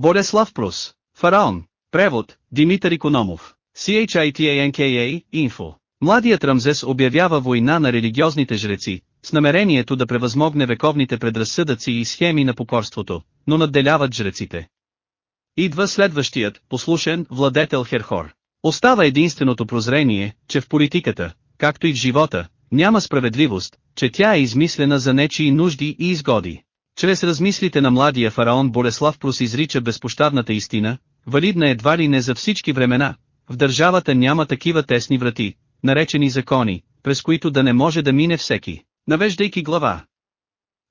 Борислав Прус. Фараон. Превод. Димитър Икономов. CHITANKA, Info. Младият Рамзес обявява война на религиозните жреци, с намерението да превъзмогне вековните предразсъдъци и схеми на покорството, но надделяват жреците. Идва следващият, послушен, владетел Херхор. Остава единственото прозрение, че в политиката, както и в живота, няма справедливост, че тя е измислена за нечии нужди и изгоди. Чрез размислите на младия фараон Болеслав Прус изрича безпощадната истина, валидна едва ли не за всички времена, в държавата няма такива тесни врати, наречени закони, през които да не може да мине всеки, навеждайки глава.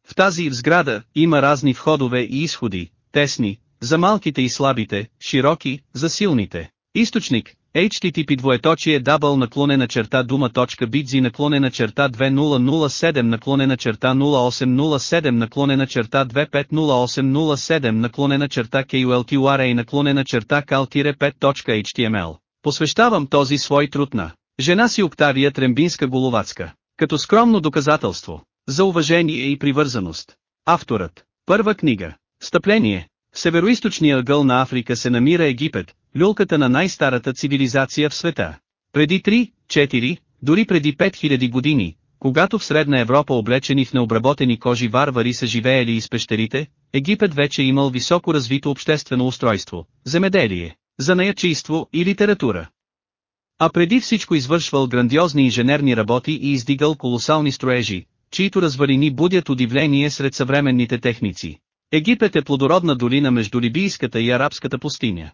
В тази сграда има разни входове и изходи, тесни, за малките и слабите, широки, за силните. Източник HTTP двоеточие дабл наклонена черта дума.bit наклонена черта 2007 наклонена черта 0807 наклонена черта 250807 наклонена черта KULTURA наклонена черта cal-5.html. Посвещавам този свой труд на жена си Октавия Трембинска Головацка, като скромно доказателство, за уважение и привързаност. Авторът. Първа книга. Встъпление. В североисточния ъгъл на Африка се намира Египет, люлката на най-старата цивилизация в света. Преди 3, 4, дори преди 5000 години, когато в Средна Европа облечени в необработени кожи варвари са живеели из пещерите, Египет вече имал високо развито обществено устройство, земеделие, занаячийство и литература. А преди всичко извършвал грандиозни инженерни работи и издигал колосални строежи, чието развалини будят удивление сред съвременните техници. Египет е плодородна долина между Либийската и Арабската пустиня.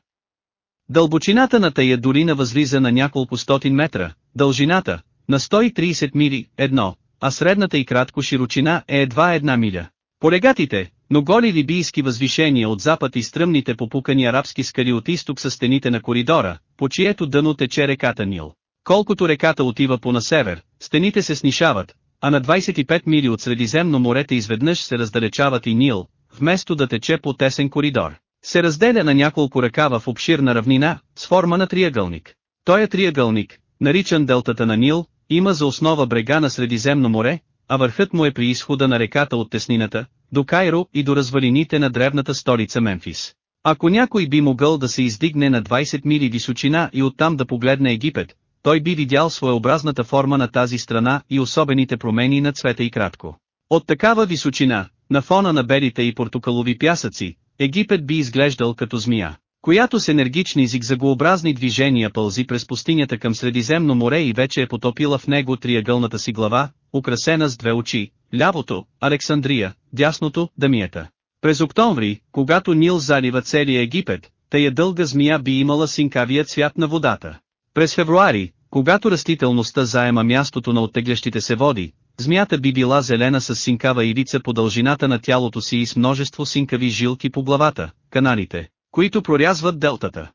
Дълбочината на тая долина възлиза на няколко стотин метра, дължината, на 130 мили, едно, а средната и кратко широчина е едва една миля. Полегатите, но голи либийски възвишения от запад и стръмните попукани арабски скали от изток са стените на коридора, по чието дъно тече реката Нил. Колкото реката отива по на север, стените се снишават, а на 25 мили от Средиземно морете изведнъж се раздалечават и Нил, вместо да тече по тесен коридор. Се разделя на няколко ръкава в обширна равнина, с форма на триъгълник. Той е триъгълник, наричан делтата на Нил, има за основа брега на Средиземно море, а върхът му е при изхода на реката от теснината, до Кайро и до развалините на древната столица Мемфис. Ако някой би могъл да се издигне на 20 мили височина и оттам да погледне Египет, той би видял своеобразната форма на тази страна и особените промени на цвета и кратко. От такава височина, на фона на белите и портокалови пясъци, Египет би изглеждал като змия, която с енергични зигзагообразни движения пълзи през пустинята към Средиземно море и вече е потопила в него триъгълната си глава, украсена с две очи, лявото, Александрия, дясното, Дамията. През октомври, когато Нил залива целия Египет, тая дълга змия би имала синкавия цвят на водата. През февруари, когато растителността заема мястото на оттеглящите се води, змията би била зелена с синкава ивица по дължината на тялото си и с множество синкави жилки по главата, каналите, които прорязват делтата.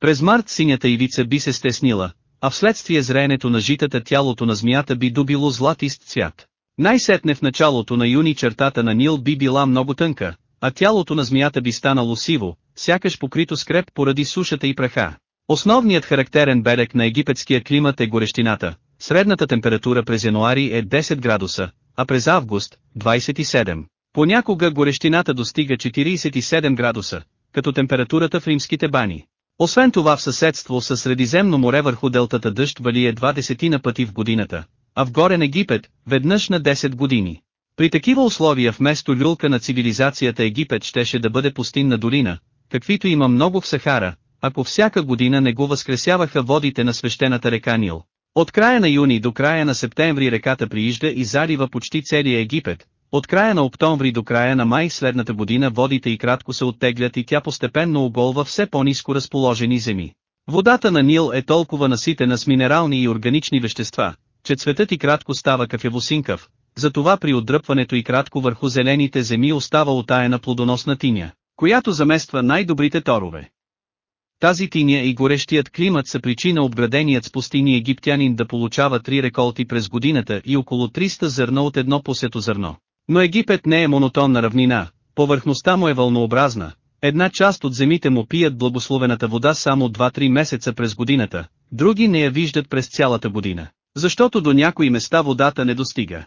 През март синята ивица би се стеснила, а вследствие зреенето на житата тялото на змията би добило златист цвят. Най-сетне в началото на юни чертата на Нил би била много тънка, а тялото на змията би станало сиво, сякаш покрито скреп поради сушата и праха. Основният характерен белег на египетския климат е горещината. Средната температура през януари е 10 градуса, а през август – 27. Понякога горещината достига 47 градуса, като температурата в римските бани. Освен това в съседство с Средиземно море върху делтата дъжд вали едва десетина пъти в годината, а в горен Египет, веднъж на 10 години. При такива условия вместо люлка на цивилизацията Египет щеше да бъде пустинна долина, каквито има много в Сахара, ако всяка година не го възкресяваха водите на свещената река Нил. От края на юни до края на септември реката приижда и залива почти целия Египет, от края на октомври до края на май следната година водите и кратко се оттеглят и тя постепенно оголва все по-низко разположени земи. Водата на Нил е толкова наситена с минерални и органични вещества, че цветът и кратко става кафевосинкав, затова при отдръпването и кратко върху зелените земи остава отаена плодоносна тиня, която замества най-добрите торове. Тази тиня и горещият климат са причина обграденият с пустини египтянин да получава три реколти през годината и около 300 зърно от едно посето зърно. Но Египет не е монотонна равнина, повърхността му е вълнообразна, една част от земите му пият благословената вода само 2-3 месеца през годината, други не я виждат през цялата година, защото до някои места водата не достига.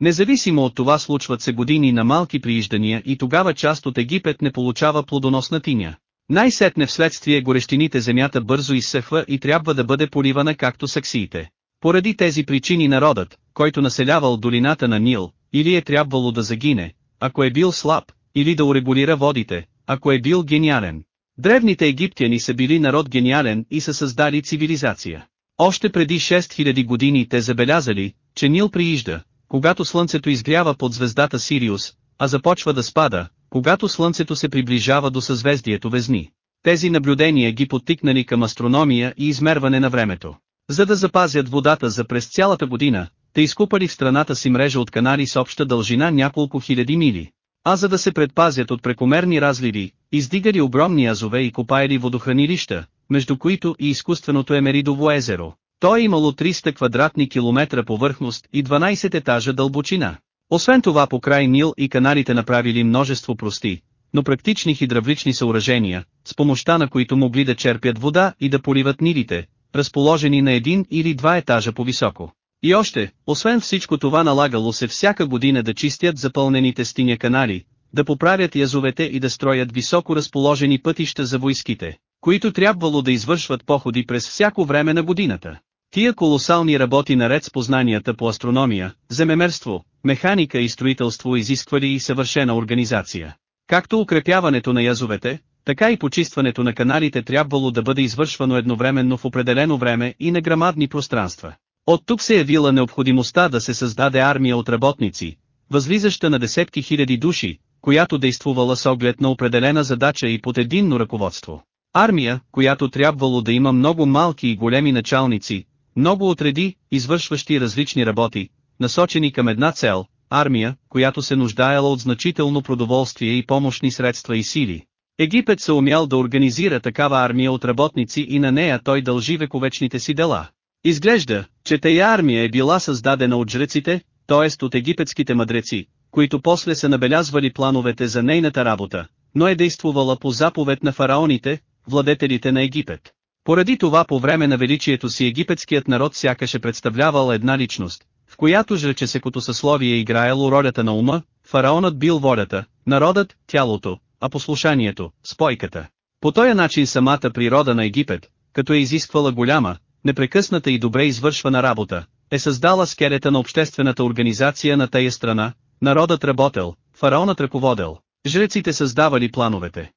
Независимо от това случват се години на малки прииждания и тогава част от Египет не получава плодоносна тиня. Най-сетне вследствие горещините земята бързо изсъхва и трябва да бъде поливана както саксиите. Поради тези причини народът, който населявал долината на Нил, или е трябвало да загине, ако е бил слаб, или да урегулира водите, ако е бил гениален. Древните египтяни са били народ гениален и са създали цивилизация. Още преди 6000 години те забелязали, че Нил приижда, когато слънцето изгрява под звездата Сириус, а започва да спада, когато слънцето се приближава до съзвездието Везни. Тези наблюдения ги подтикнали към астрономия и измерване на времето. За да запазят водата за през цялата година, те изкупали в страната си мрежа от канали с обща дължина няколко хиляди мили. А за да се предпазят от прекомерни разливи, издигали огромни азове и копаяли водохранилища, между които и изкуственото Емеридово езеро. То е имало 300 квадратни километра повърхност и 12 етажа дълбочина. Освен това по край Нил и каналите направили множество прости, но практични хидравлични съоръжения, с помощта на които могли да черпят вода и да поливат нилите, разположени на един или два етажа по-високо. И още, освен всичко това налагало се всяка година да чистят запълнените стиня канали, да поправят язовете и да строят високо разположени пътища за войските, които трябвало да извършват походи през всяко време на годината. Тия колосални работи наред с познанията по астрономия, земемерство, механика и строителство изисквали и съвършена организация. Както укрепяването на язовете, така и почистването на каналите трябвало да бъде извършвано едновременно в определено време и на грамадни пространства. От тук се явила необходимостта да се създаде армия от работници, възлизаща на десетки хиляди души, която действувала с оглед на определена задача и под единно ръководство. Армия, която трябвало да има много малки и големи началници, много отреди, извършващи различни работи, насочени към една цел, армия, която се нуждаела от значително продоволствие и помощни средства и сили. Египет се умял да организира такава армия от работници и на нея той дължи вековечните си дела. Изглежда, че тая армия е била създадена от жреците, т.е. от египетските мъдреци, които после са набелязвали плановете за нейната работа, но е действувала по заповед на фараоните, владетелите на Египет. Поради това по време на величието си египетският народ сякаш е представлявал една личност, в която жречесекото съсловие играело ролята на ума, фараонът бил волята, народът – тялото, а послушанието – спойката. По този начин самата природа на Египет, като е изисквала голяма, непрекъсната и добре извършвана работа, е създала скелета на обществената организация на тая страна, народът работел, фараонът ръководел, жреците създавали плановете.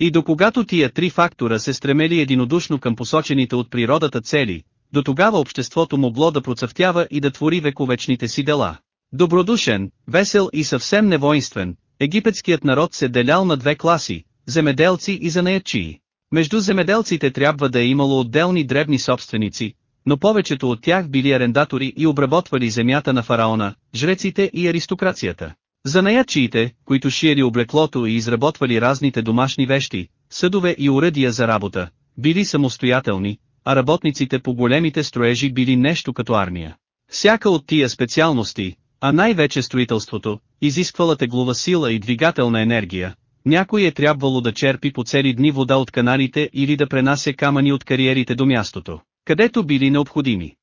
И до когато тия три фактора се стремели единодушно към посочените от природата цели, до тогава обществото могло да процъфтява и да твори вековечните си дела. Добродушен, весел и съвсем невоинствен, египетският народ се делял на две класи, земеделци и занаячии. Между земеделците трябва да е имало отделни дребни собственици, но повечето от тях били арендатори и обработвали земята на фараона, жреците и аристокрацията. Занаячиите, които шиели облеклото и изработвали разните домашни вещи, съдове и уръдия за работа, били самостоятелни, а работниците по големите строежи били нещо като армия. Всяка от тия специалности, а най-вече строителството, изисквала теглова сила и двигателна енергия, някой е трябвало да черпи по цели дни вода от каналите или да пренася камъни от кариерите до мястото, където били необходими.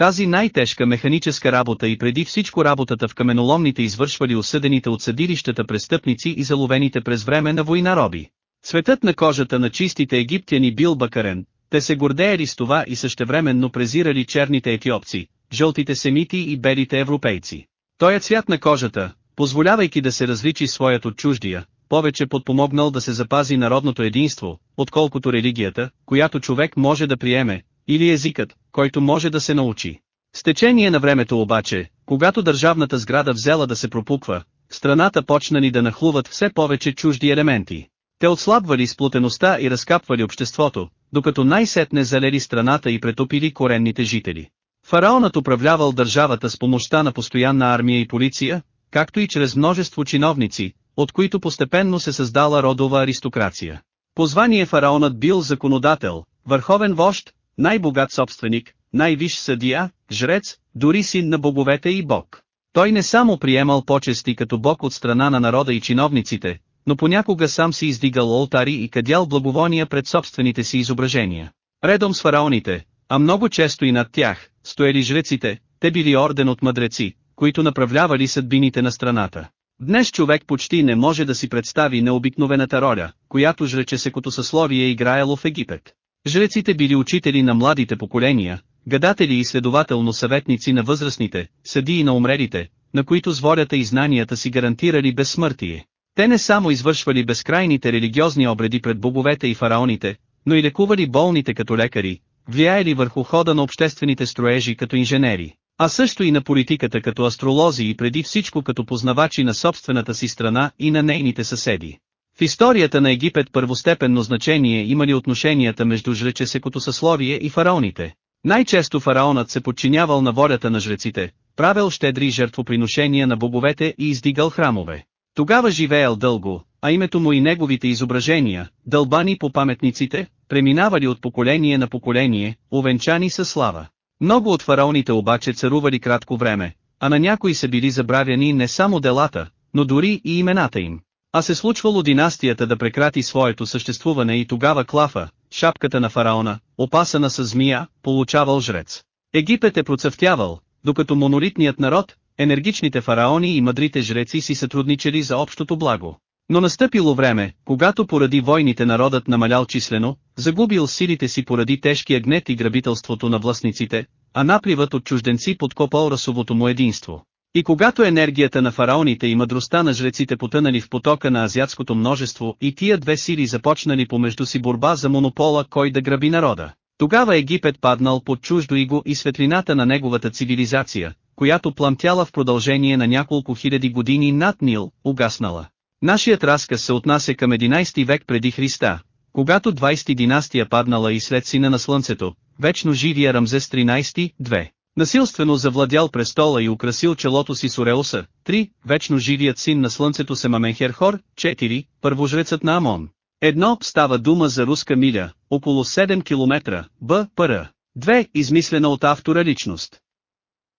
Тази най-тежка механическа работа и преди всичко работата в каменоломните извършвали осъдените от съдилищата престъпници и заловените през време на война роби. Цветът на кожата на чистите египтяни бил бакарен, те се гордеяли с това и същевременно презирали черните етиопци, жълтите семити и белите европейци. Той е цвят на кожата, позволявайки да се различи своят от чуждия, повече подпомогнал да се запази народното единство, отколкото религията, която човек може да приеме, или езикът, който може да се научи. С течение на времето обаче, когато държавната сграда взела да се пропуква, страната почнали да нахлуват все повече чужди елементи. Те отслабвали сплутеността и разкапвали обществото, докато най-сетне залели страната и претопили коренните жители. Фараонът управлявал държавата с помощта на постоянна армия и полиция, както и чрез множество чиновници, от които постепенно се създала родова аристокрация. Позвание фараонът бил законодател, върховен вожд, най-богат собственик, най-виш съдия, жрец, дори син на боговете и бог. Той не само приемал почести като бог от страна на народа и чиновниците, но понякога сам си издигал олтари и кадял благовония пред собствените си изображения. Редом с фараоните, а много често и над тях, стоели жреците, те били орден от мъдреци, които направлявали съдбините на страната. Днес човек почти не може да си представи необикновената роля, която жречесекото съсловие играело в Египет. Жреците били учители на младите поколения, гадатели и следователно съветници на възрастните, съдии на умрелите, на които с волята и знанията си гарантирали безсмъртие. Те не само извършвали безкрайните религиозни обреди пред боговете и фараоните, но и лекували болните като лекари, влияели върху хода на обществените строежи като инженери, а също и на политиката като астролози и преди всичко като познавачи на собствената си страна и на нейните съседи. В историята на Египет първостепенно значение имали отношенията между жречесекото съсловие и фараоните. Най-често фараонът се подчинявал на волята на жреците, правил щедри жертвоприношения на боговете и издигал храмове. Тогава живеел дълго, а името му и неговите изображения, дълбани по паметниците, преминавали от поколение на поколение, увенчани със слава. Много от фараоните обаче царували кратко време, а на някои са били забравяни не само делата, но дори и имената им. А се случвало династията да прекрати своето съществуване и тогава Клафа, шапката на фараона, опасана с змия, получавал жрец. Египет е процъфтявал, докато монолитният народ, енергичните фараони и мъдрите жреци си сътрудничали за общото благо. Но настъпило време, когато поради войните народът намалял числено, загубил силите си поради тежкия гнет и грабителството на властниците, а напливът от чужденци подкопал расовото му единство. И когато енергията на фараоните и мъдростта на жреците потънали в потока на азиатското множество и тия две сили започнали помежду си борба за монопола кой да граби народа, тогава Египет паднал под чуждо иго и светлината на неговата цивилизация, която пламтяла в продължение на няколко хиляди години над Нил, угаснала. Нашият разказ се отнася към 11 век преди Христа, когато 20 династия паднала и след сина на Слънцето, вечно живия Рамзес 13, 2. Насилствено завладял престола и украсил челото си с Ореуса, 3. Вечно живият син на Слънцето Семаменхерхор, 4. Първожрецът на Амон. Едно става дума за руска миля, около 7 км, Б. Пр. 2. Измислена от автора личност.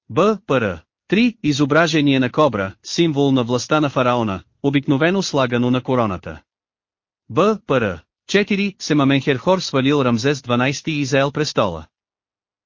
Б. Пр. 3. Изображение на кобра, символ на властта на фараона, обикновено слагано на короната. Б. Пр. 4. Семаменхерхор свалил Рамзес 12 и заел престола.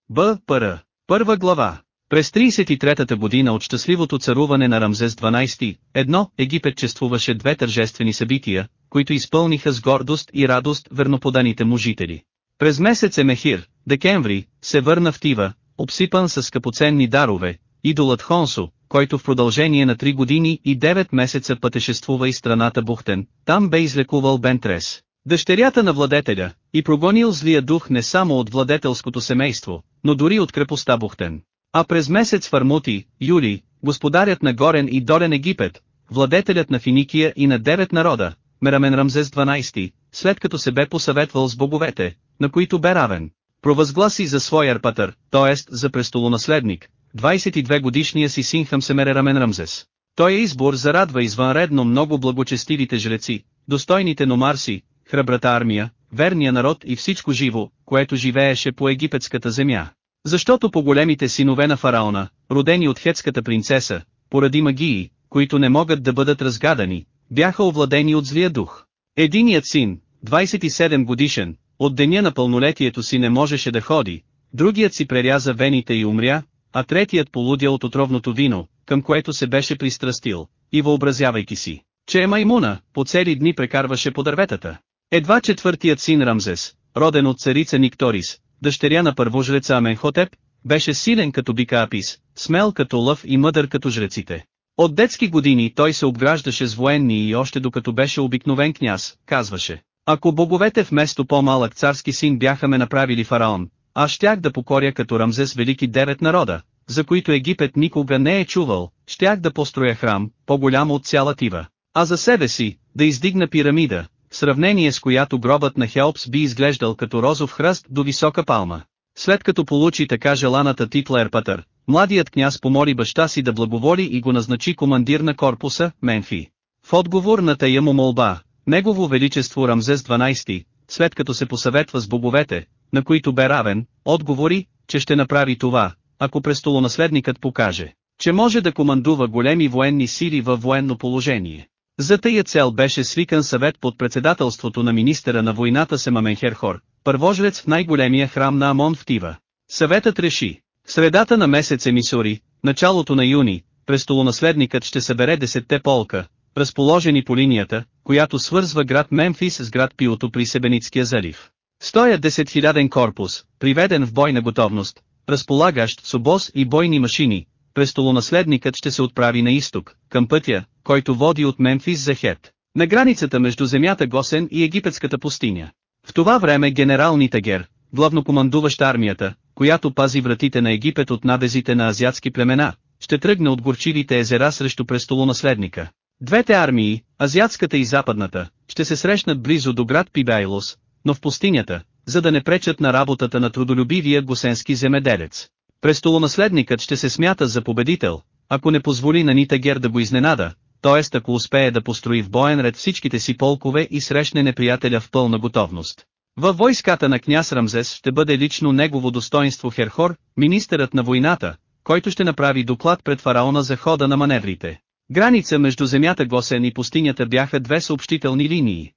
Б. Пр. Първа глава. През 33-та година от щастливото царуване на Рамзес 12, едно, Египет чествуваше две тържествени събития, които изпълниха с гордост и радост верноподаните му жители. През месец Емехир, декември, се върна в Тива, обсипан с скъпоценни дарове, идолът Хонсо, който в продължение на 3 години и 9 месеца пътешествува из страната Бухтен, там бе излекувал Бентрес, дъщерята на владетеля, и прогонил злия дух не само от владетелското семейство, но дори от крепостта Бухтен. А през месец Фармути, юли, господарят на Горен и Долен Египет, владетелят на Финикия и на девет народа, Мерамен Рамзес 12, след като се бе посъветвал с боговете, на които бе равен, провъзгласи за свой арпатър, т.е. за престолонаследник, 22 годишния си син Хамсемере Рамен Рамзес. Той е избор зарадва извънредно много благочестивите жреци, достойните номарси, храбрата армия, верния народ и всичко живо, което живееше по египетската земя. Защото по големите синове на фараона, родени от хетската принцеса, поради магии, които не могат да бъдат разгадани, бяха овладени от злия дух. Единият син, 27 годишен, от деня на пълнолетието си не можеше да ходи, другият си преряза вените и умря, а третият полудя от отровното вино, към което се беше пристрастил, и въобразявайки си, че е маймуна, по цели дни прекарваше по дърветата. Едва четвъртият син Рамзес, роден от царица Никторис, дъщеря на първожреца Аменхотеп, беше силен като бика Апис, смел като лъв и мъдър като жреците. От детски години той се обграждаше с военни и още докато беше обикновен княз, казваше. Ако боговете вместо по-малък царски син бяха ме направили фараон, аз щях да покоря като Рамзес велики девет народа, за които Египет никога не е чувал, щях да построя храм, по-голям от цяла Тива. А за себе си, да издигна пирамида, в сравнение с която гробът на Хеопс би изглеждал като розов хръст до висока палма. След като получи така желаната титла Ерпатър, младият княз помоли баща си да благоволи и го назначи командир на корпуса, Менфи. В отговор на тая му молба, Негово Величество Рамзес 12, след като се посъветва с боговете, на които бе равен, отговори, че ще направи това, ако престолонаследникът покаже, че може да командува големи военни сили във военно положение. За тая цел беше свикан съвет под председателството на министъра на войната Семаменхерхор, първожрец в най-големия храм на Амон в Тива. Съветът реши, средата на месец Емисори, началото на юни, престолонаследникът ще събере десетте полка, разположени по линията, която свързва град Мемфис с град Пиото при Себеницкия залив. Стоя 10 000 корпус, приведен в бойна готовност, разполагащ с обоз и бойни машини, престолонаследникът ще се отправи на изток, към пътя, който води от Мемфис за Хет, на границата между земята Госен и египетската пустиня. В това време генерал Нитагер, главнокомандуващ армията, която пази вратите на Египет от набезите на азиатски племена, ще тръгне от горчивите езера срещу престолонаследника. Двете армии, азиатската и западната, ще се срещнат близо до град Пибайлос, но в пустинята, за да не пречат на работата на трудолюбивия госенски земеделец. Престолонаследникът ще се смята за победител, ако не позволи на Нитагер да го изненада, т.е. ако успее да построи в боен ред всичките си полкове и срещне неприятеля в пълна готовност. Във войската на княз Рамзес ще бъде лично негово достоинство Херхор, министърът на войната, който ще направи доклад пред фараона за хода на маневрите. Граница между земята Госен и пустинята бяха две съобщителни линии.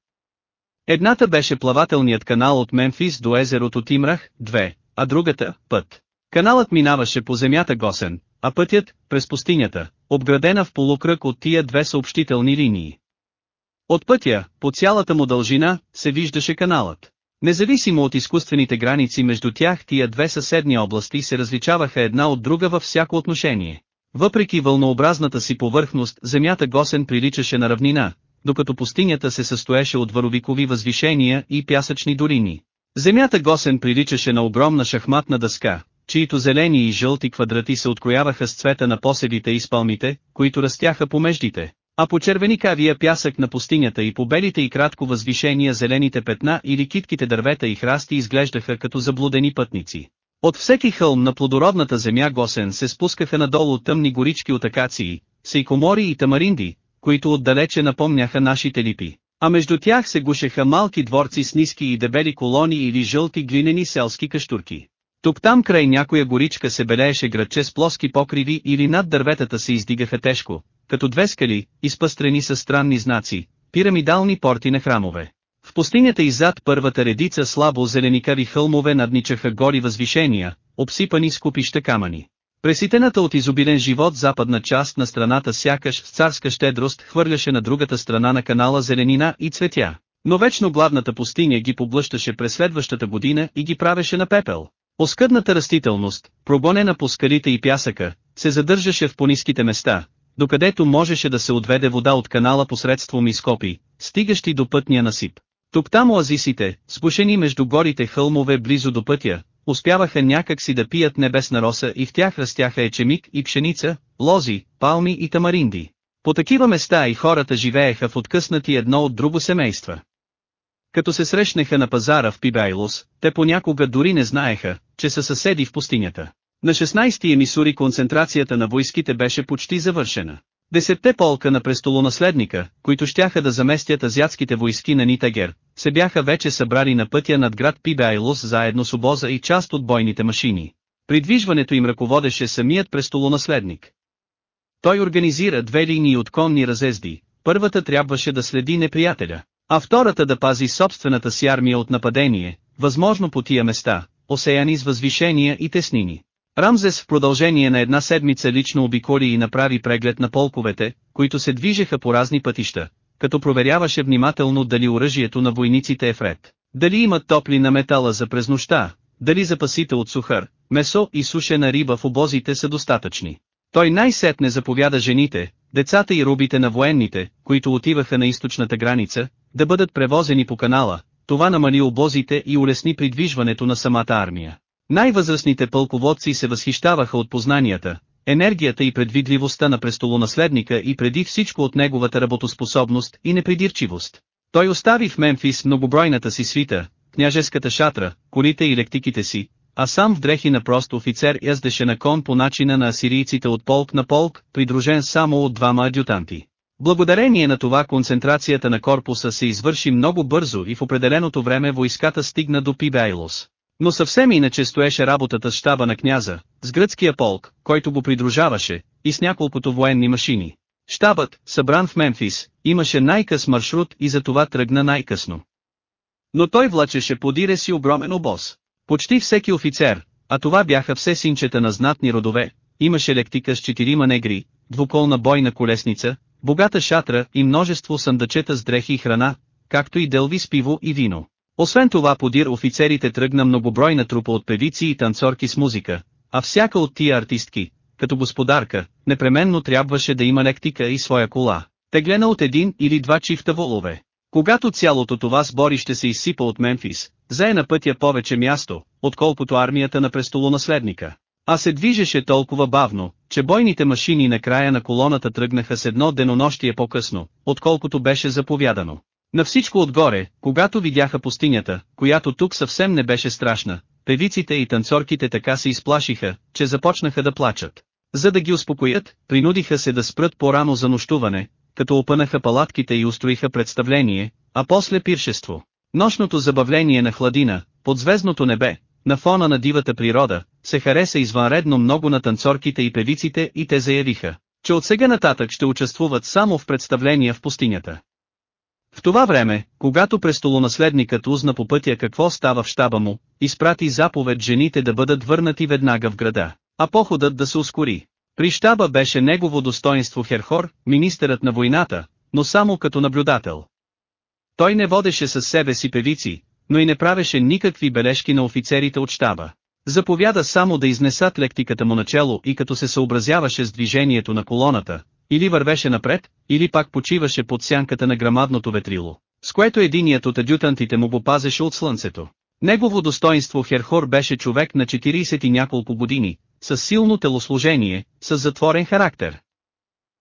Едната беше плавателният канал от Мемфис до езерото Тимрах, 2, а другата – път. Каналът минаваше по земята Госен, а пътят – през пустинята, обградена в полукръг от тия две съобщителни линии. От пътя, по цялата му дължина, се виждаше каналът. Независимо от изкуствените граници между тях тия две съседни области се различаваха една от друга във всяко отношение. Въпреки вълнообразната си повърхност, земята Госен приличаше на равнина, докато пустинята се състоеше от варовикови възвишения и пясъчни долини. Земята Госен приличаше на огромна шахматна дъска, чието зелени и жълти квадрати се открояваха с цвета на поседите и спалмите, които растяха по междите, а по червеникавия пясък на пустинята и по белите и кратко възвишения зелените петна или китките дървета и храсти изглеждаха като заблудени пътници. От всеки хълм на плодородната земя Госен се спускаха надолу тъмни горички от акации, сейкомори и тамаринди, които отдалече напомняха нашите липи, а между тях се гушеха малки дворци с ниски и дебели колони или жълти глинени селски каштурки. Тук-там край някоя горичка се белееше градче с плоски покриви или над дърветата се издигаха тежко, като две скали, изпъстрени с странни знаци, пирамидални порти на храмове. В пустинята и зад първата редица слабо зеленикави хълмове надничаха гори възвишения, обсипани с купища камъни. Преситената от изобилен живот западна част на страната сякаш с царска щедрост хвърляше на другата страна на канала зеленина и цветя. Но вечно гладната пустиня ги поблъщаше през следващата година и ги правеше на пепел. Оскъдната растителност, прогонена по скалите и пясъка, се задържаше в пониските места, докъдето можеше да се отведе вода от канала посредством изкопи, стигащи до пътния насип. Тук-там оазисите, спушени между горите хълмове близо до пътя, успяваха някак си да пият небесна роса и в тях растяха ечемик и пшеница, лози, палми и тамаринди. По такива места и хората живееха в откъснати едно от друго семейства. Като се срещнаха на пазара в Пибайлос, те понякога дори не знаеха, че са съседи в пустинята. На 16 емисури концентрацията на войските беше почти завършена. Десетте полка на престолонаследника, които щяха да заместят азиатските войски на Нитагер, се бяха вече събрали на пътя над град Пибайлос заедно с обоза и част от бойните машини. Придвижването им ръководеше самият престолонаследник. Той организира две линии от конни разезди, първата трябваше да следи неприятеля, а втората да пази собствената си армия от нападение, възможно по тия места, осеяни с възвишения и теснини. Рамзес в продължение на една седмица лично обиколи и направи преглед на полковете, които се движеха по разни пътища, като проверяваше внимателно дали оръжието на войниците е вред, дали имат топли на метала за през нощта, дали запасите от сухар, месо и сушена риба в обозите са достатъчни. Той най-сетне заповяда жените, децата и рубите на военните, които отиваха на източната граница, да бъдат превозени по канала, това намали обозите и улесни придвижването на самата армия. Най-възрастните пълководци се възхищаваха от познанията, енергията и предвидливостта на престолонаследника и преди всичко от неговата работоспособност и непридирчивост. Той остави в Мемфис многобройната си свита, княжеската шатра, колите и лектиките си, а сам в дрехи на прост офицер яздеше на кон по начина на асирийците от полк на полк, придружен само от двама адютанти. Благодарение на това концентрацията на корпуса се извърши много бързо и в определеното време войската стигна до Пибейлос. Но съвсем иначе стоеше работата с щаба на княза, с гръцкия полк, който го придружаваше, и с няколкото военни машини. Щабът, събран в Мемфис, имаше най-къс маршрут и за това тръгна най-късно. Но той влачеше подире си огромен обоз. Почти всеки офицер, а това бяха все синчета на знатни родове, имаше лектика с четирима негри, двуколна бойна колесница, богата шатра и множество съндъчета с дрехи и храна, както и делви с пиво и вино. Освен това подир офицерите тръгна многобройна трупа от певици и танцорки с музика, а всяка от тия артистки, като господарка, непременно трябваше да има лектика и своя кола, теглена от един или два чифта волове. Когато цялото това сборище се изсипа от Мемфис, зае на пътя повече място, отколкото армията на престолонаследника. А се движеше толкова бавно, че бойните машини на края на колоната тръгнаха с едно денонощие по-късно, отколкото беше заповядано. На всичко отгоре, когато видяха пустинята, която тук съвсем не беше страшна, певиците и танцорките така се изплашиха, че започнаха да плачат. За да ги успокоят, принудиха се да спрат по-рано за нощуване, като опънаха палатките и устроиха представление, а после пиршество. Нощното забавление на хладина, под звездното небе, на фона на дивата природа, се хареса извънредно много на танцорките и певиците и те заявиха, че от сега нататък ще участвуват само в представления в пустинята. В това време, когато престолонаследникът узна по пътя какво става в щаба му, изпрати заповед жените да бъдат върнати веднага в града, а походът да се ускори. При щаба беше негово достоинство Херхор, министърът на войната, но само като наблюдател. Той не водеше със себе си певици, но и не правеше никакви бележки на офицерите от щаба. Заповяда само да изнесат лектиката му начало и като се съобразяваше с движението на колоната, или вървеше напред, или пак почиваше под сянката на грамадното ветрило, с което единият от адютантите му го пазеше от слънцето. Негово достоинство Херхор беше човек на 40 и няколко години, с силно телосложение, с затворен характер.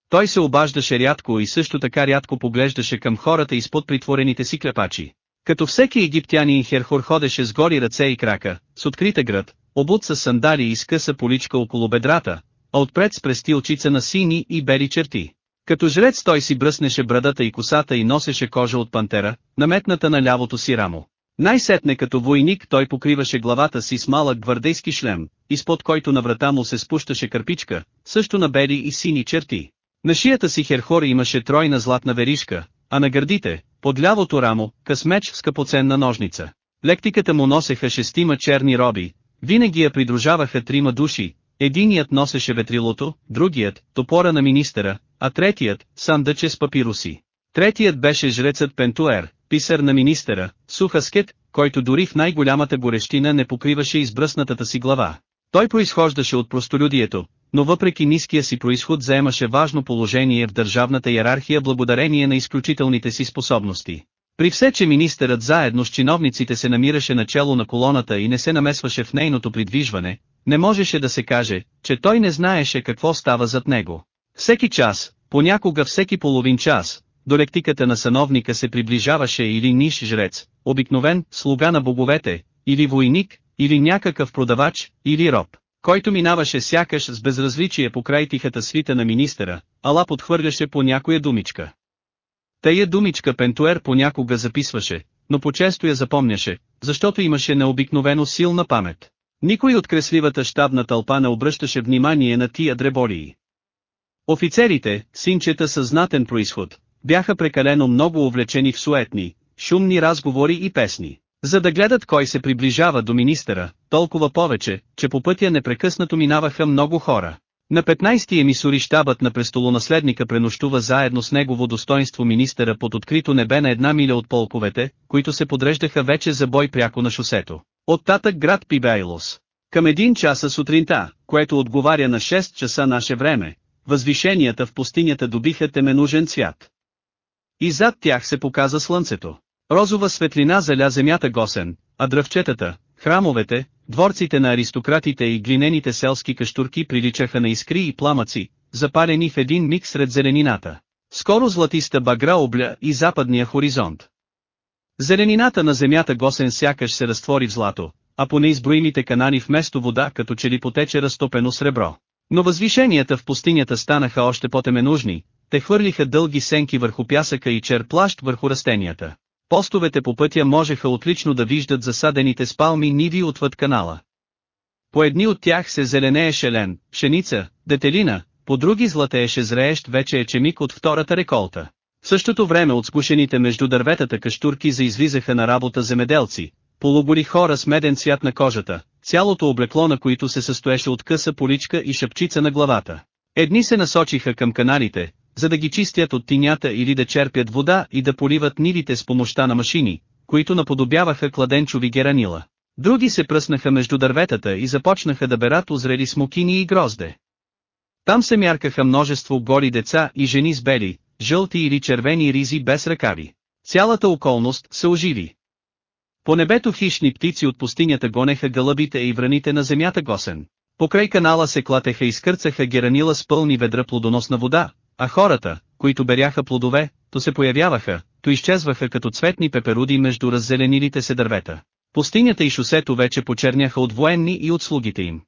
Той се обаждаше рядко и също така рядко поглеждаше към хората изпод притворените си клепачи. Като всеки египтянин Херхор ходеше с гори ръце и крака, с открита град, обут с сандали и скъса поличка около бедрата, а отпред с престилчица на сини и бели черти. Като жрец той си бръснеше брадата и косата и носеше кожа от пантера, наметната на лявото си рамо. Най-сетне като войник той покриваше главата си с малък гвардейски шлем, изпод който на врата му се спущаше кърпичка, също на бели и сини черти. На шията си Херхор имаше тройна златна веришка, а на гърдите, под лявото рамо, късмеч в скъпоценна ножница. Лектиката му носеха шестима черни роби, винаги я придружаваха трима души, единият носеше ветрилото, другият, топора на министъра, а третият, сандъче с папируси. Третият беше жрецът Пентуер, писар на министъра, Сухаскет, който дори в най-голямата горещина не покриваше избръснатата си глава. Той произхождаше от простолюдието, но въпреки ниския си происход заемаше важно положение в държавната иерархия благодарение на изключителните си способности. При все, че министърът заедно с чиновниците се намираше начало на колоната и не се намесваше в нейното придвижване, не можеше да се каже, че той не знаеше какво става зад него. Всеки час, понякога всеки половин час, до лектиката на сановника се приближаваше или ниш жрец, обикновен, слуга на боговете, или войник, или някакъв продавач, или роб, който минаваше сякаш с безразличие по край тихата свита на министъра, ала подхвърляше по някоя думичка. Тая думичка Пентуер понякога записваше, но по-често я запомняше, защото имаше необикновено силна памет. Никой от кресливата щабна тълпа не обръщаше внимание на тия дреболии. Офицерите, синчета със знатен происход, бяха прекалено много увлечени в суетни, шумни разговори и песни, за да гледат кой се приближава до министъра, толкова повече, че по пътя непрекъснато минаваха много хора. На 15-ти емисори щабът на престолонаследника пренощува заедно с негово достоинство министъра под открито небе на една миля от полковете, които се подреждаха вече за бой пряко на шосето. Оттатък град Пибейлос. Към един часа сутринта, което отговаря на 6 часа наше време, възвишенията в пустинята добиха теменужен цвят. И зад тях се показа слънцето. Розова светлина заля земята госен, а дръвчетата, храмовете, дворците на аристократите и глинените селски каштурки приличаха на искри и пламъци, запалени в един миг сред зеленината. Скоро златиста багра обля и западния хоризонт. Зеленината на земята госен сякаш се разтвори в злато, а по неизброимите канани вместо вода като че ли потече разтопено сребро. Но възвишенията в пустинята станаха още по-теменужни, те хвърлиха дълги сенки върху пясъка и чер плащ върху растенията. Постовете по пътя можеха отлично да виждат засадените с палми ниви отвъд канала. По едни от тях се зеленееше лен, пшеница, детелина, по други златееше зреещ вече ечемик от втората реколта. В същото време от скушените между дърветата каштурки заизлизаха на работа земеделци, полугори хора с меден цвят на кожата, цялото облекло на които се състоеше от къса поличка и шапчица на главата. Едни се насочиха към каналите, за да ги чистят от тинята или да черпят вода и да поливат нивите с помощта на машини, които наподобяваха кладенчови геранила. Други се пръснаха между дърветата и започнаха да берат озрели смокини и грозде. Там се мяркаха множество голи деца и жени с бели, жълти или червени ризи без ръкави. Цялата околност се оживи. По небето хищни птици от пустинята гонеха гълъбите и враните на земята госен. Покрай канала се клатеха и скърцаха геранила с пълни ведра плодоносна вода, а хората, които беряха плодове, то се появяваха, то изчезваха като цветни пеперуди между раззеленилите се дървета. Пустинята и шосето вече почерняха от военни и от слугите им.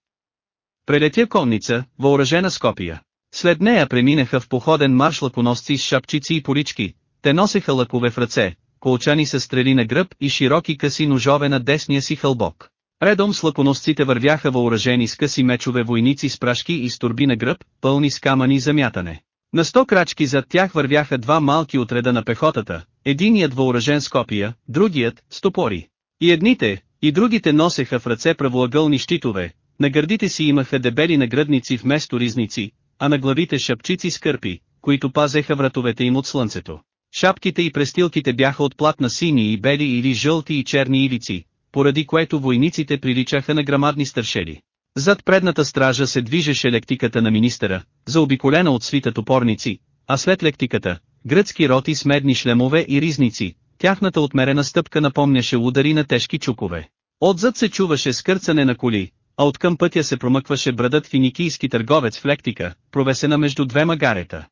Прелетя конница, въоръжена с копия. След нея преминаха в походен марш лаконосци с шапчици и полички, те носеха лъкове в ръце, колчани с стрели на гръб и широки къси ножове на десния си хълбок. Редом с лаконосците вървяха въоръжени с къси мечове войници с прашки и с турби на гръб, пълни с камъни за мятане. На сто крачки зад тях вървяха два малки отреда на пехотата, единият въоръжен с копия, другият – с топори. И едните, и другите носеха в ръце правоъгълни щитове, на гърдите си имаха дебели нагръдници вместо ризници, а на главите шапчици с кърпи, които пазеха вратовете им от слънцето. Шапките и престилките бяха от платна сини и бели или жълти и черни ивици, поради което войниците приличаха на грамадни стършели. Зад предната стража се движеше лектиката на министъра, заобиколена от свита топорници, а след лектиката, гръцки роти с медни шлемове и ризници, тяхната отмерена стъпка напомняше удари на тежки чукове. Отзад се чуваше скърцане на коли, а от към пътя се промъкваше брадът финикийски търговец в лектика, провесена между две магарета.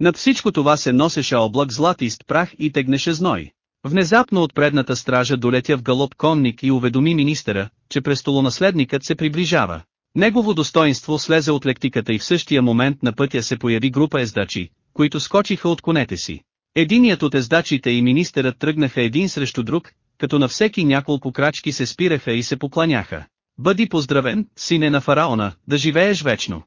Над всичко това се носеше облак златист прах и тегнеше зной. Внезапно от предната стража долетя в галоп конник и уведоми министъра, че престолонаследникът се приближава. Негово достоинство слезе от лектиката и в същия момент на пътя се появи група ездачи, които скочиха от конете си. Единият от ездачите и министърът тръгнаха един срещу друг, като на всеки няколко крачки се спираха и се покланяха. Бъди поздравен, сине на фараона, да живееш вечно.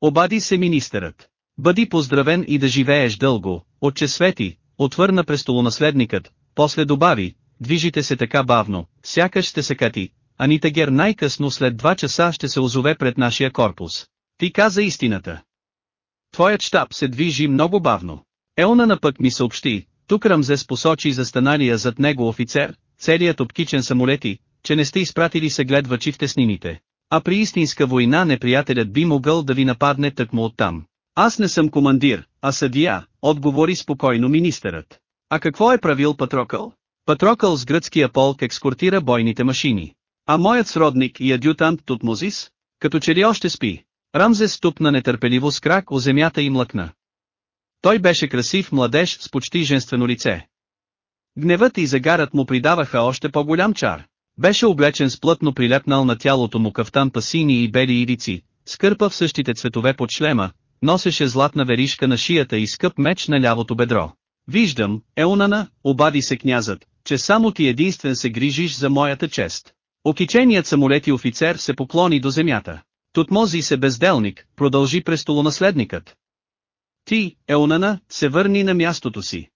Обади се министърът. Бъди поздравен и да живееш дълго, отче свети, отвърна престолонаследникът, после добави, движите се така бавно, сякаш ще се кати, а Нитагер най-късно след два часа ще се озове пред нашия корпус. Ти каза истината. Твоят щаб се движи много бавно. Елна пък ми съобщи, тук Рамзес посочи за станалия зад него офицер, целият обкичен самолети, че не сте изпратили съгледвачи в теснините. А при истинска война неприятелят би могъл да ви нападне тъкмо оттам. Аз не съм командир, а съдия, отговори спокойно министърът. А какво е правил Патрокъл? Патрокъл с гръцкия полк екскортира бойните машини. А моят сродник и адютант Тутмозис, като че ли още спи. Рамзес ступна нетърпеливо с крак о земята и млъкна. Той беше красив младеж с почти женствено лице. Гневът и загарът му придаваха още по-голям чар. Беше облечен с плътно прилепнал на тялото му кафтан пасини и бели ирици, скърпа в същите цветове под шлема, носеше златна веришка на шията и скъп меч на лявото бедро. Виждам, Еунана, обади се князът, че само ти единствен се грижиш за моята чест. Окиченият самолет и офицер се поклони до земята. Тутмози се безделник, продължи престолонаследникът. Ти, Еунана, се върни на мястото си.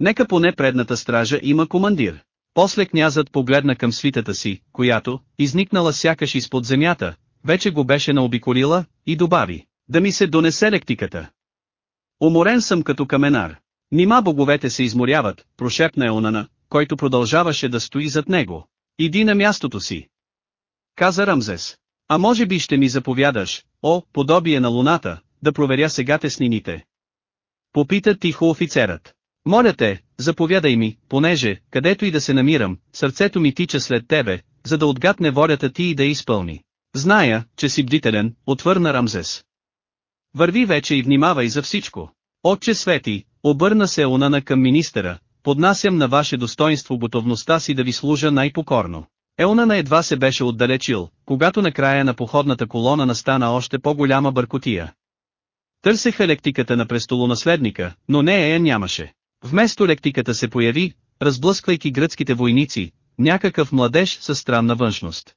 Нека поне предната стража има командир. После князът погледна към свитата си, която, изникнала сякаш изпод земята, вече го беше наобиколила, и добави, да ми се донесе лектиката. Уморен съм като каменар. Нима боговете се изморяват, прошепна Еонана, който продължаваше да стои зад него. Иди на мястото си. Каза Рамзес. А може би ще ми заповядаш, о, подобие на луната, да проверя сега теснините. Попита тихо офицерът. Моля те, заповядай ми, понеже, където и да се намирам, сърцето ми тича след тебе, за да отгадне волята ти и да изпълни. Зная, че си бдителен, отвърна Рамзес. Върви вече и внимавай за всичко. Отче Свети, обърна се Онана към министъра, поднасям на ваше достоинство готовността си да ви служа най-покорно. Еонана едва се беше отдалечил, когато на края на походната колона настана още по-голяма бъркотия. Търсеха лектиката на престолонаследника, но не я нямаше. Вместо лектиката се появи, разблъсквайки гръцките войници, някакъв младеж със странна външност.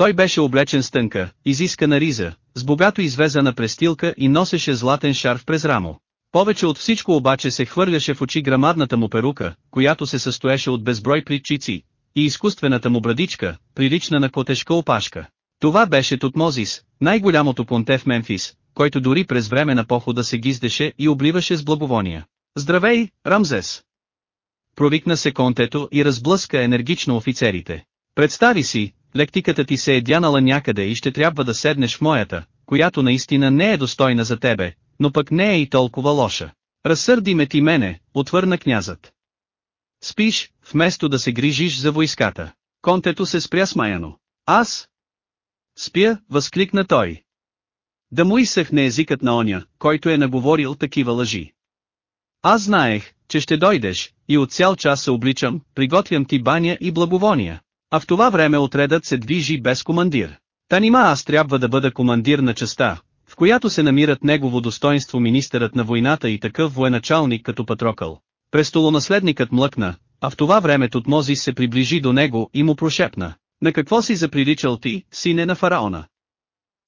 Той беше облечен с тънка, изискана риза, с богато извезана престилка и носеше златен шарф през рамо. Повече от всичко обаче се хвърляше в очи грамадната му перука, която се състоеше от безброй притчици, и изкуствената му брадичка, прилична на котешка опашка. Това беше Тутмозис, най-голямото понте в Мемфис, който дори през време на похода се гиздеше и обливаше с благовония. Здравей, Рамзес! Провикна се контето и разблъска енергично офицерите. Представи си, лектиката ти се е дянала някъде и ще трябва да седнеш в моята, която наистина не е достойна за тебе, но пък не е и толкова лоша. Разсърди ме ти мене, отвърна князът. Спиш, вместо да се грижиш за войската. Контето се спря смаяно. Аз? Спя, възкликна той. Да му изсъхне езикът на оня, който е наговорил такива лъжи. Аз знаех, че ще дойдеш, и от цял час се обличам, приготвям ти баня и благовония. А в това време отредът се движи без командир. Та нима аз трябва да бъда командир на частта, в която се намират негово достоинство министърът на войната и такъв военачалник като Патрокъл. Престолонаследникът млъкна, а в това време Тутмозис се приближи до него и му прошепна. На какво си заприличал ти, сине на фараона?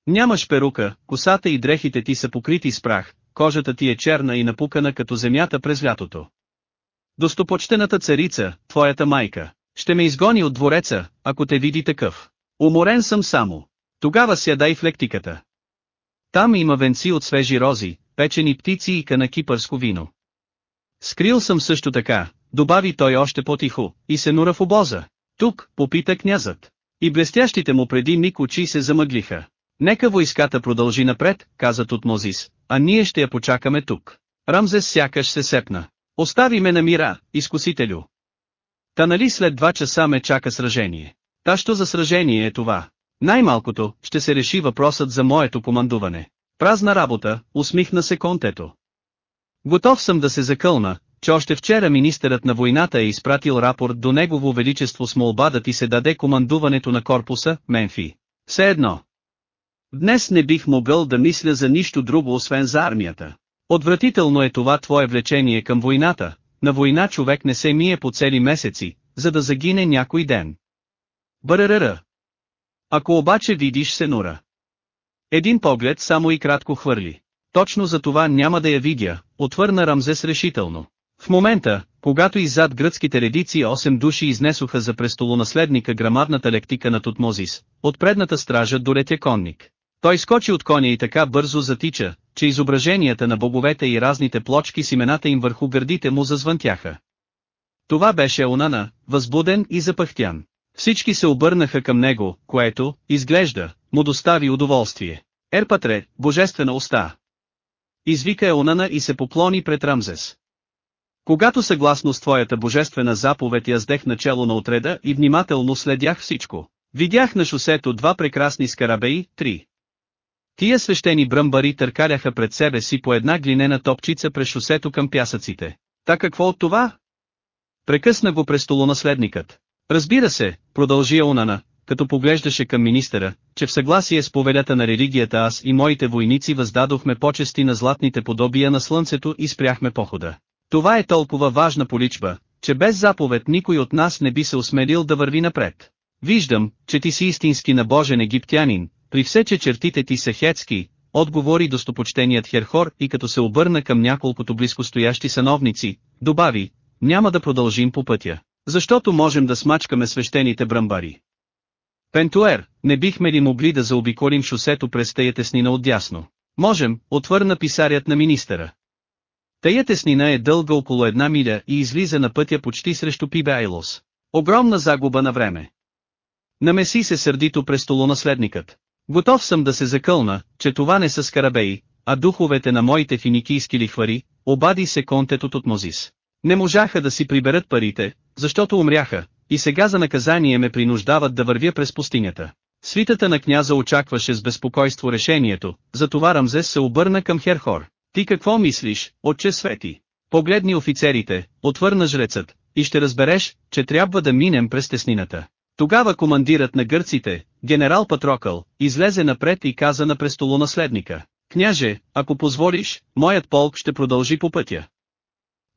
Нямаш перука, косата и дрехите ти са покрити с прах, кожата ти е черна и напукана като земята през лятото. Достопочтената царица, твоята майка, ще ме изгони от двореца, ако те види такъв. Уморен съм само. Тогава сядай в лектиката. Там има венци от свежи рози, печени птици и кана кипърско вино. Скрил съм също така, добави той още по-тихо, и се нура в обоза. Тук, попита князът. И блестящите му преди миг очи се замъглиха. Нека войската продължи напред, каза Тутмозис, а ние ще я почакаме тук. Рамзес сякаш се сепна. Остави ме на мира, изкусителю. Та нали след два часа ме чака сражение. Та що за сражение е това? Най-малкото, ще се реши въпросът за моето командуване. Празна работа, усмихна се контето. Готов съм да се закълна, че още вчера министърът на войната е изпратил рапорт до негово величество с молба да ти се даде командуването на корпуса, Менфи. Все едно. Днес не бих могъл да мисля за нищо друго освен за армията. Отвратително е това твое влечение към войната, на война човек не се мие по цели месеци, за да загине някой ден. Бъръръра. Ако обаче видиш Сенура. Един поглед само и кратко хвърли. Точно за това няма да я видя, отвърна Рамзес решително. В момента, когато иззад гръцките редици 8 души изнесоха за престолонаследника грамадната лектика на Тутмозис, от предната стража долетя конник. Той скочи от коня и така бързо затича, че изображенията на боговете и разните плочки с имената им върху гърдите му зазвънтяха. Това беше Онана, възбуден и запахтян. Всички се обърнаха към него, което, изглежда, му достави удоволствие. Ерпатре, божествена уста. Извика Еонана и се поклони пред Рамзес. Когато съгласно с твоята божествена заповед яздех начало на отреда и внимателно следях всичко, видях на шосето два прекрасни скарабеи, три. Тия свещени бръмбари търкаляха пред себе си по една глинена топчица през шосето към пясъците. Та какво от това? Прекъсна го престолонаследникът. Разбира се, продължи Онана, като поглеждаше към министъра, че в съгласие с повелята на религията аз и моите войници въздадохме почести на златните подобия на слънцето и спряхме похода. Това е толкова важна поличба, че без заповед никой от нас не би се осмелил да върви напред. Виждам, че ти си истински набожен египтянин, при все че чертите ти са хетски, отговори достопочтеният Херхор и като се обърна към няколкото близко стоящи сановници, добави, няма да продължим по пътя, защото можем да смачкаме свещените бръмбари. Пентуер, не бихме ли могли да заобиколим шосето през тая теснина отдясно? Можем, отвърна писарят на министъра. Тая теснина е дълга около една миля и излиза на пътя почти срещу Пибе Айлос. Огромна загуба на време. Намеси се сърдито престолонаследникът. Готов съм да се закълна, че това не са скарабеи, а духовете на моите финикийски лихвари, обади се контетот от Мозис. Не можаха да си приберат парите, защото умряха, и сега за наказание ме принуждават да вървя през пустинята. Свитата на княза очакваше с безпокойство решението, затова Рамзес се обърна към Херхор. Ти какво мислиш, отче Свети? Погледни офицерите, отвърна жрецът, и ще разбереш, че трябва да минем през теснината. Тогава командирът на гърците, генерал Патрокъл, излезе напред и каза на престолонаследника. Княже, ако позволиш, моят полк ще продължи по пътя.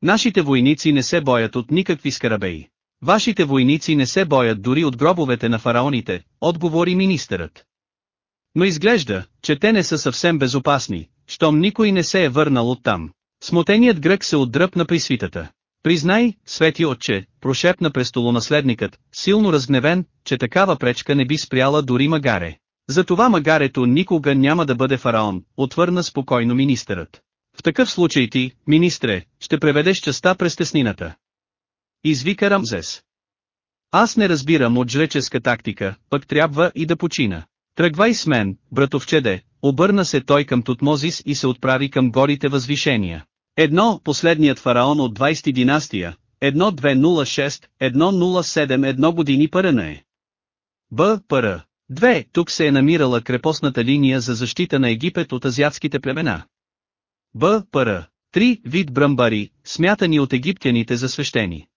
Нашите войници не се боят от никакви скарабеи. Вашите войници не се боят дори от гробовете на фараоните, отговори министърът. Но изглежда, че те не са съвсем безопасни, щом никой не се е върнал оттам. Смотеният грък се отдръпна при свитата. Признай, свети отче, прошепна престолонаследникът, силно разгневен, че такава пречка не би спряла дори магаре. Затова магарето никога няма да бъде фараон, отвърна спокойно министърът. В такъв случай ти, министре, ще преведеш частта през теснината. Извика Рамзес. Аз не разбирам от жреческа тактика, пък трябва и да почина. Тръгвай с мен, братовчеде, обърна се той към Тутмозис и се отправи към горите възвишения. Едно, последният фараон от 20 династия, 1206, 1007 едно години пърна е. Б. Пър. Две, тук се е намирала крепостната линия за защита на Египет от азиатските племена. Б. Пър. Три вид бръмбари, смятани от египтяните за свещени.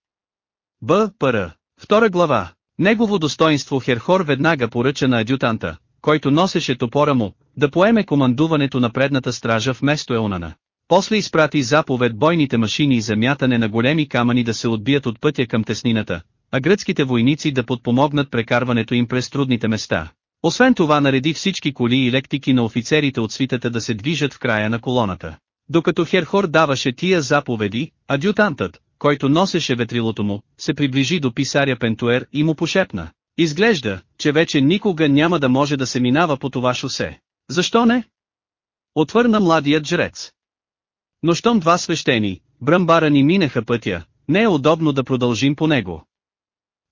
Б. Пър. Втора глава. Негово достоинство Херхор веднага поръча на адютанта, който носеше топора му, да поеме командуването на предната стража вместо Еонана. После изпрати заповед бойните машини за мятане на големи камъни да се отбият от пътя към теснината, а гръцките войници да подпомогнат прекарването им през трудните места. Освен това нареди всички коли и лектики на офицерите от свитата да се движат в края на колоната. Докато Херхор даваше тия заповеди, адютантът, който носеше ветрилото му, се приближи до писаря Пентуер и му пошепна. Изглежда, че вече никога няма да може да се минава по това шосе. Защо не? Отвърна младият жрец. Но щом два свещени, бръмбара ни минаха пътя, не е удобно да продължим по него.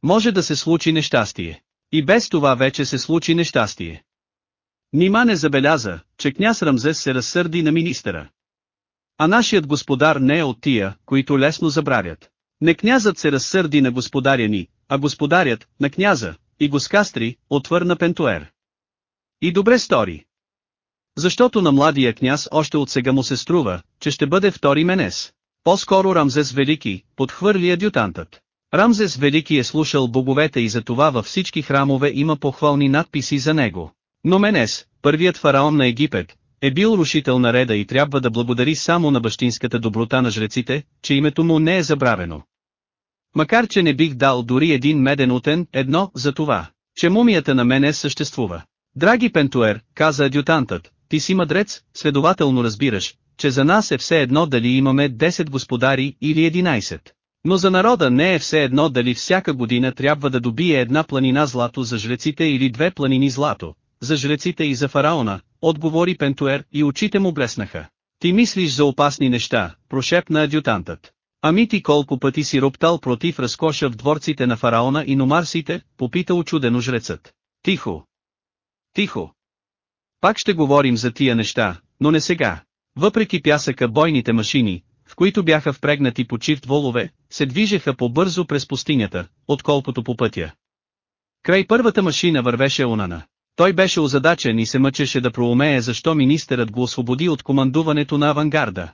Може да се случи нещастие. И без това вече се случи нещастие. Нима не забеляза, че княз Рамзес се разсърди на министъра. А нашият господар не е от тия, които лесно забравят. Не князът се разсърди на господаря ни, а господарят, на княза, и го скастри, отвърна Пентуер. И добре стори. Защото на младия княз още от сега му се струва, че ще бъде втори Менес. По-скоро Рамзес Велики, подхвърли адютантът. Рамзес Велики е слушал боговете и затова във всички храмове има похвални надписи за него. Но Менес, първият фараон на Египет, е бил рушител на реда и трябва да благодари само на бащинската доброта на жреците, че името му не е забравено. Макар че не бих дал дори един меден утен, едно, за това, че мумията на мене съществува. Драги Пентуер, каза адютантът, ти си мъдрец, следователно разбираш, че за нас е все едно дали имаме 10 господари или 11. Но за народа не е все едно дали всяка година трябва да добие една планина злато за жреците или две планини злато, за жреците и за фараона, отговори Пентуер и очите му блеснаха. Ти мислиш за опасни неща, прошепна адютантът. Ами ти колко пъти си роптал против разкоша в дворците на фараона и номарсите, попита очудено жрецът. Тихо! Тихо! Пак ще говорим за тия неща, но не сега. Въпреки пясъка бойните машини, в които бяха впрегнати по чифт волове, се движеха по-бързо през пустинята, отколкото по пътя. Край първата машина вървеше Онана. Той беше озадачен и се мъчеше да проумее защо министърът го освободи от командуването на авангарда.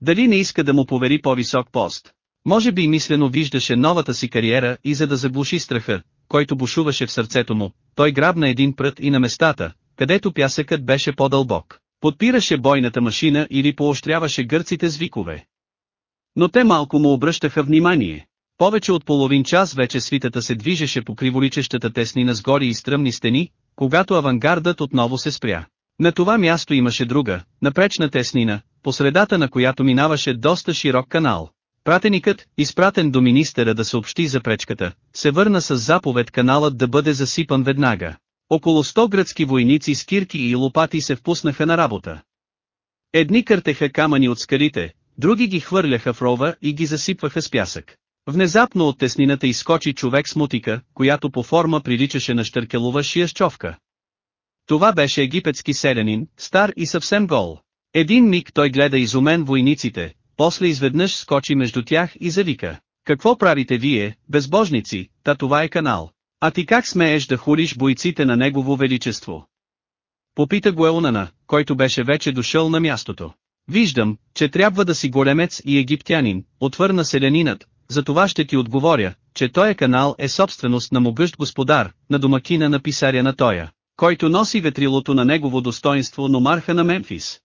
Дали не иска да му повери по-висок пост? Може би мислено виждаше новата си кариера и за да заглуши страха, който бушуваше в сърцето му, той грабна един прът и на местата, където пясъкът беше по-дълбок. Подпираше бойната машина или поощряваше гърците с викове. Но те малко му обръщаха внимание. Повече от половин час вече свитата се движеше по криволичещата теснина с гори и стръмни стени, когато авангардът отново се спря. На това място имаше друга, напречна теснина, по средата на която минаваше доста широк канал. Пратеникът, изпратен до министъра да съобщи за пречката, се върна с заповед каналът да бъде засипан веднага. Около 100 гръцки войници с кирки и лопати се впуснаха на работа. Едни къртеха камъни от скалите, други ги хвърляха в рова и ги засипваха с пясък. Внезапно от теснината изскочи човек с мутика, която по форма приличаше на щъркелова шиящовка. Това беше египетски селянин, стар и съвсем гол. Един миг той гледа изумен войниците, после изведнъж скочи между тях и завика. Какво правите вие, безбожници, та това е канал. А ти как смееш да хулиш бойците на негово величество? Попита го Еунана, който беше вече дошъл на мястото. Виждам, че трябва да си големец и египтянин, отвърна селянинът, за това ще ти отговоря, че този канал е собственост на могъщ господар, на домакина на писаря на тоя, който носи ветрилото на негово достоинство номарха на Мемфис.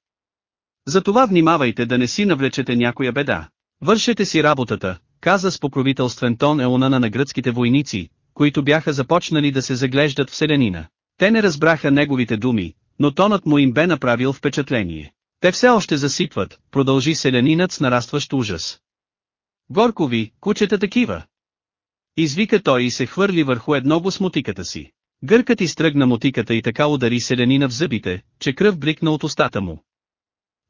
Затова внимавайте да не си навлечете някоя беда. Вършете си работата, каза с покровителствен тон Еонана на гръцките войници, които бяха започнали да се заглеждат в селянина. Те не разбраха неговите думи, но тонът му им бе направил впечатление. Те все още засипват, продължи селянинът с нарастващ ужас. Горкови, кучета такива. Извика той и се хвърли върху едного с мотиката си. Гъркът изтръгна мотиката и така удари селянина в зъбите, че кръв бликна от устата му.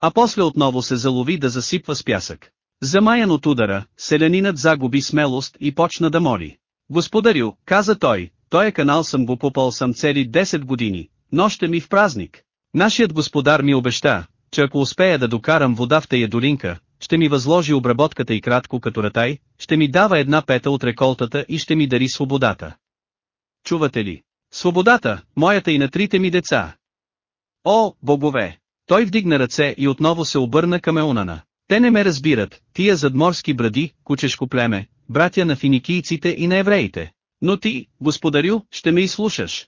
А после отново се залови да засипва с пясък. Замаян от удара, селянинът загуби смелост и почна да моли. Господарю, каза той, той канал съм го попал съм цели 10 години, нощта ми в празник. Нашият господар ми обеща, че ако успея да докарам вода в тая долинка, ще ми възложи обработката и кратко като ратай, ще ми дава една пета от реколтата и ще ми дари свободата. Чувате ли? Свободата, моята и на трите ми деца. О, богове! Той вдигна ръце и отново се обърна към Еунана. Те не ме разбират, тия задморски бради, кучешко племе, братя на финикийците и на евреите. Но ти, господарю, ще ме изслушаш.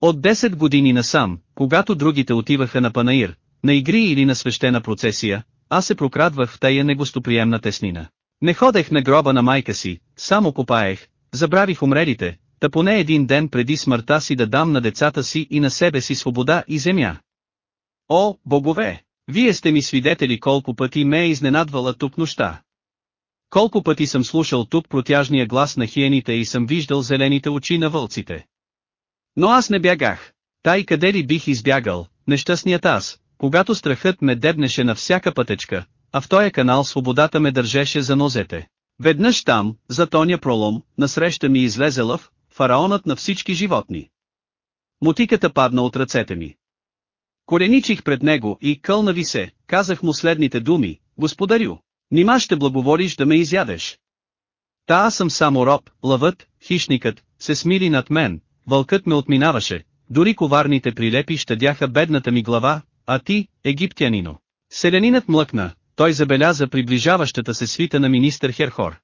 От 10 години насам, когато другите отиваха на панаир, на игри или на свещена процесия, аз се прокрадвах в тая негостоприемна теснина. Не ходех на гроба на майка си, само копаех, забравих умрелите, та поне един ден преди смъртта си да дам на децата си и на себе си свобода и земя. О, богове! Вие сте ми свидетели колко пъти ме е изненадвала тук нощта. Колко пъти съм слушал тук протяжния глас на хиените и съм виждал зелените очи на вълците. Но аз не бягах. Тай къде ли бих избягал, нещастният аз, когато страхът ме дебнеше на всяка пътечка, а в този канал свободата ме държеше за нозете. Веднъж там, за тоня пролом, насреща ми излезе лъв, фараонът на всички животни. Мутиката падна от ръцете ми. Кореничих пред него и кълнави се, казах му следните думи, господарю, нима ще благоволиш да ме изядеш. Та аз съм само роб, лъвът, хищникът, се смили над мен, вълкът ме отминаваше, дори коварните прилепи щадяха бедната ми глава, а ти, египтянино. Селянинът млъкна, той забеляза приближаващата се свита на министър Херхор.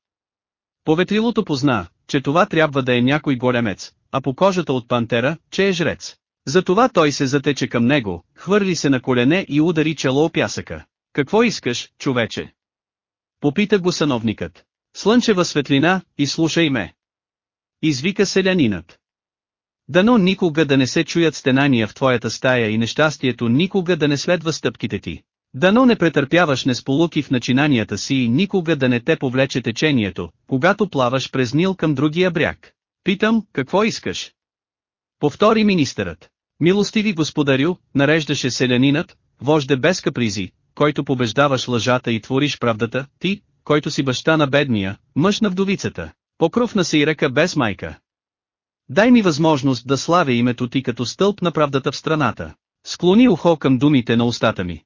Поветрилото позна, че това трябва да е някой големец, а по кожата от пантера, че е жрец. Затова той се затече към него, хвърли се на колене и удари чело пясъка. Какво искаш, човече? Попита го сановникът. Слънчева светлина, и слушай ме. Извика селянинът. Дано никога да не се чуят стенания в твоята стая и нещастието никога да не следва стъпките ти. Дано не претърпяваш несполуки в начинанията си и никога да не те повлече течението, когато плаваш през Нил към другия бряг. Питам, какво искаш? Повтори министърът. Милостиви господарю, нареждаше селянинът, вожде без капризи, който побеждаваш лъжата и твориш правдата, ти, който си баща на бедния, мъж на вдовицата, покров на ръка без майка. Дай ми възможност да славя името ти като стълб на правдата в страната. Склони ухо към думите на устата ми.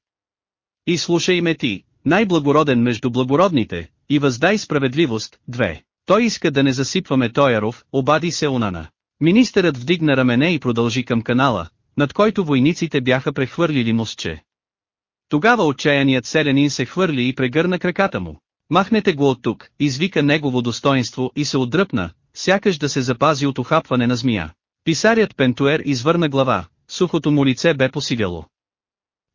И слушай ме ти, най-благороден между благородните, и въздай справедливост, две. Той иска да не засипваме Тояров, обади се Унана. Министърът вдигна рамене и продължи към канала, над който войниците бяха прехвърлили мостче. Тогава отчаяният селянин се хвърли и прегърна краката му. Махнете го от тук, извика негово достоинство и се отдръпна, сякаш да се запази от ухапване на змия. Писарят Пентуер извърна глава, сухото му лице бе посивяло.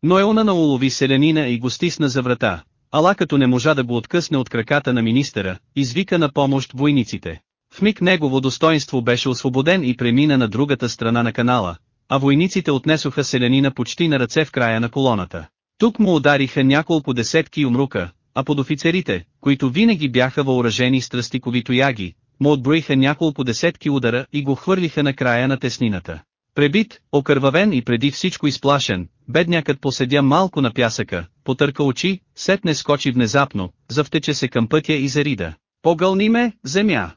Но Еона улови селянина и го стисна за врата, ала като не можа да го откъсне от краката на министъра, извика на помощ войниците. В миг негово достоинство беше освободен и премина на другата страна на канала, а войниците отнесоха селянина почти на ръце в края на колоната. Тук му удариха няколко десетки умрука, а под офицерите, които винаги бяха въоръжени с тръстиковито яги, му отброиха няколко десетки удара и го хвърлиха на края на теснината. Пребит, окървавен и преди всичко изплашен, беднякът поседя малко на пясъка, потърка очи, сетне скочи внезапно, завтече се към пътя и зарида. Погълни ме, земя!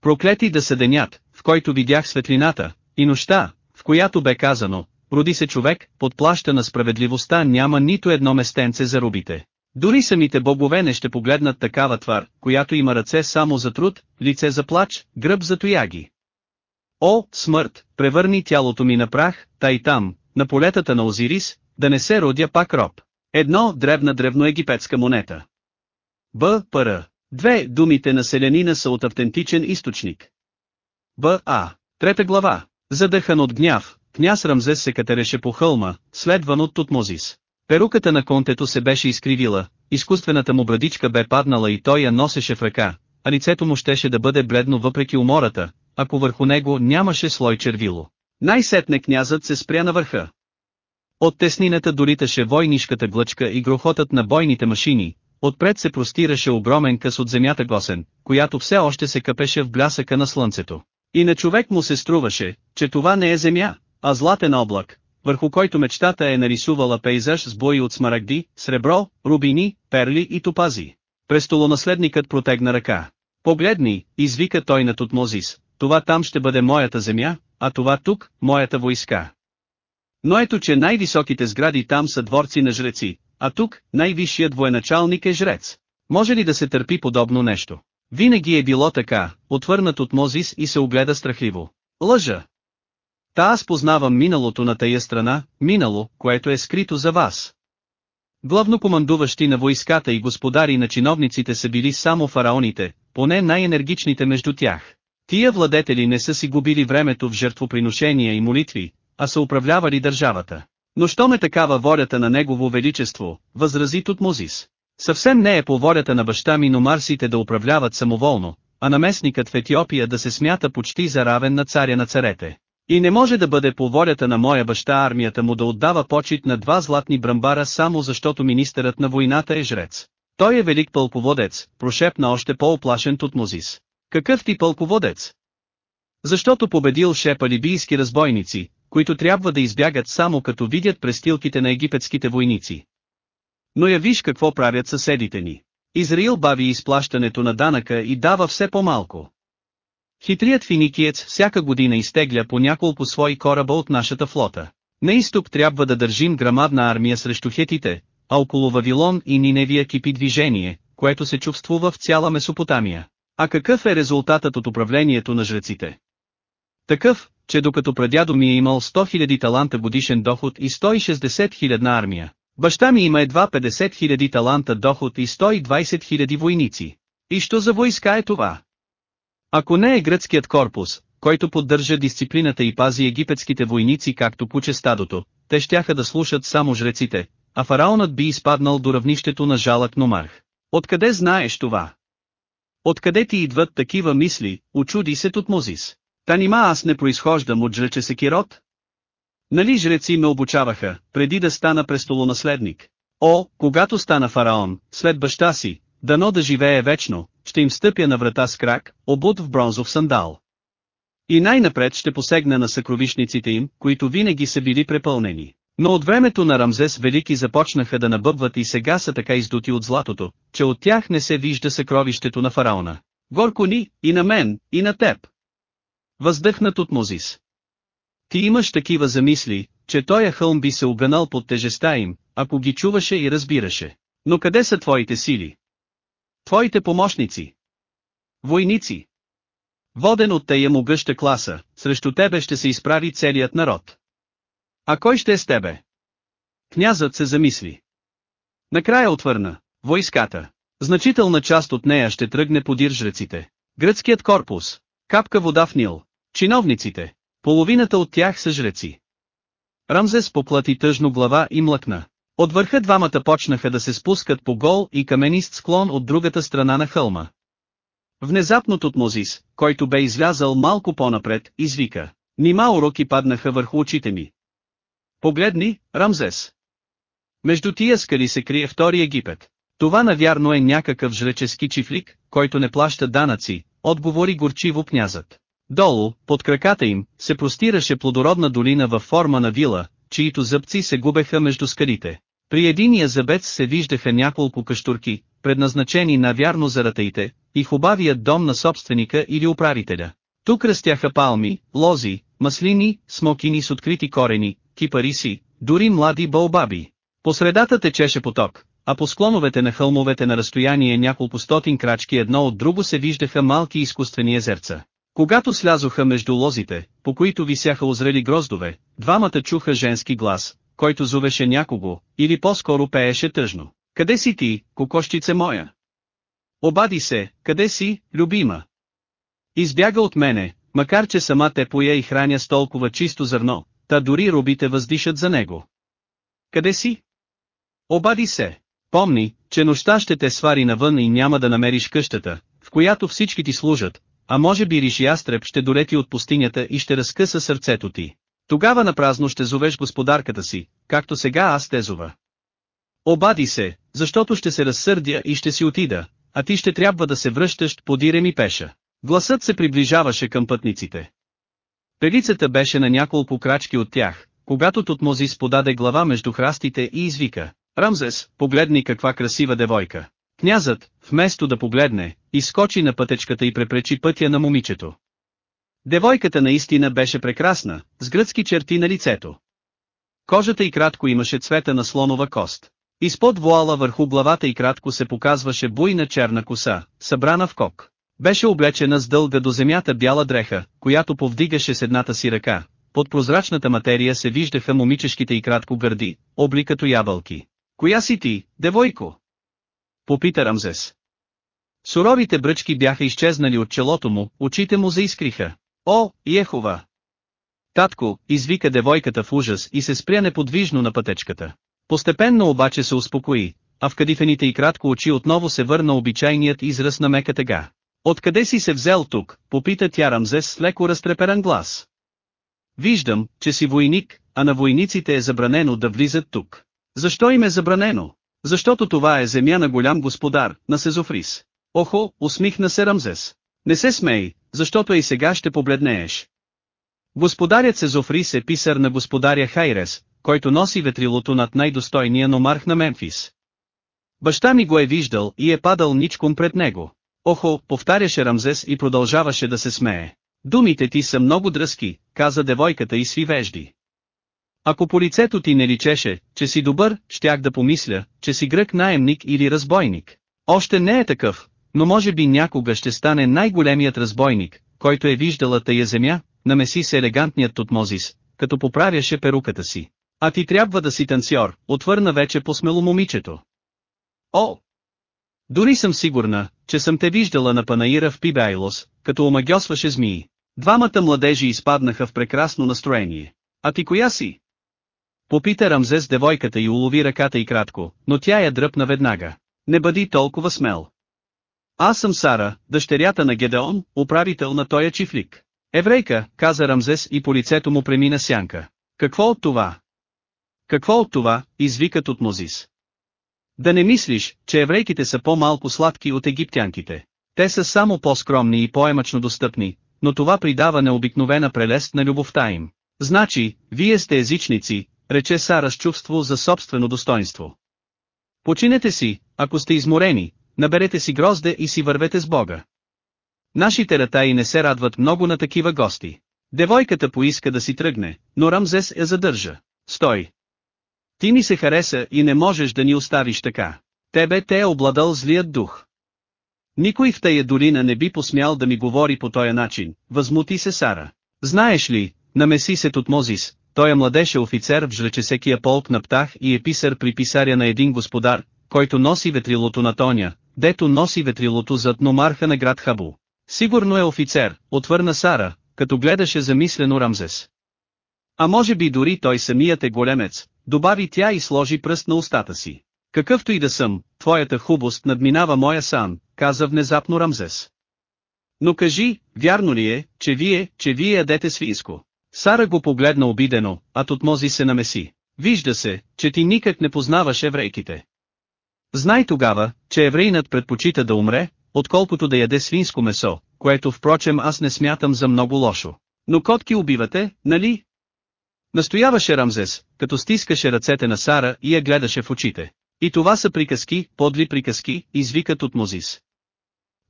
Проклети да са денят, в който видях светлината, и нощта, в която бе казано, роди се човек, под плаща на справедливостта няма нито едно местенце за рубите. Дори самите богове не ще погледнат такава твар, която има ръце само за труд, лице за плач, гръб за тояги. О, смърт, превърни тялото ми на прах, та и там, на полетата на Озирис, да не се родя пак роб. Едно древна древноегипетска монета. Б. Р. Две думите на селянина са от автентичен източник. Б. А. Трета глава. Задъхан от гняв, княз Рамзес се катереше по хълма, следван от Тутмозис. Перуката на контето се беше изкривила, изкуствената му брадичка бе паднала и той я носеше в ръка, а лицето му щеше да бъде бледно въпреки умората, ако върху него нямаше слой червило. Най-сетне князът се спря на върха. От теснината долиташе войнишката глъчка и грохотът на бойните машини, отпред се простираше огромен къс от земята госен, която все още се къпеше в блясъка на слънцето. И на човек му се струваше, че това не е земя, а златен облак, върху който мечтата е нарисувала пейзаж с бои от смарагди, сребро, рубини, перли и топази. Престолонаследникът протегна ръка. Погледни, извика той на Тутмозис, това там ще бъде моята земя, а това тук, моята войска. Но ето че най-високите сгради там са дворци на жреци, а тук, най-висшият военачалник е жрец. Може ли да се търпи подобно нещо? Винаги е било така, отвърнат от Мозис и се огледа страхливо. Лъжа! Та аз познавам миналото на тая страна, минало, което е скрито за вас. Главнокомандуващи на войската и господари на чиновниците са били само фараоните, поне най-енергичните между тях. Тия владетели не са си губили времето в жертвоприношения и молитви, а са управлявали държавата. Но що ме такава волята на Негово Величество, възрази Тутмозис. Съвсем не е по волята на баща ми номарсите да управляват самоволно, а наместникът в Етиопия да се смята почти за равен на царя на царете. И не може да бъде по волята на моя баща армията му да отдава почет на два златни брамбара само защото министърът на войната е жрец. Той е велик пълководец, прошепна още по-оплашен Тутмозис. Какъв ти пълководец? Защото победил шепа либийски разбойници, които трябва да избягат само като видят престилките на египетските войници. Но я виж какво правят съседите ни. Израил бави изплащането на данъка и дава все по-малко. Хитрият финикиец всяка година изтегля по няколко свои кораба от нашата флота. На изток трябва да държим грамадна армия срещу хетите, а около Вавилон и Ниневия кипи движение, което се чувствува в цяла Месопотамия. А какъв е резултатът от управлението на жреците? Такъв, че докато прадядо ми е имал 100 000 таланта годишен доход и 160 000 армия, баща ми има едва 50 000 таланта доход и 120 000 войници. И що за войска е това? Ако не е гръцкият корпус, който поддържа дисциплината и пази египетските войници както куче стадото, те щяха да слушат само жреците, а фараонът би изпаднал до равнището на жалък номарх. Откъде знаеш това? Откъде ти идват такива мисли, очуди се Тутмозис. Та нима аз не произхождам от жрече Секирот? Нали жреци ме обучаваха, преди да стана престолонаследник? О, когато стана фараон, след баща си, дано да живее вечно, ще им стъпя на врата с крак, обут в бронзов сандал. И най-напред ще посегна на съкровишниците им, които винаги са били препълнени. Но от времето на Рамзес Велики започнаха да набъбват и сега са така издути от златото, че от тях не се вижда съкровището на фараона. Горко ни, и на мен, и на теб. Въздъхнат от Мозис. Ти имаш такива замисли, че тоя хълм би се огънал под тежеста им, ако ги чуваше и разбираше. Но къде са твоите сили? Твоите помощници. Войници. Воден от тая могъща класа, срещу тебе ще се изправи целият народ. А кой ще е с тебе? Князът се замисли. Накрая отвърна, войската. Значителна част от нея ще тръгне подир жреците. Гръцкият корпус, капка вода в Нил, чиновниците, половината от тях са жреци. Рамзес поплати тъжно глава и млъкна. От върха двамата почнаха да се спускат по гол и каменист склон от другата страна на хълма. Внезапно Тутмозис, който бе излязал малко по-напред, извика. Нима уроки паднаха върху очите ми. Погледни, Рамзес. Между тия скали се крие втори Египет. Това навярно е някакъв жречески чифлик, който не плаща данъци, отговори горчиво князът. Долу, под краката им, се простираше плодородна долина във форма на вила, чието зъбци се губеха между скалите. При единия зъбец се виждаха няколко каштурки, предназначени навярно за ратаите, и хубавият дом на собственика или управителя. Тук растяха палми, лози, маслини, смокини с открити корени, кипариси, дори млади бълбаби. По средата течеше поток, а по склоновете на хълмовете на разстояние няколко стотин крачки едно от друго се виждаха малки изкуствени езерца. Когато слязоха между лозите, по които висяха озрели гроздове, двамата чуха женски глас, който зовеше някого, или по-скоро пееше тъжно. Къде си ти, кокощице моя? Обади се, къде си, любима? Избяга от мене, макар че сама те поя и храня с толкова чисто зърно, та дори робите въздишат за него. Къде си? Обади се. Помни, че нощта ще те свари навън и няма да намериш къщата, в която всички ти служат, а може би риши ястреб ще долети от пустинята и ще разкъса сърцето ти. Тогава напразно ще зовеш господарката си, както сега аз те зова. Обади се, защото ще се разсърдя и ще си отида, а ти ще трябва да се връщаш подире ми пеша. Гласът се приближаваше към пътниците. Певицата беше на няколко крачки от тях, когато Тутмозис подаде глава между храстите и извика. Рамзес, погледни каква красива девойка. Князът, вместо да погледне, изскочи на пътечката и препречи пътя на момичето. Девойката наистина беше прекрасна, с гръцки черти на лицето. Кожата и кратко имаше цвета на слонова кост. Изпод вуала върху главата и кратко се показваше буйна черна коса, събрана в кок. Беше облечена с дълга до земята бяла дреха, която повдигаше с едната си ръка. Под прозрачната материя се виждаха момичешките и кратко гърди, обли като ябълки. Коя си ти, девойко? Попита Рамзес. Суровите бръчки бяха изчезнали от челото му, очите му заискриха. О, Ехова! Татко, извика девойката в ужас и се спря неподвижно на пътечката. Постепенно обаче се успокои, а в кадифените и кратко очи отново се върна обичайният израз на мека тъга. Откъде си се взел тук, попита тя Рамзес с леко разтреперан глас. Виждам, че си войник, а на войниците е забранено да влизат тук. Защо им е забранено? Защото това е земя на голям господар, на Сезофрис. Охо, усмихна се Рамзес. Не се смей, защото и сега ще побледнееш. Господарят Сезофрис е писар на господаря Хайрес, който носи ветрилото над най-достойния номарх на Мемфис. Баща ми го е виждал и е падал ничком пред него. Охо, повтаряше Рамзес и продължаваше да се смее. Думите ти са много дръзки, каза девойката и свивежди. Ако по лицето ти не личеше, че си добър, щях да помисля, че си грък наемник или разбойник. Още не е такъв, но може би някога ще стане най-големият разбойник, който е виждала тая земя, намеси се елегантният Тутмозис, като поправяше перуката си. А ти трябва да си танцор, отвърна вече посмело момичето. О! Дори съм сигурна, че съм те виждала на панаира в Пибайлос, като омагьосваше змии. Двамата младежи изпаднаха в прекрасно настроение. А ти коя си? Попита Рамзес девойката и улови ръката и кратко, но тя я дръпна веднага. Не бъди толкова смел. Аз съм Сара, дъщерята на Гедеон, управител на тоя чифлик. Еврейка, каза Рамзес и по лицето му премина сянка. Какво от това? Какво от това, извикат от Мозис. Да не мислиш, че еврейките са по-малко сладки от египтянките. Те са само по-скромни и по-емъчно достъпни, но това придава необикновена прелест на любовта им. Значи, вие сте езичници, рече Сара с чувство за собствено достоинство. Починете си, ако сте изморени, наберете си грозде и си вървете с Бога. Нашите ратаи не се радват много на такива гости. Девойката поиска да си тръгне, но Рамзес я задържа. Стой! Ти ми се хареса и не можеш да ни оставиш така. Тебе те е обладал злият дух. Никой в тая долина не би посмял да ми говори по този начин, възмути се Сара. Знаеш ли, намеси се Тутмозис, той е младеж е офицер в жречесекия полк на Птах и е писар при писаря на един господар, който носи ветрилото на Тоня, дето носи ветрилото зад номарха на град Хабу. Сигурно е офицер, отвърна Сара, като гледаше замислено Рамзес. А може би дори той самият е големец, добави тя и сложи пръст на устата си. Какъвто и да съм, твоята хубост надминава моя сан, каза внезапно Рамзес. Но кажи, вярно ли е, че вие, че вие ядете свинско? Сара го погледна обидено, а Тотмози се намеси. Вижда се, че ти никак не познаваш еврейките. Знай тогава, че еврейнат предпочита да умре, отколкото да яде свинско месо, което впрочем аз не смятам за много лошо. Но котки убивате, нали? Настояваше Рамзес, като стискаше ръцете на Сара и я гледаше в очите. И това са приказки, подли приказки, извикат от Мозис.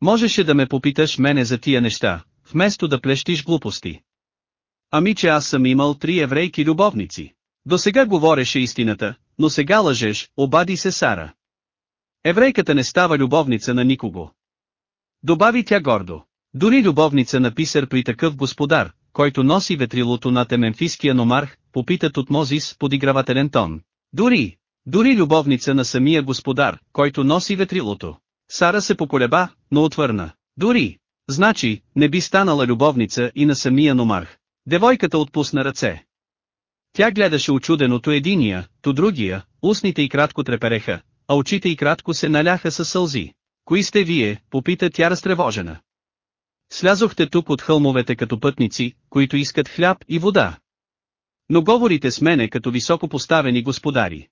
Можеше да ме попиташ мене за тия неща, вместо да плещиш глупости. Ами че аз съм имал три еврейки любовници. До сега говореше истината, но сега лъжеш, обади се Сара. Еврейката не става любовница на никого. Добави тя гордо. Дори любовница на писар при такъв господар, който носи ветрилото на темемфиския номарх, попитат от Мозис подигравателен тон. Дори, дори любовница на самия господар, който носи ветрилото. Сара се поколеба, но отвърна. Дори, значи, не би станала любовница и на самия номарх. Девойката отпусна ръце. Тя гледаше очудено то единия, то другия, устните й кратко трепереха, а очите й кратко се наляха със сълзи. Кои сте вие, попита тя разтревожена. Слязохте тук от хълмовете като пътници, които искат хляб и вода. Но говорите с мене като високо поставени господари.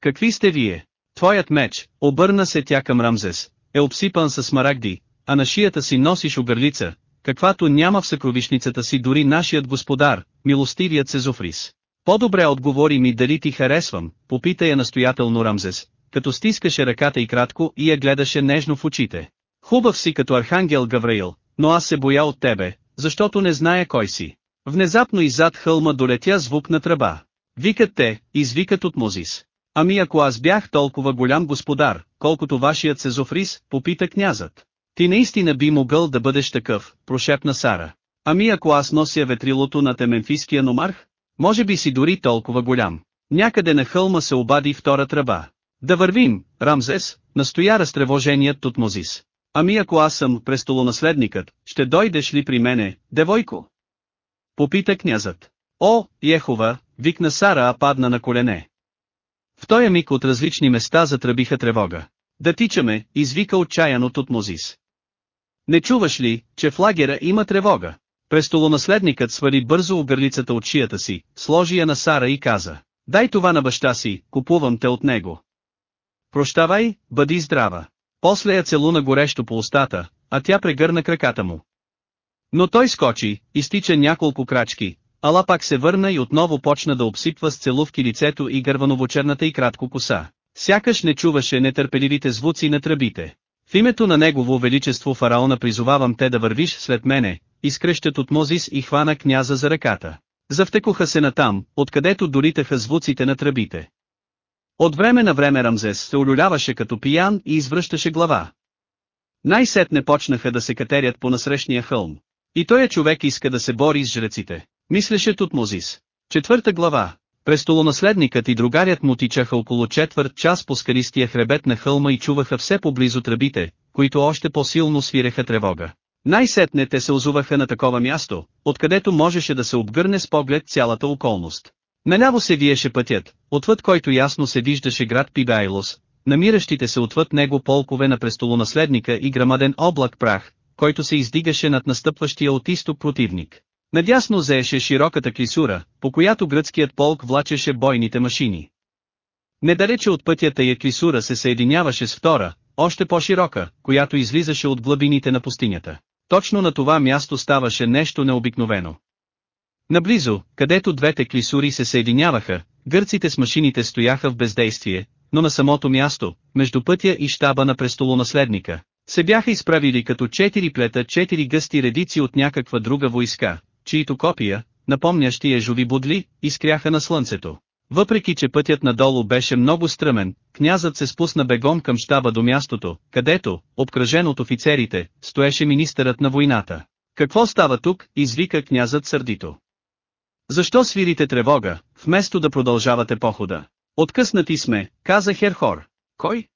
Какви сте вие? Твоят меч, обърна се тя към Рамзес, е обсипан с смарагди, а на шията си носиш оберлица, каквато няма в съкровишницата си дори нашият господар, милостивият Сезофрис. По-добре отговори ми дали ти харесвам, попита я настоятелно Рамзес, като стискаше ръката и кратко и я гледаше нежно в очите. Хубав си като архангел Гавраил, но аз се боя от тебе, защото не зная кой си. Внезапно иззад хълма долетя звук на тръба. Викат те, извикат от Мозис. Ами ако аз бях толкова голям господар, колкото вашият Сезофрис, попита князът. Ти наистина би могъл да бъдеш такъв, прошепна Сара. Ами ако аз нося ветрилото на теменфийския номарх? Може би си дори толкова голям. Някъде на хълма се обади втора тръба. Да вървим, Рамзес, настоя разтревоженият Тутмозис. Ами ако аз съм престолонаследникът, ще дойдеш ли при мене, девойко? Попита князът. О, Ехова, викна Сара, а падна на колене. В този миг от различни места затръбиха тревога. Да тичаме, извика отчаяно Тутмозис. Не чуваш ли, че в лагера има тревога? Престолонаследникът свали бързо оберлицата от шията си, сложи я на Сара и каза. Дай това на баща си, купувам те от него. Прощавай, бъди здрава. После я целуна горещо по устата, а тя прегърна краката му. Но той скочи, изтича няколко крачки, ала пак се върна и отново почна да обсипва с целувки лицето и гървановочерната и кратко коса. Сякаш не чуваше нетърпеливите звуци на тръбите. В името на Негово Величество Фараона призовавам те да вървиш след мене, изкрещат от Мозис и хвана княза за ръката. Завтекоха се натам, откъдето долитаха звуците на тръбите. От време на време Рамзес се олюляваше като пиян и извръщаше глава. Най-сетне почнаха да се катерят по насрещния хълм. И той човек иска да се бори с жреците, мислеше Тутмозис. Четвърта глава. Престолонаследникът и другарят му тичаха около четвърт час по скалистия хребет на хълма и чуваха все поблизо тръбите, които още по-силно свиреха тревога. Най-сетне те се озуваха на такова място, откъдето можеше да се обгърне с поглед цялата околност. Наляво се виеше пътят, отвъд който ясно се виждаше град Пибайлос, намиращите се отвъд него полкове на престолонаследника и грамаден облак прах, който се издигаше над настъпващия от изток противник. Надясно заеше широката клисура, по която гръцкият полк влачеше бойните машини. Недалече от пътя тая клисура се съединяваше с втора, още по-широка, която излизаше от глъбините на пустинята. Точно на това място ставаше нещо необикновено. Наблизо, където двете клисури се съединяваха, гърците с машините стояха в бездействие, но на самото място, между пътя и щаба на престолонаследника, се бяха изправили като четири плета четири гъсти редици от някаква друга войска, чието копия, напомнящи ежови будли, изкряха на слънцето. Въпреки че пътят надолу беше много стръмен, князът се спусна бегом към щаба до мястото, където, обкръжен от офицерите, стоеше министърът на войната. Какво става тук, извика князът сърдито. Защо свирите тревога, вместо да продължавате похода? Откъснати сме, каза Херхор. Кой?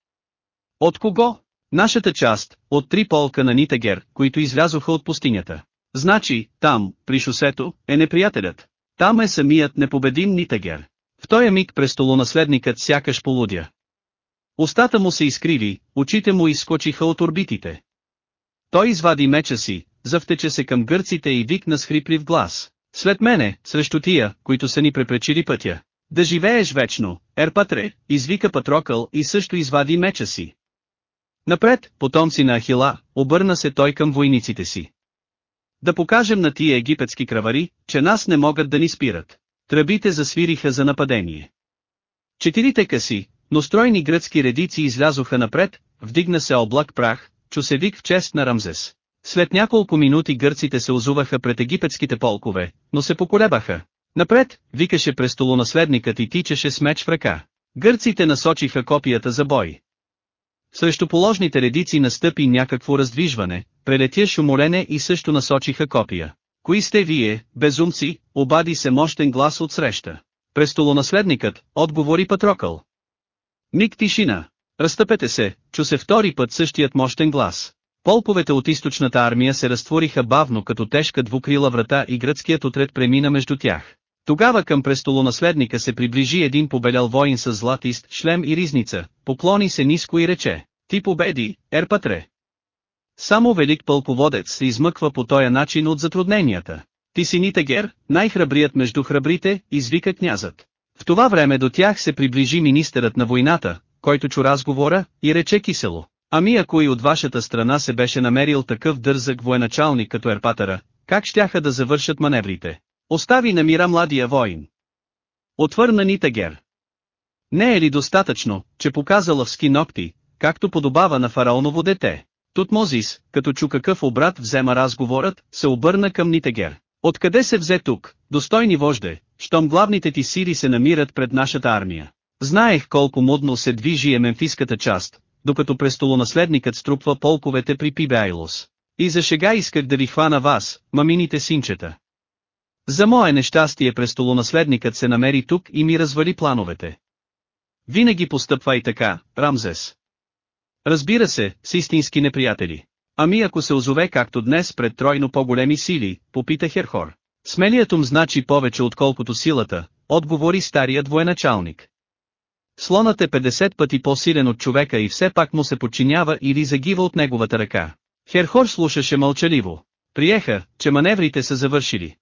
От кого? Нашата част, от три полка на Нитагер, които излязоха от пустинята. Значи, там, при шосето, е неприятелят. Там е самият непобедим Нитагер. В този миг престолонаследникът сякаш полудя. Остата му се изкриви, очите му изскочиха от орбитите. Той извади меча си, завтече се към гърците и викна с хриплив глас. След мене, срещу тия, които са ни препречили пътя. Да живееш вечно, Ерпатре, извика Патрокъл и също извади меча си. Напред, потомци на Ахила, обърна се той към войниците си. Да покажем на тия египетски кравари, че нас не могат да ни спират. Тръбите засвириха за нападение. Четирите къси, но стройни гръцки редици излязоха напред, вдигна се облак прах, чу се вик в чест на Рамзес. След няколко минути гърците се озуваха пред египетските полкове, но се поколебаха. Напред, викаше престолонаследникът и тичаше с меч в ръка. Гърците насочиха копията за бой. Срещу положните редици настъпи някакво раздвижване, прелетя шумолене и също насочиха копия. Кои сте вие, безумци, обади се мощен глас от среща. Престолонаследникът, отговори Патрокъл. Миг тишина. Разтъпете се, чу се втори път същият мощен глас. Полковете от източната армия се разтвориха бавно като тежка двукрила врата и гръцкият отред премина между тях. Тогава към престолонаследника се приближи един побелял воин с златист, шлем и ризница, поклони се ниско и рече, ти победи, Ерпатре. Само велик пълководец се измъква по този начин от затрудненията. Ти си Нитегер, най-храбрият между храбрите, извика князът. В това време до тях се приближи министърът на войната, който чу разговора, и рече кисело. Ами ако и от вашата страна се беше намерил такъв дързък военачалник като Ерпатъра, как щяха да завършат маневрите? Остави на мира младия воин. Отвърна Нитагер. Не е ли достатъчно, че показа лъвски ногти, както подобава на фараоново дете? Тутмозис, като чу какъв обрат взема разговорът, се обърна към Нитегер. Откъде се взе тук, достойни вожде, щом главните ти сили се намират пред нашата армия? Знаех колко мудно се движи емемфиската част, докато престолонаследникът струпва полковете при Пибеайлос. И за шега исках да ви хвана вас, мамините синчета. За мое нещастие престолонаследникът се намери тук и ми развали плановете. Винаги постъпвай така, Рамзес. Разбира се, с истински неприятели. Ами ако се озове както днес пред тройно по-големи сили, попита Херхор. Смелият ум значи повече отколкото силата, отговори старият военачалник. Слонът е 50 пъти по-силен от човека и все пак му се подчинява или загива от неговата ръка. Херхор слушаше мълчаливо. Приеха, че маневрите са завършили.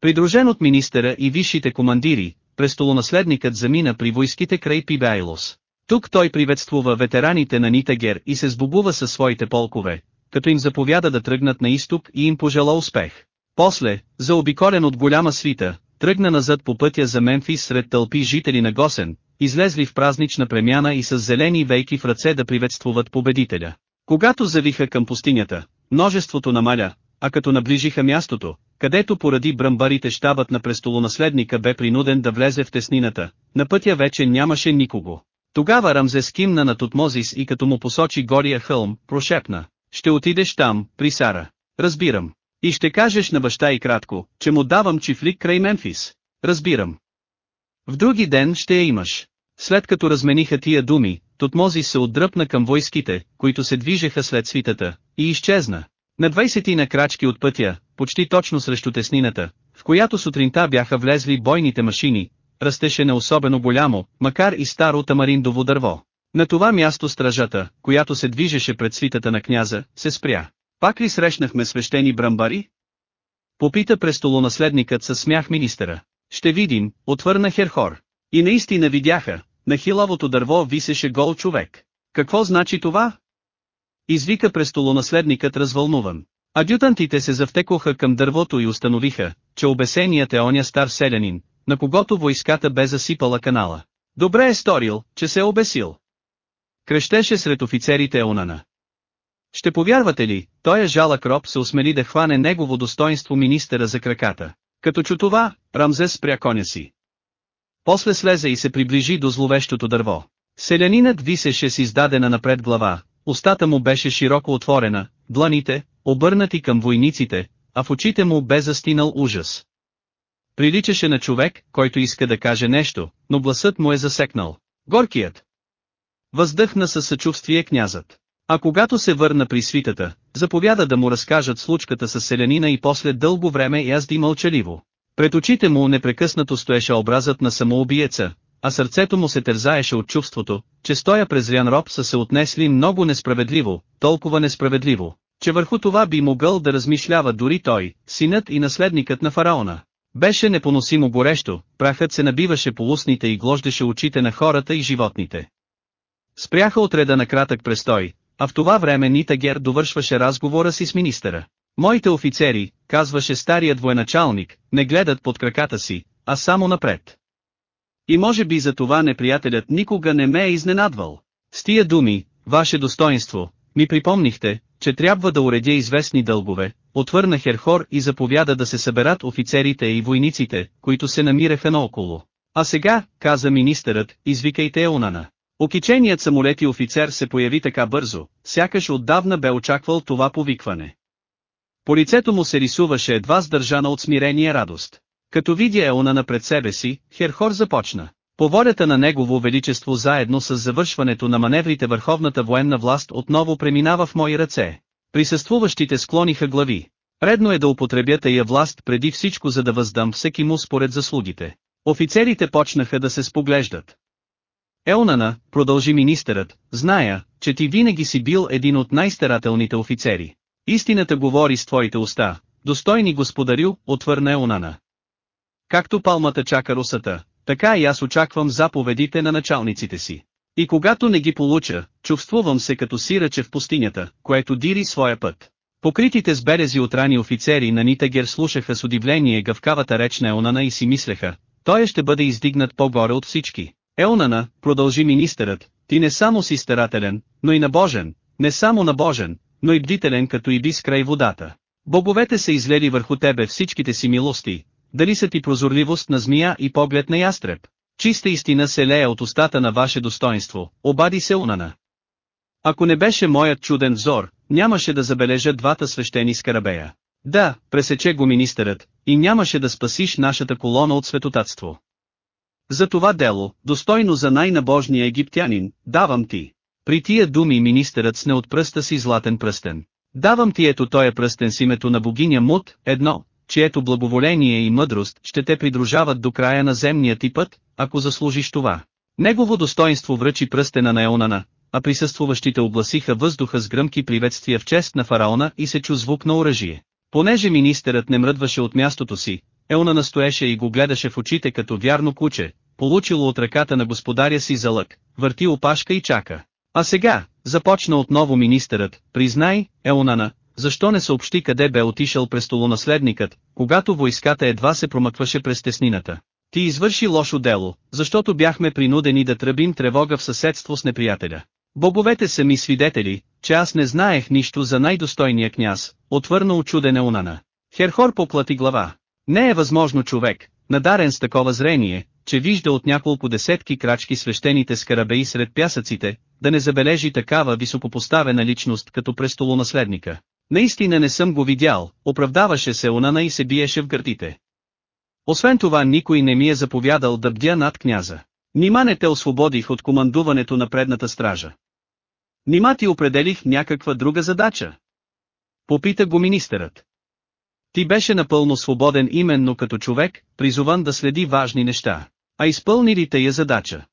Придружен от министъра и висшите командири, престолонаследникът замина при войските край Пибайлос. Тук той приветствува ветераните на Нитагер и се сбогува със своите полкове, като им заповяда да тръгнат на изток и им пожела успех. После, заобиколен от голяма свита, тръгна назад по пътя за Мемфис сред тълпи жители на Госен, излезли в празнична премяна и с зелени вейки в ръце да приветствуват победителя. Когато завиха към пустинята, множеството намаля, а като наближиха мястото, където поради бръмбарите щабът на престолонаследника бе принуден да влезе в теснината, на пътя вече нямаше никого. Тогава Рамзес кимна на Тутмозис и като му посочи гория хълм, прошепна, ще отидеш там, при Сара. Разбирам. И ще кажеш на баща и кратко, че му давам чифлик край Мемфис. Разбирам. В други ден ще я имаш. След като размениха тия думи, Тутмозис се отдръпна към войските, които се движеха след свитата, и изчезна. На 20 на крачки от пътя, почти точно срещу теснината, в която сутринта бяха влезли бойните машини, растеше не особено голямо, макар и старо тамариндово дърво. На това място стражата, която се движеше пред свитата на княза, се спря. Пак ли срещнахме свещени брамбари? Попита престолонаследникът със смях министъра. Ще видим, отвърна Херхор. И наистина видяха, на хилавото дърво висеше гол човек. Какво значи това? Извика престолонаследникът развълнуван. Адютантите се завтекоха към дървото и установиха, че обесеният е оня стар селянин, на когото войската бе засипала канала. Добре е сторил, че се е обесил. Крещеше сред офицерите Еонана. Ще повярвате ли, той жалък роб се осмели да хване негово достоинство министъра за краката. Като чу това, Рамзес спря коня си. После слезе и се приближи до зловещото дърво. Селянинът висеше с издадена напред глава, устата му беше широко отворена, дланите, обърнати към войниците, а в очите му бе застинал ужас. Приличаше на човек, който иска да каже нещо, но гласът му е засекнал. Горкият! Въздъхна със съчувствие князът. А когато се върна при свитата, заповяда да му разкажат случката с селянина и после дълго време язди мълчаливо. Пред очите му непрекъснато стоеше образът на самоубиеца, а сърцето му се тързаеше от чувството, че стоя презрян роб са се отнесли много несправедливо, толкова несправедливо, че върху това би могъл да размишлява дори той, синът и наследникът на фараона. Беше непоносимо горещо, прахът се набиваше по устните и глождеше очите на хората и животните. Спряха отреда на кратък престой, а в това време Нитагер довършваше разговора си с министъра. Моите офицери, казваше старият военачалник, не гледат под краката си, а само напред. И може би за това неприятелят никога не ме е изненадвал. С тия думи, ваше достоинство, ми припомнихте, че трябва да уредя известни дългове, отвърна Херхор и заповяда да се съберат офицерите и войниците, които се намираха наоколо. А сега, каза министърът, извикайте Еонана. Окиченият самолет и офицер се появи така бързо, сякаш отдавна бе очаквал това повикване. По лицето му се рисуваше едва сдържана от смирение радост. Като видя Еонана пред себе си, Херхор започна. По волята на Негово Величество заедно с завършването на маневрите върховната военна власт отново преминава в мои ръце. Присъствуващите склониха глави. Редно е да употребя тая власт преди всичко за да въздам всеки му според заслугите. Офицерите почнаха да се споглеждат. Елнана, продължи министърът, зная, че ти винаги си бил един от най-старателните офицери. Истината говори с твоите уста, достойни господарю, отвърна Елнана. Както палмата чака русата, така и аз очаквам заповедите на началниците си. И когато не ги получа, чувствувам се като сираче в пустинята, което дири своя път. Покритите с берези от рани офицери на Нитагер слушаха с удивление гъвкавата реч на Еонана и си мислеха, той ще бъде издигнат по-горе от всички. Еонана, продължи министърът, ти не само си старателен, но и набожен, не само набожен, но и бдителен като и бис край водата. Боговете са излели върху тебе всичките си милости, дали са ти прозорливост на змия и поглед на ястреб. Чиста истина се лее от устата на ваше достоинство, обади се Унана. Ако не беше моят чуден взор, нямаше да забележа двата свещени скарабея. Да, пресече го министърът, и нямаше да спасиш нашата колона от светотатство. За това дело, достойно за най-набожния египтянин, давам ти. При тия думи министърът сне от пръста си златен пръстен. Давам ти ето тоя пръстен с името на богиня Мут, едно, чието благоволение и мъдрост ще те придружават до края на земния ти път, ако заслужиш това. Негово достоинство връчи пръстена на Еонана, а присъствуващите обласиха въздуха с гръмки приветствия в чест на фараона и се чу звук на оръжие. Понеже министърът не мръдваше от мястото си, Еона настоеше и го гледаше в очите като вярно куче, получило от ръката на господаря си залък, върти опашка и чака. А сега, започна отново министърът, признай, Еонана, защо не съобщи къде бе отишъл престолонаследникът, когато войската едва се промъкваше през теснината. Ти извърши лошо дело, защото бяхме принудени да тръбим тревога в съседство с неприятеля. Боговете са ми свидетели, че аз не знаех нищо за най-достойния княз, отвърна очудене Унана. Херхор поплати глава. Не е възможно човек, надарен с такова зрение, че вижда от няколко десетки крачки свещените скарабеи сред пясъците, да не забележи такава високопоставена личност като престолонаследника. Наистина не съм го видял, оправдаваше се Унана и се биеше в гърдите. Освен това никой не ми е заповядал да бдя над княза. Нима не те освободих от командуването на предната стража. Нима ти определих някаква друга задача? Попита го министърът. Ти беше напълно свободен именно като човек, призован да следи важни неща. А изпълни ли тая задача?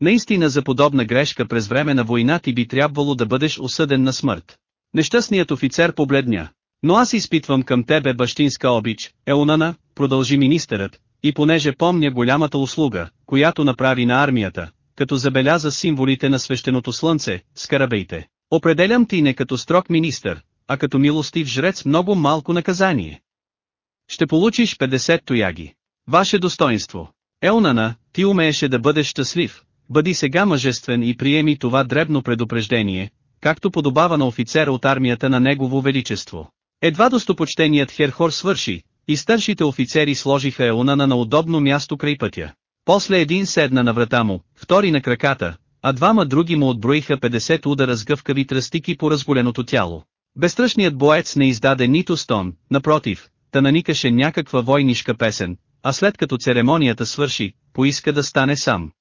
Наистина за подобна грешка през време на война ти би трябвало да бъдеш осъден на смърт. Нещастният офицер побледня. Но аз изпитвам към тебе бащинска обич, Еонана, продължи министърът, и понеже помня голямата услуга, която направи на армията, като забеляза символите на свещеното слънце, скарабейте. Определям ти не като строг министър, а като милостив жрец много малко наказание. Ще получиш 50 тояги. Ваше достоинство. Елнана, ти умееше да бъдеш щастлив, бъди сега мъжествен и приеми това дребно предупреждение, както подобава на офицера от армията на Негово Величество. Едва достопочтеният Херхор свърши, и старшите офицери сложиха Еонана на удобно място край пътя. После един седна на врата му, втори на краката, а двама други му отброиха 50 удара с гъвкави тръстики по разголеното тяло. Безстрашният боец не издаде нито стон, напротив, та наникаше някаква войнишка песен, а след като церемонията свърши, поиска да стане сам.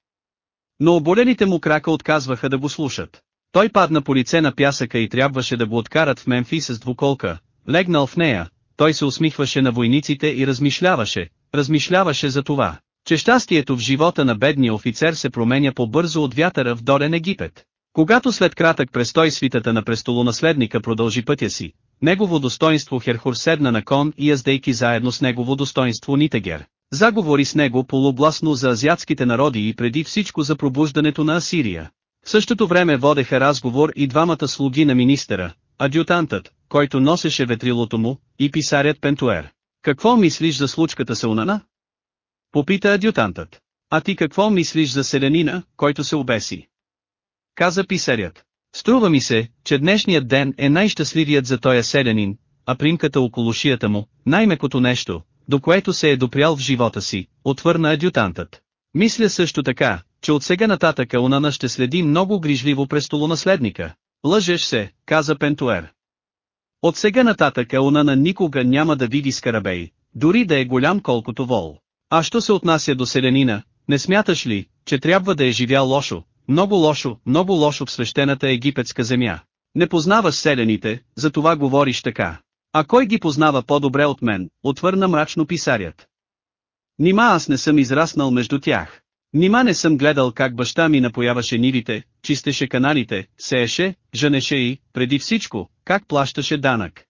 Но оболените му крака отказваха да го слушат. Той падна по лице на пясъка и трябваше да го откарат в Мемфис с двуколка, легнал в нея, той се усмихваше на войниците и размишляваше, размишляваше за това, че щастието в живота на бедния офицер се променя по-бързо от вятъра в долен Египет. Когато след кратък престой свитата на престолонаследника продължи пътя си, негово достоинство Херхур седна на кон и яздейки заедно с негово достоинство Нитегер. Заговори с него полубласно за азиатските народи и преди всичко за пробуждането на Асирия. В същото време водеха разговор и двамата слуги на министъра, адютантът, който носеше ветрилото му, и писарят Пентуер. Какво мислиш за случката с Унана? Попита адютантът. А ти какво мислиш за селянина, който се обеси? Каза писарят. Струва ми се, че днешният ден е най-щастливият за тоя селянин, а примката около шията му, най-мекото нещо, до което се е допрял в живота си, отвърна адютантът. Мисля също така, че от сега нататък Унана ще следи много грижливо престолонаследника. Лъжеш се, каза Пентуер. От сега нататък Еонана никога няма да види скарабей, дори да е голям колкото вол. А що се отнася до селянина, не смяташ ли, че трябва да е живял лошо, много лошо, много лошо в свещената египетска земя? Не познаваш селените, за това говориш така. А кой ги познава по-добре от мен, отвърна мрачно писарят. Нима аз не съм израснал между тях. Нима не съм гледал как баща ми напояваше нивите, чистеше каналите, сееше, женеше и, преди всичко, как плащаше данък.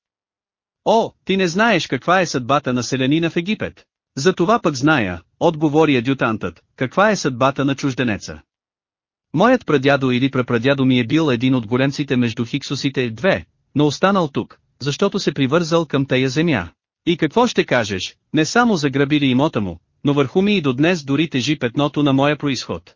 О, ти не знаеш каква е съдбата на селянина в Египет. За това пък зная, отговори адютантът, каква е съдбата на чужденеца. Моят прадядо или прапрадядо ми е бил един от големците между хиксосите две, но останал тук, защото се привързал към тая земя. И какво ще кажеш, не само заграбили имота му, но върху ми и до днес дори тежи петното на моя происход.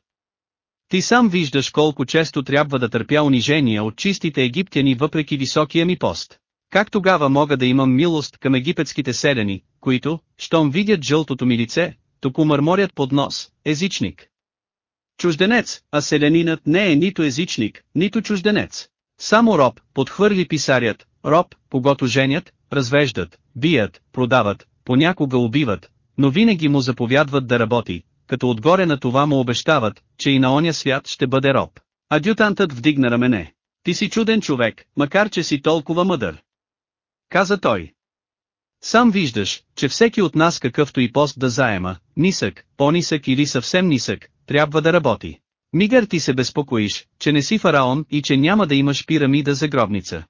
Ти сам виждаш колко често трябва да търпя унижения от чистите египтяни въпреки високия ми пост. Как тогава мога да имам милост към египетските селени, които, щом видят жълтото ми лице, току мърморят под нос, езичник. Чужденец, а селянинът не е нито езичник, нито чужденец. Само роб, подхвърли писарят, роб, когато женят, развеждат, бият, продават, понякога убиват, но винаги му заповядват да работи, като отгоре на това му обещават, че и на оня свят ще бъде роб. Адютантът вдигна рамене. Ти си чуден човек, макар че си толкова мъдър. Каза той. Сам виждаш, че всеки от нас какъвто и пост да заема, нисък, по-нисък или съвсем нисък, трябва да работи. Мигър ти се безпокоиш, че не си фараон и че няма да имаш пирамида за гробница.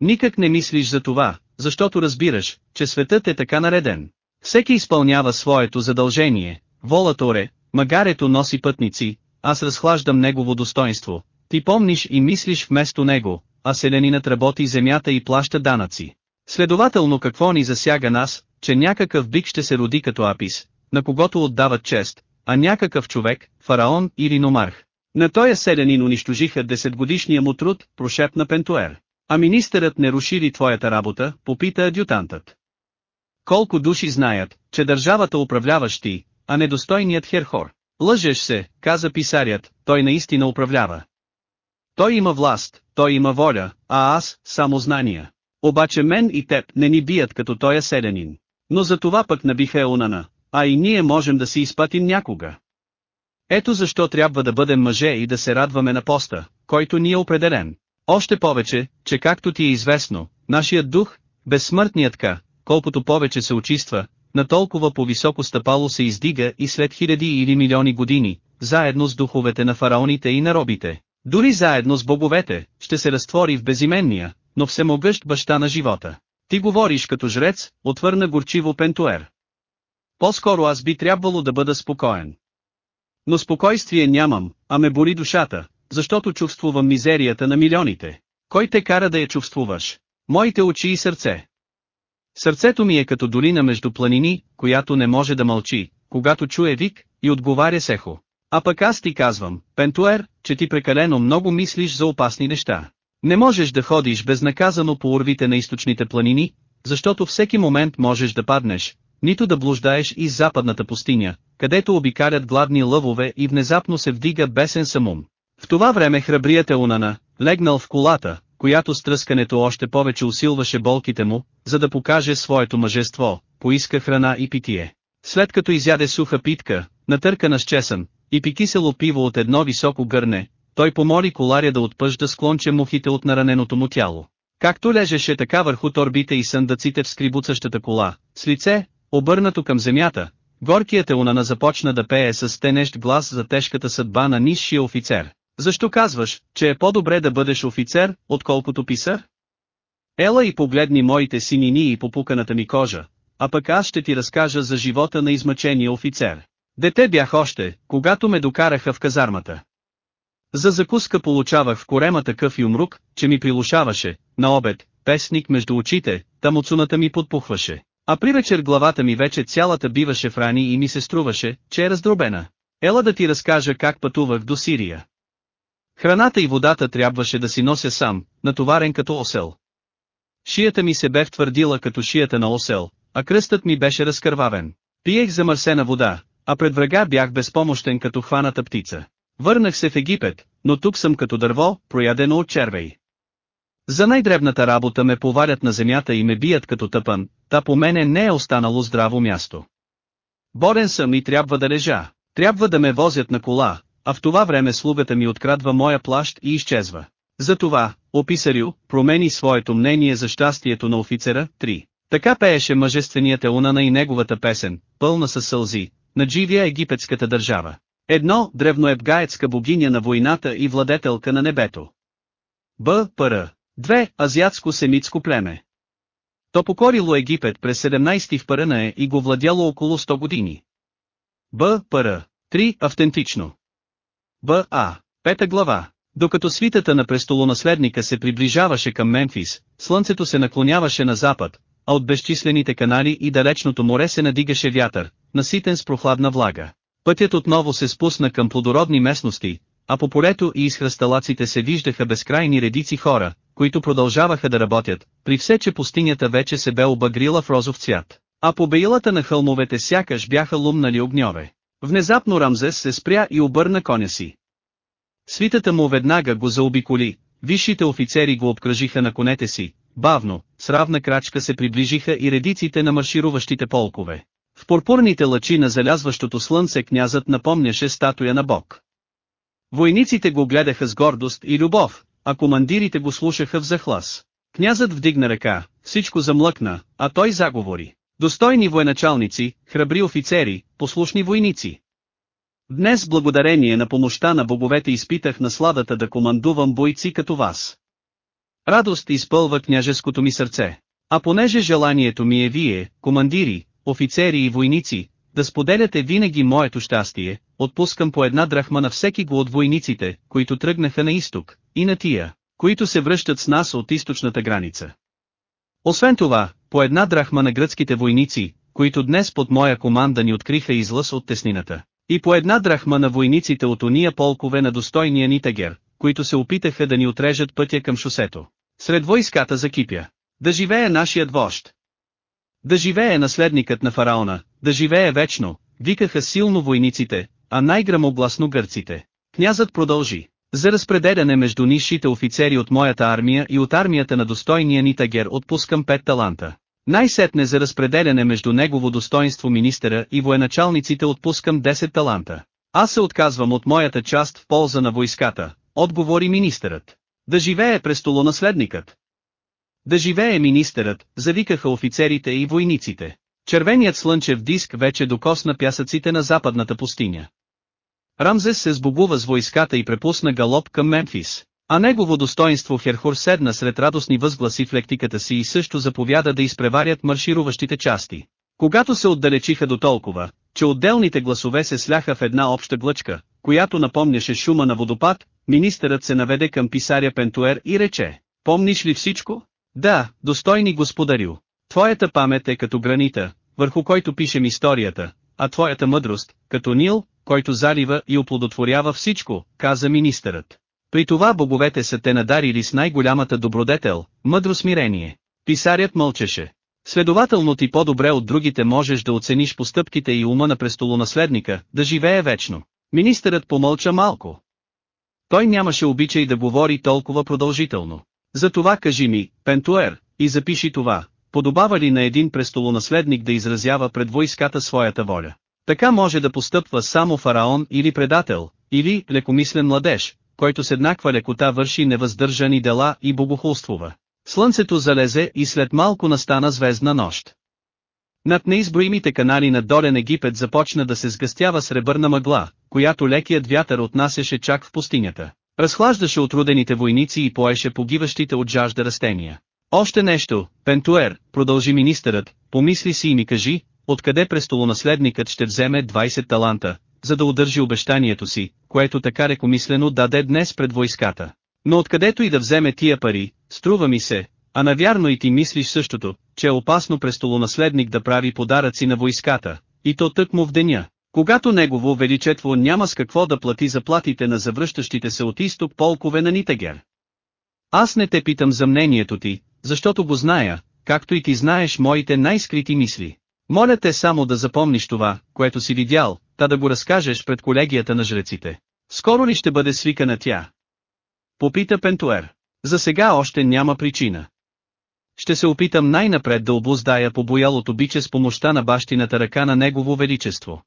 Никак не мислиш за това, защото разбираш, че светът е така нареден. Всеки изпълнява своето задължение, волаторе, магарето носи пътници, аз разхлаждам негово достоинство, ти помниш и мислиш вместо него, а селянинът работи земята и плаща данъци. Следователно какво ни засяга нас, че някакъв бик ще се роди като Апис, на когото отдават чест, а някакъв човек, фараон или номарх. На тоя селянин унищожиха десетгодишния му труд, прошепна Пентуер. А министърът не руши ли твоята работа, попита адютантът. Колко души знаят, че държавата управляваш ти, а недостойният Херхор. Лъжеш се, каза писарят, той наистина управлява. Той има власт, той има воля, а аз, само знания. Обаче мен и теб не ни бият като тоя селянин. Но за това пък набиха Еунана, а и ние можем да си изпатим някога. Ето защо трябва да бъдем мъже и да се радваме на поста, който ни е определен. Още повече, че както ти е известно, нашият дух, безсмъртният ка, колкото повече се очиства, на толкова по-високо стъпало се издига и след хиляди или милиони години, заедно с духовете на фараоните и наробите, дори заедно с боговете, ще се разтвори в безименния, но всемогъщ баща на живота. Ти говориш като жрец, отвърна горчиво Пентуер. По-скоро аз би трябвало да бъда спокоен. Но спокойствие нямам, а ме боли душата, защото чувствувам мизерията на милионите. Кой те кара да я чувствуваш? Моите очи и сърце. Сърцето ми е като долина между планини, която не може да мълчи, когато чуе вик, и отговаря сехо. А пък аз ти казвам, Пентуер, че ти прекалено много мислиш за опасни неща. Не можеш да ходиш безнаказано по урвите на източните планини, защото всеки момент можеш да паднеш, нито да блуждаеш из западната пустиня, където обикалят гладни лъвове и внезапно се вдига бесен самум. В това време храбрият Еунана, легнал в колата, която стръскането още повече усилваше болките му, за да покаже своето мъжество, поиска храна и питие. След като изяде суха питка, натъркана с чесън, и пикисело пиво от едно високо гърне, той помоли коларя да отпъжда склонче мухите от нараненото му тяло. Както лежеше така върху торбите и съндъците в скрибуцащата кола, с лице, обърнато към земята, горкият Еунана започна да пее с стенещ глас за тежката съдба на нисшия офицер. Защо казваш, че е по-добре да бъдеш офицер, отколкото писар? Ела и погледни моите синини и попуканата ми кожа, а пък аз ще ти разкажа за живота на измъчения офицер. Дете бях още, когато ме докараха в казармата. За закуска получавах в корема такъв юмрук, че ми прилушаваше, на обед, песник между очите, тамоцуната ми подпухваше. А при вечер главата ми вече цялата биваше в рани и ми се струваше, че е раздробена. Ела да ти разкажа как пътувах до Сирия. Храната и водата трябваше да си нося сам, натоварен като осел. Шията ми се бе втвърдила като шията на осел, а кръстът ми беше разкървавен. Пиех замърсена вода, а пред врага бях безпомощен като хваната птица. Върнах се в Египет, но тук съм като дърво, проядено от червей. За най-дребната работа ме поварят на земята и ме бият като тъпан, та по мене не е останало здраво място. Борен съм и трябва да лежа, трябва да ме возят на кола, а в това време слугата ми открадва моя плащ и изчезва. Затова, описарю, промени своето мнение за щастието на офицера, 3. Така пееше мъжественият Еунана и неговата песен, пълна със сълзи, надживя египетската държава. Едно, древноебгаецка богиня на войната и владетелка на небето. Б. Р. Две, азиатско-семитско племе. То покорило Египет през 17 в Паранае и го владяло около 100 години. Б. Р. 3. Автентично. Б. А. Пета глава Докато свитата на престолонаследника се приближаваше към Мемфис, слънцето се наклоняваше на запад, а от безчислените канали и далечното море се надигаше вятър, наситен с прохладна влага. Пътят отново се спусна към плодородни местности, а по полето и из хръсталаците се виждаха безкрайни редици хора, които продължаваха да работят, при все че пустинята вече се бе обагрила в розов цвят, а по беилата на хълмовете сякаш бяха лумнали огньове. Внезапно Рамзес се спря и обърна коня си. Свитата му веднага го заобиколи, висшите офицери го обкръжиха на конете си, бавно, с равна крачка се приближиха и редиците на маршируващите полкове. В пурпурните лъчи на залязващото слънце князът напомняше статуя на Бог. Войниците го гледаха с гордост и любов, а командирите го слушаха в захлас. Князът вдигна ръка, всичко замлъкна, а той заговори. Достойни военачалници, храбри офицери, послушни войници. Днес благодарение на помощта на боговете изпитах насладата да командувам бойци като вас. Радост изпълва княжеското ми сърце. А понеже желанието ми е вие, командири, офицери и войници, да споделяте винаги моето щастие, отпускам по една драхма на всеки го от войниците, които тръгнаха на изток, и на тия, които се връщат с нас от източната граница. Освен това, по една драхма на гръцките войници, които днес под моя команда ни откриха излъз от теснината. И по една драхма на войниците от уния полкове на достойния Нитагер, които се опитаха да ни отрежат пътя към шосето. Сред войската закипя. Да живее нашият вожд! Да живее наследникът на фараона, да живее вечно, викаха силно войниците, а най-грамогласно гърците. Князът продължи. За разпределяне между нишите офицери от моята армия и от армията на достойния Нитагер отпускам 5 таланта. Най-сетне за разпределяне между негово достоинство министъра и военачалниците отпускам 10 таланта. Аз се отказвам от моята част в полза на войската, отговори министърът. Да живее престолонаследникът. Да живее министърът, завикаха офицерите и войниците. Червеният слънчев диск вече докосна пясъците на западната пустиня. Рамзес се сбогува с войската и препусна галоп към Мемфис. А негово достоинство Херхор седна сред радостни възгласи в лектиката си и също заповяда да изпреварят маршируващите части. Когато се отдалечиха до толкова, че отделните гласове се сляха в една обща глъчка, която напомняше шума на водопад, министърът се наведе към писаря Пентуер и рече, помниш ли всичко? Да, достойни господарю. Твоята памет е като гранита, върху който пишем историята, а твоята мъдрост, като Нил, който залива и оплодотворява всичко, каза министърът. При това боговете са те надарили с най-голямата добродетел, мъдро смирение. Писарят мълчеше. Следователно ти по-добре от другите можеш да оцениш постъпките и ума на престолонаследника, да живее вечно. Министърът помълча малко. Той нямаше обичай да говори толкова продължително. Затова кажи ми, Пентуер, и запиши това, подобава ли на един престолонаследник да изразява пред войската своята воля. Така може да постъпва само фараон или предател, или лекомислен младеж, който с еднаква лекота върши невъздържани дела и богохулствува. Слънцето залезе и след малко настана звездна нощ. Над неизброимите канали на долен Египет започна да се сгъстява сребърна мъгла, която лекият вятър отнасяше чак в пустинята. Разхлаждаше отрудените войници и поеше погиващите от жажда растения. Още нещо, Пентуер, продължи министърът, помисли си и ми кажи, откъде престолонаследникът ще вземе 20 таланта, за да удържи обещанието си, което така рекомислено даде днес пред войската. Но откъдето и да вземе тия пари, струва ми се, а навярно и ти мислиш същото, че е опасно престолонаследник да прави подаръци на войската, и то тък му в деня, когато негово величество няма с какво да плати заплатите на завръщащите се от изток полкове на Нитагер. Аз не те питам за мнението ти, защото го зная, както и ти знаеш моите най-скрити мисли. Моля те само да запомниш това, което си видял, та да го разкажеш пред колегията на жреците. Скоро ли ще бъде свикана тя? Попита Пентуер. За сега още няма причина. Ще се опитам най-напред да обуздая побоялото биче с помощта на бащината ръка на Негово Величество.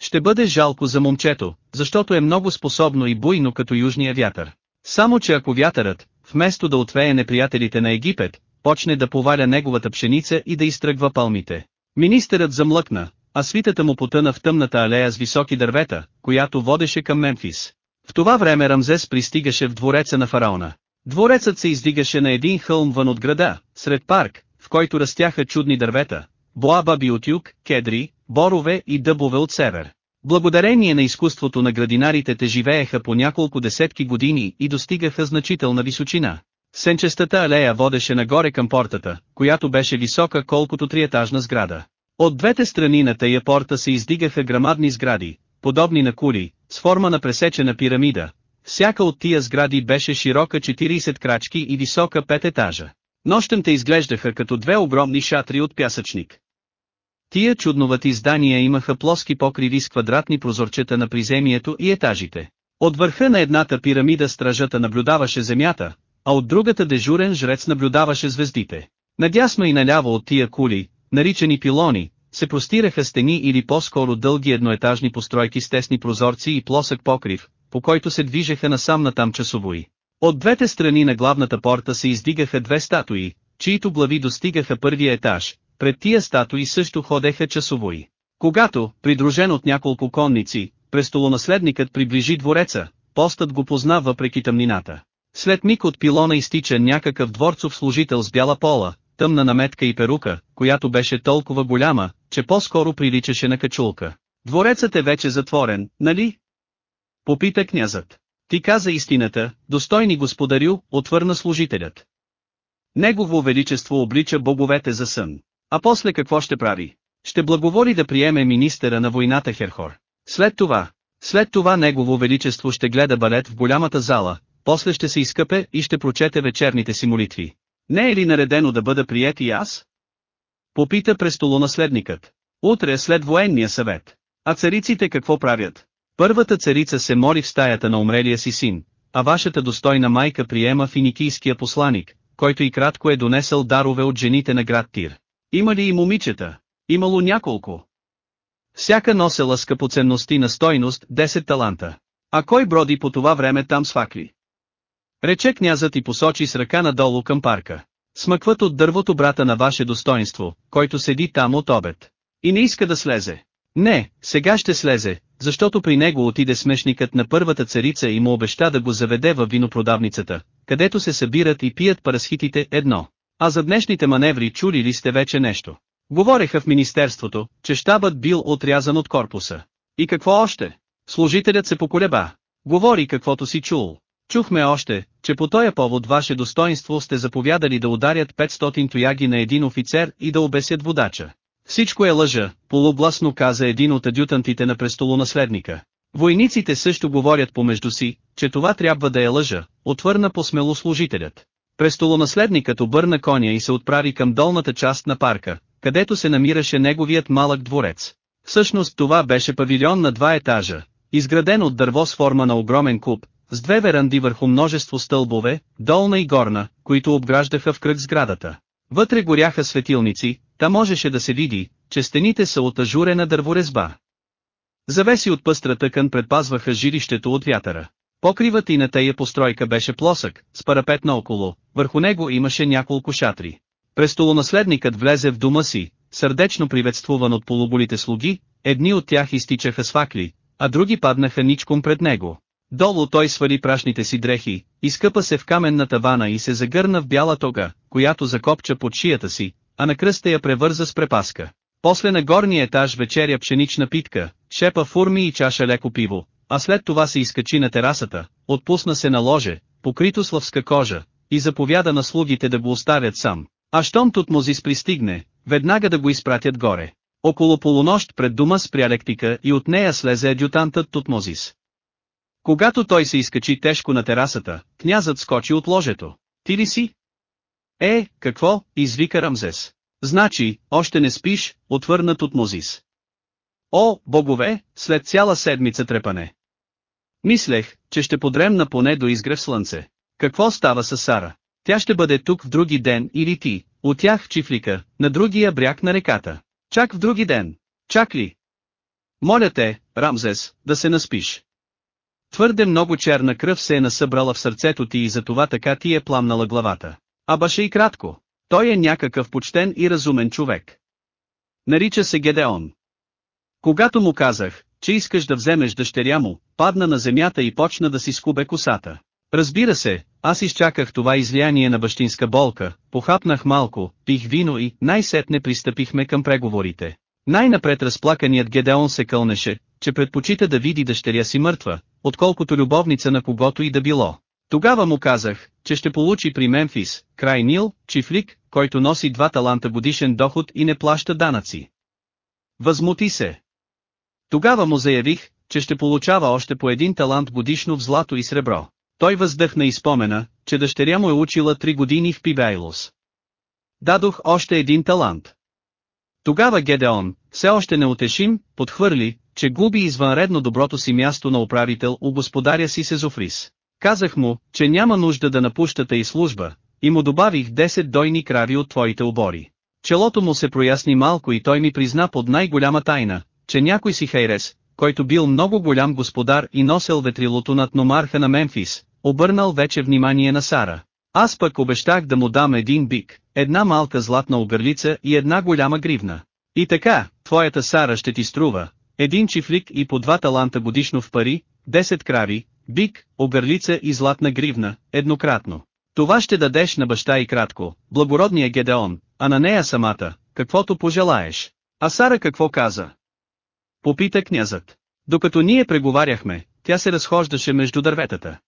Ще бъде жалко за момчето, защото е много способно и буйно като южния вятър. Само че ако вятърът, вместо да отвее неприятелите на Египет, почне да поваля неговата пшеница и да изтръгва палмите. Министърът замлъкна, а свитата му потъна в тъмната алея с високи дървета, която водеше към Мемфис. В това време Рамзес пристигаше в двореца на фараона. Дворецът се издигаше на един хълм вън от града, сред парк, в който растяха чудни дървета, боабаби от юг, кедри, борове и дъбове от север. Благодарение на изкуството на градинарите те живееха по няколко десетки години и достигаха значителна височина. Сенчестата алея водеше нагоре към портата, която беше висока колкото триетажна сграда. От двете страни на тая порта се издигаха грамадни сгради, подобни на кули, с форма на пресечена пирамида. Всяка от тия сгради беше широка 40 крачки и висока 5 етажа. Нощем изглеждаха като две огромни шатри от пясъчник. Тия чудновати здания имаха плоски покриви с квадратни прозорчета на приземието и етажите. От върха на едната пирамида стражата наблюдаваше земята, а от другата дежурен жрец наблюдаваше звездите. Надясно и наляво от тия кули, наричани пилони, се простираха стени или по-скоро дълги едноетажни постройки с тесни прозорци и плосък покрив, по който се движеха насам натам часовои. От двете страни на главната порта се издигаха две статуи, чието глави достигаха първия етаж, пред тия статуи също ходеха часовои. Когато, придружен от няколко конници, престолонаследникът приближи двореца, постът го позна въпреки тъмнината. След миг от пилона изтича някакъв дворцов служител с бяла пола, тъмна наметка и перука, която беше толкова голяма, че по-скоро приличаше на качулка. Дворецът е вече затворен, нали? Попита князът. Ти каза истината, достойни господарю, отвърна служителят. Негово величество облича боговете за сън. А после какво ще прави? Ще благоволи да приеме министъра на войната Херхор. След това, след това негово величество ще гледа балет в голямата зала, после ще се изкъпе и ще прочете вечерните си молитви. Не е ли наредено да бъда прият и аз? Попита престолонаследникът. Утре е след военния съвет. А цариците какво правят? Първата царица се моли в стаята на умрелия си син, а вашата достойна майка приема финикийския посланик, който и кратко е донесъл дарове от жените на град Тир. Има ли и момичета? Имало няколко. Всяка носела скъпоценности на стойност 10 таланта. А кой броди по това време там с факли? Рече князът и посочи с ръка надолу към парка. Смъкват от дървото брата на ваше достоинство, който седи там от обед. И не иска да слезе. Не, сега ще слезе, защото при него отиде смешникът на първата царица и му обеща да го заведе във винопродавницата, където се събират и пият парасхитите едно. А за днешните маневри чули ли сте вече нещо? Говореха в министерството, че щабът бил отрязан от корпуса. И какво още? Служителят се поколеба. Говори каквото си чул. Чухме още, че по този повод ваше достоинство сте заповядали да ударят 500 тояги на един офицер и да обесят водача. Всичко е лъжа, полубласно каза един от адютантите на престолонаследника. Войниците също говорят помежду си, че това трябва да е лъжа, отвърна посмело служителят. Престолонаследникът обърна коня и се отправи към долната част на парка, където се намираше неговият малък дворец. Всъщност това беше павилион на два етажа, изграден от дърво с форма на огромен куб, с две веранди върху множество стълбове, долна и горна, които обграждаха в кръг сградата. Вътре горяха светилници, та можеше да се види, че стените са от ажурена дърворезба. Завеси от пъстра тъкан предпазваха жилището от вятъра. Покривът и на тая постройка беше плосък, с парапет наоколо, върху него имаше няколко шатри. Престолонаследникът влезе в дома си, сърдечно приветствуван от полуболите слуги, едни от тях изтичаха с факли, а други паднаха ничком пред него. Долу той свали прашните си дрехи, изкъпа се в каменната вана и се загърна в бяла тога, която закопча под шията си, а на кръста я превърза с препаска. После на горния етаж вечеря пшенична питка, шепа фурми и чаша леко пиво, а след това се изкачи на терасата, отпусна се на ложе, покрито с лъвска кожа, и заповяда на слугите да го оставят сам. А щом Тутмозис пристигне, веднага да го изпратят горе. Около полунощ пред дома спря лектика и от нея слезе адютантът Тутмозис. Когато той се изкачи тежко на терасата, князът скочи от ложето. Ти ли си? Е, какво, извика Рамзес. Значи, още не спиш, отвърнат от Мозис. О, богове, след цяла седмица трепане. Мислех, че ще подремна поне до изгрев слънце. Какво става с Сара? Тя ще бъде тук в други ден или ти, от тях в чифлика, на другия бряг на реката. Чак в други ден. Чак ли? Моля те, Рамзес, да се наспиш. Твърде много черна кръв се е насъбрала в сърцето ти и затова така ти е пламнала главата. А баше и кратко. Той е някакъв почтен и разумен човек. Нарича се Гедеон. Когато му казах, че искаш да вземеш дъщеря му, падна на земята и почна да си скубе косата. Разбира се, аз изчаках това излияние на бащинска болка, похапнах малко, пих вино и най-сетне пристъпихме към преговорите. Най-напред разплаканият Гедеон се кълнеше, че предпочита да види дъщеря си мъртва, отколкото любовница на когото и да било. Тогава му казах, че ще получи при Мемфис, край Нил, чифлик, който носи два таланта годишен доход и не плаща данъци. Възмути се. Тогава му заявих, че ще получава още по един талант годишно в злато и сребро. Той въздъхна и спомена, че дъщеря му е учила три години в Пибейлос. Дадох още един талант. Тогава Гедеон, все още неутешим, подхвърли, че губи извънредно доброто си място на управител у господаря си Сезофрис. Казах му, че няма нужда да напущата и служба, и му добавих 10 дойни крави от твоите обори. Челото му се проясни малко и той ми призна под най-голяма тайна, че някой си Хейрес, който бил много голям господар и носел ветрилото над номарха на Мемфис, обърнал вече внимание на Сара. Аз пък обещах да му дам един бик, една малка златна оберлица и една голяма гривна. И така, твоята Сара ще ти струва, един чифлик и по два таланта годишно в пари, 10 крави, бик, оберлица и златна гривна, еднократно. Това ще дадеш на баща и кратко, благородния Гедеон, а на нея самата, каквото пожелаеш. А Сара какво каза? Попита князът. Докато ние преговаряхме, тя се разхождаше между дърветата.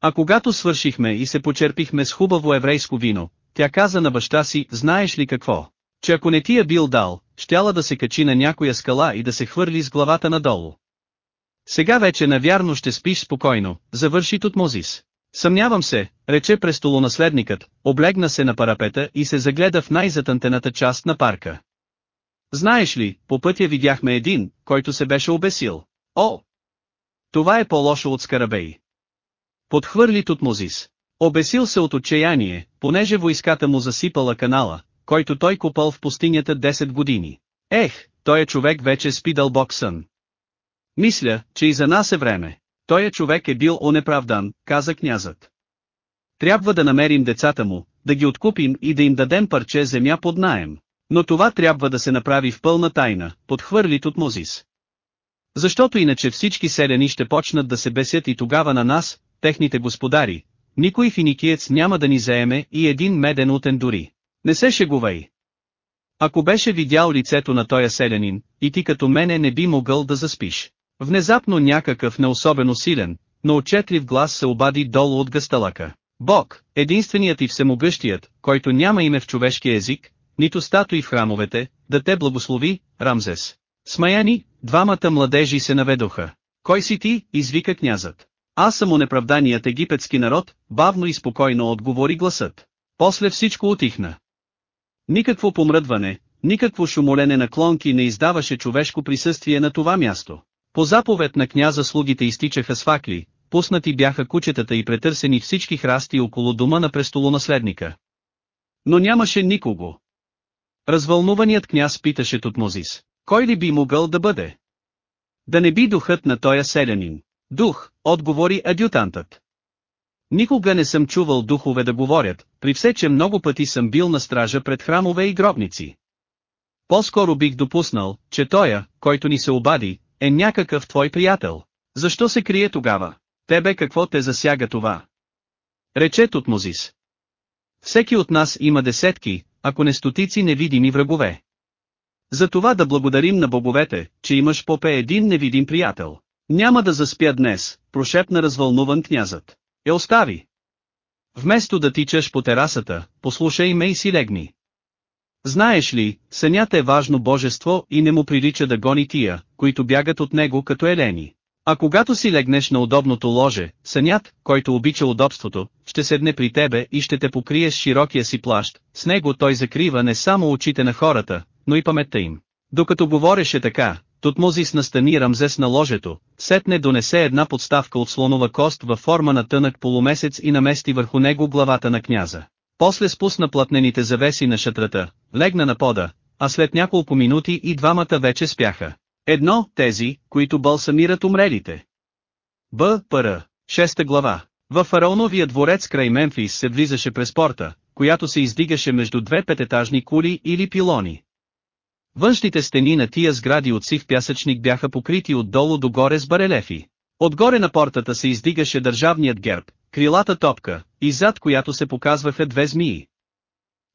А когато свършихме и се почерпихме с хубаво еврейско вино, тя каза на баща си, знаеш ли какво? Че ако не ти я бил дал, щяла да се качи на някоя скала и да се хвърли с главата надолу. Сега вече навярно ще спиш спокойно, завърши Тутмозис. Съмнявам се, рече престолонаследникът, облегна се на парапета и се загледа в най-затънтената част на парка. Знаеш ли, по пътя видяхме един, който се беше обесил. О! Това е по-лошо от скарабей. Подхвърли Тутмозис. Обесил се от отчаяние, понеже войската му засипала канала, който той купал в пустинята 10 години. Ех, той е човек вече спи дълбок сън. Мисля, че и за нас е време. Той е човек е бил онеправдан, каза князът. Трябва да намерим децата му, да ги откупим и да им дадем парче земя под наем. Но това трябва да се направи в пълна тайна, подхвърли Тутмозис. Защото иначе всички селяни ще почнат да се бесят и тогава на нас, техните господари, никой финикиец няма да ни заеме и един меден утен дори. Не се шегувай. Ако беше видял лицето на тоя селянин, и ти като мене не би могъл да заспиш. Внезапно някакъв не особено силен, но отчетлив глас се обади долу от гасталака. Бог, единственият и всемогъщият, който няма име в човешки език, нито статуи в храмовете, да те благослови, Рамзес. Смаяни, двамата младежи се наведоха. Кой си ти, извика князът. Аз съм онеправданият египетски народ, бавно и спокойно отговори гласът. После всичко отихна. Никакво помръдване, никакво шумолене на клонки не издаваше човешко присъствие на това място. По заповед на княза слугите изтичаха с факли, пуснати бяха кучетата и претърсени всички храсти около дома на престолонаследника. Но нямаше никого. Развълнуваният княз питаше Тутмозис, кой ли би могъл да бъде? Да не би духът на тоя селянин. Дух, отговори адютантът. Никога не съм чувал духове да говорят, при все че много пъти съм бил на стража пред храмове и гробници. По-скоро бих допуснал, че тоя, който ни се обади, е някакъв твой приятел. Защо се крие тогава? Тебе какво те засяга това? Рече Тутмозис. Всеки от нас има десетки, ако не стотици невидими врагове. Затова да благодарим на боговете, че имаш попе един невидим приятел. Няма да заспя днес, прошепна развълнуван князът. Е остави. Вместо да тичаш по терасата, послушай ме и си легни. Знаеш ли, сънят е важно божество и не му прилича да гони тия, които бягат от него като елени. А когато си легнеш на удобното ложе, сънят, който обича удобството, ще седне при тебе и ще те покрие с широкия си плащ, с него той закрива не само очите на хората, но и паметта им. Докато говореше така, Тутмозис настани Рамзес на ложето, сетне донесе една подставка от слонова кост във форма на тънък полумесец и намести върху него главата на княза. После спусна платнените завеси на шатрата, легна на пода, а след няколко минути и двамата вече спяха. Едно, тези, които балсамират умрелите. Б. Р. Шеста глава. Във фараоновия дворец край Мемфис се влизаше през порта, която се издигаше между две пететажни кули или пилони. Външните стени на тия сгради от сив пясъчник бяха покрити отдолу догоре с барелефи. Отгоре на портата се издигаше държавният герб, крилата топка, и зад която се показваха две змии.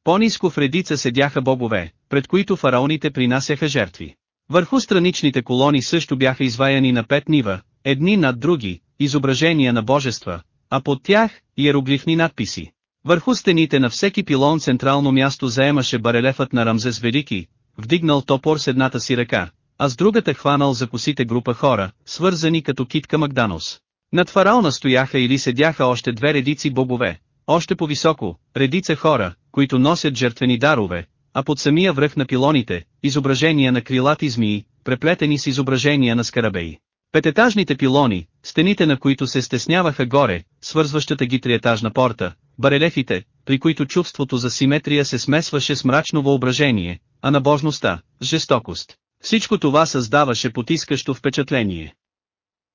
По-низко в редица седяха богове, пред които фараоните принасяха жертви. Върху страничните колони също бяха изваяни на пет нива, едни над други, изображения на божества, а под тях – иероглифни надписи. Върху стените на всеки пилон централно място заемаше барелефът на Рамзес Велики, вдигнал топор с едната си ръка, а с другата хванал за косите група хора, свързани като китка Макданос. Над фараона стояха или седяха още две редици богове, още по-високо, редица хора, които носят жертвени дарове, а под самия връх на пилоните, изображения на крилати змии, преплетени с изображения на скарабеи. Пететажните пилони, стените на които се стесняваха горе, свързващата ги триетажна порта, барелефите, при които чувството за симетрия се смесваше с мрачно въображение, а набожността – с жестокост. Всичко това създаваше потискащо впечатление.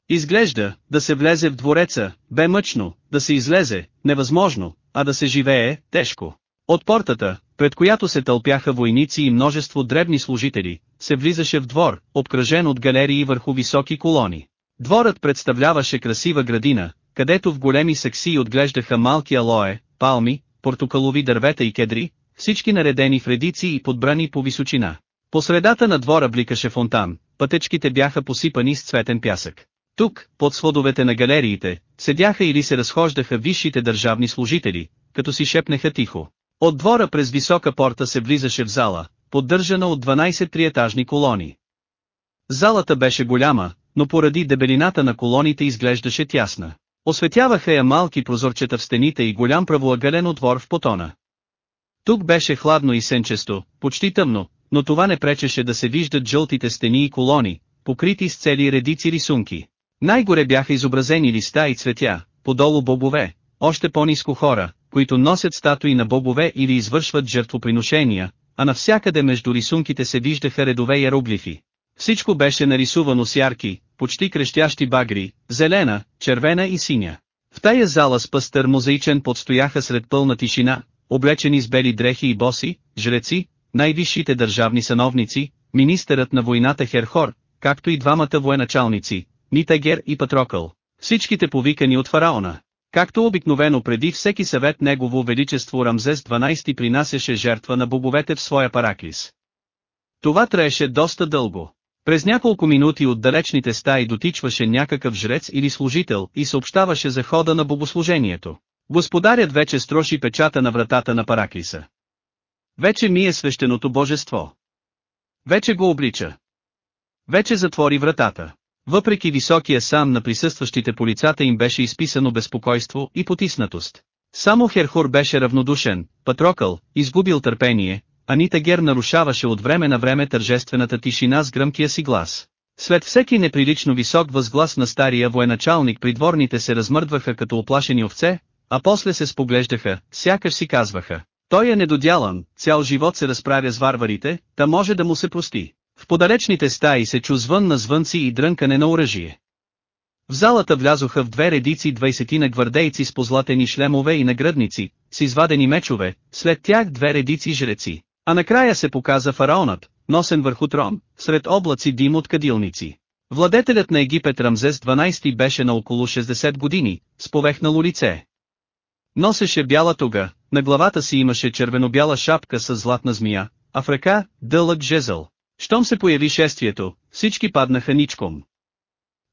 Изглежда, да се влезе в двореца, бе мъчно, да се излезе, невъзможно, а да се живее, тежко. От портата, пред която се тълпяха войници и множество дребни служители, се влизаше в двор, обкръжен от галерии върху високи колони. Дворът представляваше красива градина, където в големи саксии отглеждаха малки алое, палми, портокалови дървета и кедри, всички наредени в редици и подбрани по височина. По средата на двора бликаше фонтан, пътечките бяха посипани с цветен пясък. Тук, под сводовете на галериите, седяха или се разхождаха висшите държавни служители, като си шепнеха тихо. От двора през висока порта се влизаше в зала, поддържана от 12 триетажни колони. Залата беше голяма, но поради дебелината на колоните изглеждаше тясна. Осветяваха я малки прозорчета в стените и голям правоъгълен отвор в потона. Тук беше хладно и сенчесто, почти тъмно, но това не пречеше да се виждат жълтите стени и колони, покрити с цели редици рисунки. Най-горе бяха изобразени листа и цветя, подолу бобове, още по-низко хора, които носят статуи на бобове или извършват жертвоприношения, а навсякъде между рисунките се виждаха редове иероглифи. Всичко беше нарисувано с ярки, почти крещящи багри, зелена, червена и синя. В тая зала с пъстър мозаичен подстояха сред пълна тишина, облечени с бели дрехи и боси, жреци, най-висшите държавни сановници, министърът на войната Херхор, както и двамата военачалници, Нитагер и Патрокъл, всичките повикани от фараона. Както обикновено преди всеки съвет Негово Величество Рамзес 12 принасяше жертва на боговете в своя параклис. Това траеше доста дълго. През няколко минути от далечните стаи дотичваше някакъв жрец или служител и съобщаваше за хода на богослужението. Господарят вече строши печата на вратата на параклиса. Вече ми е свещеното божество. Вече го облича. Вече затвори вратата. Въпреки високия сан на присъстващите по лицата им беше изписано безпокойство и потиснатост. Само Херхур беше равнодушен, Патрокъл, изгубил търпение, Анита Гер нарушаваше от време на време тържествената тишина с гръмкия си глас. След всеки неприлично висок възглас на стария военачалник придворните се размърдваха като оплашени овце, а после се споглеждаха, сякаш си казваха. Той е недодялан, цял живот се разправя с варварите, та може да му се прости. В подалечните стаи се чу звън на звънци и дрънкане на оръжие. В залата влязоха в две редици двайсетина гвардейци с позлатени шлемове и нагръдници, с извадени мечове, след тях две редици жреци. А накрая се показа фараонът, носен върху трон, сред облаци дим от кадилници. Владетелят на Египет Рамзес 12 беше на около 60 години, с повехнало лице. Носеше бяла туга, на главата си имаше червено-бяла шапка с златна змия, а в ръка – дълъг жезъл. Щом се появи шествието, всички паднаха ничком.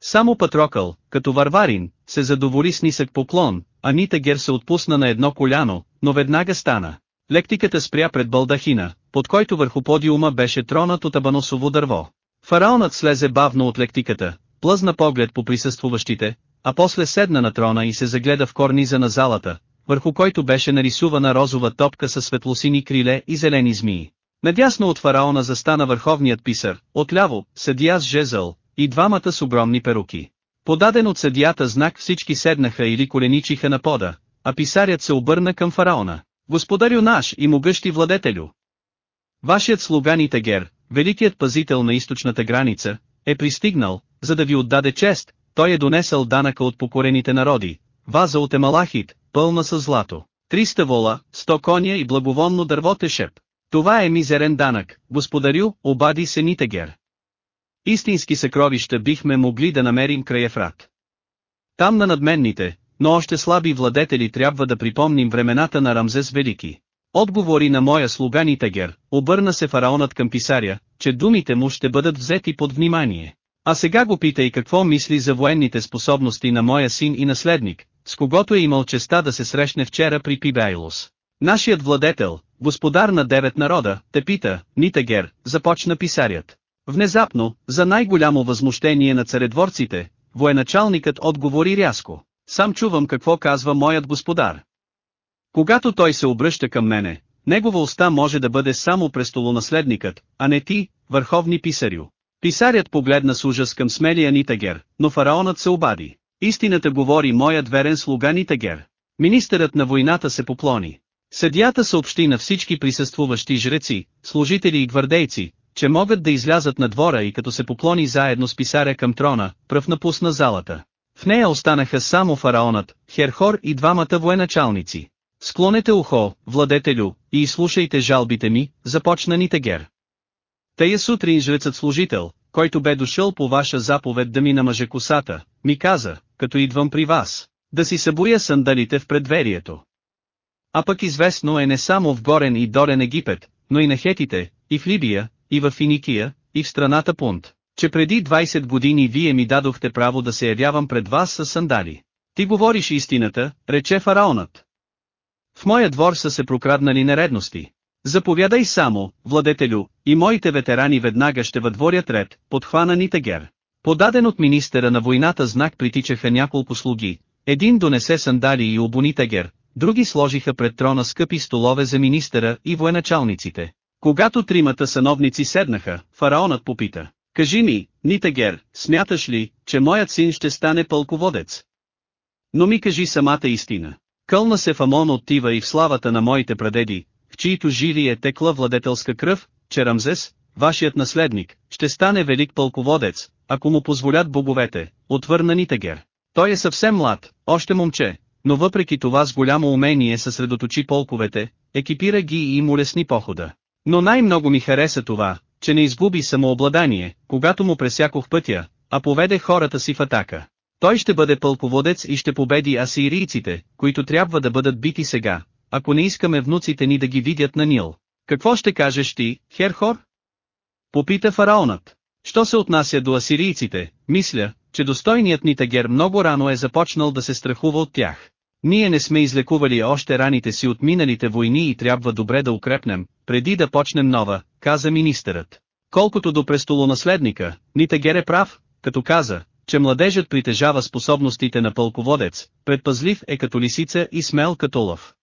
Само Патрокъл, като варварин, се задоволи с нисък поклон, а Нита Гер се отпусна на едно коляно, но веднага стана. Лектиката спря пред балдахина, под който върху подиума беше тронат от абаносово дърво. Фараонът слезе бавно от лектиката, плъзна поглед по присъствуващите, а после седна на трона и се загледа в корниза на залата, върху който беше нарисувана розова топка със светлосини криле и зелени змии. Надясно от фараона застана върховният писар, отляво, съдия с жезъл, и двамата с огромни перуки. Подаден от съдията знак всички седнаха или коленичиха на пода, а писарят се обърна към фараона. Господарю наш и могъщи владетелю! Вашият слуган Тегер, великият пазител на източната граница, е пристигнал, за да ви отдаде чест, той е донесъл данъка от покорените народи, ваза от Емалахит, пълна с злато, 300 вола, 100 коня и благовонно дърво тешеп. Това е мизерен данък, господарю, обади се Нитегер. Истински съкровища бихме могли да намерим край Ефрат. Там на надменните, но още слаби владетели трябва да припомним времената на Рамзес Велики. Отговори на моя слуга Нитагер, обърна се фараонът към писаря, че думите му ще бъдат взети под внимание. А сега го питай какво мисли за военните способности на моя син и наследник, с когото е имал честа да се срещне вчера при Пибайлос. Нашият владетел, господар на девет народа, те пита, Нитагер, започна писарят. Внезапно, за най-голямо възмущение на царедворците, военачалникът отговори рязко. Сам чувам какво казва моят господар. Когато той се обръща към мене, негова уста може да бъде само престолонаследникът, а не ти, върховни писарю. Писарят погледна с ужас към смелия Нитагер, но фараонът се обади. Истината говори моят верен слуга Нитагер. Министърът на войната се поклони. Съдията съобщи на всички присъствуващи жреци, служители и гвардейци, че могат да излязат на двора и като се поклони заедно с писаря към трона, пръв напусна залата. В нея останаха само фараонът, Херхор и двамата военачалници. Склонете ухо, владетелю, и изслушайте жалбите ми, започна Нитегер. Тая сутрин жрецът служител, който бе дошъл по ваша заповед да ми намъже косата, ми каза, като идвам при вас, да си събоя сандалите в предверието. А пък известно е не само в горен и долен Египет, но и на хетите, и в Либия, и в Финикия, и в страната Пунт, че преди 20 години вие ми дадохте право да се явявам пред вас с сандали. Ти говориш истината, рече фараонът. В моя двор са се прокраднали нередности. Заповядай само, владетелю, и моите ветерани веднага ще въдворят ред, подхвана Нитегер. Подаден от министъра на войната знак притичаха няколко слуги. Един донесе сандали и обуни Тегер, други сложиха пред трона скъпи столове за министъра и военачалниците. Когато тримата сановници седнаха, фараонът попита. Кажи ми, Нитагер, смяташ ли, че моят син ще стане пълководец? Но ми кажи самата истина. Кълна се в Амон от Тива и в славата на моите прадеди, в чието жили е текла владетелска кръв, че Рамзес, вашият наследник, ще стане велик пълководец, ако му позволят боговете, отвърна Нитагер. Той е съвсем млад, още момче, но въпреки това с голямо умение съсредоточи полковете, екипира ги и му лесни похода. Но най-много ми хареса това, че не изгуби самообладание, когато му пресякох пътя, а поведе хората си в атака. Той ще бъде пълководец и ще победи асирийците, които трябва да бъдат бити сега, ако не искаме внуците ни да ги видят на Нил. Какво ще кажеш ти, Херхор? Попита фараонът. Що се отнася до асирийците, мисля, че достойният ни тагер много рано е започнал да се страхува от тях. Ние не сме излекували още раните си от миналите войни и трябва добре да укрепнем, преди да почнем нова, каза министърът. Колкото до престолонаследника, Нитагер е прав, като каза, че младежът притежава способностите на пълководец, предпазлив е като лисица и смел като лъв.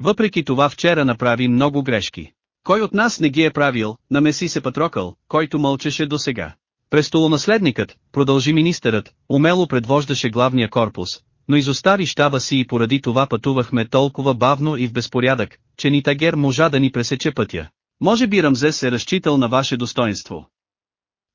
Въпреки това вчера направи много грешки. Кой от нас не ги е правил, намеси се Патрокъл, който мълчеше до сега. Престолонаследникът, продължи министърът, умело предвождаше главния корпус, но изостари щаба си и поради това пътувахме толкова бавно и в безпорядък, че Нитагер можа да ни пресече пътя. Може би Рамзес е разчитал на ваше достоинство.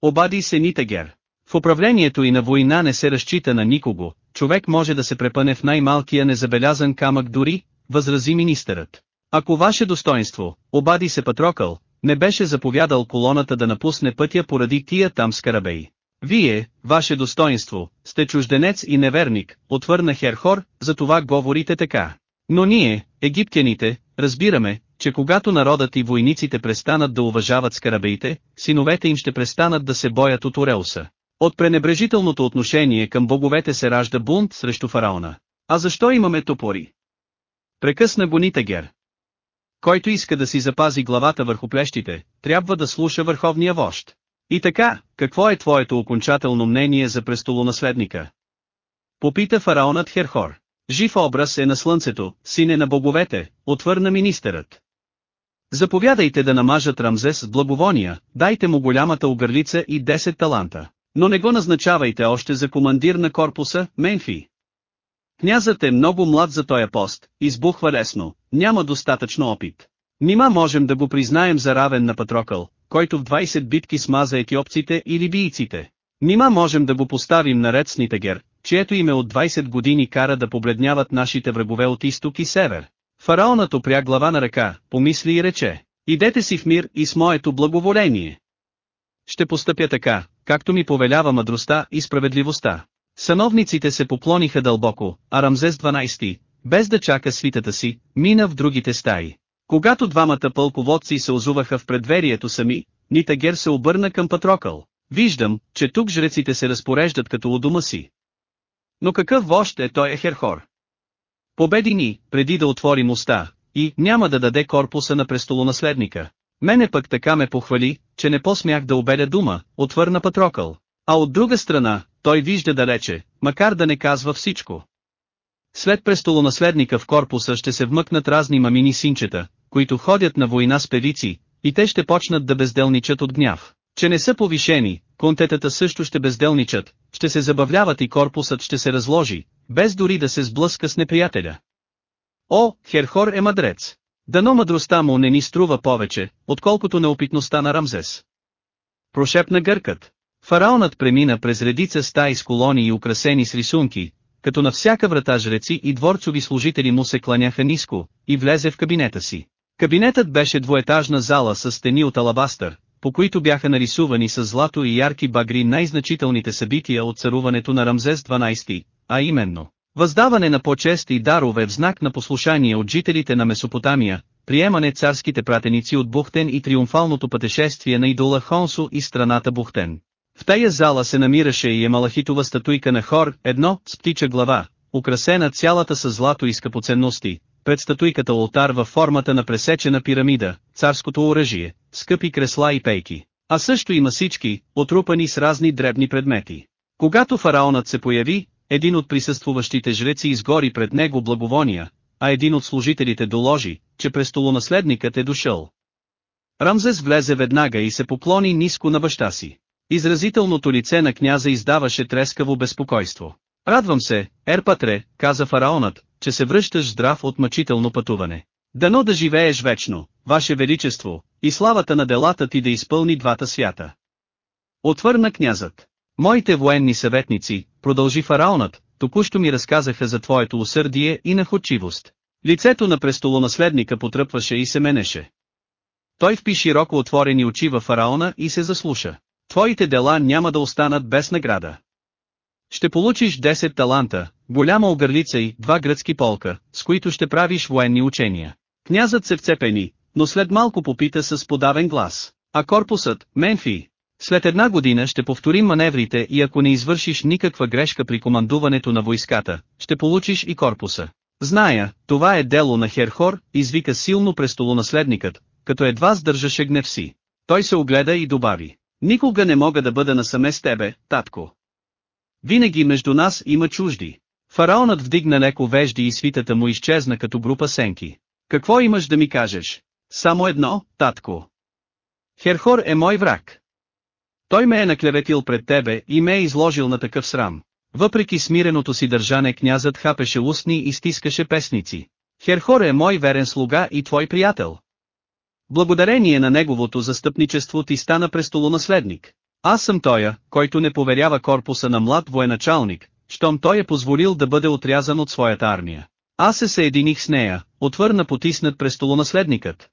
Обади се Нитагер. В управлението и на война не се разчита на никого, човек може да се препъне в най-малкия незабелязан камък дори, възрази министърът. Ако ваше достоинство, обади се Патрокъл, не беше заповядал колоната да напусне пътя поради тия там скарабеи. Вие, ваше достоинство, сте чужденец и неверник, отвърна Херхор, за това говорите така. Но ние, египтяните, разбираме, че когато народът и войниците престанат да уважават скарабеите, синовете им ще престанат да се боят от Ореуса. От пренебрежителното отношение към боговете се ражда бунт срещу фараона. А защо имаме топори? Прекъсна го Нитагер. Който иска да си запази главата върху плещите, трябва да слуша върховния вожд. И така, какво е твоето окончателно мнение за престолонаследника? Попита фараонът Херхор. Жив образ е на слънцето, сине на боговете, отвърна министърът. Заповядайте да намажат Рамзес с благовония, дайте му голямата огърлица и 10 таланта. Но не го назначавайте още за командир на корпуса, Менфи. Князът е много млад за тоя пост, избухва лесно, няма достатъчно опит. Нима можем да го признаем за равен на Патрокъл, който в 20 битки смаза етиопците и либийците. Нима можем да го поставим наред с Нитагер, чието име от 20 години кара да побледняват нашите врагове от изток и север. Фараонът опря глава на ръка, помисли и рече, идете си в мир и с моето благоволение. Ще постъпя така, както ми повелява мъдростта и справедливостта. Сановниците се поклониха дълбоко, а Рамзес 12, без да чака свитата си, мина в другите стаи. Когато двамата пълководци се озуваха в предверието сами, Нитагер се обърна към Патрокъл. Виждам, че тук жреците се разпореждат като у дома си. Но какъв вожд е той Ехерхор? Победи ни, преди да отворим уста, и няма да даде корпуса на престолонаследника. Мене пък така ме похвали, че не посмях да обедя дума, отвърна Патрокъл. А от друга страна, той вижда да рече, макар да не казва всичко. След престолонаследника в корпуса ще се вмъкнат разни мамини синчета, които ходят на война с певици, и те ще почнат да безделничат от гняв. Че не са повишени, контетата също ще безделничат, ще се забавляват и корпусът ще се разложи, без дори да се сблъска с неприятеля. О, Херхор е мъдрец. Дано мъдростта му не ни струва повече, отколкото неопитността на Рамзес. Прошепна гъркът. Фараонът премина през редица стаи с колони и украсени с рисунки, като на всяка врата жреци и дворцови служители му се кланяха ниско, и влезе в кабинета си. Кабинетът беше двоетажна зала с стени от алабастър, по които бяха нарисувани с злато и ярки багри най-значителните събития от царуването на Рамзес 12, а именно Въздаване на почест и дарове в знак на послушание от жителите на Месопотамия, приемане царските пратеници от Бухтен и триумфалното пътешествие на идола Хонсо и страната Бухтен. В тая зала се намираше и емалахитова статуйка на Хор, едно, с птича глава, украсена цялата с злато и скъпоценности, пред статуйката олтар във формата на пресечена пирамида, царското оръжие, скъпи кресла и пейки, а също и масички, отрупани с разни дребни предмети. Когато фараонът се появи, един от присъствуващите жреци изгори пред него благовония, а един от служителите доложи, че престолонаследникът е дошъл. Рамзес влезе веднага и се поклони ниско на баща си. Изразителното лице на княза издаваше трескаво безпокойство. Радвам се, Ерпатре, каза фараонът, че се връщаш здрав от мъчително пътуване. Дано да живееш вечно, Ваше Величество, и славата на делата ти да изпълни двата свята. Отвърна князът. Моите военни съветници, продължи фараонът, току-що ми разказаха за твоето усърдие и находчивост. Лицето на престолонаследника потръпваше и се менеше. Той впи широко отворени очи във фараона и се заслуша. Твоите дела няма да останат без награда. Ще получиш 10 таланта, голяма огърлица и два гръцки полка, с които ще правиш военни учения. Князът се вцепени, но след малко попита с подавен глас. А корпусът, Менфи, след една година ще повторим маневрите и ако не извършиш никаква грешка при командуването на войската, ще получиш и корпуса. Зная, това е дело на Херхор, извика силно престолонаследникът, като едва сдържаше гнев си. Той се огледа и добави. Никога не мога да бъда насаме с тебе, татко. Винаги между нас има чужди. Фараонът вдигна леко вежди и свитата му изчезна като група сенки. Какво имаш да ми кажеш? Само едно, татко. Херхор е мой враг. Той ме е наклеветил пред тебе и ме е изложил на такъв срам. Въпреки смиреното си държане князът хапеше устни и стискаше песници. Херхор е мой верен слуга и твой приятел. Благодарение на неговото застъпничество ти стана престолонаследник. Аз съм тоя, който не поверява корпуса на млад военачалник, щом той е позволил да бъде отрязан от своята армия. Аз се съединих с нея, отвърна потиснат престолонаследникът.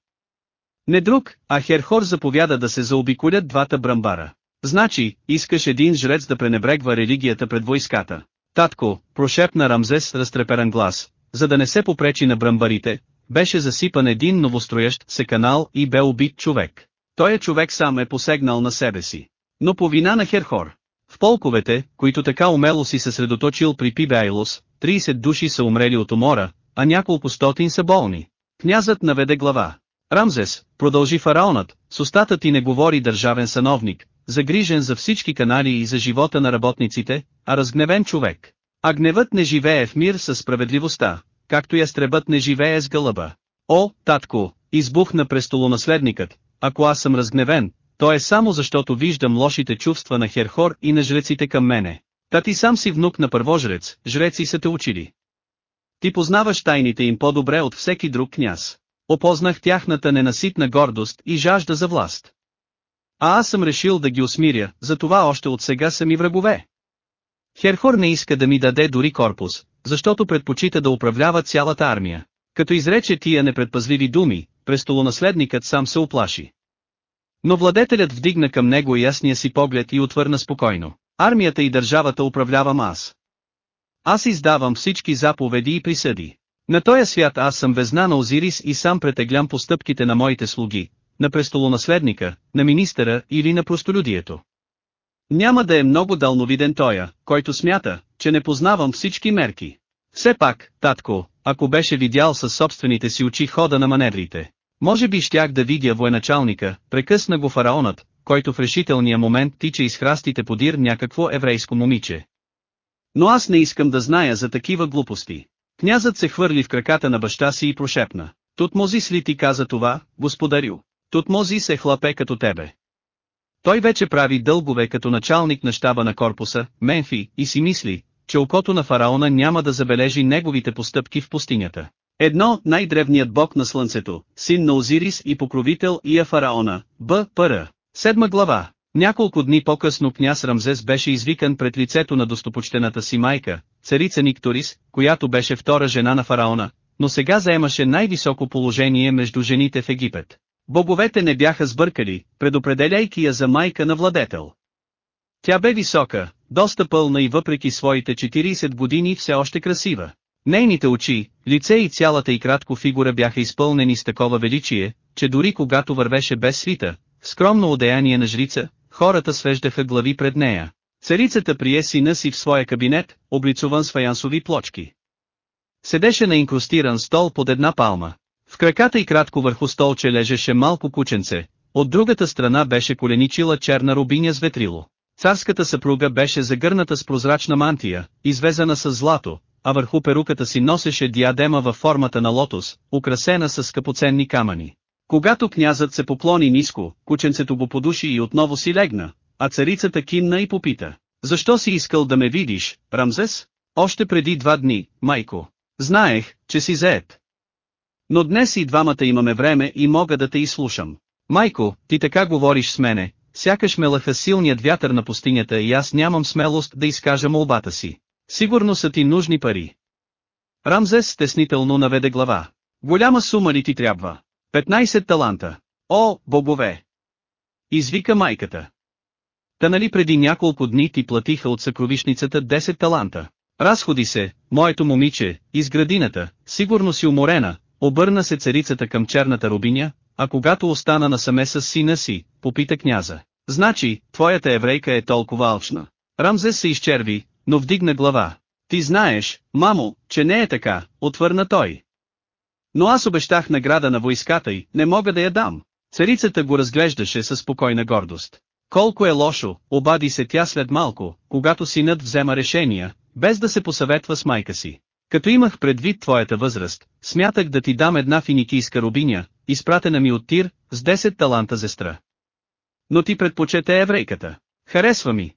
Не друг, а Херхор заповяда да се заобиколят двата брамбара. Значи, искаш един жрец да пренебрегва религията пред войската. Татко, прошепна Рамзес разтреперан глас, за да не се попречи на брамбарите, беше засипан един новостроящ се канал и бе убит човек. Той е човек сам е посегнал на себе си. Но по вина на Херхор. В полковете, които така умело си съсредоточил при Пибеайлос, 30 души са умрели от умора, а няколко стотин са болни. Князът наведе глава. Рамзес, продължи фараонът, с устата ти не говори държавен сановник, загрижен за всички канали и за живота на работниците, а разгневен човек. А гневът не живее в мир със справедливостта, както ястребът не живее с гълъба. О, татко, избухна престолонаследникът, ако аз съм разгневен, то е само защото виждам лошите чувства на Херхор и на жреците към мене. Та ти сам си внук на първожрец, жреци са те учили. Ти познаваш тайните им по-добре от всеки друг княз. Опознах тяхната ненаситна гордост и жажда за власт. А аз съм решил да ги усмиря, затова още от сега са ми врагове. Херхор не иска да ми даде дори корпус, защото предпочита да управлява цялата армия. Като изрече тия непредпазливи думи, престолонаследникът сам се оплаши. Но владетелят вдигна към него ясния си поглед и отвърна спокойно. Армията и държавата управлявам аз. Аз издавам всички заповеди и присъди. На този свят аз съм везна на Озирис и сам претеглям постъпките на моите слуги, на престолонаследника, на министъра или на простолюдието. Няма да е много дълновиден тоя, който смята, че не познавам всички мерки. Все пак, татко, ако беше видял със собствените си очи хода на маневрите, може би щях да видя военачалника, прекъсна го фараонът, който в решителния момент тича из храстите подир някакво еврейско момиче. Но аз не искам да зная за такива глупости. Князът се хвърли в краката на баща си и прошепна. Тутмозис ли ти каза това, господарю? Тутмозис е хлапе като тебе. Той вече прави дългове като началник на щаба на корпуса, Менфи, и си мисли, че окото на фараона няма да забележи неговите постъпки в пустинята. Едно, най-древният бог на слънцето, син на Озирис и покровител Ия фараона, Б. Пър. Седма глава. Няколко дни по-късно княз Рамзес беше извикан пред лицето на достопочтената си майка, царица Никторис, която беше втора жена на фараона, но сега заемаше най-високо положение между жените в Египет. Боговете не бяха сбъркали, предопределяйки я за майка на владетел. Тя бе висока, доста пълна и въпреки своите 40 години все още красива. Нейните очи, лице и цялата и кратко фигура бяха изпълнени с такова величие, че дори когато вървеше без свита, скромно одеяние на жрица, хората свеждаха глави пред нея. Царицата прие сина си в своя кабинет, облицован с фаянсови плочки. Седеше на инкрустиран стол под една палма. В краката и кратко върху столче лежеше малко кученце, от другата страна беше коленичила черна рубиня с ветрило. Царската съпруга беше загърната с прозрачна мантия, извезена с злато, а върху перуката си носеше диадема във формата на лотос, украсена с скъпоценни камъни. Когато князът се поклони ниско, кученцето го подуши и отново си легна, а царицата кимна и попита. Защо си искал да ме видиш, Рамзес? Още преди два дни, майко. Знаех, че си заед. Но днес и двамата имаме време и мога да те изслушам. Майко, ти така говориш с мене, сякаш ме лъха силният вятър на пустинята и аз нямам смелост да изкажа молбата си. Сигурно са ти нужни пари. Рамзес стеснително наведе глава. Голяма сума ли ти трябва? 15 таланта. О, богове! Извика майката. Та нали преди няколко дни ти платиха от съкровишницата 10 таланта. Разходи се, моето момиче, из градината, сигурно си уморена, обърна се царицата към черната рубиня, а когато остана насаме с сина си, попита княза. Значи, твоята еврейка е толкова алчна. Рамзес се изчерви, но вдигна глава. Ти знаеш, мамо, че не е така, отвърна той. Но аз обещах награда на войската й, не мога да я дам. Царицата го разглеждаше със спокойна гордост. Колко е лошо, обади се тя след малко, когато синът взема решения, без да се посъветва с майка си. Като имах предвид твоята възраст, смятах да ти дам една финикийска рубиня, изпратена ми от Тир, с 10 таланта зестра. Но ти предпочете еврейката. Харесва ми.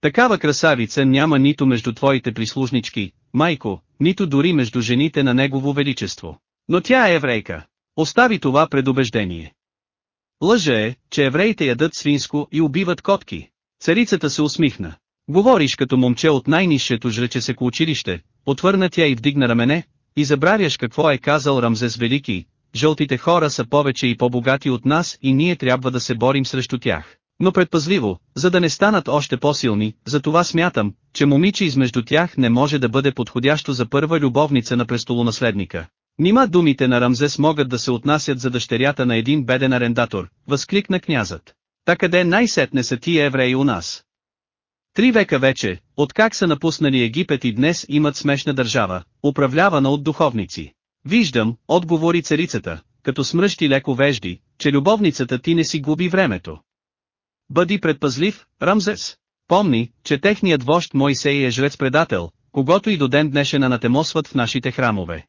Такава красавица няма нито между твоите прислужнички, майко, нито дори между жените на Негово Величество. Но тя е еврейка. Остави това предубеждение. Лъжа е, че евреите ядат свинско и убиват котки. Царицата се усмихна. Говориш като момче от най-низшето жречесеко училище, отвърна тя и вдигна рамене, и забравяш какво е казал Рамзес Велики, жълтите хора са повече и по-богати от нас и ние трябва да се борим срещу тях. Но предпазливо, за да не станат още по-силни, затова смятам, че момиче измежду тях не може да бъде подходящо за първа любовница на престолонаследника. Нима думите на Рамзес могат да се отнасят за дъщерята на един беден арендатор, възкликна князът. Та къде най-сетне са тия евреи у нас? Три века вече, откак са напуснали Египет и днес имат смешна държава, управлявана от духовници. Виждам, отговори царицата, като смръщи леко вежди, че любовницата ти не си губи времето. Бъди предпазлив, Рамзес. Помни, че техният вожд Мойсей е жрец-предател, когато и до ден днешен анатемосват в нашите храмове.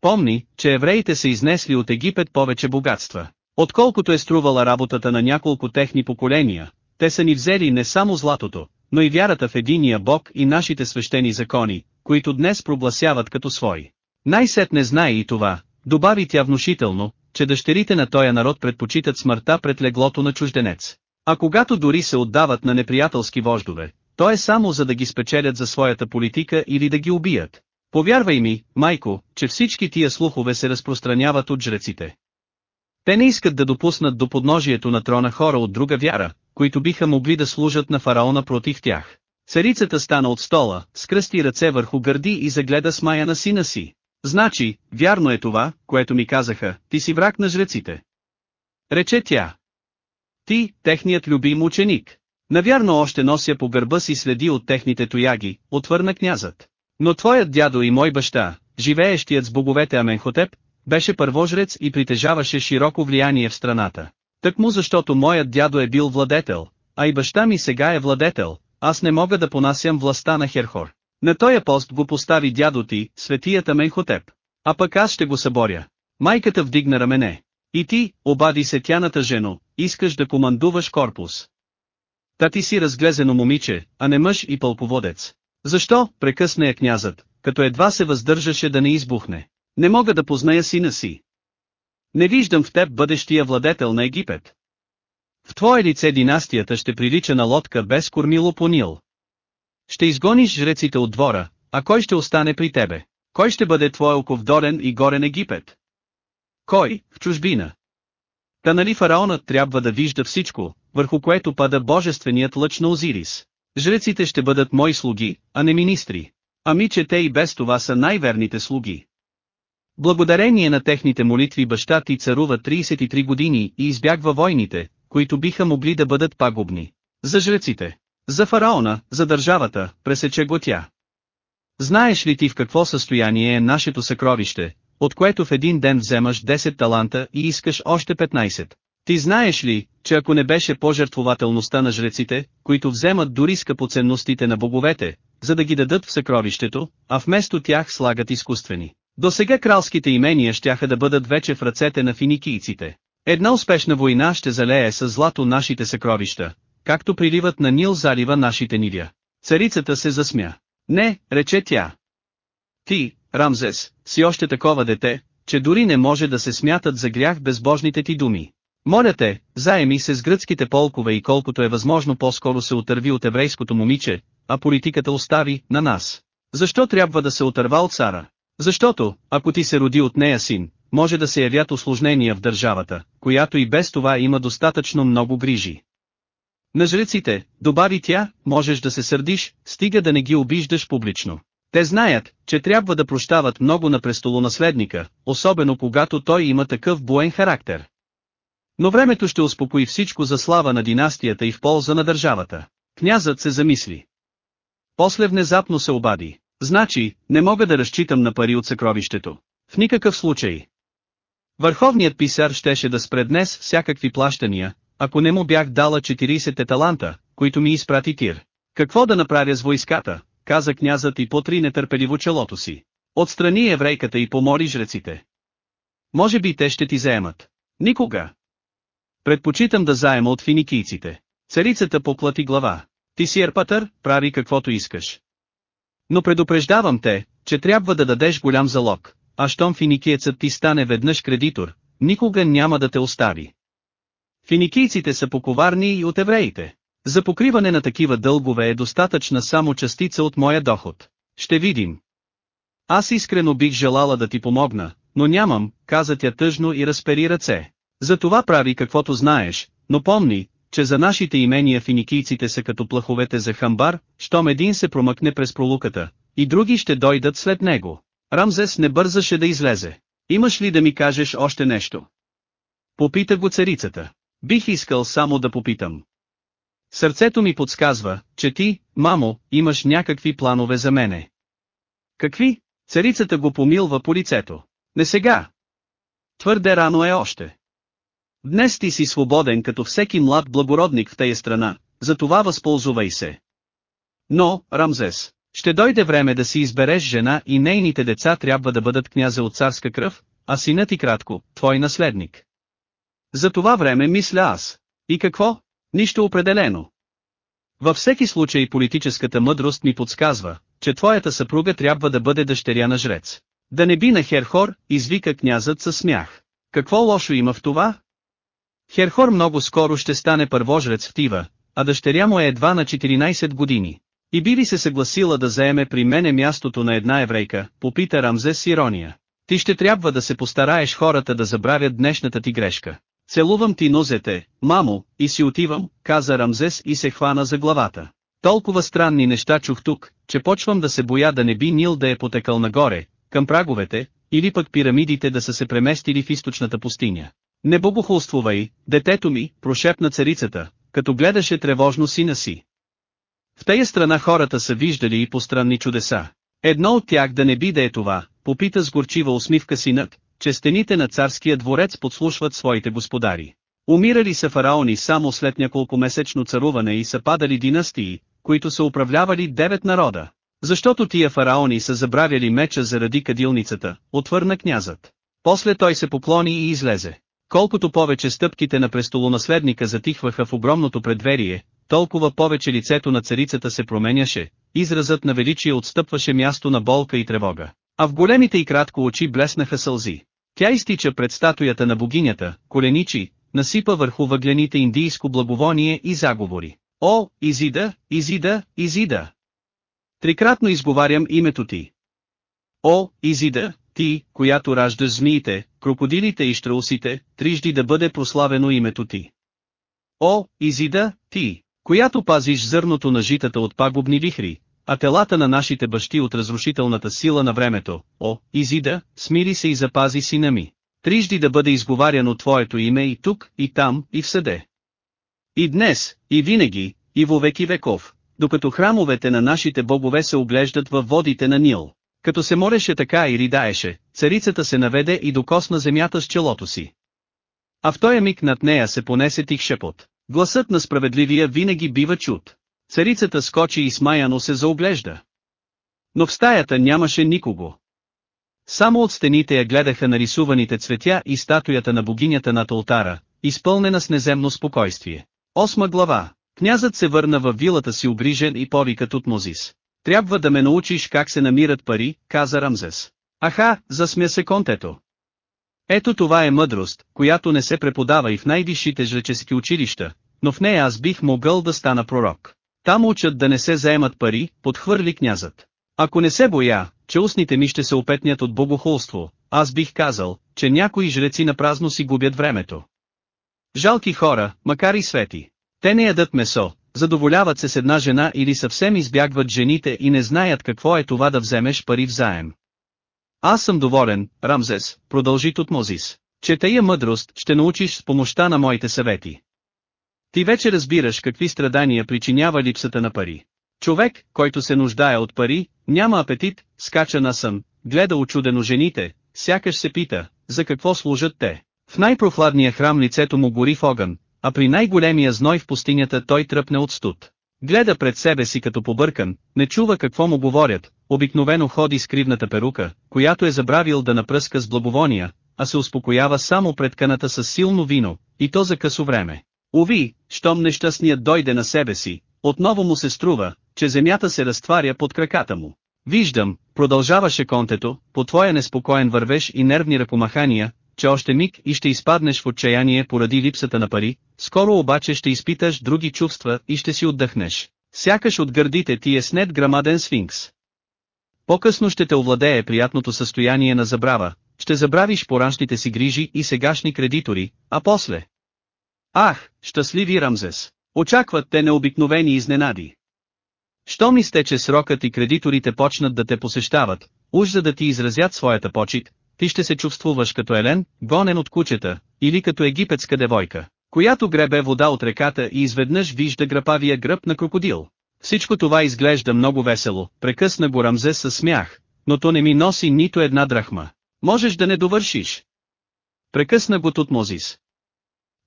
Помни, че евреите са изнесли от Египет повече богатства. Отколкото е струвала работата на няколко техни поколения, те са ни взели не само златото, но и вярата в единия Бог и нашите свещени закони, които днес пробласяват като свои. Най-сетне знае и това, добави тя внушително, че дъщерите на този народ предпочитат смъртта пред леглото на чужденец. А когато дори се отдават на неприятелски вождове, то е само за да ги спечелят за своята политика или да ги убият. Повярвай ми, майко, че всички тия слухове се разпространяват от жреците. Те не искат да допуснат до подножието на трона хора от друга вяра, които биха могли да служат на фараона против тях. Царицата стана от стола, скръсти ръце върху гърди и загледа смая на сина си. Значи, вярно е това, което ми казаха, ти си враг на жреците. Рече тя. Ти, техният любим ученик. Навярно още нося по гърба си следи от техните тояги, отвърна князът. Но твоят дядо и мой баща, живеещият с боговете Аменхотеп, беше първожрец и притежаваше широко влияние в страната. Тъкмо защото моят дядо е бил владетел, а и баща ми сега е владетел, аз не мога да понасям властта на Херхор. На този пост го постави дядо ти, светият Аменхотеп. А пък аз ще го съборя. Майката вдигна рамене. И ти, обади се тяната жено, искаш да командуваш корпус. Та ти си разглезено момиче, а не мъж и пълповодец. Защо, прекъсна я князът, като едва се въздържаше да не избухне. Не мога да позная сина си. Не виждам в теб бъдещия владетел на Египет. В твое лице династията ще прилича на лодка без кормило по Нил. Ще изгониш жреците от двора, а кой ще остане при тебе? Кой ще бъде твой оковдорен и горен Египет? Кой, в чужбина? Та нали фараонът трябва да вижда всичко, върху което пада божественият лъч на Озирис. Жреците ще бъдат мои слуги, а не министри. Ами че те и без това са най-верните слуги. Благодарение на техните молитви баща ти царува 33 години и избягва войните, които биха могли да бъдат пагубни. За жреците, за фараона, за държавата, пресече го тя. Знаеш ли ти в какво състояние е нашето съкровище, от което в един ден вземаш 10 таланта и искаш още 15? Ти знаеш ли, че ако не беше пожертвователността на жреците, които вземат дори скъпоценностите на боговете, за да ги дадат в съкровището, а вместо тях слагат изкуствени. До сега кралските имения щяха да бъдат вече в ръцете на финикийците. Една успешна война ще залее с злато нашите съкровища, както приливат на Нил залива нашите нивя. Царицата се засмя. Не, рече тя. Ти, Рамзес, си още такова дете, че дори не може да се смятат за грях безбожните ти думи. Моля те, заеми се с гръцките полкове и колкото е възможно по-скоро се отърви от еврейското момиче, а политиката остави на нас. Защо трябва да се отърва от Сара? Защото, ако ти се роди от нея син, може да се явят осложнения в държавата, която и без това има достатъчно много грижи. На жреците, добави тя, можеш да се сърдиш, стига да не ги обиждаш публично. Те знаят, че трябва да прощават много на престолонаследника, особено когато той има такъв буен характер. Но времето ще успокои всичко за слава на династията и в полза на държавата. Князът се замисли. После внезапно се обади. Значи, не мога да разчитам на пари от съкровището. В никакъв случай. Върховният писар щеше да спре днес всякакви плащания, ако не му бях дала 40 таланта, които ми изпрати Тир. Какво да направя с войската, каза князът и потри нетърпеливо челото си. Отстрани еврейката и помоли жреците. Може би те ще ти заемат. Никога. Предпочитам да заема от финикийците. Царицата поплати глава. Ти си ерпатър, прави каквото искаш. Но предупреждавам те, че трябва да дадеш голям залог, а щом финикиецът ти стане веднъж кредитор, никога няма да те остави. Финикийците са поковарни и от евреите. За покриване на такива дългове е достатъчна само частица от моя доход. Ще видим. Аз искрено бих желала да ти помогна, но нямам, каза тя тъжно и разпери ръце. За това прави каквото знаеш, но помни, че за нашите имения финикийците са като плаховете за хамбар, щом един се промъкне през пролуката, и други ще дойдат след него. Рамзес не бързаше да излезе. Имаш ли да ми кажеш още нещо? Попита го царицата. Бих искал само да попитам. Сърцето ми подсказва, че ти, мамо, имаш някакви планове за мене. Какви? Царицата го помилва по лицето. Не сега. Твърде рано е още. Днес ти си свободен като всеки млад благородник в тая страна, затова възползвай се. Но, Рамзес, ще дойде време да си избереш жена и нейните деца трябва да бъдат княза от царска кръв, а синът и кратко, твой наследник. За това време мисля аз. И какво? Нищо определено. Във всеки случай политическата мъдрост ми подсказва, че твоята съпруга трябва да бъде дъщеря на жрец. Да не би на Херхор, извика князът със смях. Какво лошо има в това? Херхор много скоро ще стане първожрец в Тива, а дъщеря му е едва на 14 години. И би ли се съгласила да заеме при мене мястото на една еврейка, попита Рамзес с ирония. Ти ще трябва да се постараеш хората да забравят днешната ти грешка. Целувам ти нозете, мамо, и си отивам, каза Рамзес и се хвана за главата. Толкова странни неща чух тук, че почвам да се боя да не би Нил да е потекал нагоре, към праговете, или пък пирамидите да са се преместили в източната пустиня. Не богохулствувай, детето ми, прошепна царицата, като гледаше тревожно сина си. В тая страна хората са виждали и постранни чудеса. Едно от тях да не би да е това, попита с горчива усмивка синът, че стените на царския дворец подслушват своите господари. Умирали са фараони само след няколко месечно царуване и са падали династии, които са управлявали девет народа. Защото тия фараони са забравяли меча заради кадилницата, отвърна князът. После той се поклони и излезе. Колкото повече стъпките на престолонаследника затихваха в огромното предверие, толкова повече лицето на царицата се променяше, изразът на величие отстъпваше място на болка и тревога. А в големите и кратко очи блеснаха сълзи. Тя изтича пред статуята на богинята, коленичи, насипа върху въглените индийско благовоние и заговори. О, Изида, Изида, Изида! Трикратно изговарям името ти. О, Изида, ти, която раждаш змиите, крокодилите и штраусите, трижди да бъде прославено името ти. О, Изида, ти, която пазиш зърното на житата от пагубни вихри, а телата на нашите бащи от разрушителната сила на времето, о, Изида, смири се и запази сина ми. Трижди да бъде изговаряно твоето име и тук, и там, и в съде. И днес, и винаги, и во веки веков, докато храмовете на нашите богове се оглеждат във водите на Нил. Като се мореше така и ридаеше, царицата се наведе и докосна земята с челото си. А в този миг над нея се понесе тих шепот. Гласът на справедливия винаги бива чут. Царицата скочи и смаяно се заоглежда. Но в стаята нямаше никого. Само от стените я гледаха нарисуваните цветя и статуята на богинята над алтара, изпълнена с неземно спокойствие. Осма глава. Князът се върна във вилата си обрижен и повика Тутмозис. Трябва да ме научиш как се намират пари, каза Рамзес. Аха, засмя се контето. Ето това е мъдрост, която не се преподава и в най-висшите жречески училища, но в нея аз бих могъл да стана пророк. Там учат да не се заемат пари, подхвърли князът. Ако не се боя, че устните ми ще се опетнят от богохулство, аз бих казал, че някои жреци на празно си губят времето. Жалки хора, макар и свети. Те не ядат месо, задоволяват се с една жена или съвсем избягват жените и не знаят какво е това да вземеш пари в заем. Аз съм доволен, Рамзес, продължи Тутмозис, че тая мъдрост ще научиш с помощта на моите съвети. Ти вече разбираш какви страдания причинява липсата на пари. Човек, който се нуждае от пари, няма апетит, скача на сън, гледа очудено жените, сякаш се пита, за какво служат те. В най-прохладния храм лицето му гори в огън, а при най-големия зной в пустинята той тръпне от студ. Гледа пред себе си като побъркан, не чува какво му говорят, обикновено ходи с кривната перука, която е забравил да напръска с благовония, а се успокоява само пред каната с силно вино, и то за късо време. Уви, щом нещастният дойде на себе си, отново му се струва, че земята се разтваря под краката му. Виждам, продължаваше контето, по твоя неспокоен вървеш и нервни ръкомахания, че още миг и ще изпаднеш в отчаяние поради липсата на пари, скоро обаче ще изпиташ други чувства и ще си отдъхнеш. Сякаш от гърдите ти е снет грамаден сфинкс. По-късно ще те овладее приятното състояние на забрава, ще забравиш поранщите си грижи и сегашни кредитори, а после. Ах, щастливи Рамзес! Очакват те необикновени изненади. Щом изтече срокът и кредиторите почнат да те посещават, уж за да ти изразят своята почет, ти ще се чувствуваш като Елен, гонен от кучета, или като египетска девойка, която гребе вода от реката и изведнъж вижда грапавия гръб на крокодил. Всичко това изглежда много весело, прекъсна го Рамзе със смях, но то не ми носи нито една драхма. Можеш да не довършиш. Прекъсна го Тутмозис.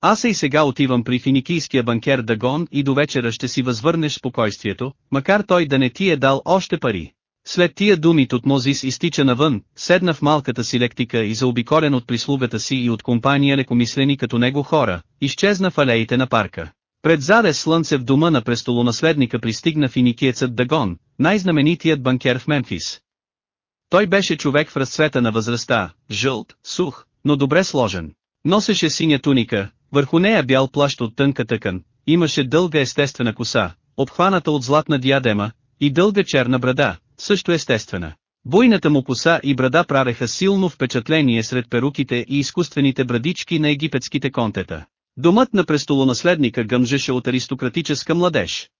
Аз и сега отивам при финикийския банкер Дагон и до вечера ще си възвърнеш спокойствието, макар той да не ти е дал още пари. След тия думи Тутмозис изтича навън, седна в малката си лектика и заобиколен от прислугата си и от компания лекомислени като него хора, изчезна в алеите на парка. Пред заре слънце в дома на престолонаследника пристигна финикиецът Дагон, най-знаменитият банкер в Мемфис. Той беше човек в разцвета на възрастта, жълт, сух, но добре сложен. Носеше синя туника, върху нея бял плащ от тънка тъкан, имаше дълга естествена коса, обхваната от златна диадема, и дълга черна брада, също естествена. Буйната му коса и брада правеха силно впечатление сред перуките и изкуствените брадички на египетските контета. Домът на престолонаследника гъмжеше от аристократическа младеж.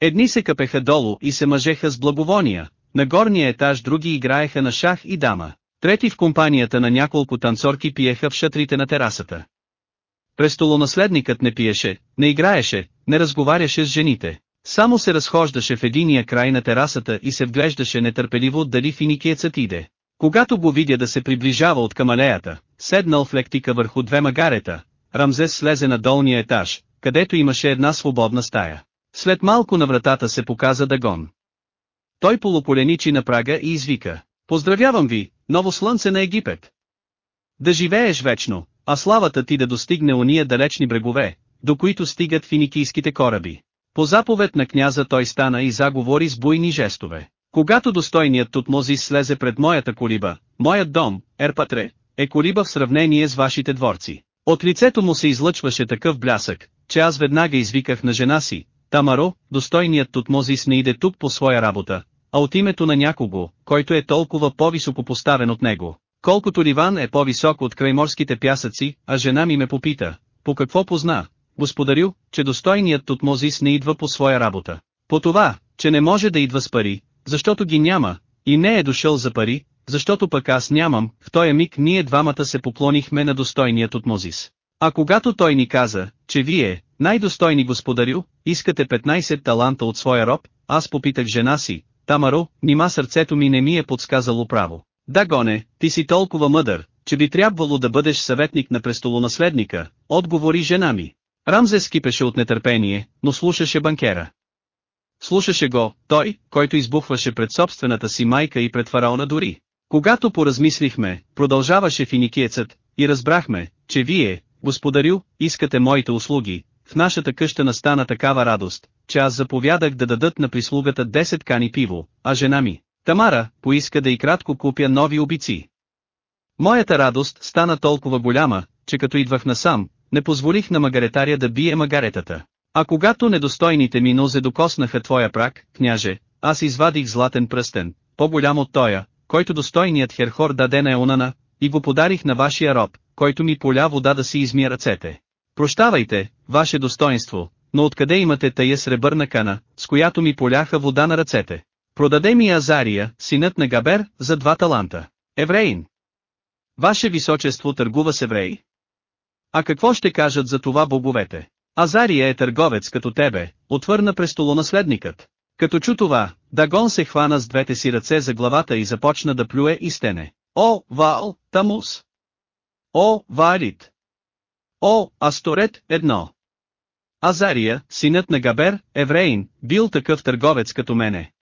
Едни се капеха долу и се мъжеха с благовония, на горния етаж други играеха на шах и дама. Трети в компанията на няколко танцорки пиеха в шатрите на терасата. Престолонаследникът не пиеше, не играеше, не разговаряше с жените. Само се разхождаше в единия край на терасата и се вглеждаше нетърпеливо дали финикиецът иде. Когато го видя да се приближава от камалеята, седнал в лектика върху две магарета, Рамзес слезе на долния етаж, където имаше една свободна стая. След малко на вратата се показа Дагон. Той полуполеничи на прага и извика. Поздравявам ви, ново слънце на Египет! Да живееш вечно, а славата ти да достигне уния далечни брегове, до които стигат финикийските кораби. По заповед на княза той стана и заговори с буйни жестове. Когато достойният Тутмозис слезе пред моята колиба, моят дом, Ерпатре, е колиба в сравнение с вашите дворци. От лицето му се излъчваше такъв блясък, че аз веднага извиках на жена си, Тамаро, достойният Тутмозис не иде тук по своя работа, а от името на някого, който е толкова по-високо поставен от него. Колкото Ливан е по-висок от крайморските пясъци, а жена ми ме попита, по какво позна, господарю, че достойният Тутмозис не идва по своя работа. По това, че не може да идва с пари, защото ги няма, и не е дошъл за пари, защото пък аз нямам, в този миг ние двамата се поклонихме на достойният Тутмозис. А когато той ни каза, че вие, най-достойни господарю, искате 15 таланта от своя роб, аз попитах жена си, Тамаро, нима сърцето ми не ми е подсказало право. Да гоне, ти си толкова мъдър, че би трябвало да бъдеш съветник на престолонаследника, отговори жена ми. Рамзес кипеше от нетърпение, но слушаше банкера. Слушаше го, той, който избухваше пред собствената си майка и пред фараона дори. Когато поразмислихме, продължаваше финикиецът, и разбрахме, че вие, господарю, искате моите услуги, в нашата къща настана такава радост, че аз заповядах да дадат на прислугата 10 кани пиво, а жена ми, Тамара, поиска да и кратко купя нови обици. Моята радост стана толкова голяма, че като идвах насам, не позволих на магаретаря да бие магаретата. А когато недостойните ми нозе докоснаха твоя прак, княже, аз извадих златен пръстен, по-голям от тоя, който достойният Херхор даде на Еонана, и го подарих на вашия роб, който ми поля вода да си измия ръцете. Прощавайте, ваше достоинство, но откъде имате тая сребърна кана, с която ми поляха вода на ръцете? Продаде ми Азария, синът на Габер, за два таланта. Евреин. Ваше височество търгува с евреи. А какво ще кажат за това боговете? Азария е търговец като тебе, отвърна престолонаследникът. Като чу това, Дагон се хвана с двете си ръце за главата и започна да плюе и стене. О, Ваал, Тамус! О, Ваалит! О, Асторет, едно! Азария, синът на Габер, евреин, бил такъв търговец като мене.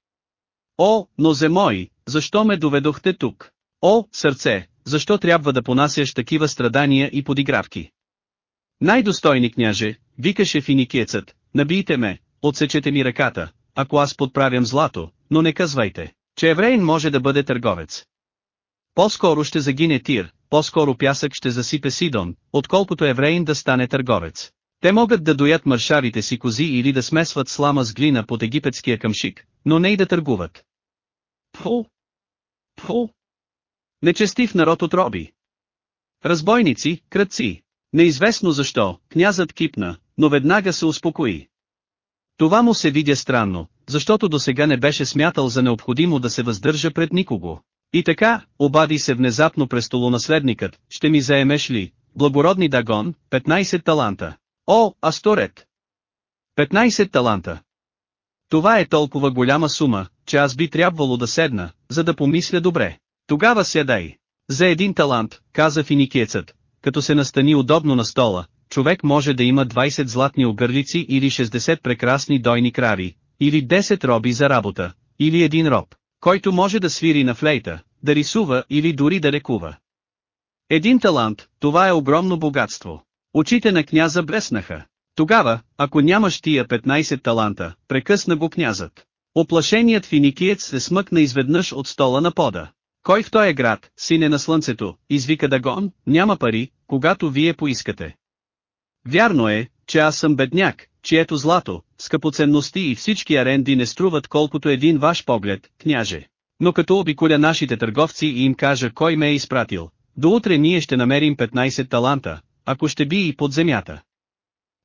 О, нозе мой, защо ме доведохте тук? О, сърце, защо трябва да понасяш такива страдания и подигравки? Най-достойни княже, викаше финикиецът, набийте ме, отсечете ми ръката, ако аз подправям злато, но не казвайте, че евреин може да бъде търговец. По-скоро ще загине Тир, по-скоро пясък ще засипе Сидон, отколкото евреин да стане търговец. Те могат да доят маршарите си кози или да смесват слама с глина под египетския къмшик, но не и да търгуват. Пфу! Пфу! Нечестив народ отроби. Разбойници, кръци. Неизвестно защо, князът кипна, но веднага се успокои. Това му се видя странно, защото до сега не беше смятал за необходимо да се въздържа пред никого. И така, обади се внезапно престолонаследникът, ще ми заемеш ли, благородни Дагон, 15 таланта. О, Асторет! 15 таланта. Това е толкова голяма сума, че аз би трябвало да седна, за да помисля добре. Тогава седай. За един талант, каза финикиецът, като се настани удобно на стола, човек може да има 20 златни огърлици или 60 прекрасни дойни крави, или 10 роби за работа, или един роб, който може да свири на флейта, да рисува или дори да лекува. Един талант, това е огромно богатство. Очите на княза блеснаха. Тогава, ако нямаш тия 15 таланта, прекъсна го князът. Оплашеният финикиец се смъкна изведнъж от стола на пода. Кой в този град, сине на слънцето, извика Дагон, няма пари, когато вие поискате. Вярно е, че аз съм бедняк, чието злато, скъпоценности и всички аренди не струват колкото един ваш поглед, княже. Но като обиколя нашите търговци и им кажа кой ме е изпратил, до утре ние ще намерим 15 таланта, ако ще би и под земята.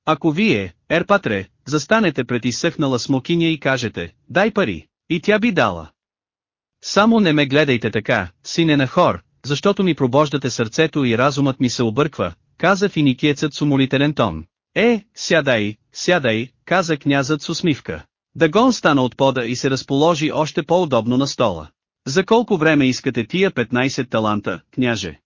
Ако вие, Ерпатре, застанете пред изсъхнала смокиня и кажете, дай пари, и тя би дала. Само не ме гледайте така, сине на хор, защото ми пробождате сърцето и разумът ми се обърква, каза финикиецът с умолителен тон. Е, сядай, сядай, каза князът с усмивка. Дагон стана от пода и се разположи още по-удобно на стола. За колко време искате тия 15 таланта, княже?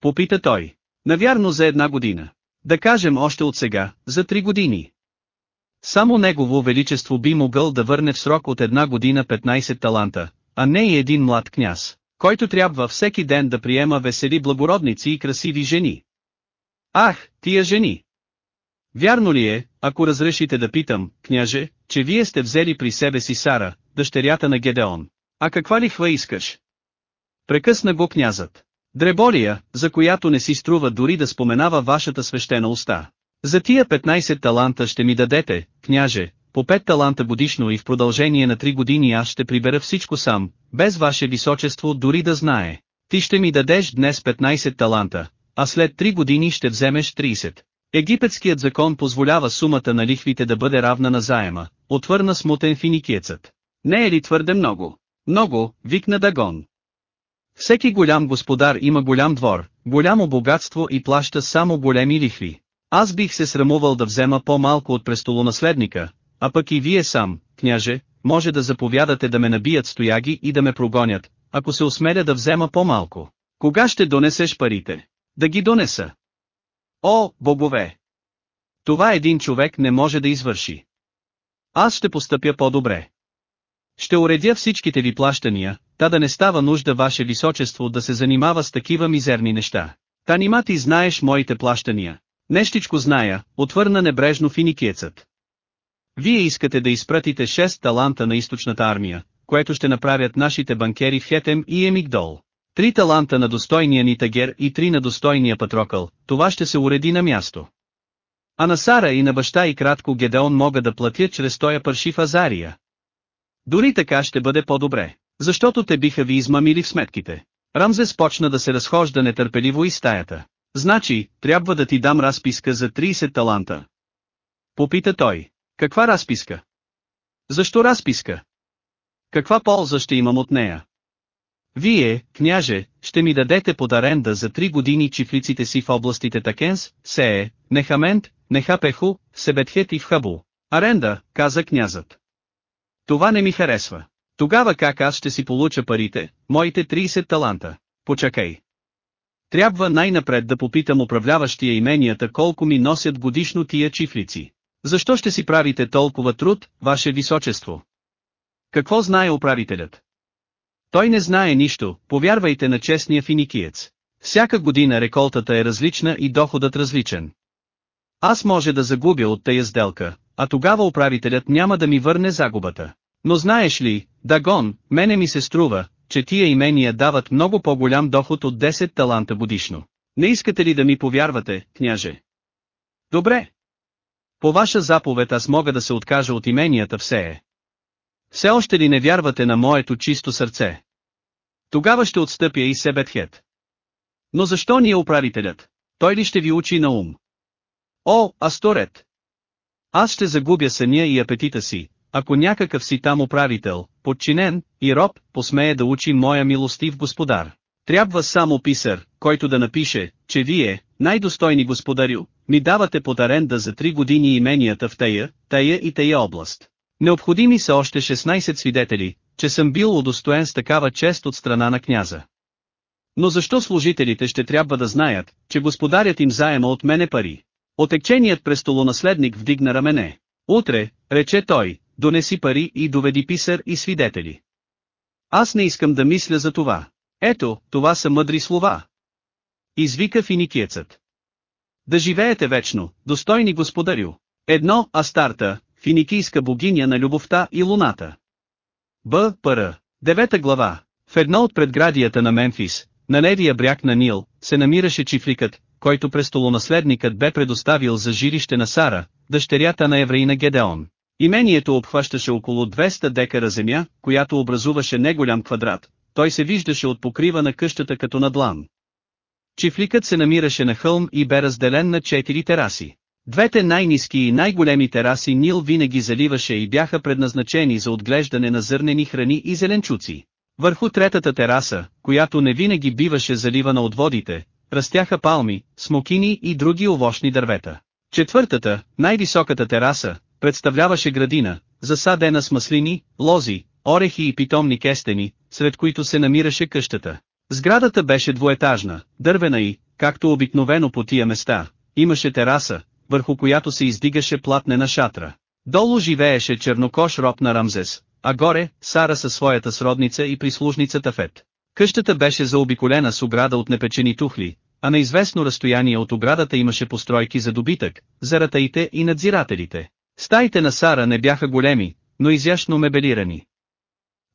Попита той. Навярно за една година. Да кажем още от сега, за три години. Само Негово Величество би могъл да върне в срок от една година 15 таланта, а не и един млад княз, който трябва всеки ден да приема весели благородници и красиви жени. Ах, тия жени! Вярно ли е, ако разрешите да питам, княже, че вие сте взели при себе си Сара, дъщерята на Гедеон? А каква лихва искаш? Прекъсна го князът. Дреболия, за която не си струва дори да споменава вашата свещена уста. За тия 15 таланта ще ми дадете, княже, по 5 таланта годишно и в продължение на 3 години аз ще прибера всичко сам, без ваше височество дори да знае. Ти ще ми дадеш днес 15 таланта, а след 3 години ще вземеш 30. Египетският закон позволява сумата на лихвите да бъде равна на заема, отвърна смутен финикиецът. Не е ли твърде много? Много, викна Дагон. Всеки голям господар има голям двор, голямо богатство и плаща само големи лихви. Аз бих се срамувал да взема по-малко от престолонаследника, а пък и вие сам, княже, може да заповядате да ме набият стояги и да ме прогонят, ако се осмеля да взема по-малко. Кога ще донесеш парите? Да ги донеса. О, богове! Това един човек не може да извърши. Аз ще постъпя по-добре. Ще уредя всичките ви плащания, та да не става нужда ваше височество да се занимава с такива мизерни неща. Та нима ти знаеш моите плащания. Нещичко зная, отвърна небрежно финикиецът. Вие искате да изпратите 6 таланта на източната армия, което ще направят нашите банкери в Хетем и Емигдол. Три таланта на достойния Нитагер и три на достойния Патрокъл, това ще се уреди на място. А на Сара и на баща и кратко Гедеон мога да платя чрез тоя паршив Азария. Дори така ще бъде по-добре, защото те биха ви измамили в сметките. Рамзес почна да се разхожда нетърпеливо из стаята. Значи, трябва да ти дам разписка за 30 таланта. Попита той. Каква разписка? Защо разписка? Каква полза ще имам от нея? Вие, княже, ще ми дадете под аренда за три години чифлиците си в областите Такенс, Сее, Нехамент, Нехапеху, Себетхет и в Хабу. Аренда, каза князът. Това не ми харесва. Тогава как аз ще си получа парите, моите 30 таланта? Почакай. Трябва най-напред да попитам управляващия именията колко ми носят годишно тия чифлици. Защо ще си правите толкова труд, ваше височество? Какво знае управителят? Той не знае нищо, повярвайте на честния финикиец. Всяка година реколтата е различна и доходът различен. Аз може да загубя от тая сделка, а тогава управителят няма да ми върне загубата. Но знаеш ли, Дагон, мене ми се струва, че тия имения дават много по-голям доход от 10 таланта годишно. Не искате ли да ми повярвате, княже? Добре. По ваша заповед аз мога да се откажа от именията все е. Все още ли не вярвате на моето чисто сърце? Тогава ще отстъпя и Себетхет. Но защо ни е управителят? Той ли ще ви учи на ум? О, Асторет! Аз ще загубя съня и апетита си, ако някакъв си там управител, подчинен, и роб, посмее да учи моя милостив господар. Трябва само писар, който да напише, че вие, най-достойни господарю, ми давате под аренда за три години именията в тая, тая и тая област. Необходими са още 16 свидетели, че съм бил удостоен с такава чест от страна на княза. Но защо служителите ще трябва да знаят, че господарят им заема от мене пари? Отекченият престолонаследник вдигна рамене. Утре, рече той, донеси пари и доведи писар и свидетели. Аз не искам да мисля за това. Ето, това са мъдри слова. Извика финикиецът. Да живеете вечно, достойни господарю. Едно, Астарта, финикийска богиня на любовта и луната. Б. Р. Девета глава. В едно от предградията на Мемфис, на левия бряг на Нил, се намираше чифликът, който престолонаследникът бе предоставил за жилище на Сара, дъщерята на евреина Гедеон. Имението обхващаше около 200 декара земя, която образуваше неголям квадрат, той се виждаше от покрива на къщата като на длан. Чифликът се намираше на хълм и бе разделен на четири тераси. Двете най-низки и най-големи тераси Нил винаги заливаше и бяха предназначени за отглеждане на зърнени храни и зеленчуци. Върху третата тераса, която не винаги биваше заливана от водите, растяха палми, смокини и други овощни дървета. Четвъртата, най-високата тераса, представляваше градина, засадена с маслини, лози, орехи и питомни кестени, сред които се намираше къщата. Сградата беше двоетажна, дървена и, както обикновено по тия места, имаше тераса, върху която се издигаше платнена шатра. Долу живееше чернокош роб на Рамзес, а горе, Сара със своята сродница и прислужница Тафет. Къщата беше заобиколена с ограда от непечени тухли, а на известно разстояние от оградата имаше постройки за добитък, за ратаите и надзирателите. Стаите на Сара не бяха големи, но изящно мебелирани.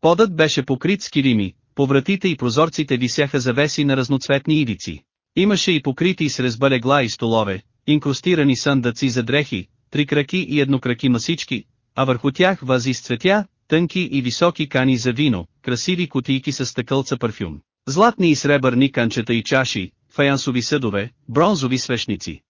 Подът беше покрит с килими, по вратите и прозорците висяха завеси на разноцветни ивици. Имаше и покрити с резба легла и столове, инкрустирани съндъци за дрехи, три краки и еднокраки масички, а върху тях вази с цветя, тънки и високи кани за вино, красиви кутийки с стъкълца парфюм, златни и сребърни канчета и чаши, фаянсови съдове, бронзови свещници.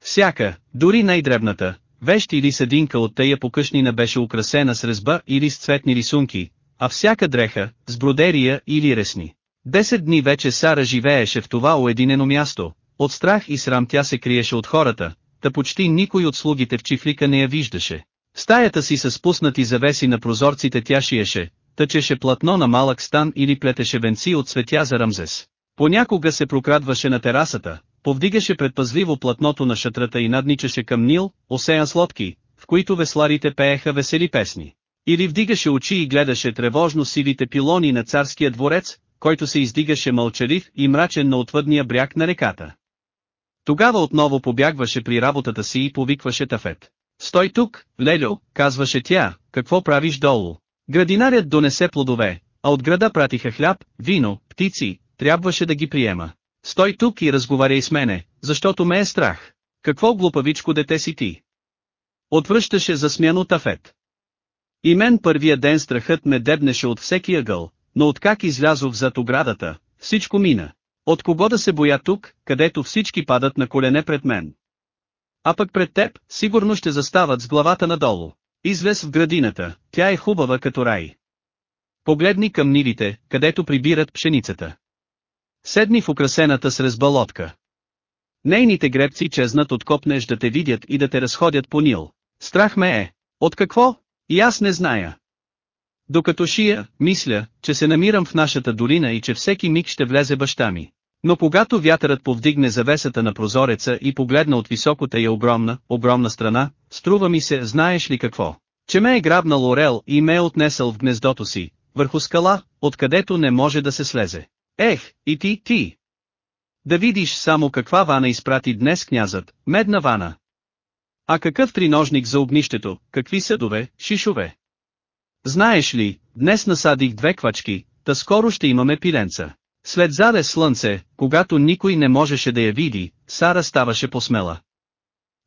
Всяка, дори най-дребната, вещ или съдинка от тая покъшнина беше украсена с резба или с цветни рисунки, а всяка дреха, с бродерия или ресни. Десет дни вече Сара живееше в това уединено място, от страх и срам тя се криеше от хората, та почти никой от слугите в чифлика не я виждаше. Стаята си с спуснати завеси на прозорците тя шиеше, тъчеше платно на малък стан или плетеше венци от цветя за Рамзес. Понякога се прокрадваше на терасата, повдигаше предпазливо платното на шатрата и надничаше към Нил, осеян с лодки, в които весларите пееха весели песни. Или вдигаше очи и гледаше тревожно силите пилони на царския дворец, който се издигаше мълчалив и мрачен на отвъдния бряг на реката. Тогава отново побягваше при работата си и повикваше Тафет. Стой тук, Лелю, казваше тя, какво правиш долу? Градинарят донесе плодове, а от града пратиха хляб, вино, птици, трябваше да ги приема. Стой тук и разговаряй с мене, защото ме е страх. Какво глупавичко дете си ти? Отвръщаше за смяно Тафет. И мен първия ден страхът ме дебнеше от всеки ъгъл, но откак излязох зад оградата, всичко мина. От кого да се боя тук, където всички падат на колене пред мен? А пък пред теб, сигурно ще застават с главата надолу. Излез в градината, тя е хубава като рай. Погледни към нивите, където прибират пшеницата. Седни в украсената с резба лодка. Нейните гребци чезнат от копнеш да те видят и да те разходят по Нил. Страх ме е. От какво? И аз не зная. Докато шия, мисля, че се намирам в нашата долина и че всеки миг ще влезе баща ми. Но когато вятърът повдигне завесата на прозореца и погледна от високата и огромна, огромна страна, струва ми се, знаеш ли какво? Че ме е грабнал орел и ме е отнесъл в гнездото си, върху скала, откъдето не може да се слезе. Ех, и ти, ти! Да видиш само каква вана изпрати днес князът, медна вана. А какъв триножник за огнището, какви съдове, шишове. Знаеш ли, днес насадих две квачки, та скоро ще имаме пиленца. След заре слънце, когато никой не можеше да я види, Сара ставаше посмела.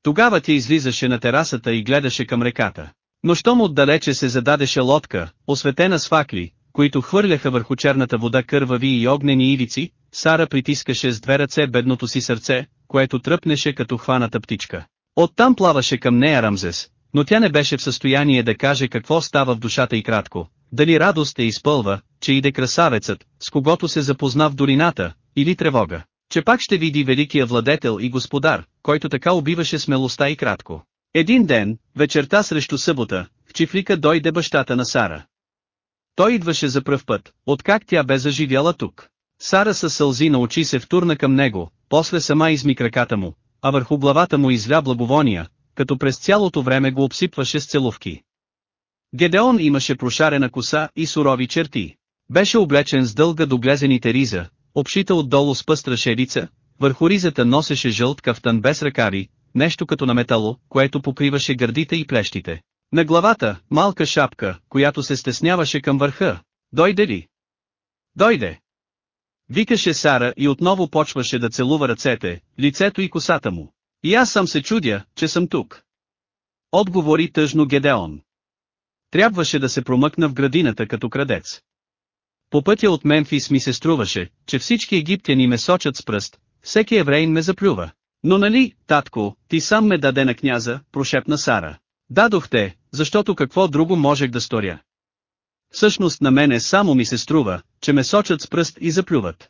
Тогава тя излизаше на терасата и гледаше към реката. Но щом отдалече се зададеше лодка, осветена с факли, които хвърляха върху черната вода кървави и огнени ивици, Сара притискаше с две ръце бедното си сърце, което тръпнеше като хваната птичка. Оттам плаваше към нея Рамзес, но тя не беше в състояние да каже какво става в душата и кратко, дали радост е изпълва, че иде красавецът, с когото се запозна в долината, или тревога, че пак ще види великия владетел и господар, който така убиваше смелостта и кратко. Един ден, вечерта срещу събота, в чифлика дойде бащата на Сара. Той идваше за пръв път, откак тя бе заживяла тук. Сара със сълзи на очи се втурна към него, после сама изми краката му, а върху главата му изля благовония, като през цялото време го обсипваше с целувки. Гедеон имаше прошарена коса и сурови черти. Беше облечен с дълга доглезените риза, обшита отдолу с пъстра шерица, върху ризата носеше жълт кафтан без ръкари, нещо като на метало, което покриваше гърдите и плещите. На главата, малка шапка, която се стесняваше към върха. Дойде ли? Дойде! Викаше Сара и отново почваше да целува ръцете, лицето и косата му. И аз съм се чудя, че съм тук. Отговори тъжно Гедеон. Трябваше да се промъкна в градината като крадец. По пътя от Мемфис ми се струваше, че всички египтяни ме сочат с пръст, всеки еврейн ме заплюва. Но нали, татко, ти сам ме даде на княза, прошепна Сара. Дадохте, защото какво друго можех да сторя. Всъщност на мене само ми се струва, че ме сочат с пръст и заплюват.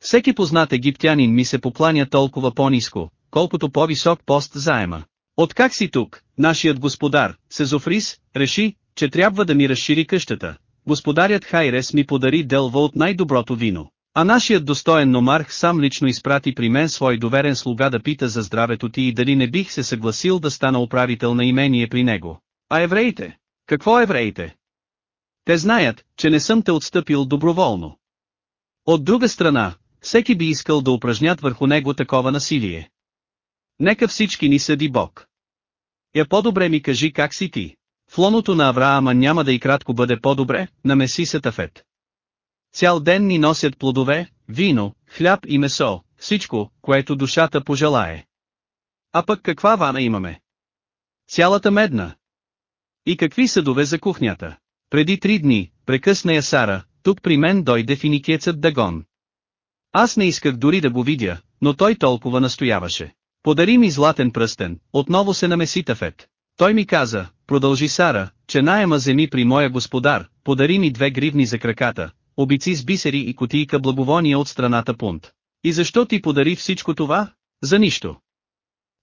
Всеки познат египтянин ми се покланя толкова по-низко, колкото по-висок пост заема. Откак си тук, нашият господар, Сезофрис, реши, че трябва да ми разшири къщата. Господарят Хайрес ми подари делва от най-доброто вино. А нашият достоен номарх сам лично изпрати при мен свой доверен слуга да пита за здравето ти и дали не бих се съгласил да стана управител на имение при него. А евреите? Какво евреите? Те знаят, че не съм те отстъпил доброволно. От друга страна, всеки би искал да упражнят върху него такова насилие. Нека всички ни съди Бог. Я по-добре ми кажи как си ти. В лоното на Авраама няма да и кратко бъде по-добре, намеси се Тафет. Цял ден ни носят плодове, вино, хляб и месо, всичко, което душата пожелае. А пък каква вана имаме? Цялата медна. И какви съдове за кухнята? Преди три дни, прекъсна я Сара, тук при мен дойде финикиецът Дагон. Аз не исках дори да го видя, но той толкова настояваше. Подари ми златен пръстен, отново се намеси Тафет. Той ми каза, продължи Сара, че найема земи при моя господар, подари ми две гривни за краката, обици с бисери и котийка благовония от страната Пунт. И защо ти подари всичко това? За нищо.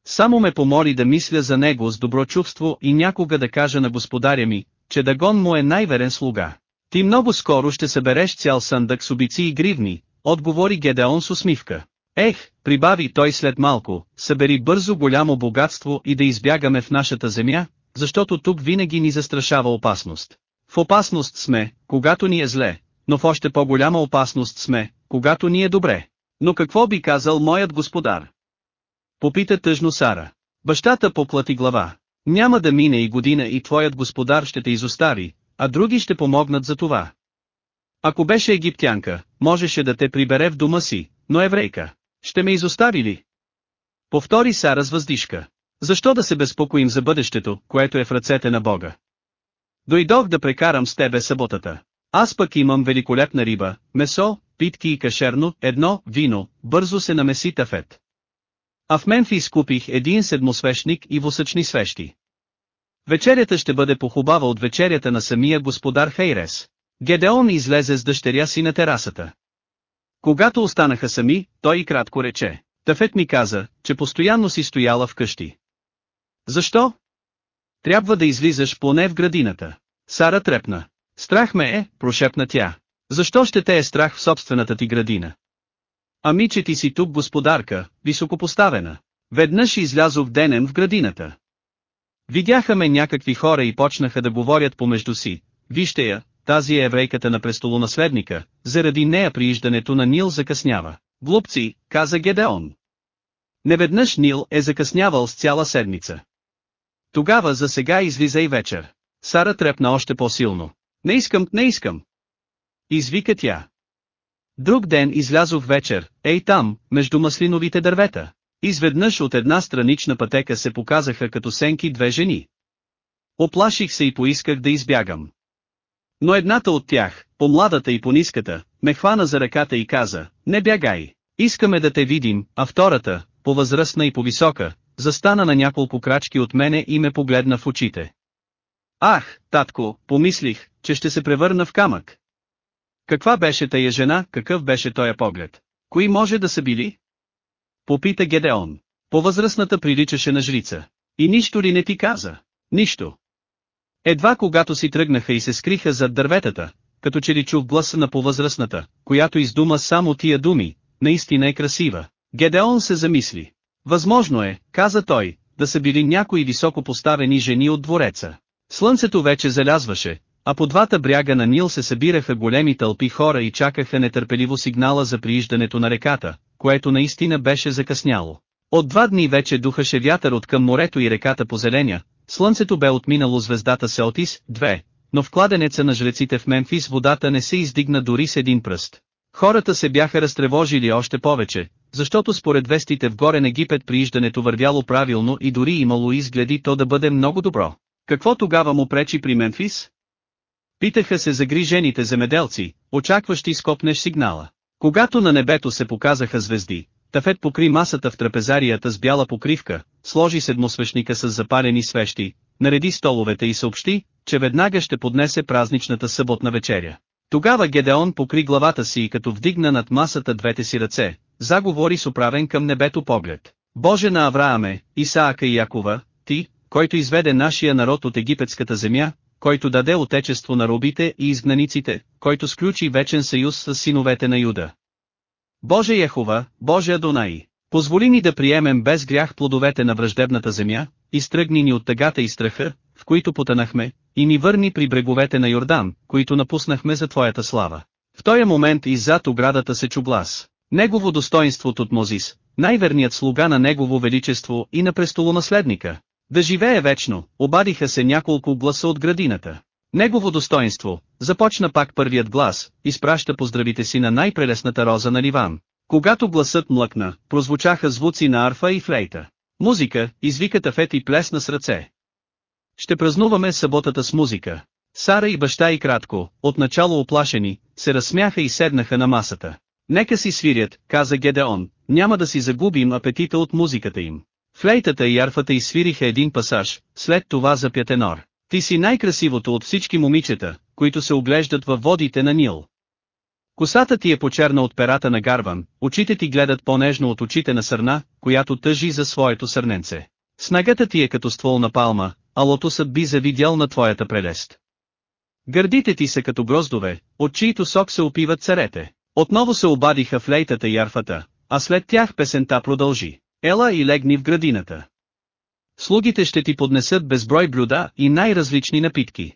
Само ме помоли да мисля за него с добро чувство и някога да кажа на господаря ми, че Дагон му е най-верен слуга. Ти много скоро ще събереш цял съндък с обици и гривни, отговори Гедеон с усмивка. Ех, прибави той след малко, събери бързо голямо богатство и да избягаме в нашата земя, защото тук винаги ни застрашава опасност. В опасност сме, когато ни е зле, но в още по-голяма опасност сме, когато ни е добре. Но какво би казал моят господар? Попита тъжно Сара. Бащата поплати глава. Няма да мине и година и твоят господар ще те изостави, а други ще помогнат за това. Ако беше египтянка, можеше да те прибере в дома си, но еврейка. Ще ме изостави ли? Повтори Сара с въздишка. Защо да се безпокоим за бъдещето, което е в ръцете на Бога? Дойдох да прекарам с тебе съботата. Аз пък имам великолепна риба, месо, питки и кашерно, едно, вино, бързо се намеси тафет. А в Мемфис купих един седмосвещник и восъчни свещи. Вечерята ще бъде похубава от вечерята на самия господар Хейрес. Гедеон излезе с дъщеря си на терасата. Когато останаха сами, той и кратко рече. Тафет ми каза, че постоянно си стояла вкъщи. Защо? Трябва да излизаш поне в градината. Сара трепна. Страх ме е, прошепна тя. Защо ще те е страх в собствената ти градина? Ами че ти си тук господарка, високопоставена. Веднъж излязох денем в градината. Видяха ме някакви хора и почнаха да говорят помежду си. Вижте я, тази е еврейката на престолонаследника, заради нея прииждането на Нил закъснява. Глупци, каза Гедеон. Неведнъж Нил е закъснявал с цяла седмица. Тогава за сега излиза и вечер. Сара трепна още по-силно. Не искам, не искам. Извика тя. Друг ден излязох вечер, ей там, между маслиновите дървета. Изведнъж от една странична пътека се показаха като сенки две жени. Оплаших се и поисках да избягам. Но едната от тях, по-младата и по-ниската, ме хвана за ръката и каза, не бягай, искаме да те видим, а втората, по-възрастна и по-висока, застана на няколко крачки от мене и ме погледна в очите. Ах, татко, помислих, че ще се превърна в камък. Каква беше тая жена, какъв беше тоя поглед? Кои може да са били? Попита Гедеон. По-възрастната приличаше на жрица. И нищо ли не ти каза? Нищо. Едва когато си тръгнаха и се скриха зад дърветата, като че ли чух гласа на повъзрастната, която издума само тия думи, наистина е красива. Гедеон се замисли. Възможно е, каза той, да са били някои високо поставени жени от двореца. Слънцето вече залязваше, а по двата бряга на Нил се събираха големи тълпи хора и чакаха нетърпеливо сигнала за прииждането на реката, което наистина беше закъсняло. От два дни вече духаше вятър от към морето и реката по зеленя, слънцето бе отминало звездата Селтис, 2, но в кладенеца на жреците в Мемфис водата не се издигна дори с един пръст. Хората се бяха разтревожили още повече, защото според вестите в горен Египет прииждането вървяло правилно и дори имало изгледи то да бъде много добро. Какво тогава му пречи при Мемфис? Питаха се загрижените земеделци, очакващи скопнеш сигнала. Когато на небето се показаха звезди, Тафет покри масата в трапезарията с бяла покривка, сложи седмосвещника с запалени свещи, нареди столовете и съобщи, че веднага ще поднесе празничната съботна вечеря. Тогава Гедеон покри главата си и като вдигна над масата двете си ръце, заговори с управен към небето поглед. Боже на Аврааме, Исаака и Якова, Ти, който изведе нашия народ от египетската земя, който даде отечество на робите и изгнаниците, който сключи вечен съюз с синовете на Юда. Боже Яхова, Боже Адонаи, позволи ни да приемем без грях плодовете на враждебната земя, изтръгни ни от тъгата и страха, в които потънахме, и ни върни при бреговете на Йордан, които напуснахме за Твоята слава. В този момент иззад оградата се чу глас. Негово достоинство Мозис, най-верният слуга на Негово Величество и на престолонаследника. Да живее вечно, обадиха се няколко гласа от градината. Негово достоинство, започна пак първият глас, изпраща поздравите си на най-прелесната роза на Ливан. Когато гласът млъкна, прозвучаха звуци на арфа и флейта. Музика, извика Тафет и плесна с ръце. Ще празнуваме съботата с музика. Сара и баща и кратко, отначало оплашени, се разсмяха и седнаха на масата. Нека си свирят, каза Гедеон, няма да си загубим апетита от музиката им. Флейтата и арфата изсвириха един пасаж, след това запя тенор. Ти си най-красивото от всички момичета, които се оглеждат във водите на Нил. Косата ти е почерна от перата на гарван, очите ти гледат по-нежно от очите на сърна, която тъжи за своето сърненце. Снагата ти е като ствол на палма, а лотосът би завидял на твоята прелест. Гърдите ти са като гроздове, от чието сок се опиват царете. Отново се обадиха флейтата и арфата, а след тях песента продължи. Ела и легни в градината. Слугите ще ти поднесат безброй блюда и най-различни напитки.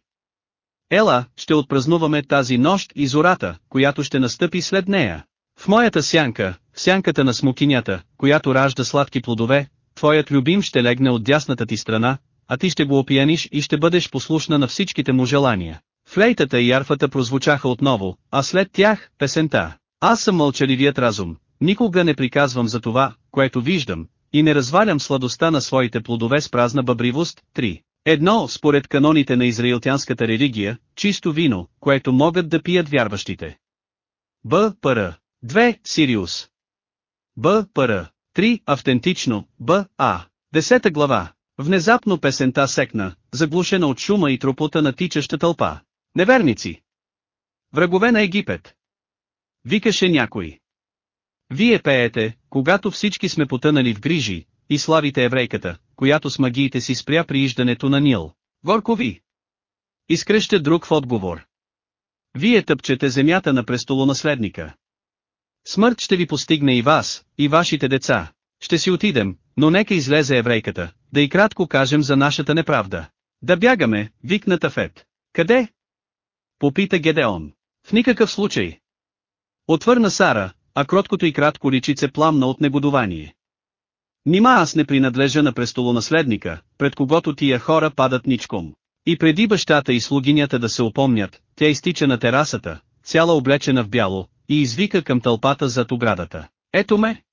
Ела, ще отпразнуваме тази нощ и зората, която ще настъпи след нея. В моята сянка, в сянката на смокинята, която ражда сладки плодове, твоят любим ще легне от дясната ти страна, а ти ще го опияниш и ще бъдеш послушна на всичките му желания. Флейтата и ярфата прозвучаха отново, а след тях – песента. Аз съм мълчаливият разум, никога не приказвам за това, което виждам, и не развалям сладостта на своите плодове с празна бъбривост. 3. Едно, според каноните на израилтянската религия, чисто вино, което могат да пият вярващите. Б. Пр. 2. Сириус. Б. Пр. 3. Автентично. Б. А. Десета глава. Внезапно песента секна, заглушена от шума и тропота на тичаща тълпа. Неверници! Врагове на Египет! Викаше някой. Вие пеете, когато всички сме потънали в грижи, и славите еврейката, която с магиите си спря при иждането на Нил. Горко ви! Изкръща друг в отговор. Вие тъпчете земята на престолонаследника. Смърт ще ви постигне и вас, и вашите деца. Ще си отидем, но нека излезе еврейката, да и кратко кажем за нашата неправда. Да бягаме, викна Тафет. Къде? Попита Гедеон. В никакъв случай. Отвърна Сара, а кроткото и кратко личице пламна от негодование. Нима аз не принадлежа на престолонаследника, пред когото тия хора падат ничком. И преди бащата и слугинята да се опомнят, тя изтича на терасата, цяла облечена в бяло, и извика към тълпата зад оградата. Ето ме!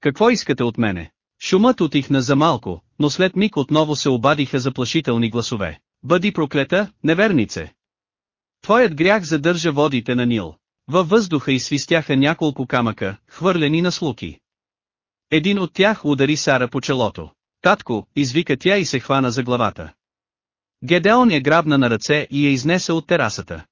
Какво искате от мене? Шумът отихна за малко, но след миг отново се обадиха заплашителни гласове. Бъди проклета, невернице! Твоят грях задържа водите на Нил. Във въздуха изсвистяха няколко камъка, хвърлени на слуки. Един от тях удари Сара по челото. Татко, извика тя и се хвана за главата. Гедеон я грабна на ръце и я изнесе от терасата.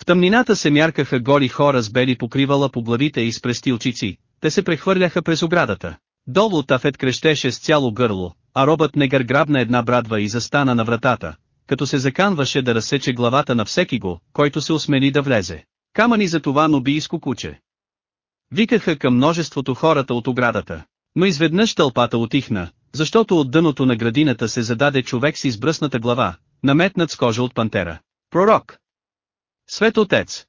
В тъмнината се мяркаха голи хора с бели покривала по главите и с престилчици, те се прехвърляха през оградата. Долу Тафет крещеше с цяло гърло, а робът негър грабна една брадва и застана на вратата, като се заканваше да разсече главата на всеки го, който се осмели да влезе. Камъни за това нобийско куче. Викаха към множеството хората от оградата. Но изведнъж тълпата отихна, защото от дъното на градината се зададе човек с избръсната глава, наметнат с кожа от пантера. Пророк! Свет отец!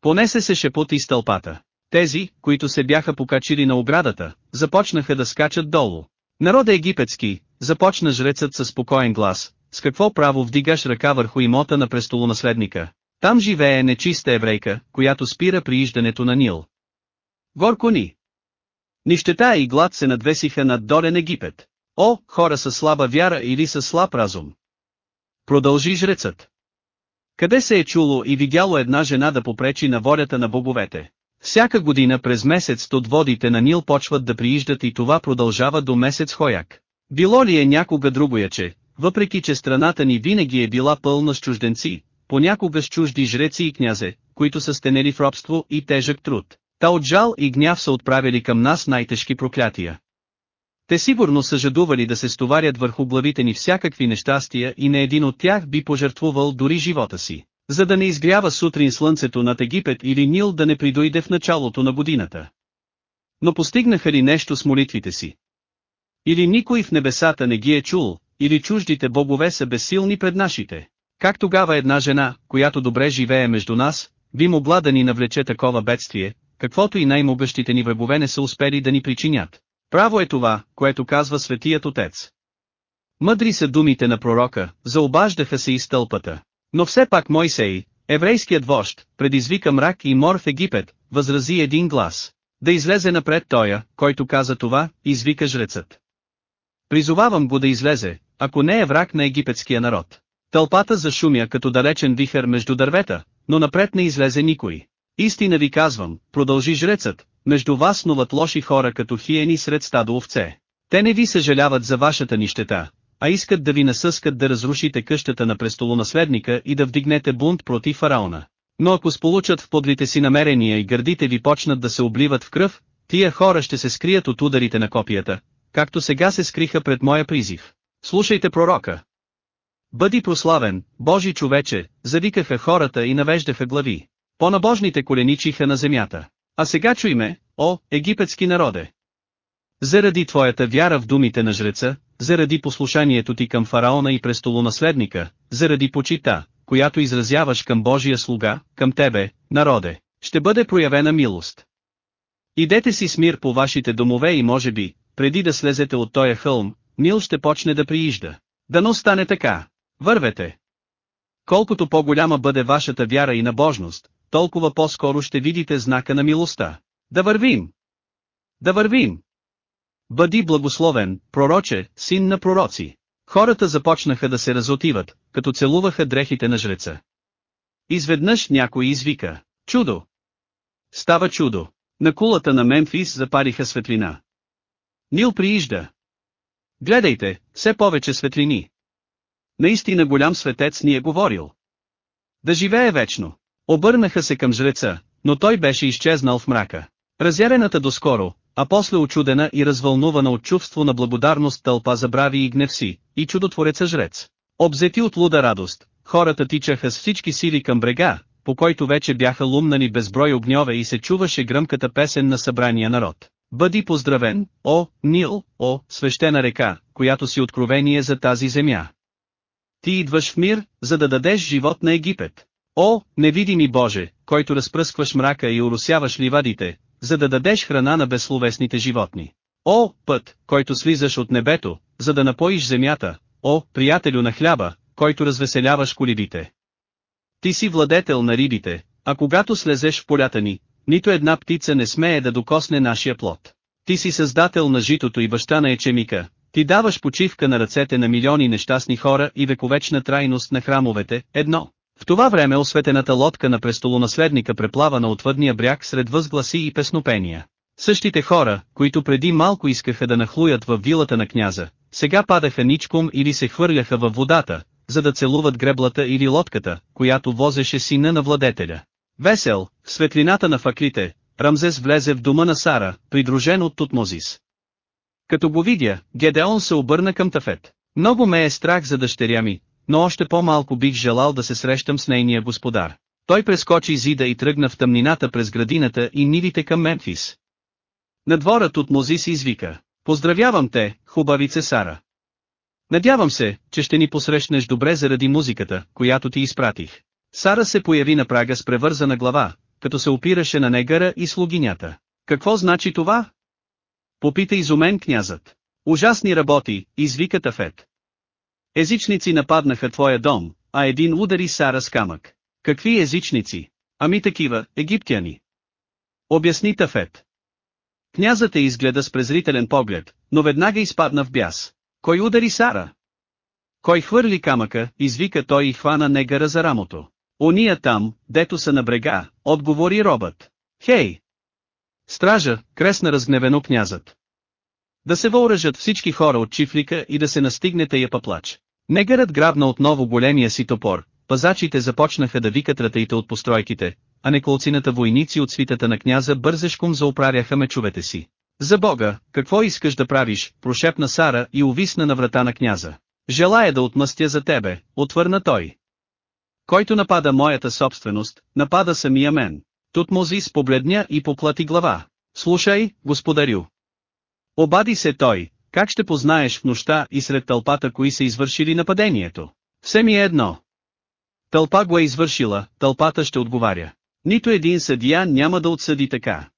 Понесе се шепот из тълпата. Тези, които се бяха покачили на оградата, започнаха да скачат долу. Народа египетски, започна жрецът със спокоен глас, с какво право вдигаш ръка върху имота на престолонаследника? Там живее нечиста еврейка, която спира при иждането на Нил. Горко ни! Нищета и глад се надвесиха над долен Египет. О, хора с слаба вяра или с слаб разум! Продължи жрецът. Къде се е чуло и видяло една жена да попречи на волята на боговете? Всяка година през месец от водите на Нил почват да прииждат и това продължава до месец Хояк. Било ли е някога другояче, въпреки че страната ни винаги е била пълна с чужденци, понякога с чужди жреци и князе, които са стенели в робство и тежък труд. Та от жал и гняв са отправили към нас най-тежки проклятия. Те сигурно са жадували да се стоварят върху главите ни всякакви нещастия и не един от тях би пожертвувал дори живота си, за да не изгрява сутрин слънцето над Египет или Нил да не придойде в началото на годината. Но постигнаха ли нещо с молитвите си? Или никой в небесата не ги е чул, или чуждите богове са безсилни пред нашите? Как тогава една жена, която добре живее между нас, би могла да ни навлече такова бедствие, каквото и най-могъщите ни врагове не са успели да ни причинят? Право е това, което казва Светият Отец. Мъдри са думите на пророка, заобаждаха се из тълпата. Но все пак Мойсей, еврейският вожд, предизвика мрак и мор в Египет, възрази един глас. Да излезе напред тоя, който каза това, извика жрецът. Призовавам го да излезе, ако не е враг на египетския народ. Тълпата зашумя като далечен вихър между дървета, но напред не излезе никой. Истина ви казвам, продължи жрецът, между вас нуват лоши хора като хиени сред стадо овце. Те не ви съжаляват за вашата нищета, а искат да ви насъскат да разрушите къщата на престолонаследника и да вдигнете бунт против фараона. Но ако сполучат в подлите си намерения и гърдите ви почнат да се обливат в кръв, тия хора ще се скрият от ударите на копията, както сега се скриха пред моя призив. Слушайте пророка. Бъди прославен, Божи човече, завикаха хората и навеждаха глави. По-набожните коленичиха на земята. А сега чуй ме, о, египетски народе. Заради твоята вяра в думите на жреца, заради послушанието ти към фараона и престолонаследника, заради почита, която изразяваш към Божия слуга, към тебе, народе, ще бъде проявена милост. Идете си с мир по вашите домове и може би, преди да слезете от тоя хълм, Нил ще почне да приижда. Дано стане така. Вървете. Колкото по-голяма бъде вашата вяра и набожност, толкова по-скоро ще видите знака на милостта. Да вървим! Да вървим! Бъди благословен, пророче, син на пророци. Хората започнаха да се разотиват, като целуваха дрехите на жреца. Изведнъж някой извика, чудо! Става чудо! На кулата на Мемфис запариха светлина. Нил приижда. Гледайте, все повече светлини. Наистина голям светец ни е говорил. Да живее вечно. Обърнаха се към жреца, но той беше изчезнал в мрака. Разярената доскоро, а после очудена и развълнувана от чувство на благодарност тълпа забрави и гнев си, и чудотвореца жрец. Обзети от луда радост, хората тичаха с всички сили към брега, по който вече бяха лумнани безброй огньове и се чуваше гръмката песен на събрания народ. Бъди поздравен, о, Нил, о, свещена река, която си откровение за тази земя. Ти идваш в мир, за да дадеш живот на Египет. О, невидими Боже, който разпръскваш мрака и уросяваш ливадите, за да дадеш храна на безсловесните животни. О, път, който слизаш от небето, за да напоиш земята, о, приятелю на хляба, който развеселяваш колибите. Ти си владетел на рибите, а когато слезеш в полята ни, нито една птица не смее да докосне нашия плод. Ти си създател на житото и баща на ечемика, ти даваш почивка на ръцете на милиони нещастни хора и вековечна трайност на храмовете, едно. В това време осветената лодка на престолонаследника преплава на отвъдния бряг сред възгласи и песнопения. Същите хора, които преди малко искаха да нахлуят във вилата на княза, сега падаха ничком или се хвърляха във водата, за да целуват греблата или лодката, която возеше сина на владетеля. Весел, в светлината на факлите, Рамзес влезе в дома на Сара, придружен от Тутмозис. Като го видя, Гедеон се обърна към Тафет. Много ме е страх за дъщеря ми, но още по-малко бих желал да се срещам с нейния господар. Той прескочи зида и тръгна в тъмнината през градината и нивите към Мемфис. На дворът от Мозис извика, поздравявам те, хубавице Сара. Надявам се, че ще ни посрещнеш добре заради музиката, която ти изпратих. Сара се появи на прага с превързана глава, като се опираше на негъра и слугинята. Какво значи това? Попита изумен князът. Ужасни работи, извика Тафет. Езичници нападнаха твоя дом, а един удари Сара с камък. Какви езичници? Ами такива, египтяни. Обясни Тафет. Князът е изгледа с презрителен поглед, но веднага изпадна в бяс. Кой удари Сара? Кой хвърли камъка, извика той и хвана негара за рамото. Ония там, дето са на брега, отговори робът. Хей! Стража, кресна разгневено князът. Да се въоръжат всички хора от чифлика и да се настигне тая паплач. Негърът грабна отново големия си топор, пазачите започнаха да викат ратаите от постройките, а неколцината войници от свитата на княза бързешком заоправяха мечовете си. За Бога, какво искаш да правиш, прошепна Сара и увисна на врата на княза. Желая да отмъстя за тебе, отвърна той. Който напада моята собственост, напада самия мен. Тутмозис побледня и поплати глава. Слушай, господарю. Обади се той, как ще познаеш в нощта и сред тълпата кои са извършили нападението? Все ми е едно. Тълпа го е извършила, тълпата ще отговаря. Нито един съдия няма да отсъди така.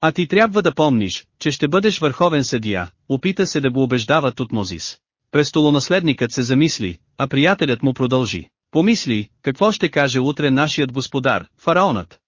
А ти трябва да помниш, че ще бъдеш върховен съдия, опита се да го убеждава Тутмозис. Престолонаследникът се замисли, а приятелят му продължи. Помисли, какво ще каже утре нашият господар, фараонът.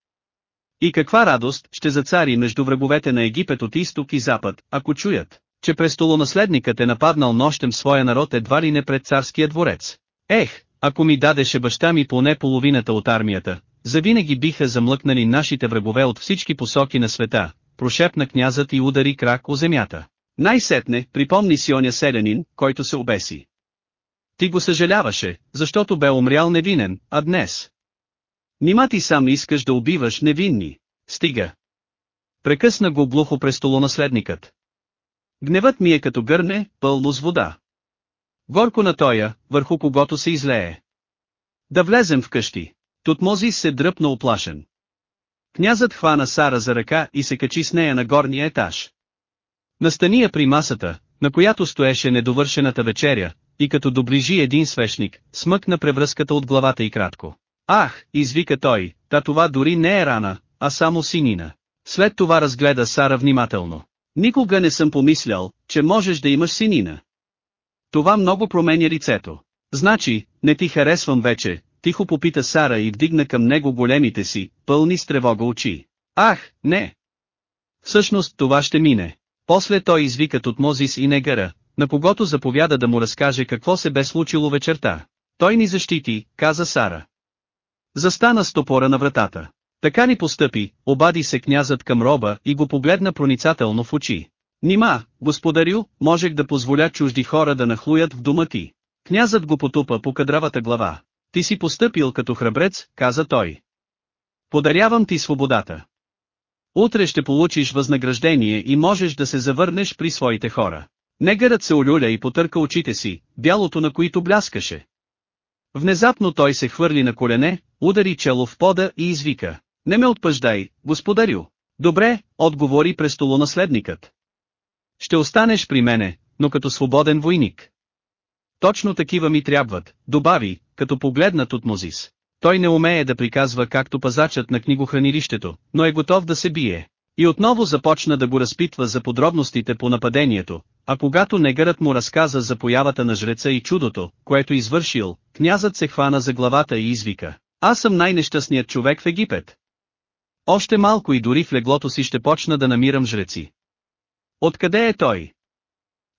И каква радост ще зацари между враговете на Египет от изток и запад, ако чуят, че престолонаследникът е нападнал нощем своя народ едва ли не пред царския дворец. Ех, ако ми дадеше баща ми поне половината от армията, завинаги биха замлъкнали нашите врагове от всички посоки на света, прошепна князът и удари крак о земята. Най-сетне, припомни си оня селянин, който се обеси. Ти го съжаляваше, защото бе умрял невинен, а днес. Нима ти сам искаш да убиваш невинни. Стига. Прекъсна го глухо престолонаследникът. Гневът ми е като гърне, пълно с вода. Горко на тоя, върху когото се излее. Да влезем в къщи. Тутмозис се дръпна оплашен. Князът хвана Сара за ръка и се качи с нея на горния етаж. Настани при масата, на която стоеше недовършената вечеря, и като доближи един свещник, смъкна превръзката от главата и кратко. Ах, извика той, та това дори не е рана, а само синина. След това разгледа Сара внимателно. Никога не съм помислял, че можеш да имаш синина. Това много променя лицето. Значи, не ти харесвам вече, тихо попита Сара и вдигна към него големите си, пълни с тревога очи. Ах, не! Всъщност това ще мине. После той извика от Мозис и Негъра, на когото заповяда да му разкаже какво се бе случило вечерта. Той ни защити, каза Сара. Застана с топора на вратата. Така ни постъпи, обади се князът към роба и го погледна проницателно в очи. Нима, господарю, можех да позволя чужди хора да нахлуят в дома ти. Князът го потупа по кадравата глава. Ти си постъпил като храбрец, каза той. Подарявам ти свободата. Утре ще получиш възнаграждение и можеш да се завърнеш при своите хора. Негърът се олюля и потърка очите си, бялото на които бляскаше. Внезапно той се хвърли на колене, удари чело в пода и извика. Не ме отпъждай, господарю. Добре, отговори престолонаследникът. Ще останеш при мене, но като свободен войник. Точно такива ми трябват, добави, като погледнат от Мозис. Той не умее да приказва както пазачът на книгохранилището, но е готов да се бие. И отново започна да го разпитва за подробностите по нападението, а когато негърът му разказа за появата на жреца и чудото, което извършил, князът се хвана за главата и извика. Аз съм най-нещастният човек в Египет. Още малко и дори в леглото си ще почна да намирам жреци. Откъде е той?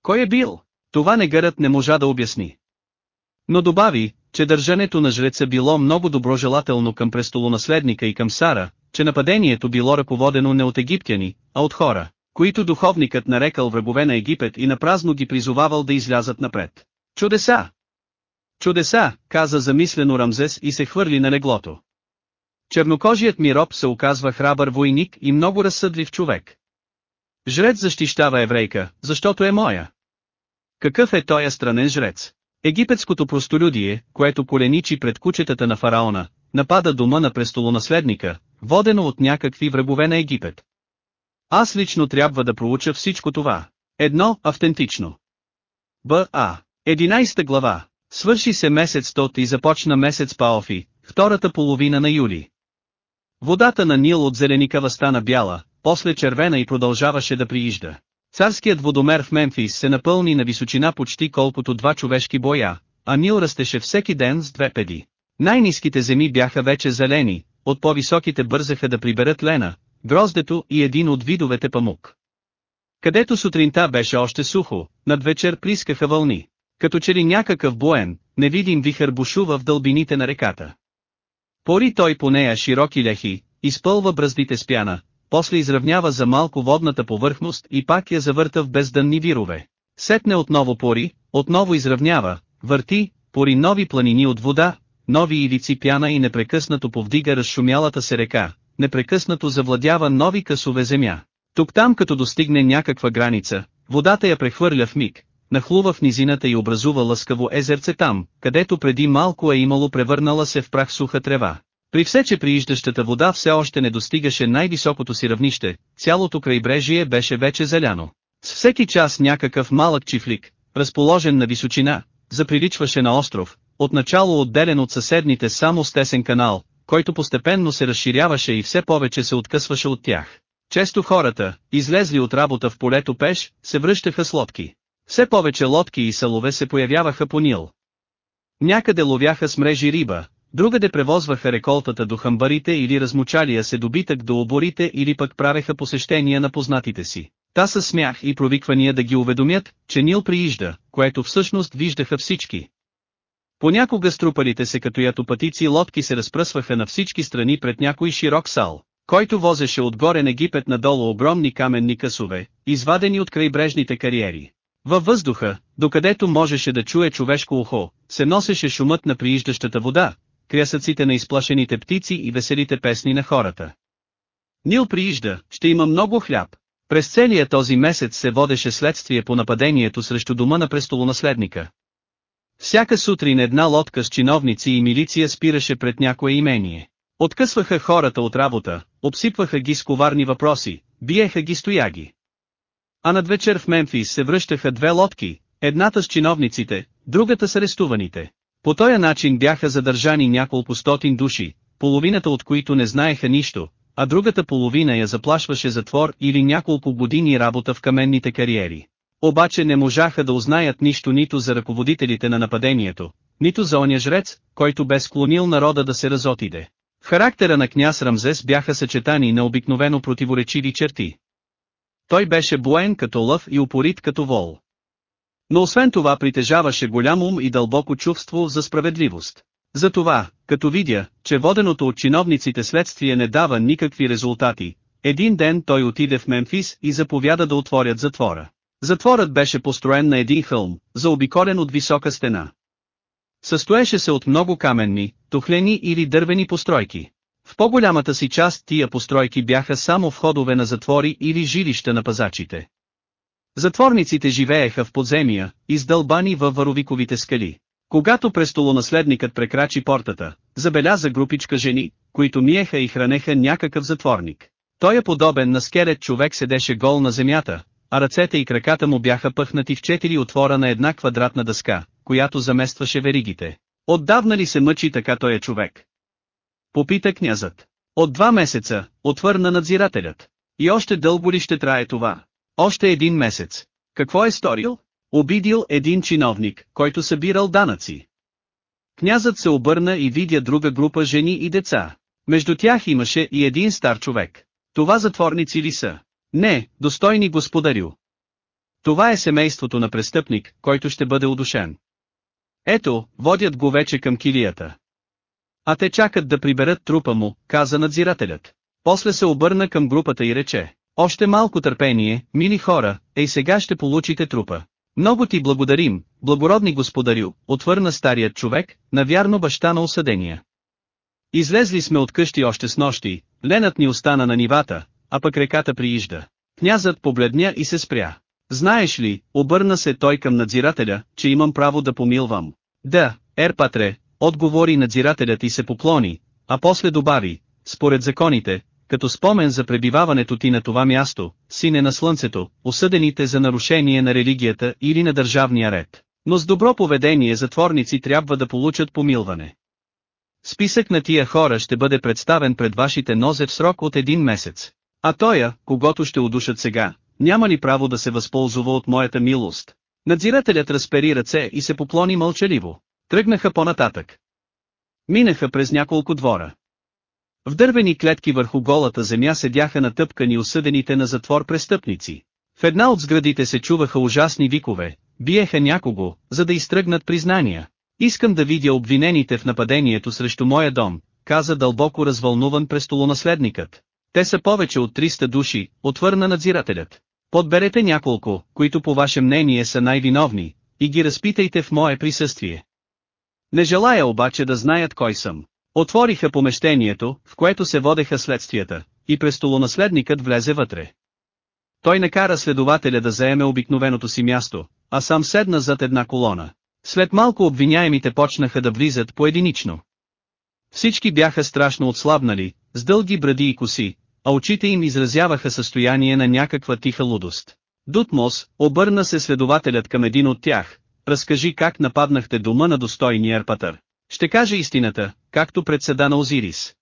Кой е бил? Това негърът не можа да обясни. Но добави, че държането на жреца било много доброжелателно към престолонаследника и към Сара, че нападението било ръководено не от египтяни, а от хора, които духовникът нарекал врагове на Египет и напразно ги призовавал да излязат напред. Чудеса! Чудеса, каза замислено Рамзес и се хвърли на леглото. Чернокожият ми роб се оказва храбър войник и много разсъдлив човек. Жрец защищава еврейка, защото е моя. Какъв е тоя странен жрец? Египетското простолюдие, което коленичи пред кучетата на фараона, напада дома на престолонаследника, водено от някакви врагове на Египет. Аз лично трябва да проуча всичко това. Едно, автентично. Б.А. 11 глава. Свърши се месец Тот и започна месец Паофи, втората половина на юли. Водата на Нил от зеленикава стана бяла, после червена и продължаваше да приижда. Царският водомер в Мемфис се напълни на височина почти колкото два човешки боя, а Нил растеше всеки ден с две педи. Най-низките земи бяха вече зелени, от по-високите бързаха да приберат лена, гроздето и един от видовете памук. Където сутринта беше още сухо, над вечер плискаха вълни. Като че ли някакъв буен, невидим вихър бушува в дълбините на реката. Пори той по нея широки лехи, изпълва бръздите с пяна, после изравнява за малко водната повърхност и пак я завърта в бездънни вирове. Сетне отново пори, отново изравнява, върти, пори нови планини от вода, нови ивици пяна и непрекъснато повдига разшумялата се река, непрекъснато завладява нови късове земя. Тук-там като достигне някаква граница, водата я прехвърля в миг, нахлува в низината и образува лъскаво езерце там, където преди малко е имало превърнала се в прах суха трева. При все че прииждащата вода все още не достигаше най-високото си равнище, цялото крайбрежие беше вече заляно. С всеки час някакъв малък чифлик, разположен на височина, заприличваше на остров, отначало отделен от съседните само с тесен канал, който постепенно се разширяваше и все повече се откъсваше от тях. Често хората, излезли от работа в полето пеш, се връщаха с лодки. Все повече лодки и салове се появяваха по Нил. Някъде ловяха с мрежи риба, другаде превозваха реколтата до хамбарите или размочалия се добитък до оборите или пък правеха посещения на познатите си. Та със смях и провиквания да ги уведомят, че Нил приижда, което всъщност виждаха всички. Понякога струпалите се като ятопатици лодки се разпръсваха на всички страни пред някой широк сал, който возеше отгоре на Египет надолу огромни каменни късове, извадени от крайбрежните кариери. Във въздуха, докъдето можеше да чуе човешко ухо, се носеше шумът на прииждащата вода, крясъците на изплашените птици и веселите песни на хората. Нил приижда, ще има много хляб. През целия този месец се водеше следствие по нападението срещу дома на престолонаследника. Всяка сутрин една лодка с чиновници и милиция спираше пред някое имение. Откъсваха хората от работа, обсипваха ги с коварни въпроси, биеха ги стояги. А над вечер в Мемфис се връщаха две лодки, едната с чиновниците, другата с арестуваните. По този начин бяха задържани няколко стотин души, половината от които не знаеха нищо, а другата половина я заплашваше затвор или няколко години работа в каменните кариери. Обаче не можаха да узнаят нищо нито за ръководителите на нападението, нито за оня жрец, който бе склонил народа да се разотиде. В характера на княз Рамзес бяха съчетани на обикновено противоречиви черти. Той беше буен като лъв и упорит като вол. Но освен това притежаваше голям ум и дълбоко чувство за справедливост. Затова, като видя, че воденото от чиновниците следствие не дава никакви резултати, един ден той отиде в Мемфис и заповяда да отворят затвора. Затворът беше построен на един хълм, заобиколен от висока стена. Състоеше се от много каменни, тухлени или дървени постройки. В по-голямата си част тия постройки бяха само входове на затвори или жилища на пазачите. Затворниците живееха в подземия, издълбани във варовиковите скали. Когато престолонаследникът прекрачи портата, забеляза групичка жени, които миеха и хранеха някакъв затворник. Той е подобен на скелет човек седеше гол на земята, а ръцете и краката му бяха пъхнати в четири отвора на една квадратна дъска, която заместваше веригите. Отдавна ли се мъчи така той е човек? Попита князът. От два месеца, отвърна надзирателят. И още дълго ли ще трае това? Още един месец. Какво е сторил? Обидил един чиновник, който събирал данъци. Князът се обърна и видя друга група жени и деца. Между тях имаше и един стар човек. Това затворници ли са? Не, достойни господарю. Това е семейството на престъпник, който ще бъде удушен. Ето, водят го вече към килията. А те чакат да приберат трупа му, каза надзирателят. После се обърна към групата и рече. Още малко търпение, мили хора, ей сега ще получите трупа. Много ти благодарим, благородни господарю, отвърна старият човек, навярно баща на осъдения. Излезли сме от къщи още с нощи, ленът ни остана на нивата, а пък реката приижда. Князът побледня и се спря. Знаеш ли, обърна се той към надзирателя, че имам право да помилвам. Да, ерпатре, отговори надзирателят и се поклони, а после добави, според законите, като спомен за пребиваването ти на това място, сине на слънцето, осъдените за нарушение на религията или на държавния ред. Но с добро поведение затворници трябва да получат помилване. Списък на тия хора ще бъде представен пред вашите нозе в срок от един месец. А тоя, когато ще удушат сега, няма ли право да се възползва от моята милост? Надзирателят разпери ръце и се поклони мълчаливо. Тръгнаха по-нататък. Минаха през няколко двора. В дървени клетки върху голата земя седяха натъпкани осъдените на затвор престъпници. В една от сградите се чуваха ужасни викове, биеха някого, за да изтръгнат признания. Искам да видя обвинените в нападението срещу моя дом, каза дълбоко развълнуван престолонаследникът. Те са повече от 300 души, отвърна надзирателят. Подберете няколко, които по ваше мнение са най-виновни, и ги разпитайте в мое присъствие. Не желая обаче да знаят кой съм. Отвориха помещението, в което се водеха следствията, и престолонаследникът влезе вътре. Той накара следователя да заеме обикновеното си място, а сам седна зад една колона. След малко обвиняемите почнаха да влизат поединично. Всички бяха страшно отслабнали, с дълги бради и коси, а очите им изразяваха състояние на някаква тиха лудост. Дутмос, обърна се следователят към един от тях, разкажи как нападнахте дома на достойния Ерпатър. Ще каже истината, както председа на Озирис.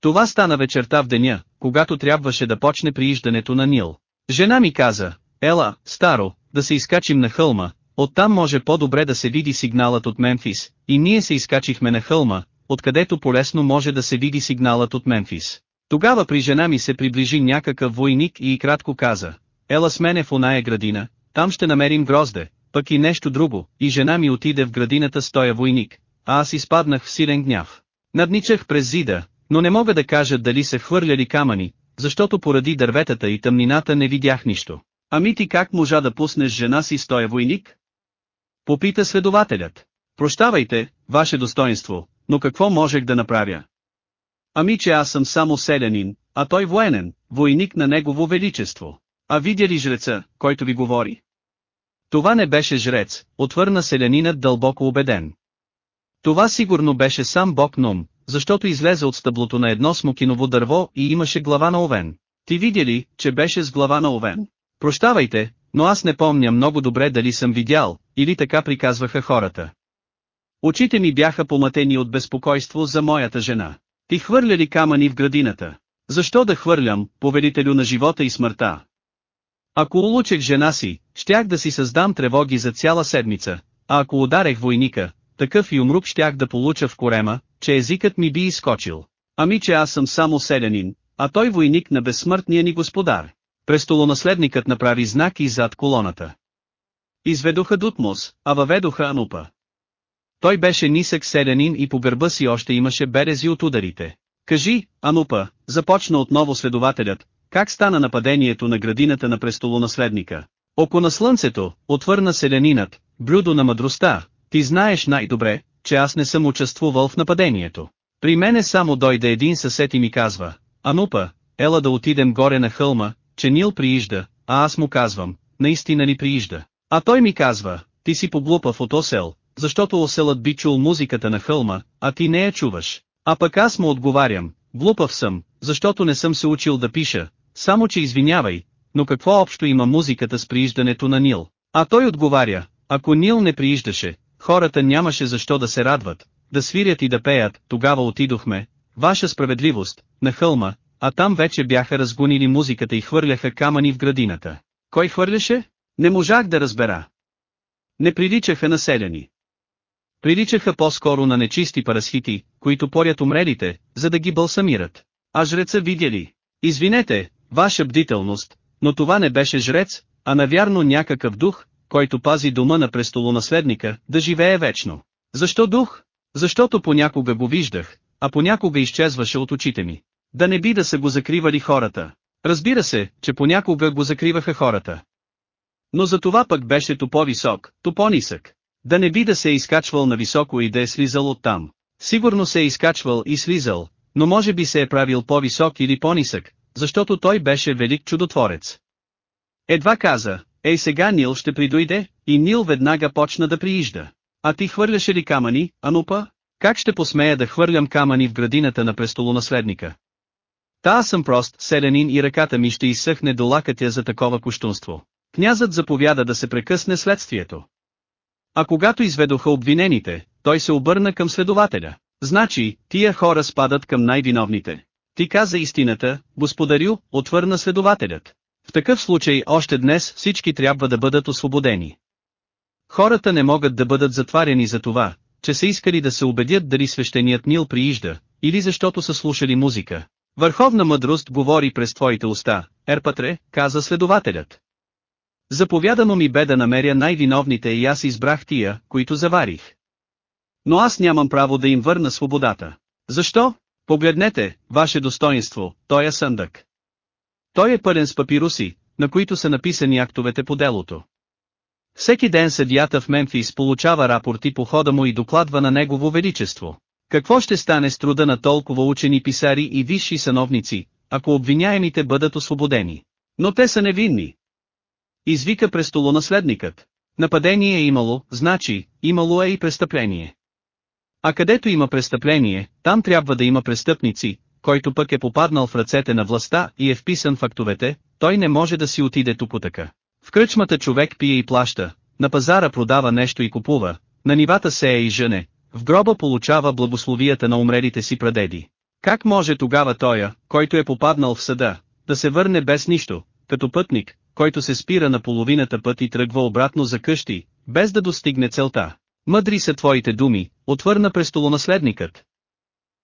Това стана вечерта в деня, когато трябваше да почне прииждането на Нил. Жена ми каза, ела, старо, да се изкачим на хълма, оттам може по-добре да се види сигналът от Мемфис, и ние се изкачихме на хълма, откъдето полесно може да се види сигналът от Мемфис. Тогава при жена ми се приближи някакъв войник и кратко каза, ела с мене в оная градина, там ще намерим грозде, пък и нещо друго, и жена ми отиде в градината с тоя войник, а аз изпаднах в силен гняв. Надничах през зида, но не мога да кажа дали се хвърляли камъни, защото поради дърветата и тъмнината не видях нищо. Ами ти как можа да пуснеш жена си с тоя войник? Попита следователят. Прощавайте, ваше достоинство, но какво можех да направя? Ами че аз съм само селянин, а той военен, войник на негово величество. А видя ли жреца, който ви говори? Това не беше жрец, отвърна селянинът дълбоко убеден. Това сигурно беше сам бог Нум, защото излезе от стъблото на едно смокиново дърво и имаше глава на овен. Ти видя ли, че беше с глава на овен? Прощавайте, но аз не помня много добре дали съм видял, или така приказваха хората. Очите ми бяха поматени от безпокойство за моята жена. Ти хвърля ли камъни в градината? Защо да хвърлям, повелителю на живота и смъртта? Ако улучех жена си, щях да си създам тревоги за цяла седмица, а ако ударех войника, такъв и умрук щях да получа в корема, че езикът ми би изкочил. Ами че аз съм само селянин, а той войник на безсмъртния ни господар. Престолонаследникът направи знак и зад колоната. Изведоха Дутмос, а въведоха Анупа. Той беше нисък селянин и по гърба си още имаше берези от ударите. Кажи, Анупа, започна отново следователят, как стана нападението на градината на престолонаследника? Око на слънцето, отвърна селянинът, блюдо на мъдростта, ти знаеш най-добре, че аз не съм участвувал в нападението. При мене само дойде един съсед и ми казва, Анупа, ела да отидем горе на хълма, че Нил приижда, а аз му казвам, наистина ли приижда. А той ми казва, ти си поглупав от осел, защото оселът би чул музиката на хълма, а ти не я чуваш. А пък аз му отговарям, глупав съм, защото не съм се учил да пиша, само че извинявай, но какво общо има музиката с прииждането на Нил? А той отговаря, ако Нил не прииждаше, хората нямаше защо да се радват, да свирят и да пеят, тогава отидохме, ваша справедливост, на хълма, а там вече бяха разгонили музиката и хвърляха камъни в градината. Кой хвърляше? Не можах да разбера. Не приличаха населени. Приличаха по-скоро на нечисти парасхити, които порят умрелите, за да ги балсамират. А жреца видя ли? Извинете, ваша бдителност, но това не беше жрец, а навярно някакъв дух, който пази дома на престолонаследника, да живее вечно. Защо дух? Защото понякога го виждах, а понякога изчезваше от очите ми. Да не би да са го закривали хората. Разбира се, че понякога го закриваха хората. Но за това пък беше то по-висок, то по-нисък. Да не би да се е изкачвал на високо и да е слизал оттам. Сигурно се е изкачвал и слизал, но може би се е правил по-висок или по-нисък, защото той беше велик чудотворец. Едва каза, ей сега Нил ще придойде, и Нил веднага почна да приижда. А ти хвърляше ли камъни, Анупа? Как ще посмея да хвърлям камъни в градината на престолонаследника? Та аз съм прост, селянин и ръката ми ще изсъхне до лакътя за такова куштунство. Князът заповяда да се прекъсне следствието. А когато изведоха обвинените, той се обърна към следователя. Значи, тия хора спадат към най-виновните. Ти каза истината, господарю, отвърна следователят. В такъв случай още днес всички трябва да бъдат освободени. Хората не могат да бъдат затваряни за това, че са искали да се убедят дали свещеният Нил приижда, или защото са слушали музика. Върховна мъдрост говори през твоите уста, Ерпатре, каза следователят. Заповядано ми бе да намеря най-виновните и аз избрах тия, които заварих. Но аз нямам право да им върна свободата. Защо? Погледнете, ваше достоинство, той е съндък. Той е пълен с папируси, на които са написани актовете по делото. Всеки ден съдията в Мемфис получава рапорти по хода му и докладва на Негово Величество. Какво ще стане с труда на толкова учени писари и висши сановници, ако обвиняемите бъдат освободени? Но те са невинни. Извика престолонаследникът. Нападение е имало, значи, имало е и престъпление. А където има престъпление, там трябва да има престъпници, който пък е попаднал в ръцете на властта и е вписан в актовете, той не може да си отиде тупотъка. В кръчмата човек пие и плаща, на пазара продава нещо и купува, на нивата сее и жене, в гроба получава благословията на умрелите си прадеди. Как може тогава тоя, който е попаднал в съда, да се върне без нищо, като пътник, който се спира на половината път и тръгва обратно за къщи, без да достигне целта? Мъдри са твоите думи, отвърна престолонаследникът.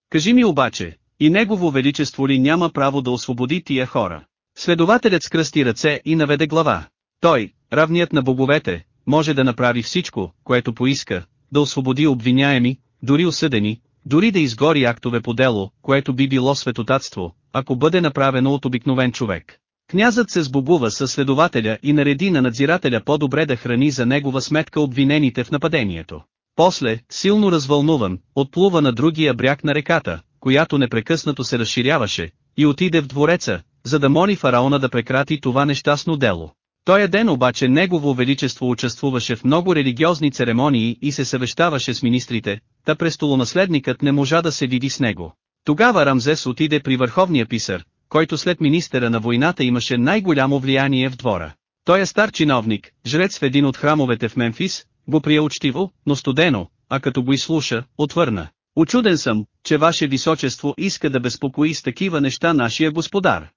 Кажи ми обаче, и негово величество ли няма право да освободи тия хора? Следователят скръсти ръце и наведе глава. Той, равният на боговете, може да направи всичко, което поиска, да освободи обвиняеми, дори осъдени, дори да изгори актове по дело, което би било светотатство, ако бъде направено от обикновен човек. Князът се сбогува със следователя и нареди на надзирателя по-добре да храни за негова сметка обвинените в нападението. После, силно развълнуван, отплува на другия бряг на реката, която непрекъснато се разширяваше, и отиде в двореца, за да моли фараона да прекрати това нещастно дело. Тоя ден обаче Негово Величество участвуваше в много религиозни церемонии и се съвещаваше с министрите, та престолонаследникът не можа да се види с него. Тогава Рамзес отиде при върховния писар, който след министера на войната имаше най-голямо влияние в двора. Той е стар чиновник, жрец в един от храмовете в Мемфис, го прие учтиво, но студено, а като го изслуша, отвърна. Очуден съм, че ваше височество иска да безпокои с такива неща нашия господар.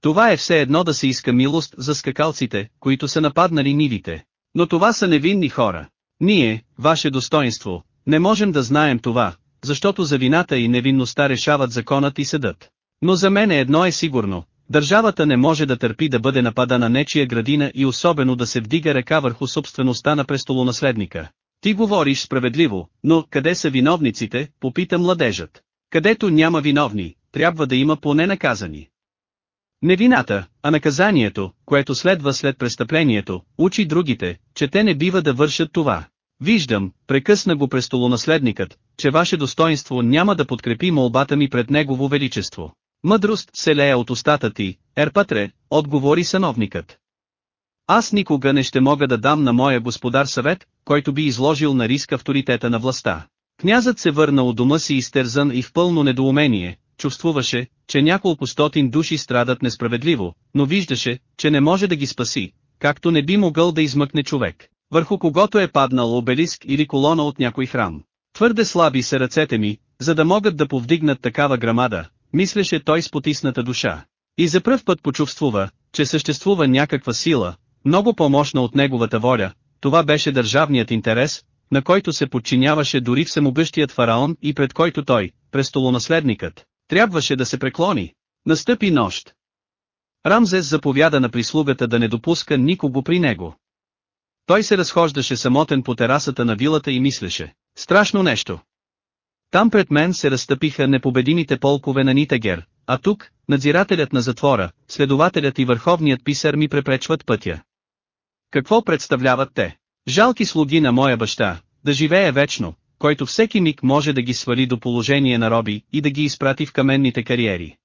Това е все едно да се иска милост за скакалците, които са нападнали нивите. Но това са невинни хора. Ние, ваше достоинство, не можем да знаем това, защото за вината и невинността решават законът и съдът. Но за мен едно е сигурно, държавата не може да търпи да бъде нападана нечия градина и особено да се вдига ръка върху собствеността на престолонаследника. Ти говориш справедливо, но къде са виновниците, попита младежът. Където няма виновни, трябва да има поне наказани. Не вината, а наказанието, което следва след престъплението, учи другите, че те не бива да вършат това. Виждам, прекъсна го престолонаследникът, че ваше достоинство няма да подкрепи молбата ми пред негово величество. Мъдрост се лея от устата ти, Ерпатре, отговори сановникът. Аз никога не ще мога да дам на моя господар съвет, който би изложил на риск авторитета на властта. Князът се върна от дома си изтерзан и в пълно недоумение, чувствуваше, че няколко стотин души страдат несправедливо, но виждаше, че не може да ги спаси, както не би могъл да измъкне човек, върху когото е паднал обелиск или колона от някой храм. Твърде слаби са ръцете ми, за да могат да повдигнат такава грамада, мислеше той с потисната душа. И за пръв път почувствува, че съществува някаква сила, много по-мощна от неговата воля, това беше държавният интерес, на който се подчиняваше дори всемогъщият фараон и пред който той, престолонаследникът, трябваше да се преклони. Настъпи нощ. Рамзес заповяда на прислугата да не допуска никого при него. Той се разхождаше самотен по терасата на вилата и мислеше, страшно нещо. Там пред мен се разтъпиха непобедимите полкове на Нитагер, а тук, надзирателят на затвора, следователят и върховният писар ми препречват пътя. Какво представляват те? Жалки слуги на моя баща, да живее вечно, който всеки миг може да ги свали до положение на роби и да ги изпрати в каменните кариери.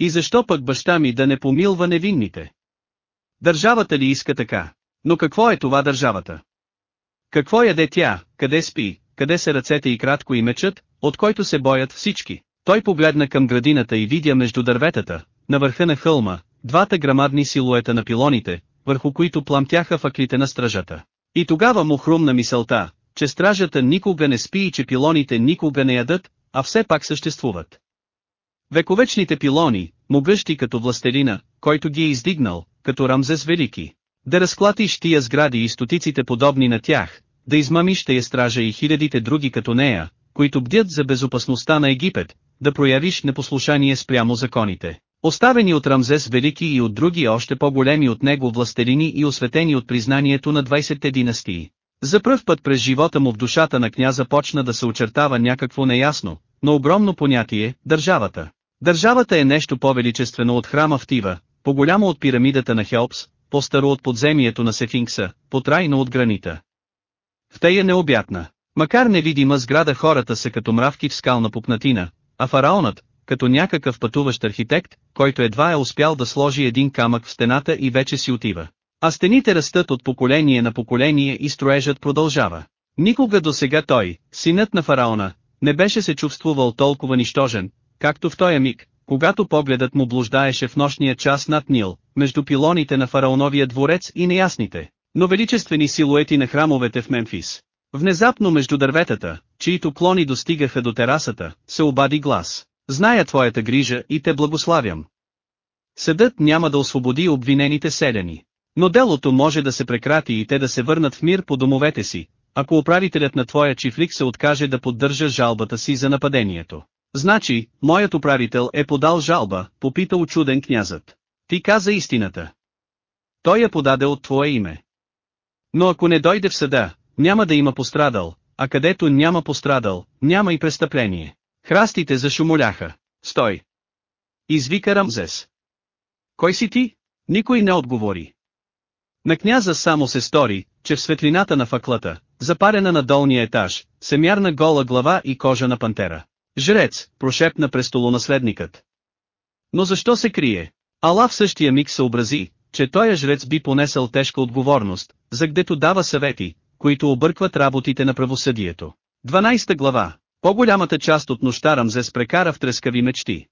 И защо пък баща ми да не помилва невинните? Държавата ли иска така? Но какво е това държавата? Какво яде тя, къде спи, къде са ръцете и кратко и мечът, от който се боят всички? Той погледна към градината и видя между дърветата, на върха на хълма, двата грамадни силуета на пилоните, върху които пламтяха факлите на стражата. И тогава му хрумна мисълта, че стражата никога не спи и че пилоните никога не ядат, а все пак съществуват. Вековечните пилони, могъщи като властелина, който ги е издигнал, като Рамзес Велики. Да разклатиш тия сгради и стотиците подобни на тях, да измамиш тая стража и хилядите други като нея, които бдят за безопасността на Египет, да проявиш непослушание спрямо законите. Оставени от Рамзес Велики и от други още по-големи от него властелини и осветени от признанието на 20-те династии. За пръв път през живота му в душата на княза почна да се очертава някакво неясно, но огромно понятие – държавата. Държавата е нещо по-величествено от храма в Тива, по-голямо от пирамидата на Хелпс, по-старо от подземието на Сефинкса, потрайно от гранита. В тая необятна, макар невидима сграда хората са като мравки в скална пупнатина, а фараонът, като някакъв пътуващ архитект, който едва е успял да сложи един камък в стената и вече си отива. А стените растат от поколение на поколение и строежът продължава. Никога до сега той, синът на фараона, не беше се чувствувал толкова нищожен, както в този миг, когато погледът му блуждаеше в нощния час над Нил, между пилоните на фараоновия дворец и неясните, но величествени силуети на храмовете в Мемфис. Внезапно между дърветата, чието клони достигаха до терасата, се обади глас. Зная твоята грижа и те благославям. Съдът няма да освободи обвинените селяни. Но делото може да се прекрати и те да се върнат в мир по домовете си, ако управителят на твоя чифлик се откаже да поддържа жалбата си за нападението. Значи, моят управител е подал жалба, попита очуден князът. Ти каза истината. Той я подаде от твое име. Но ако не дойде в съда, няма да има пострадал, а където няма пострадал, няма и престъпление. Храстите зашумоляха. Стой! Извика Рамзес. Кой си ти? Никой не отговори. На княза само се стори, че в светлината на факлата, запарена на долния етаж, се мярна гола глава и кожа на пантера. Жрец, прошепна престолонаследникът. Но защо се крие? Ала в същия миг съобрази, че той жрец би понесъл тежка отговорност, за гдето дава съвети, които объркват работите на правосъдието. 12 глава. По-голямата част от нощта Рамзес прекара в трескави мечти.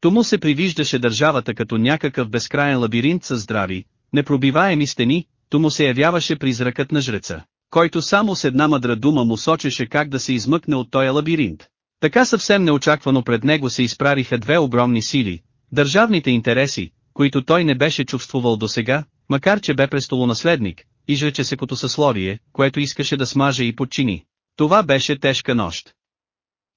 Тому се привиждаше държавата като някакъв безкрайен лабиринт с здрави, непробиваеми стени, тому се явяваше призракът на жреца, който само с една мъдра дума му сочеше как да се измъкне от този лабиринт. Така съвсем неочаквано пред него се изправиха две огромни сили, държавните интереси, които той не беше чувствувал досега, макар че бе престолонаследник, и жрече се като съсловие, което искаше да смаже и подчини. Това беше тежка нощ.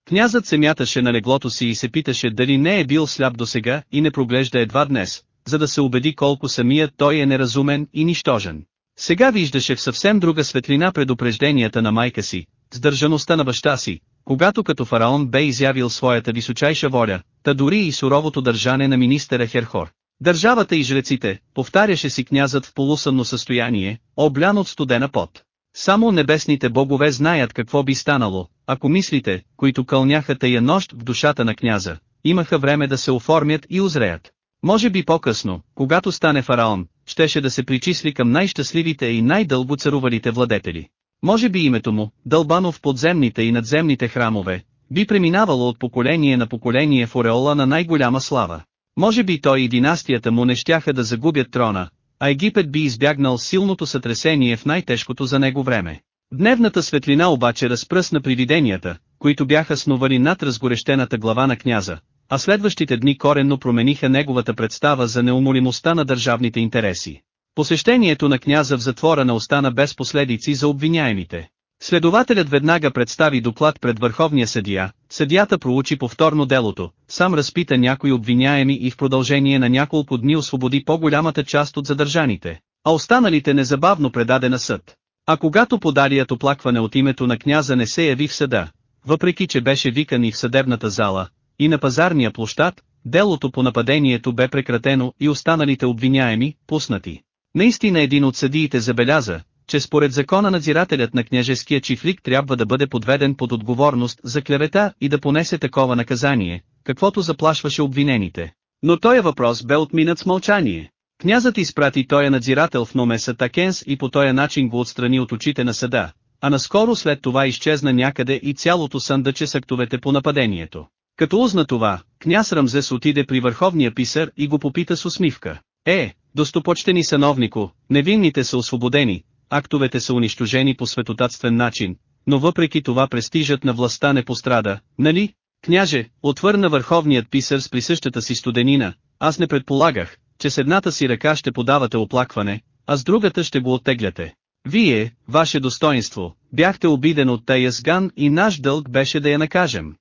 Князът се мяташе на леглото си и се питаше дали не е бил сляп досега и не проглежда едва днес, за да се убеди колко самият той е неразумен и нищожен. Сега виждаше в съвсем друга светлина предупрежденията на майка си, сдържаността на баща си, когато като фараон бе изявил своята височайша воля, та дори и суровото държане на министъра Херхор. Държавата и жреците, повтаряше си князът в полусънно състояние, облян от студена пот. Само небесните богове знаят какво би станало, ако мислите, които кълняха тая нощ в душата на княза, имаха време да се оформят и озреят. Може би по-късно, когато стане фараон, щеше да се причисли към най-щастливите и най-дълго царувалите владетели. Може би името му, дълбано в подземните и надземните храмове, би преминавало от поколение на поколение в ореола на най-голяма слава. Може би той и династията му не щяха да загубят трона, а Египет би избягнал силното сътресение в най-тежкото за него време. Дневната светлина обаче разпръсна привиденията, които бяха сновали над разгорещената глава на княза, а следващите дни коренно промениха неговата представа за неумолимостта на държавните интереси. Посещението на княза в затвора не остана без последици за обвиняемите. Следователят веднага представи доклад пред върховния съдия, съдията проучи повторно делото, сам разпита някои обвиняеми и в продължение на няколко дни освободи по-голямата част от задържаните, а останалите незабавно предаде на съд. А когато подарият оплакване от името на княза не се яви в съда, въпреки че беше викан и в съдебната зала, и на пазарния площад, делото по нападението бе прекратено и останалите обвиняеми, пуснати. Наистина един от съдиите забеляза, че според закона надзирателят на княжеския чифлик трябва да бъде подведен под отговорност за клевета и да понесе такова наказание, каквото заплашваше обвинените. Но този въпрос бе отминат с мълчание. Князът изпрати тоя надзирател в Номеса Такенс и по този начин го отстрани от очите на съда, а наскоро след това изчезна някъде и цялото съндъче с актовете по нападението. Като узна това, княз Рамзес отиде при върховния писар и го попита с усмивка. Е, достопочтени сановнико, невинните са освободени, актовете са унищожени по светотатствен начин, но въпреки това престижът на властта не пострада, нали? Княже, отвърна върховният писар с присъщата си студенина, аз не предполагах, че с едната си ръка ще подавате оплакване, а с другата ще го оттегляте. Вие, ваше достоинство, бяхте обиден от тая сган и наш дълг беше да я накажем.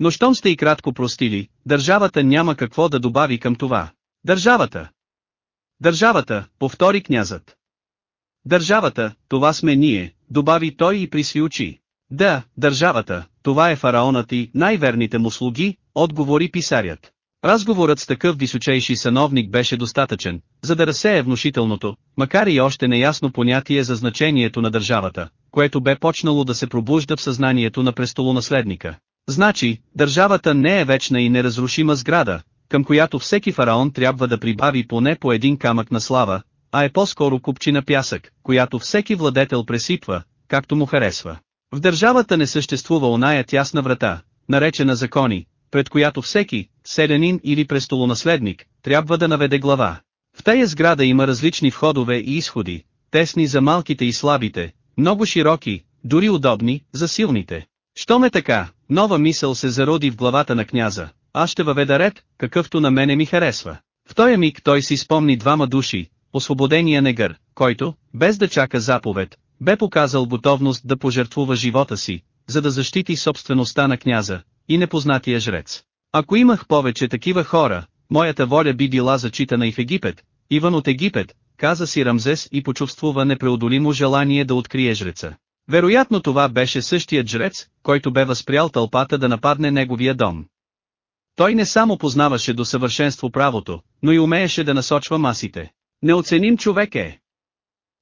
Но щом сте и кратко простили, държавата няма какво да добави към това. Държавата! Държавата, повтори князът. Държавата, това сме ние, добави той и присви очи. Да, държавата, това е фараонът и най-верните му слуги, отговори писарят. Разговорът с такъв височайши сановник беше достатъчен, за да разсее внушителното, макар и още неясно понятие за значението на държавата, което бе почнало да се пробужда в съзнанието на престолонаследника. Значи, държавата не е вечна и неразрушима сграда, към която всеки фараон трябва да прибави поне по един камък на слава, а е по-скоро купчина пясък, която всеки владетел пресипва, както му харесва. В държавата не съществува оная тясна врата, наречена закони, пред която всеки, селянин или престолонаследник, трябва да наведе глава. В тая сграда има различни входове и изходи, тесни за малките и слабите, много широки, дори удобни, за силните. Що ме така, нова мисъл се зароди в главата на княза, аз ще въведа ред, какъвто на мене ми харесва. В този миг той си спомни двама души, освободения негър, който, без да чака заповед, бе показал готовност да пожертвува живота си, за да защити собствеността на княза, и непознатия жрец. Ако имах повече такива хора, моята воля би била зачитана и в Египет, Иван от Египет, каза си Рамзес и почувствува непреодолимо желание да открие жреца. Вероятно това беше същият жрец, който бе възпрял тълпата да нападне неговия дом. Той не само познаваше до съвършенство правото, но и умееше да насочва масите. Неоценим човек е.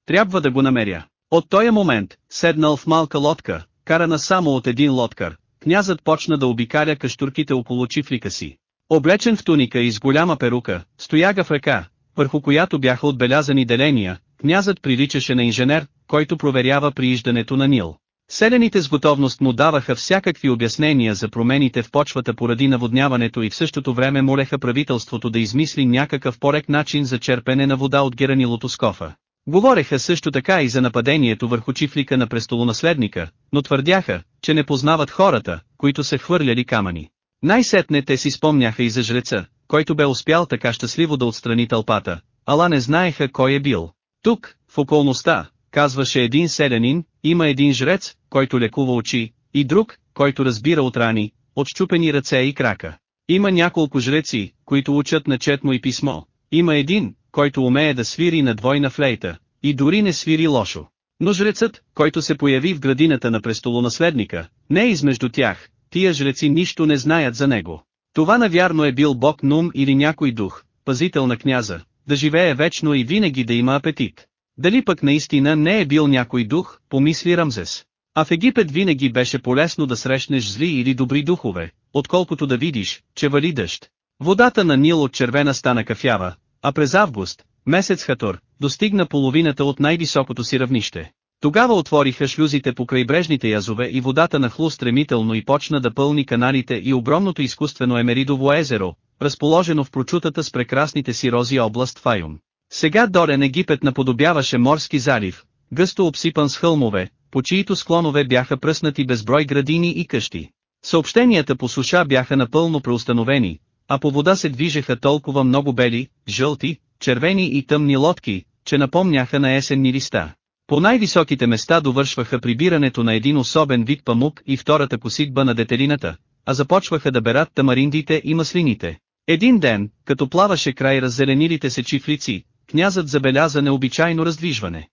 Трябва да го намеря. От този момент, седнал в малка лодка, карана само от един лодкар, князът почна да обикаля каштурките около чифлика си. Облечен в туника и с голяма перука, стояга в ръка, върху която бяха отбелязани деления, князът приличаше на инженер, който проверява прииждането на Нил. Селените с готовност му даваха всякакви обяснения за промените в почвата поради наводняването и в същото време молеха правителството да измисли някакъв порек начин за черпене на вода от геранилото скофа. Говореха също така и за нападението върху чифлика на престолонаследника, но твърдяха, че не познават хората, които се хвърляли камъни. Най-сетне те си спомняха и за жреца, който бе успял така щастливо да отстрани тълпата, ала не знаеха кой е бил. Тук, в околността, казваше един селянин, има един жрец, който лекува очи, и друг, който разбира от рани, от щупени ръце и крака. Има няколко жреци, които учат на четмо и писмо. Има един, който умее да свири на двойна флейта, и дори не свири лошо. Но жрецът, който се появи в градината на престолонаследника, не е измежду тях, тия жреци нищо не знаят за него. Това навярно е бил бог Нум или някой дух, пазител на княза, да живее вечно и винаги да има апетит. Дали пък наистина не е бил някой дух, помисли Рамзес. А в Египет винаги беше полезно да срещнеш зли или добри духове, отколкото да видиш, че вали дъжд. Водата на Нил от червена стана кафява, а през август, месец Хатор, достигна половината от най-високото си равнище. Тогава отвориха шлюзите по крайбрежните язове и водата нахлу стремително и почна да пълни каналите и огромното изкуствено Емеридово езеро, разположено в прочутата с прекрасните си рози област Файум. Сега Дорен Египет наподобяваше морски залив, гъсто обсипан с хълмове, по чието склонове бяха пръснати безброй градини и къщи. Съобщенията по суша бяха напълно преустановени, а по вода се движеха толкова много бели, жълти, червени и тъмни лодки, че напомняха на есенни листа. По най-високите места довършваха прибирането на един особен вид памук и втората коситба на детелината, а започваха да берат тамариндите и маслините. Един ден, като плаваше край раззеленилите се чифлици, князът забеляза необичайно раздвижване.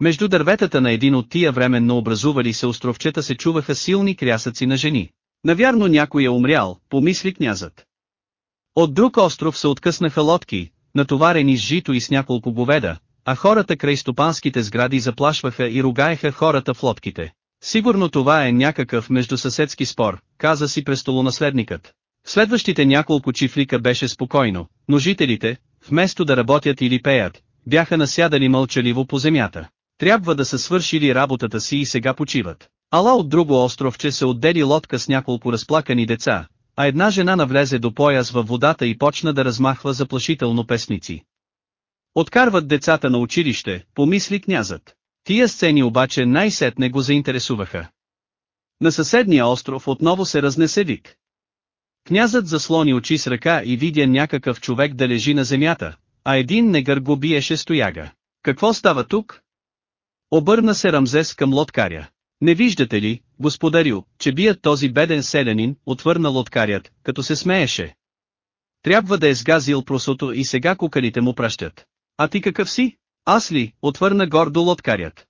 Между дърветата на един от тия временно образували се островчета се чуваха силни крясъци на жени. Навярно някой е умрял, помисли князът. От друг остров се откъснаха лодки, натоварени с жито и с няколко говеда, а хората край стопанските сгради заплашваха и ругаеха хората в лодките. Сигурно това е някакъв междусъседски спор, каза си престолонаследникът. Следващите няколко чифлика беше спокойно, но жителите, вместо да работят или пеят, бяха насядали мълчаливо по земята. Трябва да са свършили работата си и сега почиват. Ала от друго островче се отдели лодка с няколко разплакани деца, а една жена навлезе до пояс във водата и почна да размахва заплашително песници. Откарват децата на училище, помисли князът. Тия сцени обаче най-сетне го заинтересуваха. На съседния остров отново се разнесе вик. Князът заслони очи с ръка и видя някакъв човек да лежи на земята, а един негър го биеше стояга. Какво става тук? Обърна се Рамзес към лодкаря. Не виждате ли, господарю, че бият този беден селянин, отвърна лодкарят, като се смееше. Трябва да е сгазил просото и сега кукарите му пращат. А ти какъв си? Аз ли, отвърна гордо лодкарят.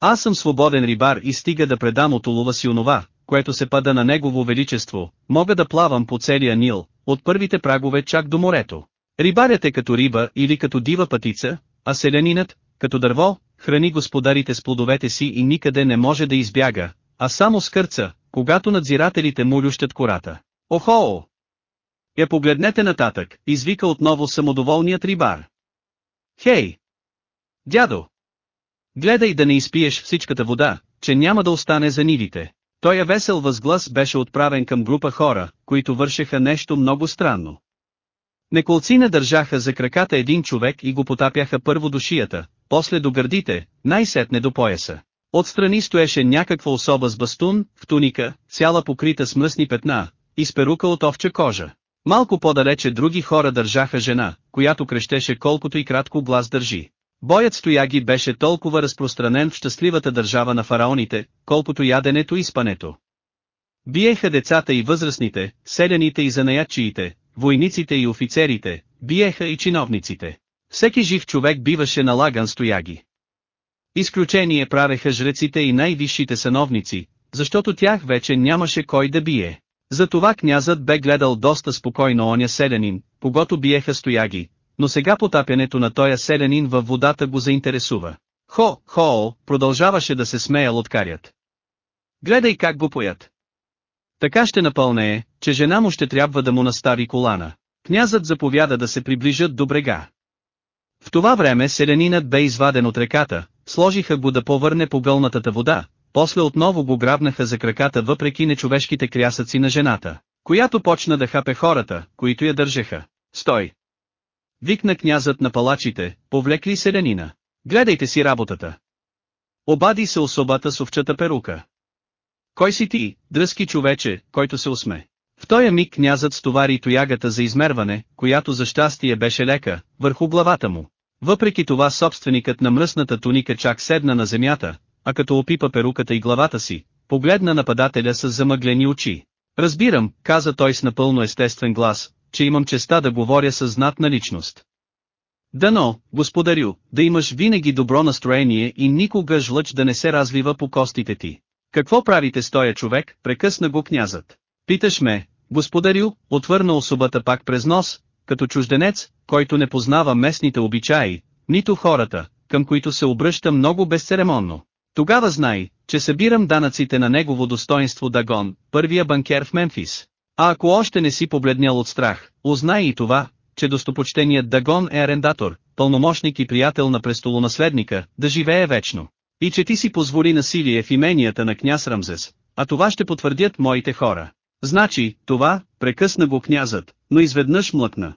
Аз съм свободен рибар и стига да предам от улова си онова, което се пада на негово величество, мога да плавам по целия Нил, от първите прагове чак до морето. Рибарят е като риба или като дива пътица, а селянинът, като дърво, храни господарите с плодовете си и никъде не може да избяга, а само скърца, когато надзирателите му лющат кората. Охоо! Я погледнете нататък, извика отново самодоволният рибар. Хей! Дядо! Гледай да не изпиеш всичката вода, че няма да остане за нивите. Той весел възглас беше отправен към група хора, които вършеха нещо много странно. Неколцина държаха за краката един човек и го потапяха първо до шията, после до гърдите, най-сетне до пояса. Отстрани стоеше някаква особа с бастун, в туника, цяла покрита с мръсни петна, и с перука от овча кожа. Малко по-далече други хора държаха жена, която крещеше колкото и кратко глас държи. Боят стояги беше толкова разпространен в щастливата държава на фараоните, колкото яденето и спането. Биеха децата и възрастните, селяните и занаячиите, войниците и офицерите, биеха и чиновниците. Всеки жив човек биваше налаган стояги. Изключение правеха жреците и най-висшите сановници, защото тях вече нямаше кой да бие. Затова князът бе гледал доста спокойно оня селянин, когато биеха стояги, но сега потапянето на тоя селянин във водата го заинтересува. Хо, хо, продължаваше да се смея лодкарят. Гледай как го поят. Така ще напълнее, че жена му ще трябва да му настави колана. Князът заповяда да се приближат до брега. В това време селянинът бе изваден от реката, сложиха го да повърне по гълнатата вода, после отново го грабнаха за краката въпреки нечовешките крясъци на жената, която почна да хапе хората, които я държаха. Стой! Викна князът на палачите, повлекли селянина. Гледайте си работата. Обади се особата с овчата перука. Кой си ти, дръзки човече, който се усме? В този миг князът стовари тоягата за измерване, която за щастие беше лека, върху главата му. Въпреки това собственикът на мръсната туника чак седна на земята, а като опипа перуката и главата си, погледна нападателя с замъглени очи. Разбирам, каза той с напълно естествен глас, че имам честа да говоря с знатна личност. Дано, господарю, да имаш винаги добро настроение и никога жлъч да не се развива по костите ти. Какво правите с тоя човек, прекъсна го князът. Питаш ме, господарю, отвърна особата пак през нос, като чужденец, който не познава местните обичаи, нито хората, към които се обръща много безцеремонно. Тогава знай, че събирам данъците на негово достоинство Дагон, първия банкер в Мемфис. А ако още не си побледнял от страх, узнай и това, че достопочтеният Дагон е арендатор, пълномощник и приятел на престолонаследника, да живее вечно. И че ти си позволи насилие в именията на княз Рамзес, а това ще потвърдят моите хора. Значи, това, прекъсна го князът, но изведнъж млъкна.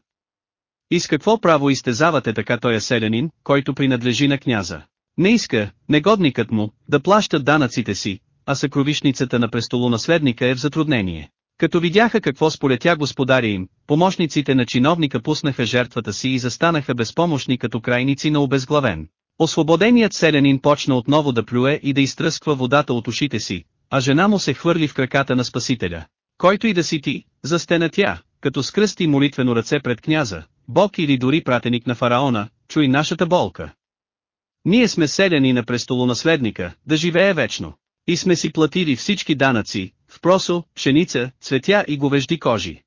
И с какво право изтезавате така той селянин, който принадлежи на княза? Не иска, негодникът му, да плаща данъците си, а съкровишницата на престолонаследника е в затруднение. Като видяха какво сполетя господаря им, помощниците на чиновника пуснаха жертвата си и застанаха безпомощни като крайници на обезглавен. Освободеният селянин почна отново да плюе и да изтръсква водата от ушите си, а жена му се хвърли в краката на Спасителя. Който и да си ти, застена тя, като скръсти молитвено ръце пред княза, бог или дори пратеник на фараона, чуй нашата болка. Ние сме селяни на престолонаследника, да живее вечно. И сме си платили всички данъци, в просо, пшеница, цветя и говежди кожи.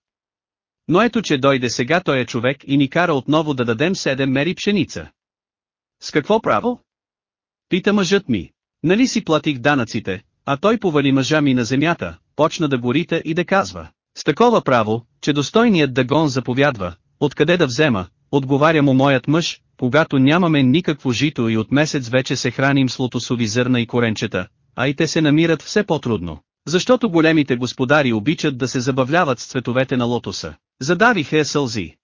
Но ето че дойде сега той е човек и ни кара отново да дадем седем мери пшеница. С какво право? Пита мъжът ми. Нали си платих данъците, а той повали мъжа ми на земята, почна да горите и да казва. С такова право, че достойният Дагон заповядва, откъде да взема, отговаря му моят мъж, когато нямаме никакво жито и от месец вече се храним с лотосови зърна и коренчета, а и те се намират все по-трудно. Защото големите господари обичат да се забавляват с цветовете на лотоса. Задавиха я сълзи.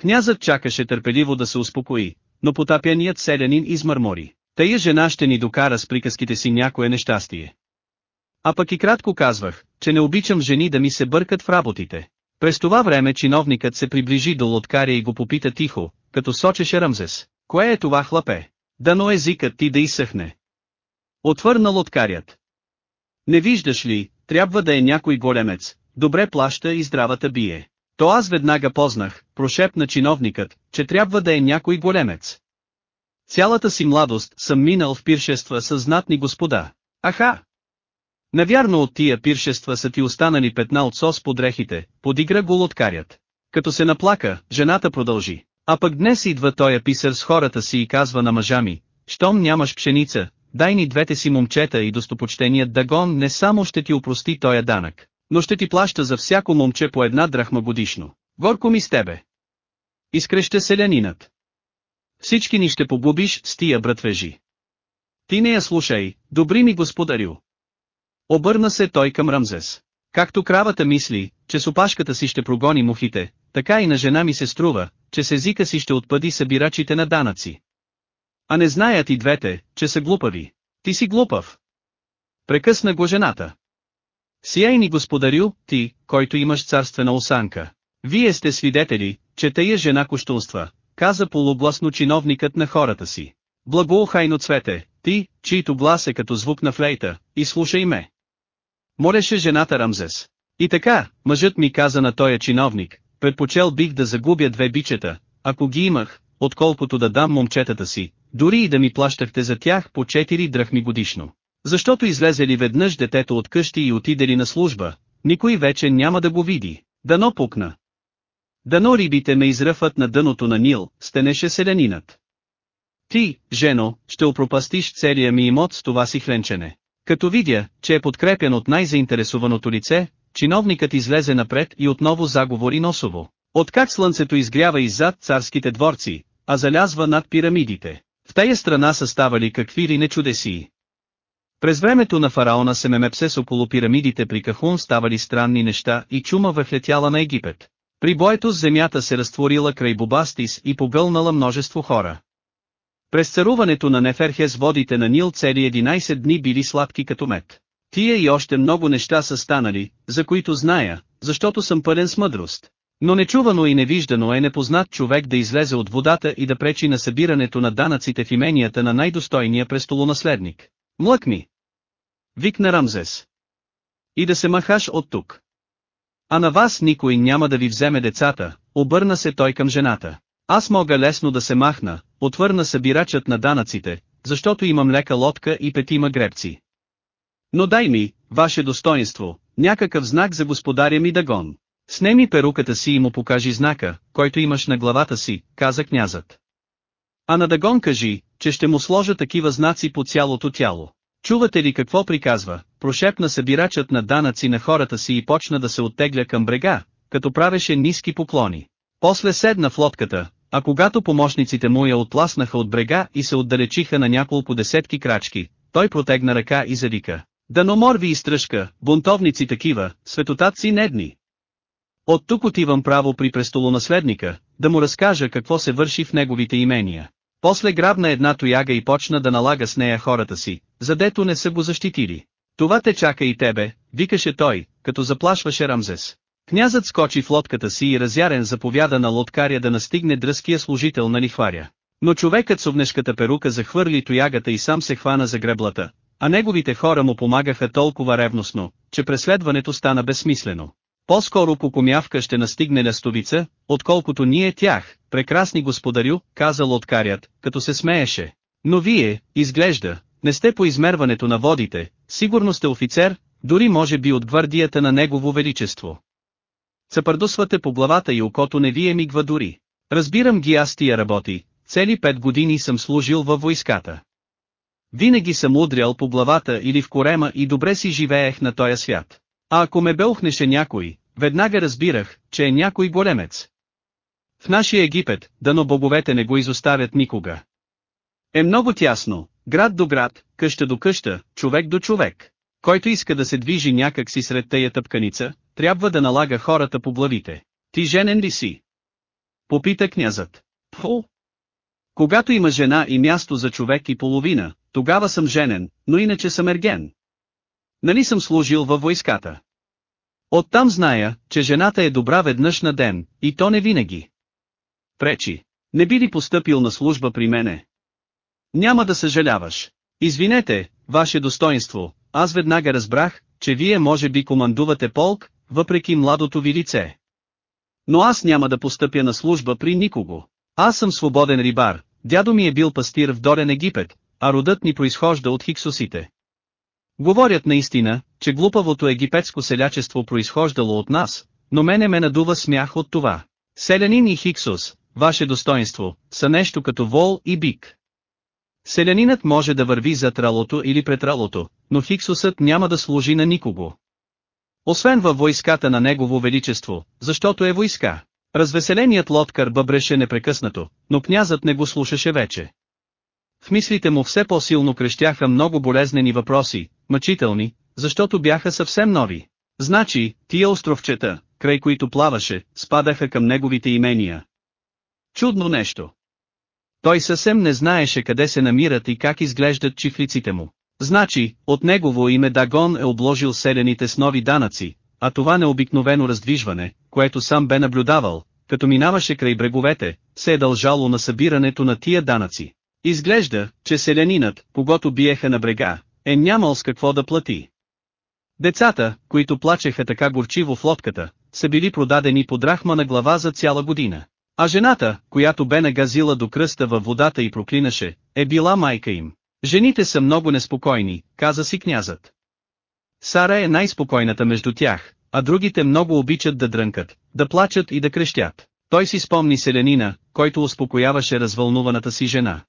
Князът чакаше търпеливо да се успокои, но потапяният селянин измърмори. Тая жена ще ни докара с приказките си някое нещастие. А пък и кратко казвах, че не обичам жени да ми се бъркат в работите. През това време чиновникът се приближи до лодкаря и го попита тихо, като сочеше Рамзес. Кое е това хлапе? Дано езикът ти да изсъхне. Отвърна лодкарят. Не виждаш ли, трябва да е някой големец, добре плаща и здравата бие. То аз веднага познах, прошепна чиновникът, че трябва да е някой големец. Цялата си младост съм минал в пиршества с знатни господа. Аха! Навярно от тия пиршества са ти останали петна от сос по дрехите, подигра го лоткарят. Като се наплака, жената продължи. А пък днес идва тоя писар с хората си и казва на мъжа ми, щом нямаш пшеница, дай ни двете си момчета и достопочтеният Дагон не само ще ти опрости тоя данък, но ще ти плаща за всяко момче по една драхма годишно. Горко ми с тебе. Изкреща селянинът. Всички ни ще погубиш с тия братвежи. Ти не я слушай, добри ми господарю. Обърна се той към Рамзес. Както кравата мисли, че с опашката си ще прогони мухите, така и на жена ми се струва, че с езика си ще отпади събирачите на данъци. А не знаят и двете, че са глупави. Ти си глупав. Прекъсна го жената. Сияйни господарю, ти, който имаш царствена осанка. Вие сте свидетели, че тая жена кощунства, каза полугласно чиновникът на хората си. Благоухайно цвете, ти, чийто глас е като звук на флейта, и слушай ме. Молеше жената Рамзес. И така, мъжът ми каза на тоя чиновник, предпочел бих да загубя две бичета, ако ги имах, отколкото да дам момчетата си, дори и да ми плащахте за тях по 4 драхми годишно. Защото излезе ли веднъж детето от къщи и отиде ли на служба, никой вече няма да го види. Дано пукна. Дано рибите ме изръфат на дъното на Нил, стенеше селянинът. Ти, жено, ще опропастиш целия ми имот с това си хленчене. Като видя, че е подкрепен от най-заинтересуваното лице, чиновникът излезе напред и отново заговори носово. Откак слънцето изгрява иззад царските дворци, а залязва над пирамидите, в тая страна са ставали какви ли не чудеси. През времето на фараона Семемепсес около пирамидите при Кахун ставали странни неща и чума влетяла на Египет. При боето с земята се разтворила край Бубастис и погълнала множество хора. През царуването на Неферхес водите на Нил цели 11 дни били сладки като мед. Тия и още много неща са станали, за които зная, защото съм пълен с мъдрост. Но нечувано и невиждано е непознат човек да излезе от водата и да пречи на събирането на данъците в именията на най-достойния престолонаследник. Млъкни! Викна Рамзес. И да се махаш от тук. А на вас никой няма да ви вземе децата, обърна се той към жената. Аз мога лесно да се махна, отвърна събирачът на данъците, защото имам лека лодка и петима гребци. Но дай ми, ваше достоинство, някакъв знак за господаря ми Дагон. Снеми перуката си и му покажи знака, който имаш на главата си, каза князът. А на Дагон кажи, че ще му сложа такива знаци по цялото тяло. Чувате ли какво приказва, прошепна събирачът на данъци на хората си и почна да се оттегля към брега, като правеше ниски поклони. После седна в лодката, а когато помощниците му я отласнаха от брега и се отдалечиха на няколко десетки крачки, той протегна ръка и зарика. Дано морви стръжка, бунтовници такива, светотатци недни. От тук отивам право при престолонаследника, да му разкажа какво се върши в неговите имения. После грабна една тояга и почна да налага с нея хората си, задето не са го защитили. Това те чака и тебе, викаше той, като заплашваше Рамзес. Князът скочи в лодката си и разярен заповяда на лодкаря да настигне дръзкия служител на лихваря. Но човекът с обнешката перука захвърли тоягата и сам се хвана за греблата, а неговите хора му помагаха толкова ревностно, че преследването стана безсмислено. По-скоро покомявка ще настигне лестовица, отколкото ние тях, прекрасни господарю, казал откарят, като се смееше. Но вие, изглежда, не сте по измерването на водите, сигурно сте офицер, дори може би от гвардията на Негово Величество. Цапардосвате по главата и окото не вие мигва дори. Разбирам ги аз тия работи, цели пет години съм служил във войската. Винаги съм удрял по главата или в корема и добре си живеех на този свят. А ако ме белхнеше някой, веднага разбирах, че е някой големец. В нашия Египет, дано боговете не го изоставят никога. Е много тясно, град до град, къща до къща, човек до човек. Който иска да се движи някак си сред тая тъпканица, трябва да налага хората по главите. Ти женен ли си? Попита князът. Фу! Когато има жена и място за човек и половина, тогава съм женен, но иначе съм ерген. Нали съм служил във войската? Оттам зная, че жената е добра веднъж на ден, и то не винаги. Пречи, не би ли постъпил на служба при мене? Няма да съжаляваш. Извинете, ваше достоинство, аз веднага разбрах, че вие може би командувате полк, въпреки младото ви лице. Но аз няма да постъпя на служба при никого. Аз съм свободен рибар, дядо ми е бил пастир в Дорен Египет, а родът ни произхожда от хиксосите. Говорят наистина, че глупавото египетско селячество произхождало от нас, но мене ме надува смях от това. Селянин и Хиксус, ваше достоинство, са нещо като вол и бик. Селянинът може да върви за тралото или претралото, но Хиксусът няма да служи на никого. Освен във войската на Негово Величество, защото е войска. Развеселеният лодкар бъбреше непрекъснато, но князът не го слушаше вече. В мислите му все по-силно крещяха много болезнени въпроси, мъчителни, защото бяха съвсем нови. Значи, тия островчета, край които плаваше, спадаха към неговите имения. Чудно нещо. Той съвсем не знаеше къде се намират и как изглеждат чифлиците му. Значи, от негово име Дагон е обложил селените с нови данъци, а това необикновено раздвижване, което сам бе наблюдавал, като минаваше край бреговете, се е дължало на събирането на тия данъци. Изглежда, че селянинът, когато биеха на брега, е нямал с какво да плати. Децата, които плачеха така горчиво в лодката, са били продадени по драхма на глава за цяла година. А жената, която бе нагазила до кръста във водата и проклинаше, е била майка им. Жените са много неспокойни, каза си князът. Сара е най-спокойната между тях, а другите много обичат да дрънкат, да плачат и да крещят. Той си спомни селянина, който успокояваше развълнуваната си жена.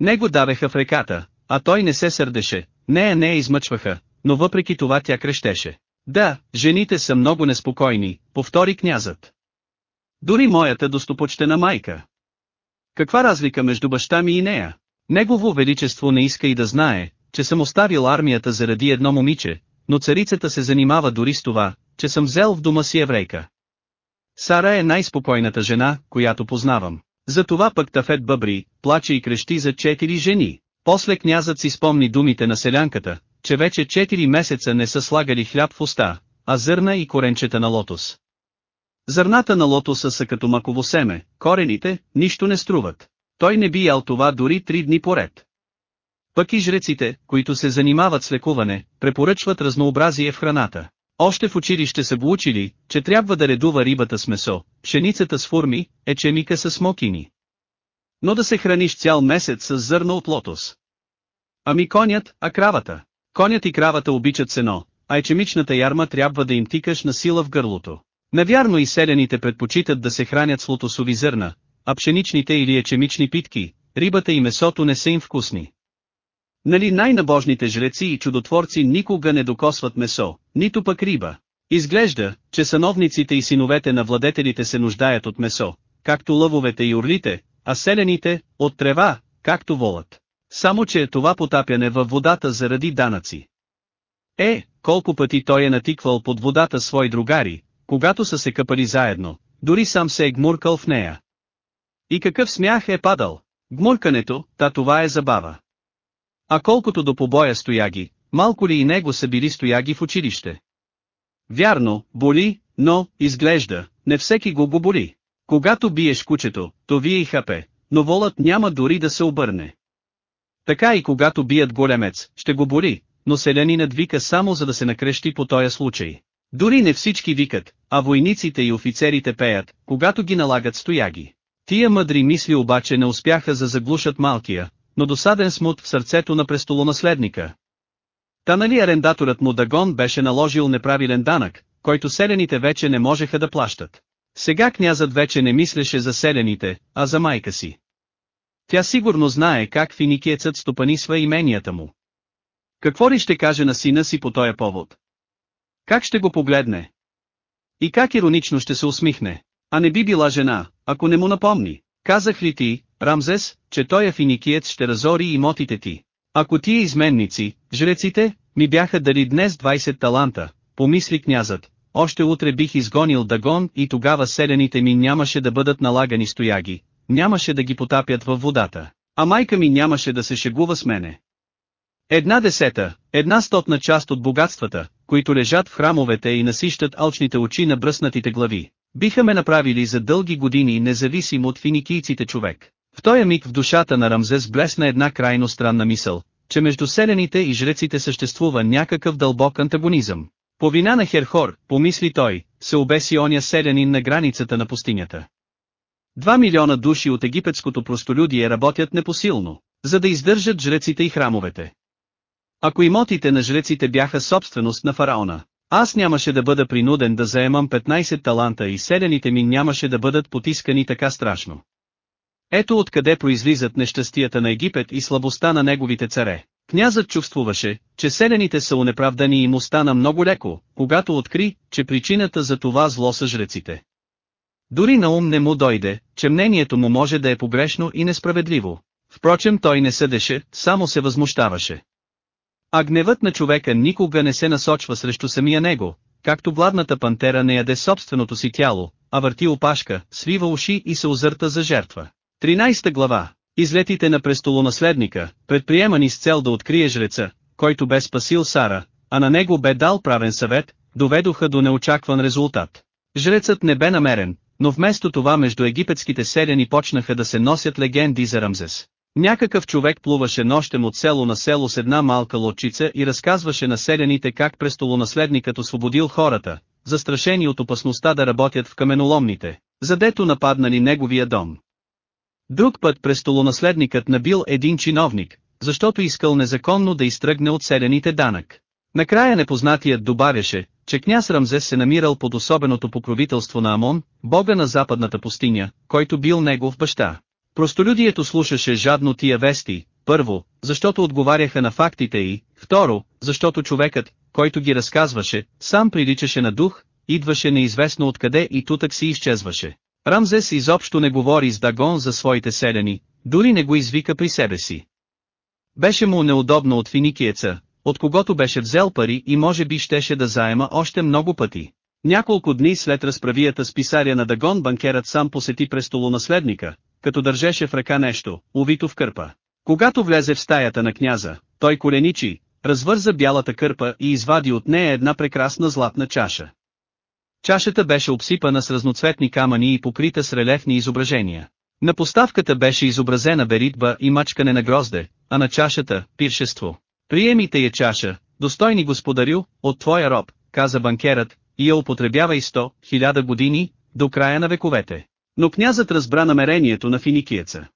Не го давеха в реката, а той не се сърдеше, нея не я измъчваха, но въпреки това тя крещеше. Да, жените са много неспокойни, повтори князът. Дори моята достопочтена майка. Каква разлика между баща ми и нея? Негово величество не иска и да знае, че съм оставил армията заради едно момиче, но царицата се занимава дори с това, че съм взел в дома си еврейка. Сара е най-спокойната жена, която познавам. Затова пък Тафет бъбри, плаче и крещи за четири жени. После князът си спомни думите на селянката, че вече четири месеца не са слагали хляб в уста, а зърна и коренчета на лотос. Зърната на лотоса са като маково семе, корените, нищо не струват. Той не би ял това дори три дни поред. Пък и жреците, които се занимават с лекуване, препоръчват разнообразие в храната. Още в училище са го учили, че трябва да редува рибата с месо, пшеницата с фурми, ечемика с смокини. Но да се храниш цял месец с зърна от лотос. Ами конят, а кравата. Конят и кравата обичат сено, а ечемичната ярма трябва да им тикаш на сила в гърлото. Навярно и селяните предпочитат да се хранят с лотосови зърна, а пшеничните или ечемични питки, рибата и месото не са им вкусни. Нали най-набожните жреци и чудотворци никога не докосват месо, нито пък риба. Изглежда, че сановниците и синовете на владетелите се нуждаят от месо, както лъвовете и орлите, а селените, от трева, както волът. Само че е това потапяне във водата заради данъци. Е, колко пъти той е натиквал под водата свои другари, когато са се къпали заедно, дори сам се е гмуркал в нея. И какъв смях е падал. Гмуркането, та това е забава. А колкото до побоя стояги, малко ли и него са били стояги в училище? Вярно, боли, но, изглежда, не всеки го го боли. Когато биеш кучето, то вие и хапе, но волът няма дори да се обърне. Така и когато бият големец, ще го боли, но селянинът вика само за да се накрещи по този случай. Дори не всички викат, а войниците и офицерите пеят, когато ги налагат стояги. Тия мъдри мисли обаче не успяха за заглушат малкия, но досаден смут в сърцето на престолонаследника. Та нали арендаторът му Дагон беше наложил неправилен данък, който селените вече не можеха да плащат. Сега князът вече не мислеше за селените, а за майка си. Тя сигурно знае как финикиецът стопанисва именията му. Какво ли ще каже на сина си по този повод? Как ще го погледне? И как иронично ще се усмихне? А не би била жена, ако не му напомни. Казах ли ти, Рамзес, че той е финикиец ще разори имотите ти? Ако тия изменници, жреците, ми бяха дали днес 20 таланта, помисли князът, още утре бих изгонил Дагон и тогава селените ми нямаше да бъдат налагани стояги, нямаше да ги потапят във водата, а майка ми нямаше да се шегува с мене. Една десета, една стотна част от богатствата, които лежат в храмовете и насищат алчните очи на бръснатите глави, биха ме направили за дълги години независим от финикийците човек. В този миг в душата на Рамзес блесна една крайно странна мисъл, че между селените и жреците съществува някакъв дълбок антагонизъм. По вина на Херхор, помисли той, се обеси оня селянин на границата на пустинята. Два милиона души от египетското простолюдие работят непосилно, за да издържат жреците и храмовете. Ако имотите на жреците бяха собственост на фараона, аз нямаше да бъда принуден да заемам 15 таланта и селените ми нямаше да бъдат потискани така страшно. Ето откъде произлизат нещастията на Египет и слабостта на неговите царе. Князът чувствуваше, че селените са унеправдани и му стана много леко, когато откри, че причината за това зло са жреците. Дори на ум не му дойде, че мнението му може да е погрешно и несправедливо. Впрочем той не съдеше, само се възмущаваше. А гневът на човека никога не се насочва срещу самия него, както гладната пантера не яде собственото си тяло, а върти опашка, свива уши и се озърта за жертва. 13 глава Излетите на престолонаследника, предприемани с цел да открие жреца, който бе спасил Сара, а на него бе дал правен съвет, доведоха до неочакван резултат. Жрецът не бе намерен, но вместо това между египетските селяни почнаха да се носят легенди за Рамзес. Някакъв човек плуваше нощем от село на село с една малка лодчица и разказваше на селяните как престолонаследникът освободил хората, застрашени от опасността да работят в каменоломните, задето нападнали неговия дом. Друг път престолонаследникът набил един чиновник, защото искал незаконно да изтръгне от селените данък. Накрая непознатият добавяше, че княз Рамзес се намирал под особеното покровителство на Амон, бога на западната пустиня, който бил негов баща. Простолюдието слушаше жадно тия вести, първо, защото отговаряха на фактите и, второ, защото човекът, който ги разказваше, сам приличаше на дух, идваше неизвестно откъде и тутък си изчезваше. Рамзес изобщо не говори с Дагон за своите селени, дори не го извика при себе си. Беше му неудобно от финикиеца, от когото беше взел пари и може би щеше да заема още много пъти. Няколко дни след разправията с писаря на Дагон банкерът сам посети престолонаследника, като държеше в ръка нещо, увито в кърпа. Когато влезе в стаята на княза, той коленичи, развърза бялата кърпа и извади от нея една прекрасна златна чаша. Чашата беше обсипана с разноцветни камъни и покрита с релефни изображения. На поставката беше изобразена беритба и мачкане на грозде, а на чашата – пиршество. Приемите я чаша, достойни господарю, от твоя роб, каза банкерът, и я употребявай сто, хиляда години, до края на вековете. Но князът разбра намерението на финикиеца.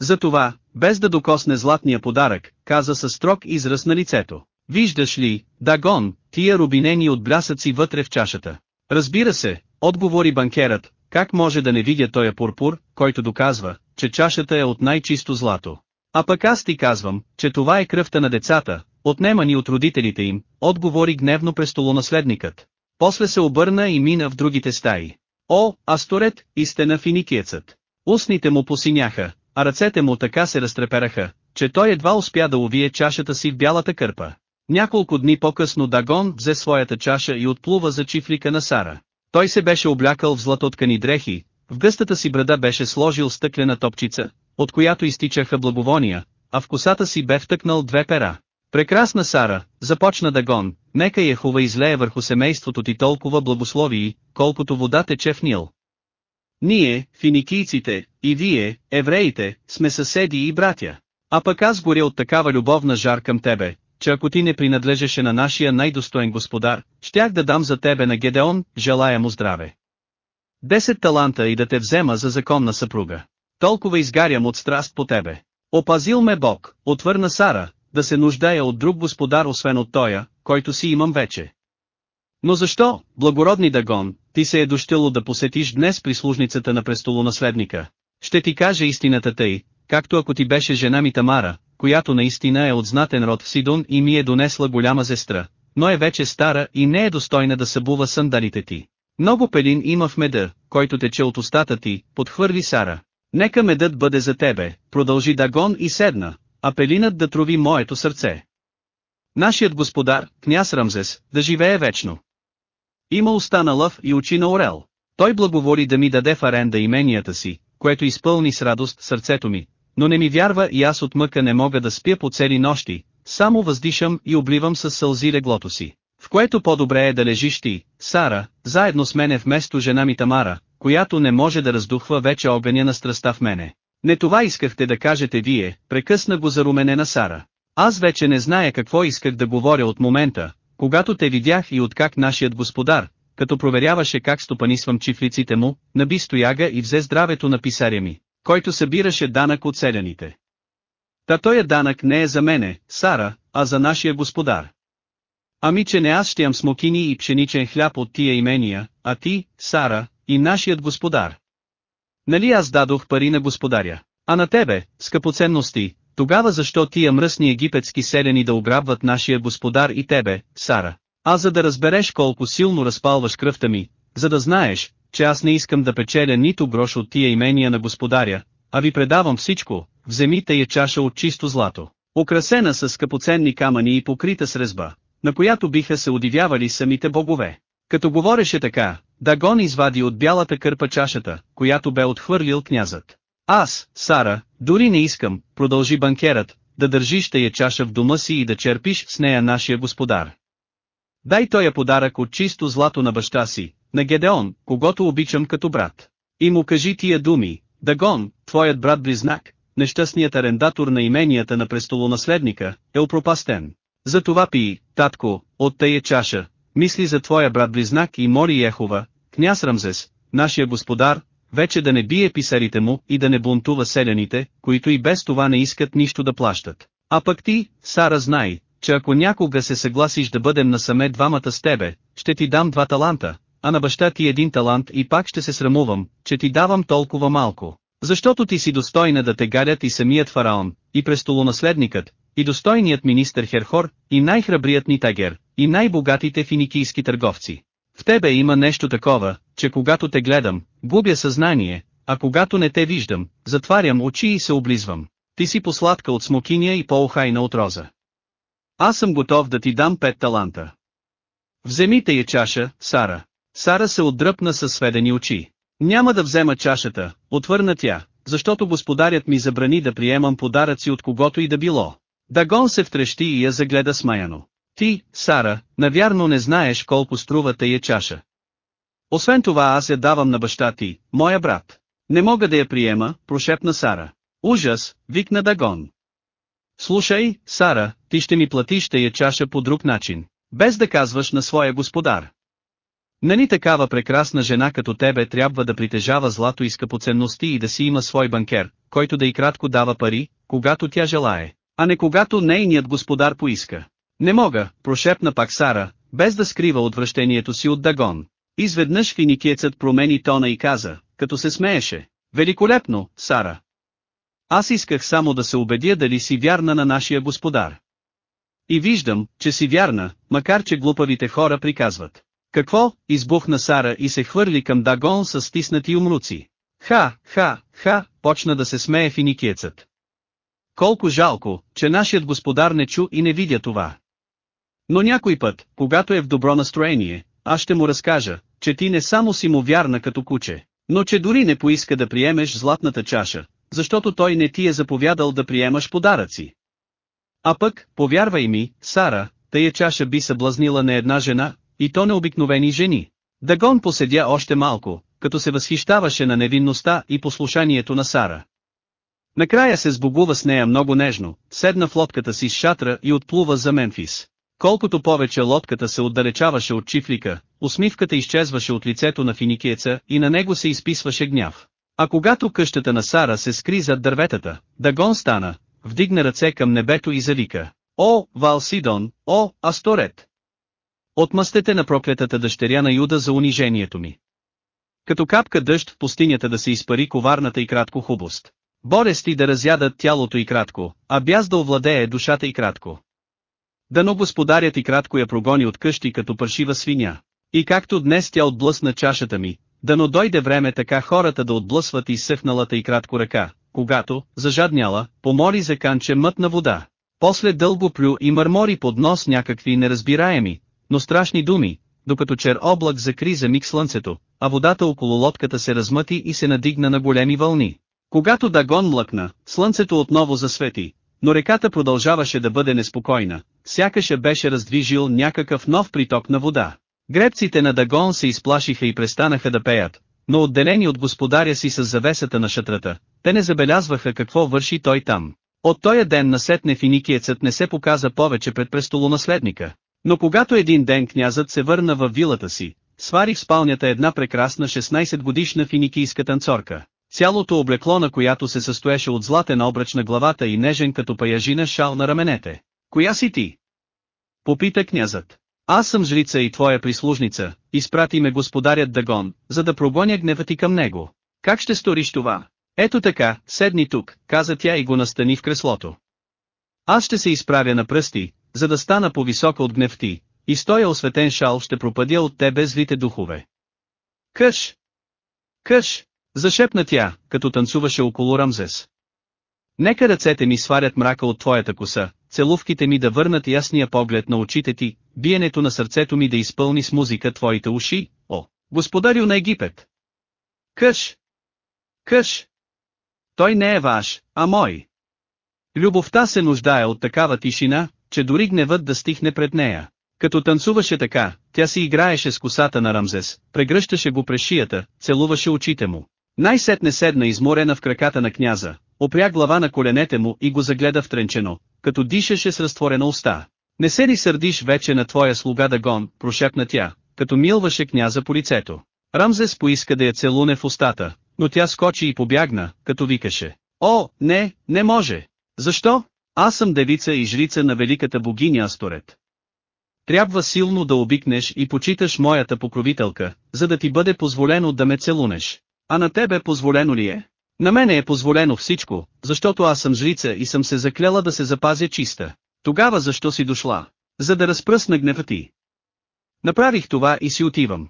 Затова, без да докосне златния подарък, каза със строг израз на лицето. Виждаш ли, Дагон, тия рубинени от блясъци вътре в чашата. Разбира се, отговори банкерът, как може да не видя тоя пурпур, който доказва, че чашата е от най-чисто злато. А пък аз ти казвам, че това е кръвта на децата, отнемани от родителите им, отговори гневно престолонаследникът. После се обърна и мина в другите стаи. О, Асторет, истина финикиецът. Устните му посиняха, а ръцете му така се разтрепераха, че той едва успя да увие чашата си в бялата кърпа. Няколко дни по-късно Дагон взе своята чаша и отплува за чифлика на Сара. Той се беше облякал в златоткани дрехи, в гъстата си брада беше сложил стъклена топчица, от която изтичаха благовония, а в косата си бе втъкнал две пера. Прекрасна Сара, започна Дагон, нека Яхова излее върху семейството ти толкова благословии, колкото вода тече в Нил. Ние, финикийците, и вие, евреите, сме съседи и братя. А пък аз горя от такава любовна жар към тебе, че ако ти не принадлежеше на нашия най-достоен господар, щях да дам за тебе на Гедеон, желая му здраве. Десет таланта и да те взема за законна съпруга. Толкова изгарям от страст по тебе. Опазил ме Бог, отвърна Сара, да се нуждая от друг господар освен от тоя, който си имам вече. Но защо, благородни Дагон, ти се е дощило да посетиш днес прислужницата на престолонаследника? Ще ти кажа истината тъй, както ако ти беше жена ми Тамара, която наистина е от знатен род в Сидон и ми е донесла голяма зестра, но е вече стара и не е достойна да събува сандалите ти. Много пелин има в меда, който тече от устата ти, подхвърли Сара. Нека медът бъде за тебе, продължи Дагон и седна, а пелинът да трови моето сърце. Нашият господар, княз Рамзес, да живее вечно. Има уста на лъв и очи на орел. Той благоволи да ми даде в аренда именията си, което изпълни с радост сърцето ми, но не ми вярва и аз от мъка не мога да спя по цели нощи, само въздишам и обливам с сълзи леглото си, в което по-добре е да лежиш ти, Сара, заедно с мене вместо жена ми Тамара, която не може да раздухва вече огъня на страста в мене. Не това искахте да кажете вие, прекъсна го за руменена Сара. Аз вече не зная какво исках да говоря от момента, когато те видях и откак нашият господар, като проверяваше как стопанисвам чифлиците му, наби стояга и взе здравето на писаря ми, който събираше данък от селяните. Та тоя данък не е за мене, Сара, а за нашия господар. Ами че не аз ще ям смокини и пшеничен хляб от тия имения, а ти, Сара, и нашият господар. Нали аз дадох пари на господаря, а на тебе, скъпоценности, тогава защо тия мръсни египетски селени да ограбват нашия господар и тебе, Сара? А за да разбереш колко силно разпалваш кръвта ми, за да знаеш, че аз не искам да печеля нито грош от тия имения на господаря, а ви предавам всичко, вземите я чаша от чисто злато, украсена с скъпоценни камъни и покрита с резба, на която биха се удивявали самите богове. Като говореше така, Дагон извади от бялата кърпа чашата, която бе отхвърлил князът. Аз, Сара, дори не искам, продължи банкерът, да държиш тая чаша в дома си и да черпиш с нея нашия господар. Дай тоя подарък от чисто злато на баща си, на Гедеон, когато обичам като брат. И му кажи тия думи, Дагон, твоят брат-близнак, нещастният арендатор на именията на престолонаследника, е опропастен. Затова пий, татко, от тая чаша, мисли за твоя брат-близнак и моли Ехова, княз Рамзес, нашия господар, вече да не бие писарите му и да не бунтува селяните, които и без това не искат нищо да плащат. А пък ти, Сара знай, че ако някога се съгласиш да бъдем насаме двамата с тебе, ще ти дам два таланта, а на баща ти един талант и пак ще се срамувам, че ти давам толкова малко. Защото ти си достойна да те гадят и самият фараон, и престолонаследникът, и достойният министър Херхор, и най-храбрият ни Тагер, и най-богатите финикийски търговци. В тебе има нещо такова, че когато те гледам, губя съзнание, а когато не те виждам, затварям очи и се облизвам. Ти си посладка от смокиня и по-охайна от роза. Аз съм готов да ти дам пет таланта. Вземите я чаша, Сара. Сара се отдръпна със сведени очи. Няма да взема чашата, отвърна тя, защото господарят ми забрани да приемам подаръци от когото и да било. Дагон се втрещи и я загледа смаяно. Ти, Сара, навярно не знаеш колко струва тая чаша. Освен това аз я давам на баща ти, моя брат. Не мога да я приема, прошепна Сара. Ужас, викна Дагон. Слушай, Сара, ти ще ми платиш тая чаша по друг начин, без да казваш на своя господар. Нали такава прекрасна жена като тебе трябва да притежава злато и скъпоценности и да си има свой банкер, който да и кратко дава пари, когато тя желае, а не когато нейният господар поиска. Не мога, прошепна пак Сара, без да скрива отвращението си от Дагон. Изведнъж финикиецът промени тона и каза, като се смееше. Великолепно, Сара. Аз исках само да се убедя дали си вярна на нашия господар. И виждам, че си вярна, макар че глупавите хора приказват. Какво, избухна Сара и се хвърли към Дагон с стиснати умруци. Ха, ха, ха, почна да се смее финикиецът. Колко жалко, че нашият господар не чу и не видя това. Но някой път, когато е в добро настроение, аз ще му разкажа, че ти не само си му вярна като куче, но че дори не поиска да приемеш златната чаша, защото той не ти е заповядал да приемаш подаръци. А пък, повярвай ми, Сара, тая чаша би съблазнила не една жена, и то необикновени жени. Дагон поседя още малко, като се възхищаваше на невинността и послушанието на Сара. Накрая се сбогува с нея много нежно, седна в лодката си с шатра и отплува за Мемфис. Колкото повече лодката се отдалечаваше от чифлика, усмивката изчезваше от лицето на финикиеца и на него се изписваше гняв. А когато къщата на Сара се скри зад дърветата, Дагон стана, вдигна ръце към небето и завика. О, Валсидон, о, Асторет! Отмъстете на проклетата дъщеря на Юда за унижението ми. Като капка дъжд в пустинята да се изпари коварната и кратко хубост. Болести да разядат тялото и кратко, а бяз да овладее душата и кратко. Дано господарят и кратко я прогони от къщи като паршива свиня. И както днес тя отблъсна чашата ми, дано дойде време така хората да отблъсват и съхналата и кратко ръка, когато, зажадняла, помоли за канче мътна вода. После дълго плю и мърмори под нос някакви неразбираеми, но страшни думи, докато чер облак закри за миг слънцето, а водата около лодката се размъти и се надигна на големи вълни. Когато Дагон млъкна, слънцето отново засвети, но реката продължаваше да бъде неспокойна, сякаше беше раздвижил някакъв нов приток на вода. Гребците на Дагон се изплашиха и престанаха да пеят, но отделени от господаря си с завесата на шатрата, те не забелязваха какво върши той там. От тоя ден насетне финикиецът не се показа повече пред престолонаследника. Но когато един ден князът се върна във вилата си, свари в спалнята една прекрасна 16 годишна финикийска танцорка. Цялото облекло на която се състоеше от златен обръч на главата и нежен като паяжина шал на раменете. Коя си ти? Попита князът. Аз съм жрица и твоя прислужница, изпрати ме господарят Дагон, за да прогоня гнева ти към него. Как ще сториш това? Ето така, седни тук, каза тя и го настани в креслото. Аз ще се изправя на пръсти, за да стана по-висока от гнев ти, и стоя осветен шал ще пропадя от тебе злите духове. Къш! Къш! Зашепна тя, като танцуваше около Рамзес. Нека ръцете ми сварят мрака от твоята коса, целувките ми да върнат ясния поглед на очите ти, биенето на сърцето ми да изпълни с музика твоите уши, о, господарю на Египет! Къш! Къш! Той не е ваш, а мой. Любовта се нуждае от такава тишина, че дори гневът да стихне пред нея. Като танцуваше така, тя си играеше с косата на Рамзес, прегръщаше го през шията, целуваше очите му. Най-сетне седна изморена в краката на княза, опря глава на коленете му и го загледа втренчено, като дишаше с разтворена уста. Не се ли сърдиш вече на твоя слуга Дагон, прошепна тя, като милваше княза по лицето. Рамзес поиска да я целуне в устата, но тя скочи и побягна, като викаше. О, не, не може! Защо? Аз съм девица и жрица на великата богиня Асторет. Трябва силно да обикнеш и почиташ моята покровителка, за да ти бъде позволено да ме целунеш. А на тебе позволено ли е? На мене е позволено всичко, защото аз съм жрица и съм се заклела да се запазя чиста. Тогава защо си дошла? За да разпръсна гнева ти. Направих това и си отивам.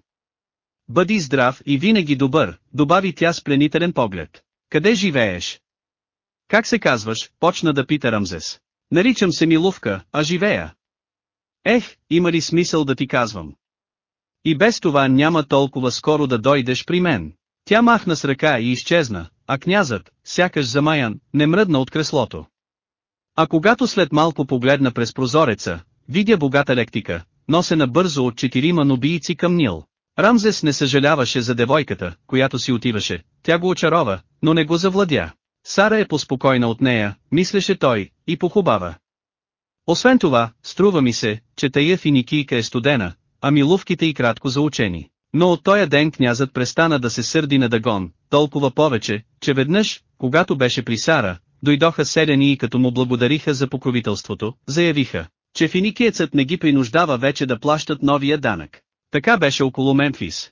Бъди здрав и винаги добър, добави тя с пленителен поглед. Къде живееш? Как се казваш, почна да пита Рамзес. Наричам се Милувка, а живея. Ех, има ли смисъл да ти казвам? И без това няма толкова скоро да дойдеш при мен. Тя махна с ръка и изчезна, а князът, сякаш замаян, не мръдна от креслото. А когато след малко погледна през прозореца, видя богата лектика, носена бързо от четирима нобийци към Нил. Рамзес не съжаляваше за девойката, която си отиваше, тя го очарова, но не го завладя. Сара е поспокойна от нея, мислеше той, и похубава. Освен това, струва ми се, че тая финикийка е студена, а милувките и кратко заучени. Но от тоя ден князът престана да се сърди на Дагон, толкова повече, че веднъж, когато беше при Сара, дойдоха селяни и като му благодариха за покровителството, заявиха, че финикиецът не ги принуждава вече да плащат новия данък. Така беше около Мемфис.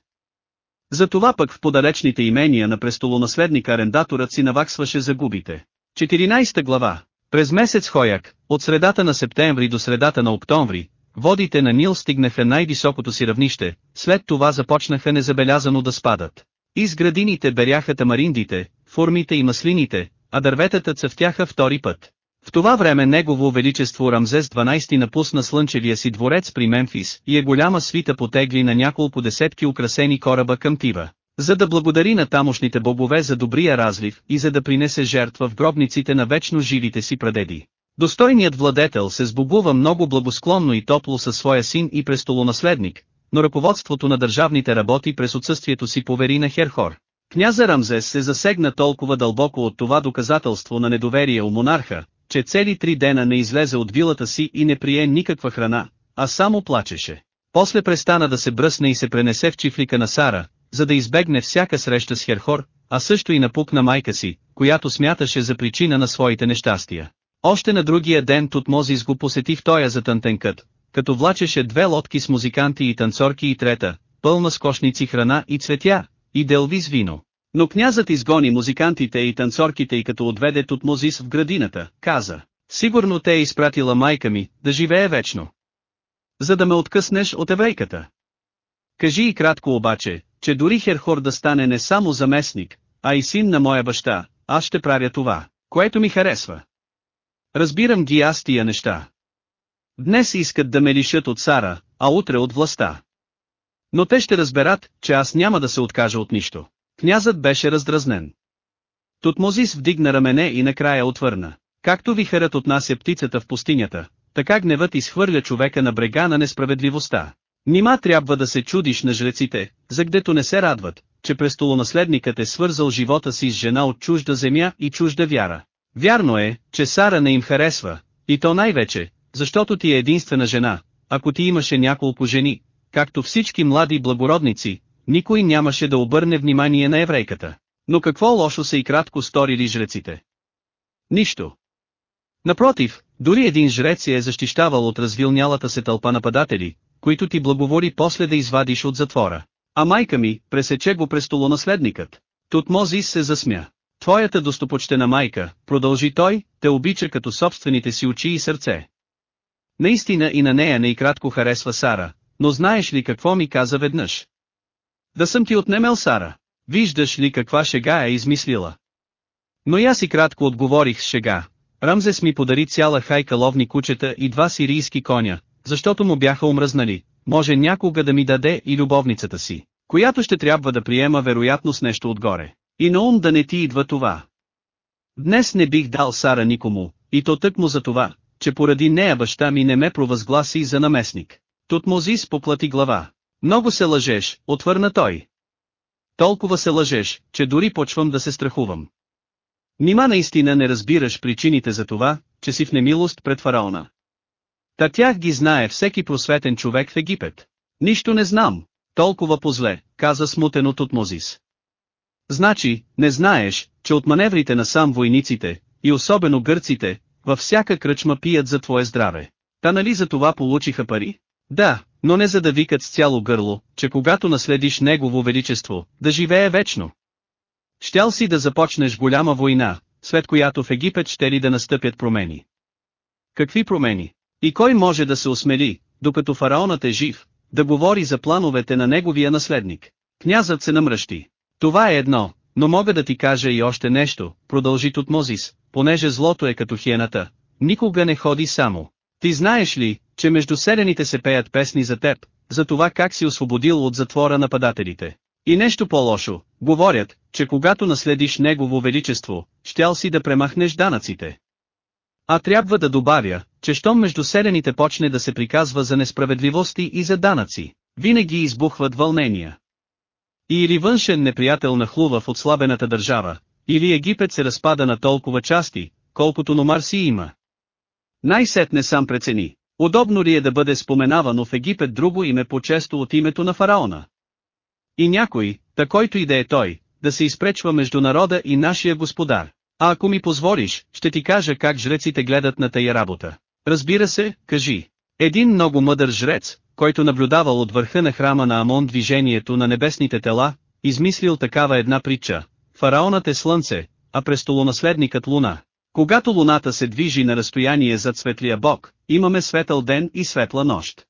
Затова пък в подалечните имения на престолонаследника арендаторът си наваксваше загубите. 14 глава През месец Хояк, от средата на септември до средата на октомври, водите на Нил стигнаха най-високото си равнище, след това започнаха незабелязано да спадат. Из градините беряха тамариндите, формите и маслините, а дърветата цъфтяха втори път. В това време негово величество Рамзес 12 напусна слънчевия си дворец при Мемфис и е голяма свита потегли на няколко десетки украсени кораба към Тива, за да благодари на тамошните богове за добрия разлив и за да принесе жертва в гробниците на вечно живите си прадеди. Достойният владетел се сбогува много благосклонно и топло със своя син и престолонаследник, но ръководството на държавните работи през отсъствието си повери на Херхор. Княза Рамзес се засегна толкова дълбоко от това доказателство на недоверие у монарха, че цели три дена не излезе от вилата си и не прие никаква храна, а само плачеше. После престана да се бръсне и се пренесе в чифлика на Сара, за да избегне всяка среща с Херхор, а също и напукна майка си, която смяташе за причина на своите нещастия. Още на другия ден Тутмозис го посети в тоя затънтен кът, като влачеше две лодки с музиканти и танцорки и трета, пълна с кошници храна и цветя, и делви с вино. Но князът изгони музикантите и танцорките и като отведе Тутмозис в градината, каза, сигурно те е изпратила майка ми, да живее вечно. За да ме откъснеш от еврейката. Кажи и кратко обаче, че дори Херхор да стане не само заместник, а и син на моя баща, аз ще правя това, което ми харесва. Разбирам ги аз тия неща. Днес искат да ме лишат от Сара, а утре от властта. Но те ще разберат, че аз няма да се откажа от нищо. Князът беше раздразнен. Тутмозис вдигна рамене и накрая отвърна. Както вихърът отнася птицата в пустинята, така гневът изхвърля човека на брега на несправедливостта. Нима трябва да се чудиш на жреците, за гдето не се радват, че престолонаследникът е свързал живота си с жена от чужда земя и чужда вяра. Вярно е, че Сара не им харесва, и то най-вече, защото ти е единствена жена, ако ти имаше няколко жени, както всички млади благородници, никой нямаше да обърне внимание на еврейката. Но какво лошо са и кратко сторили жреците? Нищо. Напротив, дори един жрец се е защищавал от развилнялата се тълпа нападатели, които ти благовори после да извадиш от затвора. А майка ми, пресече го престолонаследникът. Тутмозис се засмя. Твоята достопочтена майка, продължи той, те обича като собствените си очи и сърце. Наистина и на нея не и кратко харесва Сара, но знаеш ли какво ми каза веднъж? Да съм ти отнемел Сара. Виждаш ли каква шега е измислила? Но и аз и кратко отговорих с шега. Рамзес ми подари цяла хайка ловни кучета и два сирийски коня, защото му бяха омръзнали, може някога да ми даде и любовницата си, която ще трябва да приема вероятно с нещо отгоре. И на ум да не ти идва това. Днес не бих дал Сара никому, и то тъкмо за това, че поради нея баща ми не ме провъзгласи за наместник. Тутмозис поплати глава. Много се лъжеш, отвърна той. Толкова се лъжеш, че дори почвам да се страхувам. Нима наистина не разбираш причините за това, че си в немилост пред фараона. Та тях ги знае всеки просветен човек в Египет. Нищо не знам, толкова позле, каза смутено Тутмозис. Значи, не знаеш, че от маневрите на сам войниците, и особено гърците, във всяка кръчма пият за твое здраве. Та нали за това получиха пари? Да, но не за да викат с цяло гърло, че когато наследиш Негово Величество, да живее вечно. Щял си да започнеш голяма война, след която в Египет ще ли да настъпят промени. Какви промени? И кой може да се осмели, докато фараонът е жив, да говори за плановете на неговия наследник? Князът се намръщи. Това е едно, но мога да ти кажа и още нещо, продължи Тутмозис, понеже злото е като хиената, никога не ходи само. Ти знаеш ли, че между селените се пеят песни за теб, за това как си освободил от затвора нападателите. И нещо по-лошо, говорят, че когато наследиш Негово Величество, щял си да премахнеш данъците. А трябва да добавя, че щом между селените почне да се приказва за несправедливости и за данъци, винаги избухват вълнения. И или външен неприятел нахлува в отслабената държава, или Египет се разпада на толкова части, колкото номар си има. Най-сетне сам прецени, удобно ли е да бъде споменавано в Египет друго име по-често от името на фараона. И някой, такойто и да е той, да се изпречва между народа и нашия господар. А ако ми позволиш, ще ти кажа как жреците гледат на тая работа. Разбира се, кажи. Един много мъдър жрец, който наблюдавал от върха на храма на Амон движението на небесните тела, измислил такава една притча. Фараонът е слънце, а престолонаследникът луна. Когато луната се движи на разстояние зад светлия бог, имаме светъл ден и светла нощ.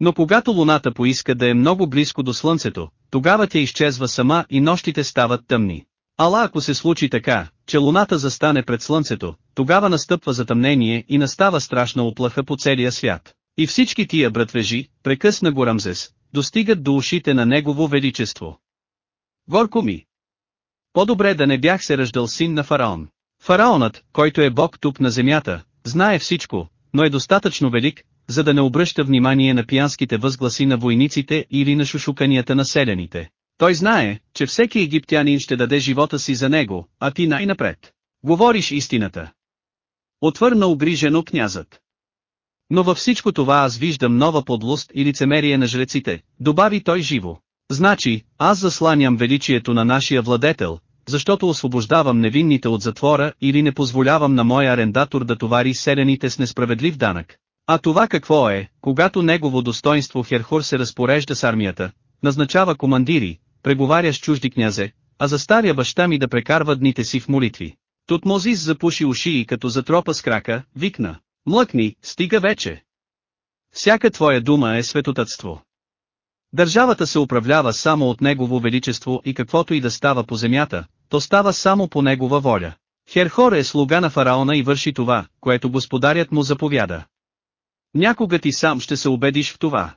Но когато луната поиска да е много близко до слънцето, тогава тя изчезва сама и нощите стават тъмни. Ала ако се случи така, че луната застане пред слънцето, тогава настъпва затъмнение и настава страшна оплаха по целия свят. И всички тия братвежи, прекъсна го Рамзес, достигат до ушите на негово величество. Горко ми! По-добре да не бях се ръждал син на фараон. Фараонът, който е бог тук на земята, знае всичко, но е достатъчно велик, за да не обръща внимание на пиянските възгласи на войниците или на шушуканията на селените. Той знае, че всеки египтянин ще даде живота си за него, а ти най-напред. Говориш истината. Отвърна обрижено князът. Но във всичко това аз виждам нова подлост и лицемерие на жреците, добави той живо. Значи, аз засланям величието на нашия владетел, защото освобождавам невинните от затвора или не позволявам на моя арендатор да товари селените с несправедлив данък. А това какво е, когато негово достоинство Херхор се разпорежда с армията, назначава командири, преговаря с чужди князе, а заставя баща ми да прекарва дните си в молитви. Тутмозис запуши уши и като затропа с крака, викна. Млъкни, стига вече. Всяка твоя дума е светотътство. Държавата се управлява само от Негово Величество и каквото и да става по земята, то става само по Негова воля. Херхор е слуга на фараона и върши това, което господарят му заповяда. Някога ти сам ще се убедиш в това.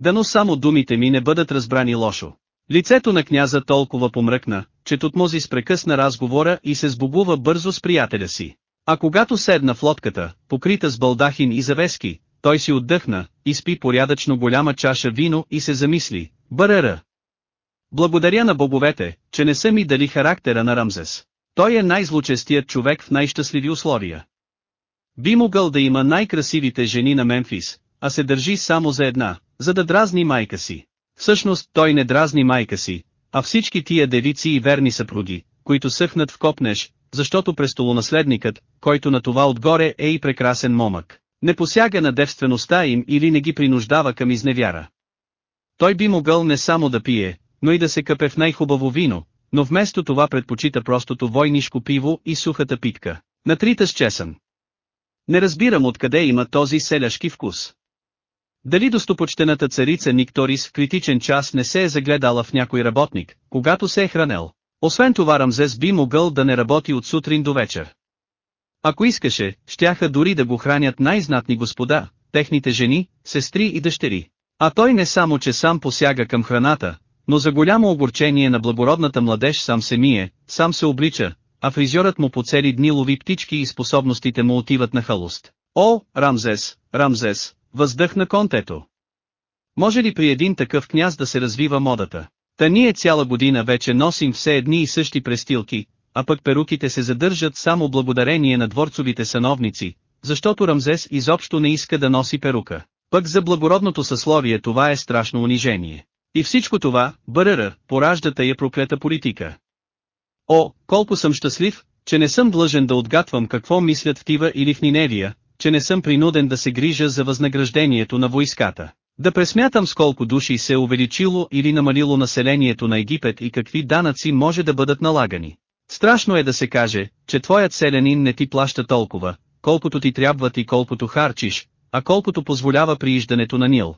Дано само думите ми не бъдат разбрани лошо. Лицето на княза толкова помръкна, че Тутмозис прекъсна разговора и се сбогува бързо с приятеля си. А когато седна в лодката, покрита с балдахин и завески, той си отдъхна, изпи порядъчно голяма чаша вино и се замисли, бъръра. Благодаря на боговете, че не са ми дали характера на Рамзес. Той е най-злочестият човек в най-щастливи условия. Би могъл да има най-красивите жени на Мемфис, а се държи само за една, за да дразни майка си. Всъщност той не дразни майка си, а всички тия девици и верни съпруги, които съхнат в копнеш, защото престолонаследникът, който на това отгоре е и прекрасен момък, не посяга на девствеността им или не ги принуждава към изневяра. Той би могъл не само да пие, но и да се къпе в най-хубаво вино, но вместо това предпочита простото войнишко пиво и сухата питка, натрита с чесън. Не разбирам откъде има този селяшки вкус. Дали достопочтената царица Никторис в критичен час не се е загледала в някой работник, когато се е хранел. Освен това Рамзес би могъл да не работи от сутрин до вечер. Ако искаше, щяха дори да го хранят най-знатни господа, техните жени, сестри и дъщери. А той не само че сам посяга към храната, но за голямо огорчение на благородната младеж сам се мие, сам се облича, а фризьорът му по цели дни лови птички и способностите му отиват на халост. О, Рамзес, Рамзес, въздъхна контето. Може ли при един такъв княз да се развива модата? Та ние цяла година вече носим все едни и същи престилки, а пък перуките се задържат само благодарение на дворцовите сановници, защото Рамзес изобщо не иска да носи перука. Пък за благородното съсловие това е страшно унижение. И всичко това, бъръра, поражда тая проклета политика. О, колко съм щастлив, че не съм длъжен да отгатвам какво мислят в Тива или в Ниневия, че не съм принуден да се грижа за възнаграждението на войската. Да пресмятам с колко души се е увеличило или намалило населението на Египет и какви данъци може да бъдат налагани. Страшно е да се каже, че твоят селянин не ти плаща толкова, колкото ти трябват и колкото харчиш, а колкото позволява прииждането на Нил.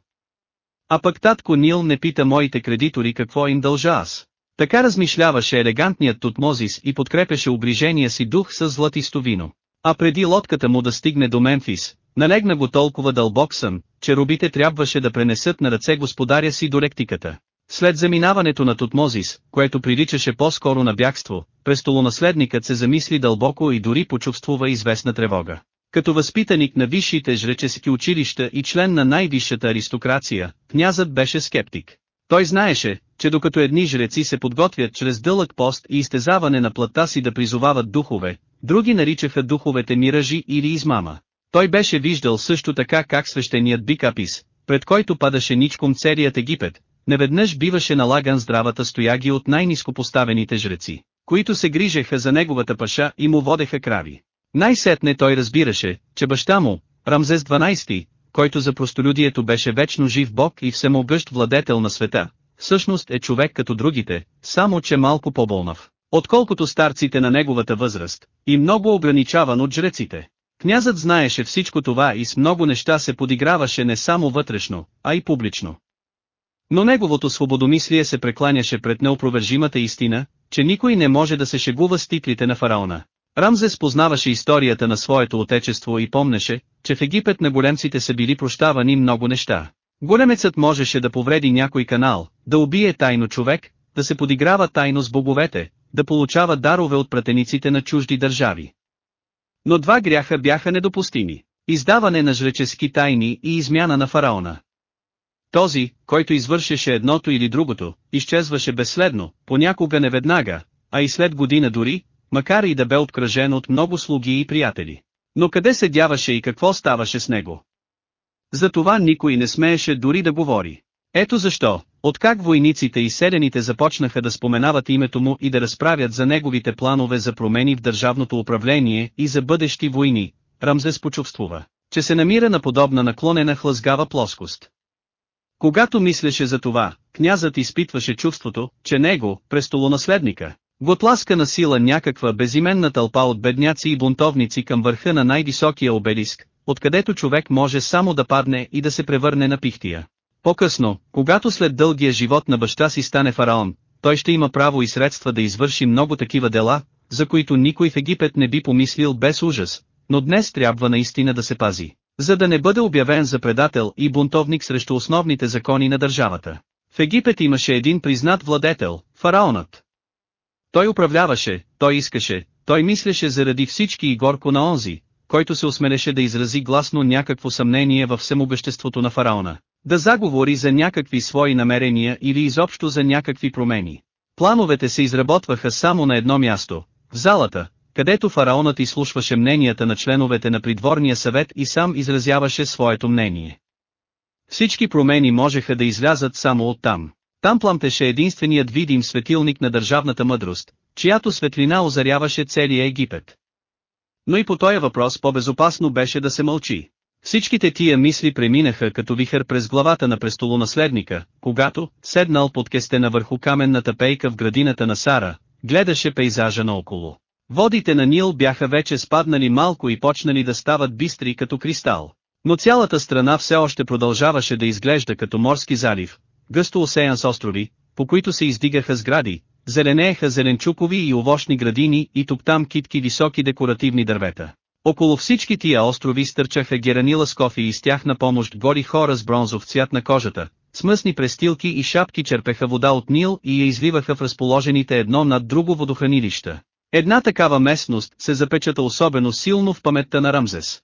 А пък татко Нил не пита моите кредитори какво им дължа аз. Така размишляваше елегантният Тутмозис и подкрепеше оближения си дух с златисто вино. А преди лодката му да стигне до Мемфис, налегна го толкова дълбок сън, че робите трябваше да пренесат на ръце господаря си до лектиката. След заминаването на Тутмозис, което приличаше по-скоро на бягство, престолонаследникът се замисли дълбоко и дори почувствува известна тревога. Като възпитаник на висшите жречески училища и член на най-висшата аристокрация, князът беше скептик. Той знаеше, че докато едни жреци се подготвят чрез дълъг пост и изтезаване на плътта си да призовават духове, други наричаха духовете миражи или измама. Той беше виждал също така как свещеният Бикапис, пред който падаше ничком целият Египет, неведнъж биваше налаган здравата стояги от най-низко поставените жреци, които се грижеха за неговата паша и му водеха крави. Най-сетне той разбираше, че баща му, Рамзес 12, който за простолюдието беше вечно жив бог и всемогъщ владетел на света, всъщност е човек като другите, само че малко по-болнав, отколкото старците на неговата възраст, и много ограничаван от жреците. Князът знаеше всичко това и с много неща се подиграваше не само вътрешно, а и публично. Но неговото свободомислие се прекланяше пред неопровержимата истина, че никой не може да се шегува с титлите на фараона. Рамзес познаваше историята на своето отечество и помнеше, че в Египет на големците са били прощавани много неща. Големецът можеше да повреди някой канал, да убие тайно човек, да се подиграва тайно с боговете, да получава дарове от пратениците на чужди държави. Но два гряха бяха недопустими – издаване на жречески тайни и измяна на фараона. Този, който извършеше едното или другото, изчезваше безследно, понякога не веднага, а и след година дори, макар и да бе обкръжен от много слуги и приятели. Но къде се дяваше и какво ставаше с него? За това никой не смееше дори да говори. Ето защо, откак войниците и селените започнаха да споменават името му и да разправят за неговите планове за промени в държавното управление и за бъдещи войни, Рамзес почувствува, че се намира на подобна наклонена хлъзгава плоскост. Когато мислеше за това, князът изпитваше чувството, че него, престолонаследника, го тласка на сила някаква безименна тълпа от бедняци и бунтовници към върха на най-високия обелиск, откъдето човек може само да падне и да се превърне на пихтия. По-късно, когато след дългия живот на баща си стане фараон, той ще има право и средства да извърши много такива дела, за които никой в Египет не би помислил без ужас, но днес трябва наистина да се пази, за да не бъде обявен за предател и бунтовник срещу основните закони на държавата. В Египет имаше един признат владетел, фараонът. Той управляваше, той искаше, той мислеше заради всички и горко на онзи, който се осмелеше да изрази гласно някакво съмнение в самобеществото на фараона, да заговори за някакви свои намерения или изобщо за някакви промени. Плановете се изработваха само на едно място, в залата, където фараонът изслушваше мненията на членовете на придворния съвет и сам изразяваше своето мнение. Всички промени можеха да излязат само оттам. Там пламтеше единственият видим светилник на държавната мъдрост, чиято светлина озаряваше целия Египет. Но и по този въпрос по-безопасно беше да се мълчи. Всичките тия мисли преминаха като вихър през главата на престолонаследника, когато, седнал под кестена върху каменната пейка в градината на Сара, гледаше пейзажа наоколо. Водите на Нил бяха вече спаднали малко и почнали да стават бистри като кристал. Но цялата страна все още продължаваше да изглежда като морски залив, гъсто осеян с острови, по които се издигаха сгради, зеленееха зеленчукови и овощни градини и тук-там китки високи декоративни дървета. Около всички тия острови стърчаха геранила с кофи и с тях на помощ гори хора с бронзов цвят на кожата, с мъсни престилки и шапки черпеха вода от Нил и я изливаха в разположените едно над друго водохранилища. Една такава местност се запечата особено силно в паметта на Рамзес.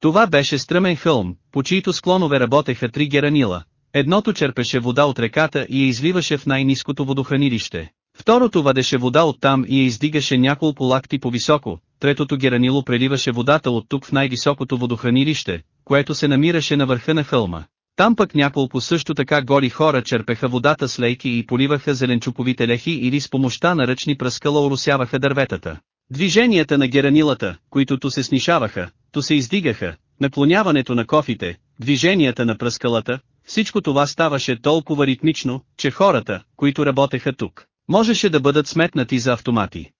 Това беше стръмен хълм, по чието склонове работеха три геранила. Едното черпеше вода от реката и я извиваше в най-низкото водохранилище. Второто вадеше вода оттам и я издигаше няколко лакти по-високо, третото геранило преливаше водата от тук в най-високото водохранилище, което се намираше на върха на хълма. Там пък няколко също така гори хора черпеха водата с лейки и поливаха зеленчуковите лехи или с помощта на ръчни пръскала уросяваха дърветата. Движенията на геранилата, които то се снишаваха, то се издигаха, наклоняването на кофите, движенията на пръскалата, всичко това ставаше толкова ритмично, че хората, които работеха тук, можеше да бъдат сметнати за автомати.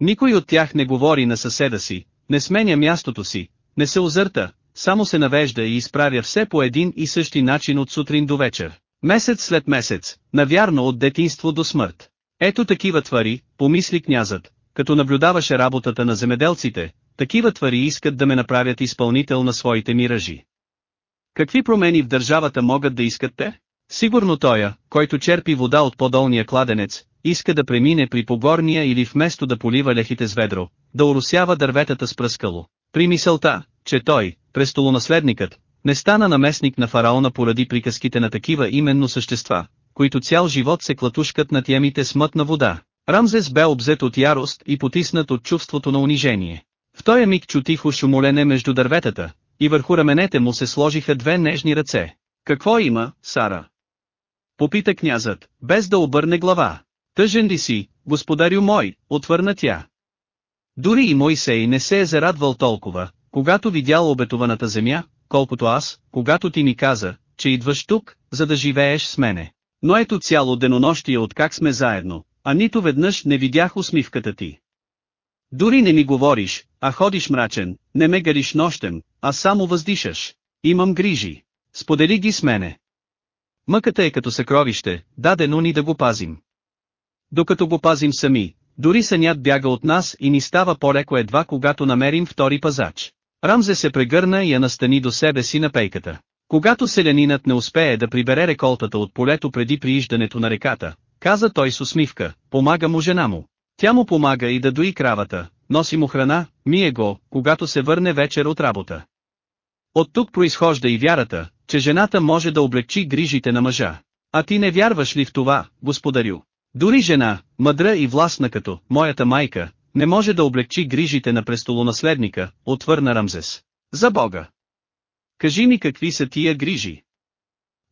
Никой от тях не говори на съседа си, не сменя мястото си, не се озърта, само се навежда и изправя все по един и същи начин от сутрин до вечер. Месец след месец, навярно от детинство до смърт. Ето такива твари, помисли князът, като наблюдаваше работата на земеделците, такива твари искат да ме направят изпълнител на своите миражи. Какви промени в държавата могат да искат те? Сигурно тоя, който черпи вода от по-долния кладенец, иска да премине при погорния или вместо да полива лехите с ведро, да уросява дърветата с пръскало. При мисълта, че той, престолонаследникът, не стана наместник на фараона поради приказките на такива именно същества, които цял живот се клатушкат над ямите с мътна вода. Рамзес бе обзет от ярост и потиснат от чувството на унижение. В този миг чу тихо шумолене между дърветата, и върху раменете му се сложиха две нежни ръце. Какво има, Сара? Попита князът, без да обърне глава. Тъжен ли си, господарю мой, отвърна тя. Дори и Мойсей не се е зарадвал толкова, когато видял обетованата земя, колкото аз, когато ти ми каза, че идваш тук, за да живееш с мене. Но ето цяло денонощие от как сме заедно, а нито веднъж не видях усмивката ти. Дори не ми говориш, а ходиш мрачен, не ме гариш нощем, а само въздишаш. Имам грижи. Сподели ги с мене. Мъката е като съкровище, дадено ни да го пазим. Докато го пазим сами, дори сънят бяга от нас и ни става по-леко едва когато намерим втори пазач. Рамзе се прегърна и я настани до себе си на пейката. Когато селянинът не успее да прибере реколтата от полето преди прииждането на реката, каза той с усмивка, помага му жена му. Тя му помага и да дои кравата, носи му храна, мие го, когато се върне вечер от работа. От тук произхожда и вярата, че жената може да облегчи грижите на мъжа. А ти не вярваш ли в това, господарю? Дори жена, мъдра и властна като моята майка, не може да облегчи грижите на престолонаследника, отвърна Рамзес. За Бога! Кажи ми какви са тия грижи.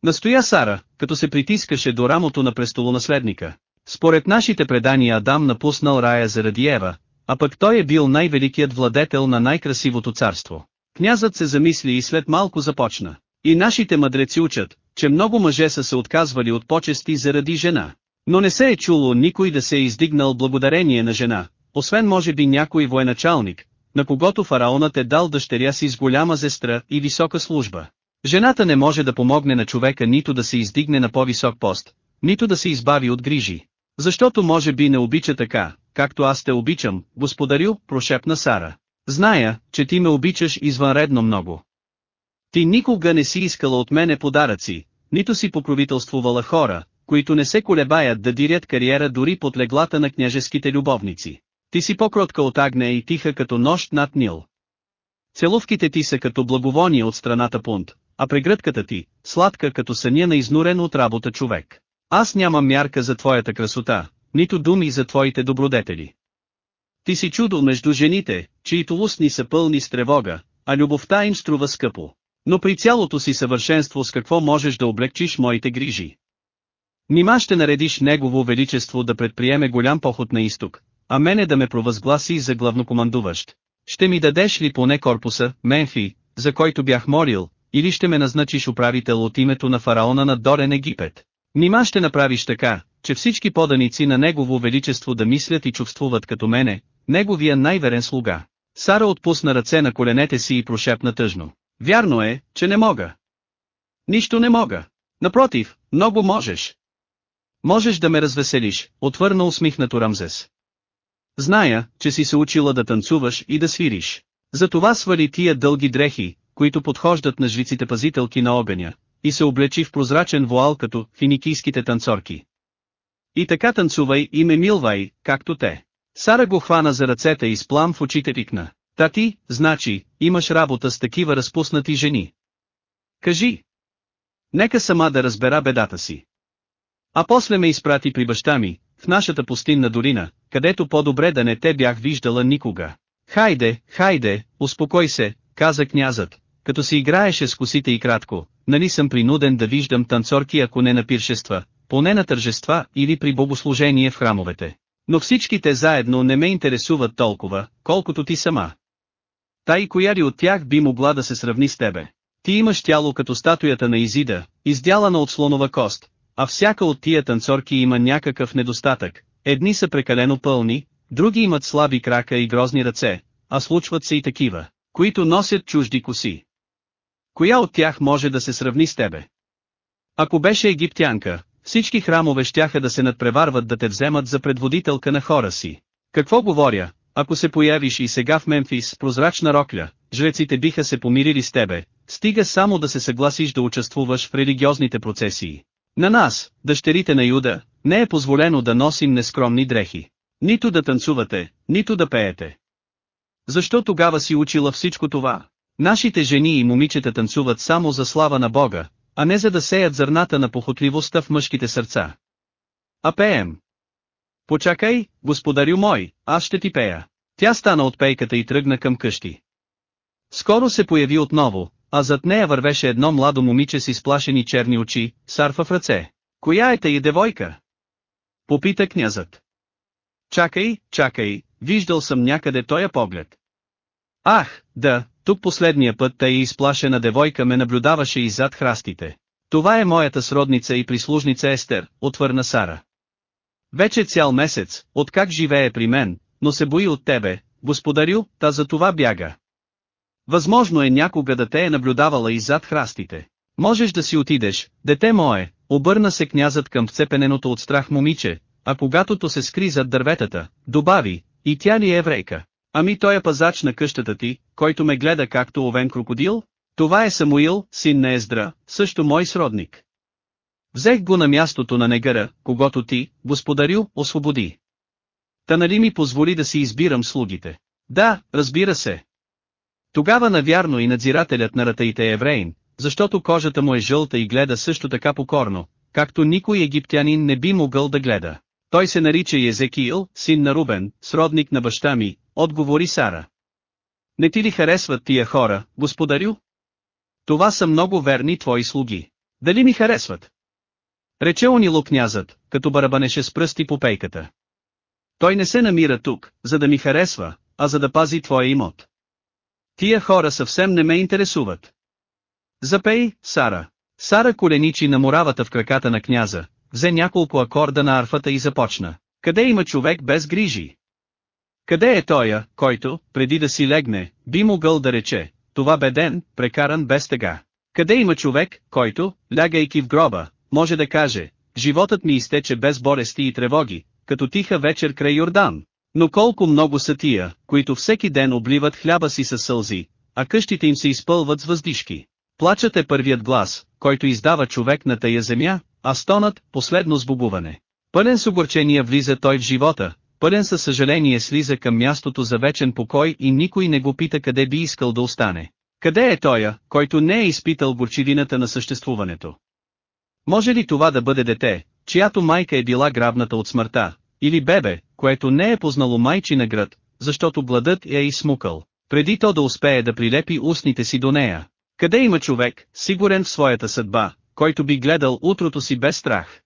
Настоя Сара, като се притискаше до рамото на престолонаследника. Според нашите предания Адам напуснал рая заради Ева, а пък той е бил най-великият владетел на най-красивото царство. Князът се замисли и след малко започна. И нашите мъдреци учат, че много мъже са се отказвали от почести заради жена. Но не се е чуло никой да се е издигнал благодарение на жена, освен може би някой военачалник, на когото фараонът е дал дъщеря си с голяма зестра и висока служба. Жената не може да помогне на човека нито да се издигне на по-висок пост, нито да се избави от грижи. Защото може би не обича така, както аз те обичам, господарю, прошепна Сара. Зная, че ти ме обичаш извънредно много. Ти никога не си искала от мене подаръци, нито си покровителствувала хора, които не се колебаят да дирят кариера дори под леглата на княжеските любовници. Ти си по-кротка от агне и тиха като нощ над Нил. Целувките ти са като благовония от страната Пунт, а прегръдката ти, сладка като съня на изнурен от работа човек. Аз нямам мярка за твоята красота, нито думи за твоите добродетели. Ти си чудо между жените, чието устни са пълни с тревога, а любовта им струва скъпо. Но при цялото си съвършенство с какво можеш да облегчиш моите грижи? Нима ще наредиш Негово Величество да предприеме голям поход на изток, а мене да ме провъзгласи за главнокомандуващ. Ще ми дадеш ли поне корпуса, Менфи, за който бях молил, или ще ме назначиш управител от името на фараона на Дорен Египет? Нима ще направиш така, че всички поданици на Негово Величество да мислят и чувствуват като мене, Неговия най-верен слуга. Сара отпусна ръце на коленете си и прошепна тъжно. Вярно е, че не мога. Нищо не мога. Напротив, много можеш. Можеш да ме развеселиш, отвърна усмихнато Рамзес. Зная, че си се учила да танцуваш и да свириш. Затова свали тия дълги дрехи, които подхождат на жвиците пазителки на огъня, и се облечи в прозрачен вуал като финикийските танцорки. И така танцувай и ме милвай, както те. Сара го хвана за ръцете и с плам в очите викна. Та ти, значи, имаш работа с такива разпуснати жени. Кажи. Нека сама да разбера бедата си. А после ме изпрати при баща ми, в нашата пустинна долина, където по-добре да не те бях виждала никога. Хайде, хайде, успокой се, каза князът, като си играеше с косите и кратко, нали съм принуден да виждам танцорки ако не на пиршества, поне на тържества или при богослужение в храмовете. Но всичките заедно не ме интересуват толкова, колкото ти сама. Та и коя ли от тях би могла да се сравни с тебе? Ти имаш тяло като статуята на Изида, издялана от слонова кост, а всяка от тия танцорки има някакъв недостатък, едни са прекалено пълни, други имат слаби крака и грозни ръце, а случват се и такива, които носят чужди коси. Коя от тях може да се сравни с тебе? Ако беше египтянка, всички храмове щяха да се надпреварват да те вземат за предводителка на хора си. Какво говоря, ако се появиш и сега в Мемфис с прозрачна рокля, жреците биха се помирили с тебе, стига само да се съгласиш да участвуваш в религиозните процесии. На нас, дъщерите на Юда, не е позволено да носим нескромни дрехи. Нито да танцувате, нито да пеете. Защо тогава си учила всичко това? Нашите жени и момичета танцуват само за слава на Бога, а не за да сеят зърната на похотливостта в мъжките сърца. А пеем. Почакай, господарю мой, аз ще ти пея. Тя стана от пейката и тръгна към къщи. Скоро се появи отново, а зад нея вървеше едно младо момиче с изплашени черни очи, сарфа в ръце. Коя е тая девойка? Попита князът. Чакай, чакай, виждал съм някъде тоя поглед. Ах, да, тук последния път тая изплашена девойка ме наблюдаваше и зад храстите. Това е моята сродница и прислужница Естер, отвърна Сара. Вече цял месец, откак живее при мен, но се бои от тебе, господарю, та за това бяга. Възможно е някога да те е наблюдавала и зад храстите. Можеш да си отидеш, дете мое, обърна се князът към вцепененото от страх момиче, а когато то се скри зад дърветата, добави, и тя ли е еврейка? Ами той е пазач на къщата ти, който ме гледа както овен крокодил? Това е Самуил, син на Ездра, също мой сродник. Взех го на мястото на негъра, когато ти, господарю, освободи. Та нали ми позволи да си избирам слугите? Да, разбира се. Тогава навярно и надзирателят на ратаите е евреин, защото кожата му е жълта и гледа също така покорно, както никой египтянин не би могъл да гледа. Той се нарича Езекиил, син на Рубен, сродник на баща ми, отговори Сара. Не ти ли харесват тия хора, господарю? Това са много верни твои слуги. Дали ми харесват? Рече Онило князът, като барабанеше с пръсти по пейката. Той не се намира тук, за да ми харесва, а за да пази твоя имот. Тия хора съвсем не ме интересуват. Запей, Сара. Сара коленичи на муравата в краката на княза, взе няколко акорда на арфата и започна. Къде има човек без грижи? Къде е тоя, който, преди да си легне, би могъл да рече, това бе ден, прекаран без тега? Къде има човек, който, лягайки в гроба, може да каже, животът ми изтече без болести и тревоги, като тиха вечер край Йордан? Но колко много са тия, които всеки ден обливат хляба си със сълзи, а къщите им се изпълват с въздишки. Плачът е първият глас, който издава човек на тая земя, а стонът – последно сбубуване. Пълен с огорчение влиза той в живота, пълен със съжаление слиза към мястото за вечен покой и никой не го пита къде би искал да остане. Къде е тоя, който не е изпитал горчивината на съществуването? Може ли това да бъде дете, чиято майка е била грабната от смъртта, или бебе, което не е познало майчина град, защото гладът е изсмукал, преди то да успее да прилепи устните си до нея. Къде има човек, сигурен в своята съдба, който би гледал утрото си без страх?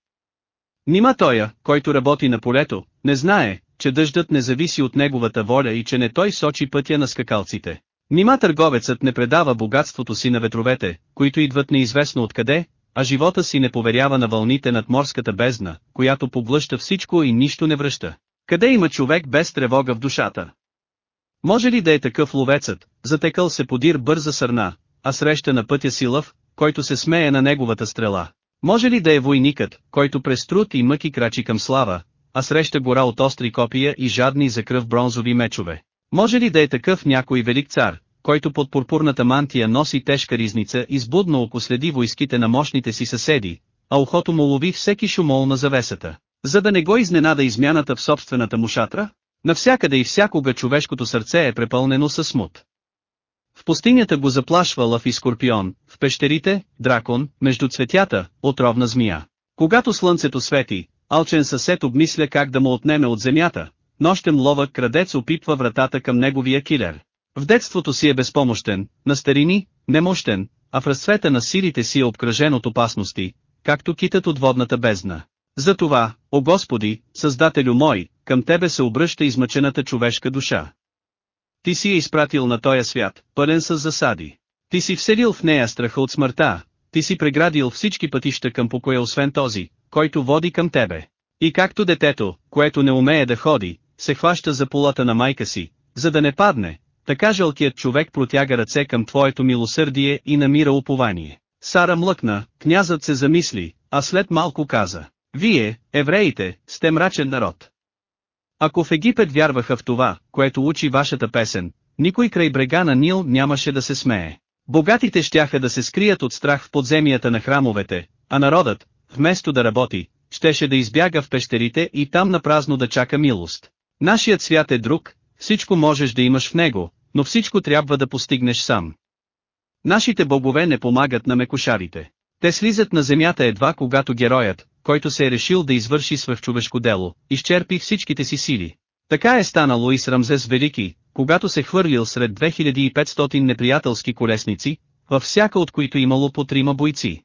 Нима тоя, който работи на полето, не знае, че дъждът не зависи от неговата воля и че не той сочи пътя на скакалците. Нима търговецът не предава богатството си на ветровете, които идват неизвестно откъде, а живота си не поверява на вълните над морската бездна, която поглъща всичко и нищо не връща. Къде има човек без тревога в душата? Може ли да е такъв ловецът, затекал се подир бърза сърна, а среща на пътя си лъв, който се смее на неговата стрела? Може ли да е войникът, който през труд и мъки крачи към слава, а среща гора от остри копия и жадни за кръв бронзови мечове? Може ли да е такъв някой велик цар, който под пурпурната мантия носи тежка ризница и сбудно око следи войските на мощните си съседи, а ухото му лови всеки шумол на завесата, за да не го изненада измяната в собствената му шатра? Навсякъде и всякога човешкото сърце е препълнено със смут. В пустинята го заплашва лъв и скорпион, в пещерите – дракон, между цветята – отровна змия. Когато слънцето свети, алчен съсед обмисля как да му отнеме от земята, нощем ловък крадец опитва вратата към неговия килер. В детството си е безпомощен, на старини – немощен, а в разцвета на силите си е обкръжен от опасности, както китът от водната бездна. Затова, о Господи, Създателю мой, към Тебе се обръща измъчената човешка душа. Ти си я изпратил на този свят, пълен с засади. Ти си вселил в нея страха от смъртта, ти си преградил всички пътища към покоя освен този, който води към тебе. И както детето, което не умее да ходи, се хваща за полата на майка си, за да не падне, така жалкият човек протяга ръце към твоето милосърдие и намира упование. Сара млъкна, князът се замисли, а след малко каза, Вие, евреите, сте мрачен народ. Ако в Египет вярваха в това, което учи вашата песен, никой край брега на Нил нямаше да се смее. Богатите щяха да се скрият от страх в подземията на храмовете, а народът, вместо да работи, щеше да избяга в пещерите и там на празно да чака милост. Нашият свят е друг, всичко можеш да имаш в него, но всичко трябва да постигнеш сам. Нашите богове не помагат на мекошарите. Те слизат на земята едва когато героят, който се е решил да извърши свъвчовешко дело, изчерпи всичките си сили. Така е станало и с Рамзес Велики, когато се хвърлил сред 2500 неприятелски колесници, във всяка от които имало по трима бойци.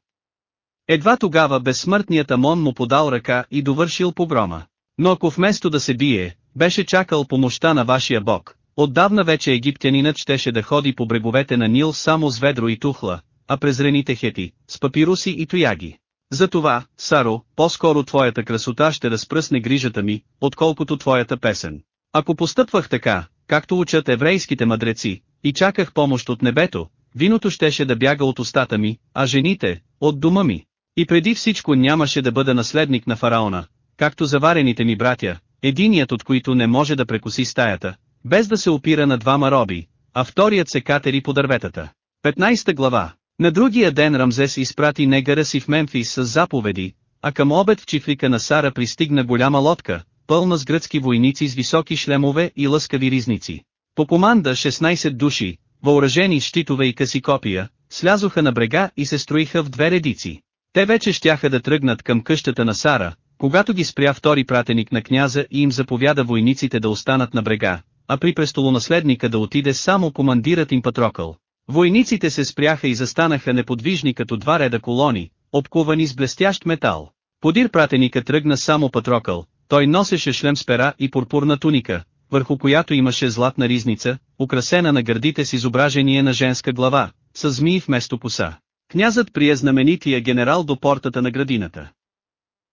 Едва тогава безсмъртният Амон му подал ръка и довършил погрома. Но ако вместо да се бие, беше чакал помощта на вашия бог, отдавна вече египтянинът щеше да ходи по бреговете на Нил само с ведро и тухла, а презрените хети, с папируси и тояги. Затова, Саро, по-скоро твоята красота ще разпръсне грижата ми, отколкото твоята песен. Ако постъпвах така, както учат еврейските мъдреци, и чаках помощ от небето, виното щеше да бяга от устата ми, а жените, от дома ми. И преди всичко нямаше да бъда наследник на фараона, както заварените ми братя, единият от които не може да прекоси стаята, без да се опира на двама роби, а вторият се катери по дърветата. 15 глава на другия ден Рамзес изпрати негъра си в Мемфис с заповеди, а към обед в чифлика на Сара пристигна голяма лодка, пълна с гръцки войници с високи шлемове и лъскави ризници. По команда 16 души, въоръжени щитове и къси копия, слязоха на брега и се строиха в две редици. Те вече щяха да тръгнат към къщата на Сара, когато ги спря втори пратеник на княза и им заповяда войниците да останат на брега, а при престолонаследника да отиде само командирът им Патрокъл. Войниците се спряха и застанаха неподвижни като два реда колони, обкувани с блестящ метал. Подир пратеника тръгна само Патрокъл, той носеше шлем с пера и пурпурна туника, върху която имаше златна ризница, украсена на гърдите с изображение на женска глава, с змии вместо коса. Князът прие знаменития генерал до портата на градината.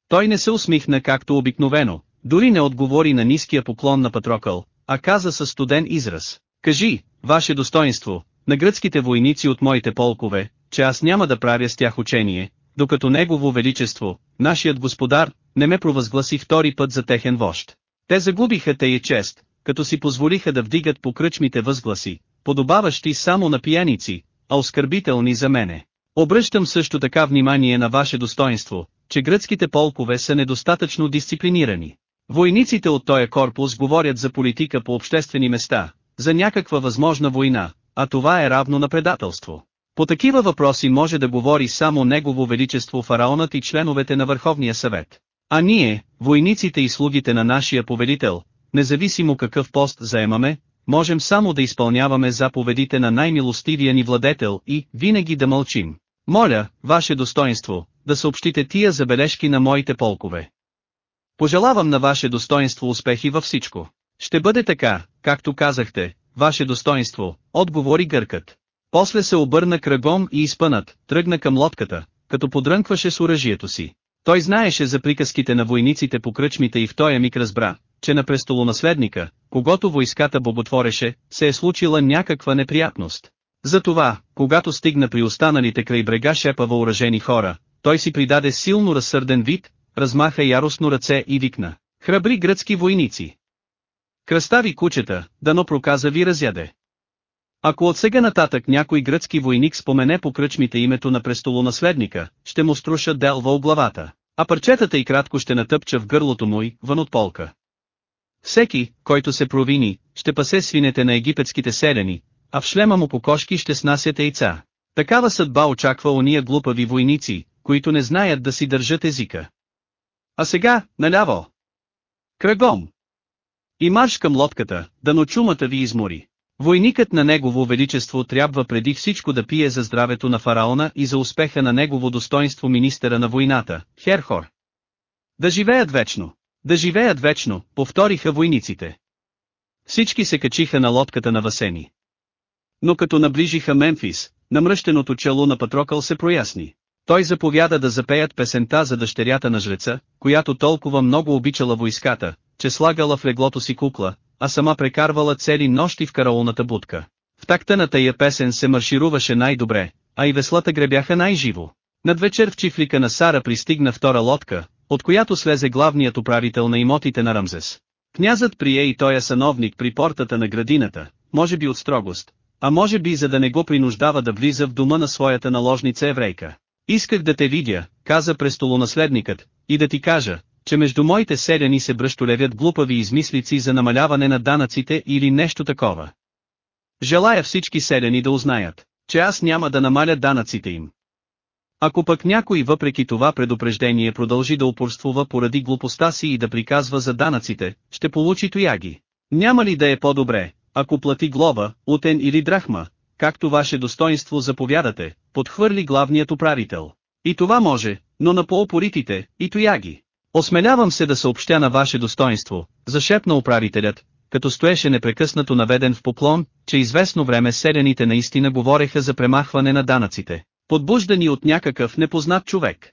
Той не се усмихна както обикновено, дори не отговори на ниския поклон на Патрокъл, а каза със студен израз. Кажи, ваше достоинство, на гръцките войници от моите полкове, че аз няма да правя с тях учение, докато Негово Величество, нашият господар, не ме провъзгласи втори път за техен вожд. Те загубиха тая чест, като си позволиха да вдигат по кръчмите възгласи, подобаващи само на пияници, а оскърбителни за мене. Обръщам също така внимание на ваше достоинство, че гръцките полкове са недостатъчно дисциплинирани. Войниците от този корпус говорят за политика по обществени места, за някаква възможна война, а това е равно на предателство. По такива въпроси може да говори само Негово Величество фараонът и членовете на Върховния съвет. А ние, войниците и слугите на нашия повелител, независимо какъв пост заемаме, можем само да изпълняваме заповедите на най-милостивия ни владетел и, винаги да мълчим. Моля, ваше достоинство, да съобщите тия забележки на моите полкове. Пожелавам на ваше достоинство успехи във всичко. Ще бъде така, както казахте, ваше достоинство, отговори гъркът. После се обърна кръгом и изпънат, тръгна към лодката, като подрънкваше с оръжието си. Той знаеше за приказките на войниците по кръчмите и в този миг разбра, че на престолонаследника, когато войската боботвореше, се е случила някаква неприятност. Затова, когато стигна при останалите край брега шепа въоръжени хора, той си придаде силно разсърден вид, размаха яростно ръце и викна. Храбри гръцки войници! Кръстави кучета, дано проказа ви разяде. Ако от сега нататък някой гръцки войник спомене по кръчмите името на престолонаследника, ще му струша делва у главата, а парчетата и кратко ще натъпча в гърлото му и вън от полка. Всеки, който се провини, ще пасе свинете на египетските селени, а в шлема му по кошки ще снасят яйца. Такава съдба очаква ония глупави войници, които не знаят да си държат езика. А сега, наляво! Кръгом! И марш към лодката, да но чумата ви измори. Войникът на Негово Величество трябва преди всичко да пие за здравето на фараона и за успеха на Негово достоинство министъра на войната, Херхор. Да живеят вечно! Да живеят вечно, повториха войниците. Всички се качиха на лодката на Васени. Но като наближиха Мемфис, намръщеното чело на Патрокъл се проясни. Той заповяда да запеят песента за дъщерята на жреца, която толкова много обичала войската, че слагала в леглото си кукла, а сама прекарвала цели нощи в караулната будка. В такта на тая песен се маршируваше най-добре, а и веслата гребяха най-живо. Над вечер в чифлика на Сара пристигна втора лодка, от която слезе главният управител на имотите на Рамзес. Князът прие и тоя сановник при портата на градината, може би от строгост, а може би за да не го принуждава да влиза в дома на своята наложница еврейка. Исках да те видя, каза престолонаследникът, и да ти кажа, че между моите селяни се бръщолевят глупави измислици за намаляване на данъците или нещо такова. Желая всички селяни да узнаят, че аз няма да намаля данъците им. Ако пък някой въпреки това предупреждение продължи да упорствува поради глупостта си и да приказва за данъците, ще получи тояги. Няма ли да е по-добре, ако плати глоба, утен или драхма, както ваше достоинство заповядате, подхвърли главният управител. И това може, но на по-опоритите, и тояги. Осмелявам се да съобщя на ваше достоинство, зашепна управителят, като стоеше непрекъснато наведен в поклон, че известно време селяните наистина говореха за премахване на данъците, подбуждани от някакъв непознат човек.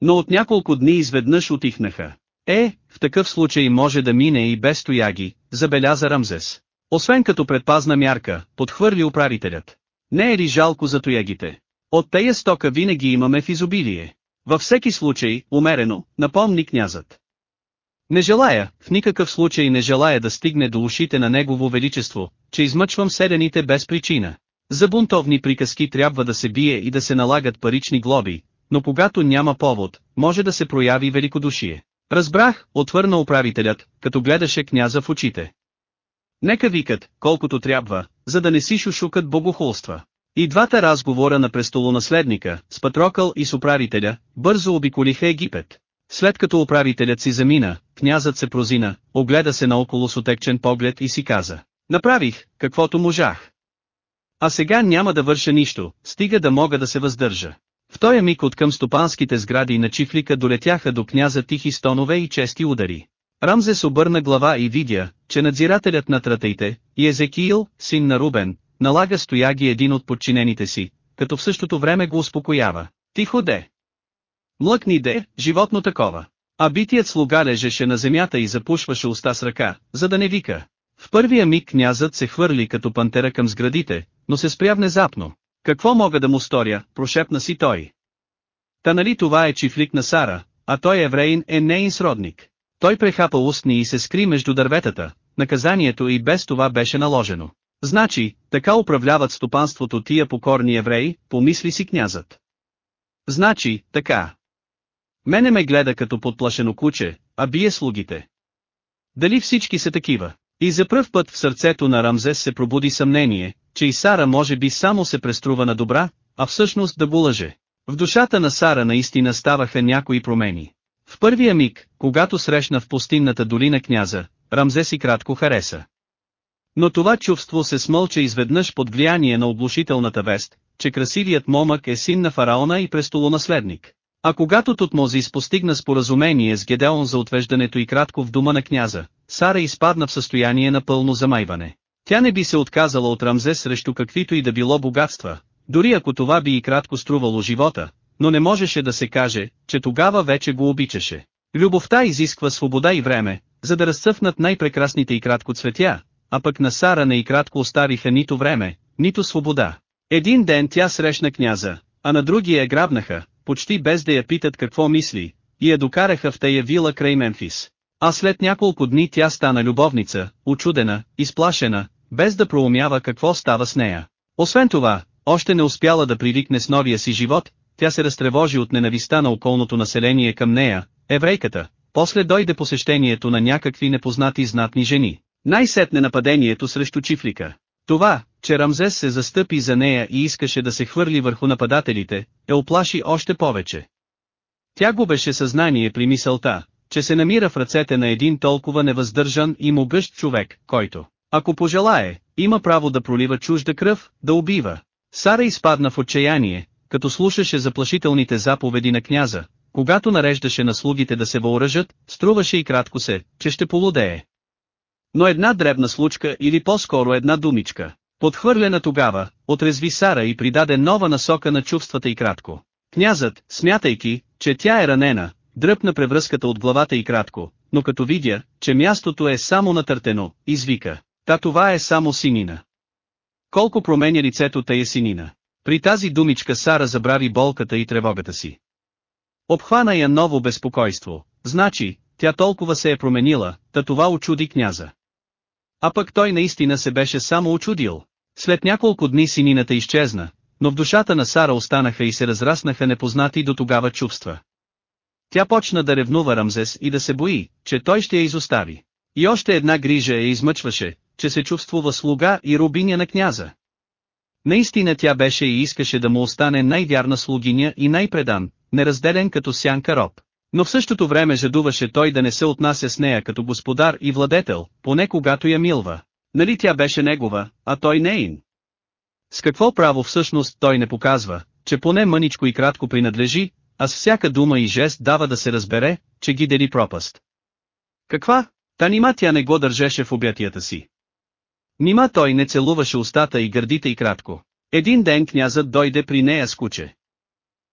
Но от няколко дни изведнъж отихнаха. Е, в такъв случай може да мине и без тояги, забеляза Рамзес. Освен като предпазна мярка, подхвърли управителят. Не е ли жалко за тоягите? От тея стока винаги имаме в изобилие. Във всеки случай, умерено, напомни князът. Не желая, в никакъв случай не желая да стигне до ушите на Негово Величество, че измъчвам седените без причина. За бунтовни приказки трябва да се бие и да се налагат парични глоби, но когато няма повод, може да се прояви великодушие. Разбрах, отвърна управителят, като гледаше княза в очите. Нека викат, колкото трябва, за да не си шушукат богохулства. И двата разговора на престолонаследника, с Патрокъл и с управителя, бързо обиколиха Египет. След като управителят си замина, князът се прозина, огледа се наоколо с отекчен поглед и си каза. Направих, каквото можах. А сега няма да върша нищо, стига да мога да се въздържа. В този миг от към стопанските сгради на чифлика долетяха до княза тихи стонове и чести удари. Рамзес обърна глава и видя, че надзирателят на тратейте, и Езекиил, син на Рубен, налага стояги един от подчинените си, като в същото време го успокоява. Тихо де! Млъкни де, животно такова. А битият слуга лежеше на земята и запушваше уста с ръка, за да не вика. В първия миг князът се хвърли като пантера към сградите, но се спря внезапно. Какво мога да му сторя, прошепна си той. Та нали това е чифлик на Сара, а той евреин е неин сродник. Той прехапа устни и се скри между дърветата, наказанието и без това беше наложено. Значи, така управляват стопанството тия покорни евреи, помисли си князът. Значи, така. Мене ме гледа като подплашено куче, а бие слугите. Дали всички са такива? И за пръв път в сърцето на Рамзес се пробуди съмнение, че и Сара може би само се преструва на добра, а всъщност да го лъже. В душата на Сара наистина ставаха някои промени. В първия миг, когато срещна в пустинната долина княза, Рамзес и кратко хареса. Но това чувство се смълча изведнъж под влияние на облушителната вест, че красивият момък е син на фараона и престолонаследник. А когато Тутмозис постигна споразумение с Гедеон за отвеждането и кратко в дома на княза, Сара изпадна в състояние на пълно замайване. Тя не би се отказала от Рамзес срещу каквито и да било богатства, дори ако това би и кратко струвало живота, но не можеше да се каже, че тогава вече го обичаше. Любовта изисква свобода и време, за да разцъфнат най-прекрасните и кратко цветя, а пък на Сара не и кратко оставиха нито време, нито свобода. Един ден тя срещна княза, а на другия я грабнаха, почти без да я питат какво мисли, и я докараха в тая вила край Мемфис. А след няколко дни тя стана любовница, очудена, изплашена, без да проумява какво става с нея. Освен това, още не успяла да привикне с новия си живот, тя се разтревожи от ненависта на околното население към нея, еврейката, после дойде посещението на някакви непознати знатни жени. Най-сетне нападението срещу чифлика. Това, че Рамзес се застъпи за нея и искаше да се хвърли върху нападателите, е оплаши още повече. Тя губеше съзнание при мисълта, че се намира в ръцете на един толкова невъздържан и могъщ човек, който, ако пожелае, има право да пролива чужда кръв, да убива. Сара изпадна в отчаяние, като слушаше заплашителните заповеди на княза, когато нареждаше на слугите да се въоръжат, струваше и кратко се, че ще полудее. Но една дребна случка или по-скоро една думичка, подхвърлена тогава, отрезви Сара и придаде нова насока на чувствата и кратко. Князът, смятайки, че тя е ранена, дръпна превръзката от главата и кратко, но като видя, че мястото е само натъртено, извика, та това е само синина. Колко променя лицето тая синина. При тази думичка Сара забрави болката и тревогата си. Обхвана я ново безпокойство, значи, тя толкова се е променила, та това очуди княза. А пък той наистина се беше само очудил. След няколко дни синината изчезна, но в душата на Сара останаха и се разраснаха непознати до тогава чувства. Тя почна да ревнува Рамзес и да се бои, че той ще я изостави. И още една грижа я измъчваше, че се чувствува слуга и рубиня на княза. Наистина тя беше и искаше да му остане най-вярна слугиня и най-предан, неразделен като сянка роб. Но в същото време жадуваше той да не се отнася с нея като господар и владетел, поне когато я милва. Нали тя беше негова, а той нейн? С какво право всъщност той не показва, че поне мъничко и кратко принадлежи, а с всяка дума и жест дава да се разбере, че ги дели пропаст. Каква? Та нима тя не го държеше в обятията си. Нима той не целуваше устата и гърдите и кратко. Един ден князът дойде при нея с куче.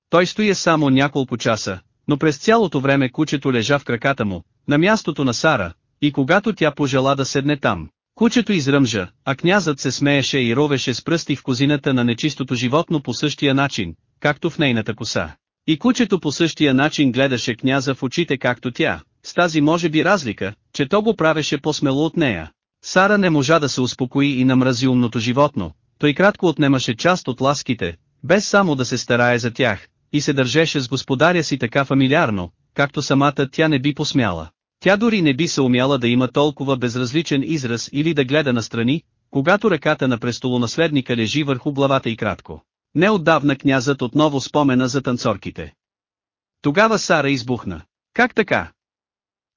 Той стоя само няколко часа, но през цялото време кучето лежа в краката му, на мястото на Сара, и когато тя пожела да седне там, кучето изръмжа, а князът се смееше и ровеше с пръсти в козината на нечистото животно по същия начин, както в нейната коса. И кучето по същия начин гледаше княза в очите както тя, с тази може би разлика, че то го правеше по-смело от нея. Сара не можа да се успокои и намрази умното животно, той кратко отнемаше част от ласките, без само да се старае за тях, и се държеше с господаря си така фамилиарно, както самата тя не би посмяла. Тя дори не би се умяла да има толкова безразличен израз или да гледа настрани, когато ръката на престолонаследника лежи върху главата и кратко. Неотдавна князът отново спомена за танцорките. Тогава Сара избухна. Как така?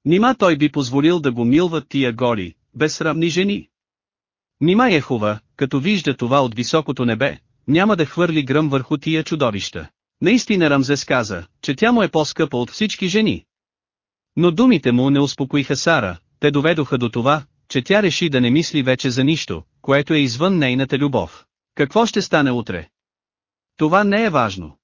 Нима той би позволил да го милват тия голи, безсрамни жени? Нима е хува, като вижда това от високото небе, няма да хвърли гръм върху тия чудовища. Наистина Рамзес каза, че тя му е по-скъпа от всички жени. Но думите му не успокоиха Сара, те доведоха до това, че тя реши да не мисли вече за нищо, което е извън нейната любов. Какво ще стане утре? Това не е важно.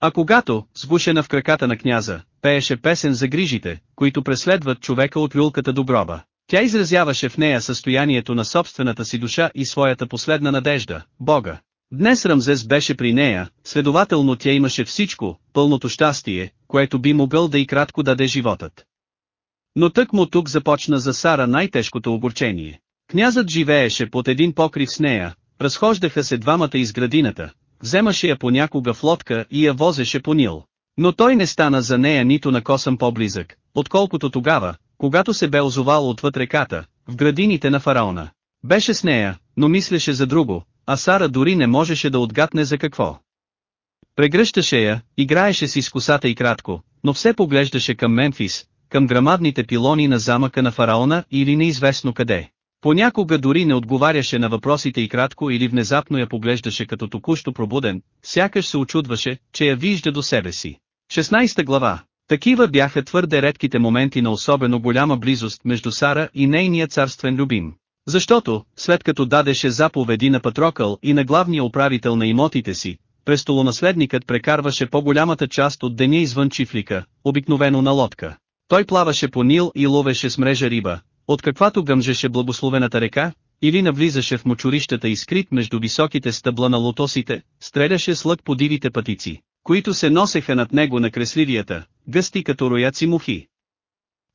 А когато, сгушена в краката на княза, пееше песен за грижите, които преследват човека от люлката до гроба, тя изразяваше в нея състоянието на собствената си душа и своята последна надежда, Бога. Днес Рамзес беше при нея, следователно тя имаше всичко, пълното щастие, което би могъл да и кратко даде животът. Но тък му тук започна за Сара най-тежкото огорчение. Князът живееше под един покрив с нея, разхождаха се двамата из градината, вземаше я понякога в лодка и я возеше по Нил. Но той не стана за нея нито на косъм по-близък, отколкото тогава, когато се бе озовал отвъд реката, в градините на фараона. Беше с нея, но мислеше за друго, а Сара дори не можеше да отгадне за какво. Прегръщаше я, играеше си с косата и кратко, но все поглеждаше към Мемфис, към грамадните пилони на замъка на фараона или неизвестно къде. Понякога дори не отговаряше на въпросите и кратко или внезапно я поглеждаше като току-що пробуден, сякаш се очудваше, че я вижда до себе си. 16 глава Такива бяха твърде редките моменти на особено голяма близост между Сара и нейния царствен любим. Защото, след като дадеше заповеди на Патрокъл и на главния управител на имотите си, престолонаследникът прекарваше по-голямата част от деня извън чифлика, обикновено на лодка. Той плаваше по Нил и ловеше с мрежа риба, от каквато гъмжеше благословената река, или навлизаше в мочурищата и скрит между високите стъбла на лотосите, стреляше с лък по дивите пътици, които се носеха над него на кресливията, гъсти като рояци мухи.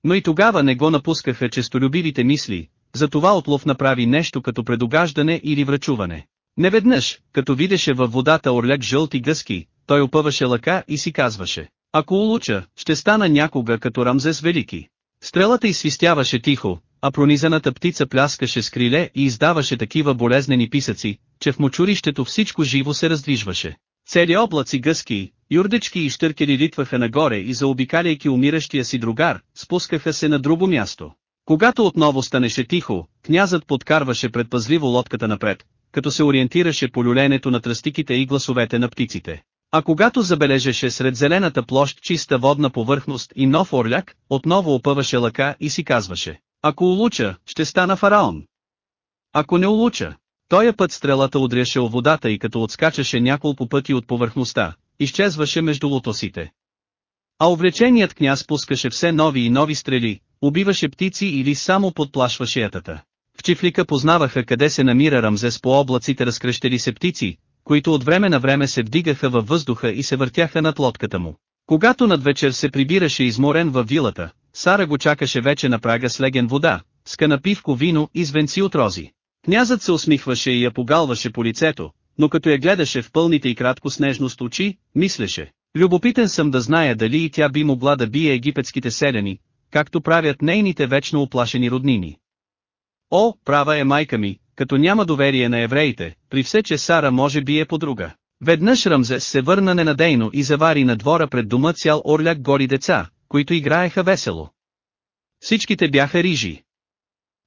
Но и тогава не го напускаха честолюбивите мисли, затова отлов направи нещо като предогаждане или врачуване. Неведнъж, като видеше във водата орляк жълти гъски, той опъваше лъка и си казваше, ако улуча, ще стана някога като Рамзес Велики. Стрелата изсвистяваше тихо, а пронизаната птица пляскаше с криле и издаваше такива болезнени писъци, че в мочурището всичко живо се раздвижваше. Цели облаци гъски, юрдички и штъркели ритваха нагоре и заобикаляйки умиращия си другар, спускаха се на друго място. Когато отново станеше тихо, князът подкарваше предпазливо лодката напред, като се ориентираше по люленето на тръстиките и гласовете на птиците. А когато забележеше сред зелената площ чиста водна повърхност и нов орляк, отново опъваше лъка и си казваше, ако улуча, ще стана фараон. Ако не улуча, Тоя път стрелата удряше о водата и като отскачаше няколко пъти от повърхността, изчезваше между лотосите. А увлеченият княз пускаше все нови и нови стрели, убиваше птици или само подплашваше ятата. В чифлика познаваха къде се намира Рамзес по облаците разкрещели се птици, които от време на време се вдигаха във въздуха и се въртяха над лодката му. Когато над вечер се прибираше изморен във вилата, Сара го чакаше вече на прага с леген вода, с канапивко вино и звенци от рози. Князът се усмихваше и я погалваше по лицето, но като я гледаше в пълните и кратко снежност очи, мислеше. Любопитен съм да зная дали и тя би могла да бие египетските селяни, както правят нейните вечно оплашени роднини. О, права е майка ми, като няма доверие на евреите, при все че Сара може би е подруга. Веднъж Рамзес се върна ненадейно и завари на двора пред дома цял орляк гори деца, които играеха весело. Всичките бяха рижи.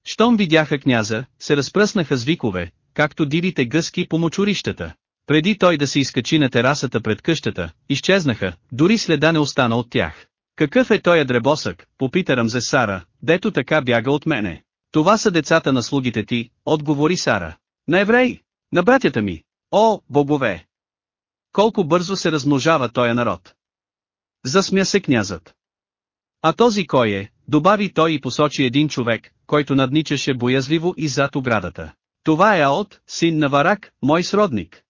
Щом видяха княза, се разпръснаха с викове, както дивите гъски по мочурищата. Преди той да се изкачи на терасата пред къщата, изчезнаха, дори следа не остана от тях. Какъв е той дребосък, попита Рамзе Сара, дето така бяга от мене. Това са децата на слугите ти, отговори Сара. На евреи, на братята ми. О, богове! Колко бързо се размножава този народ. Засмя се князът. А този кой е, добави той и посочи един човек, който надничаше боязливо и зад оградата. Това е Аот, син на Варак, мой сродник.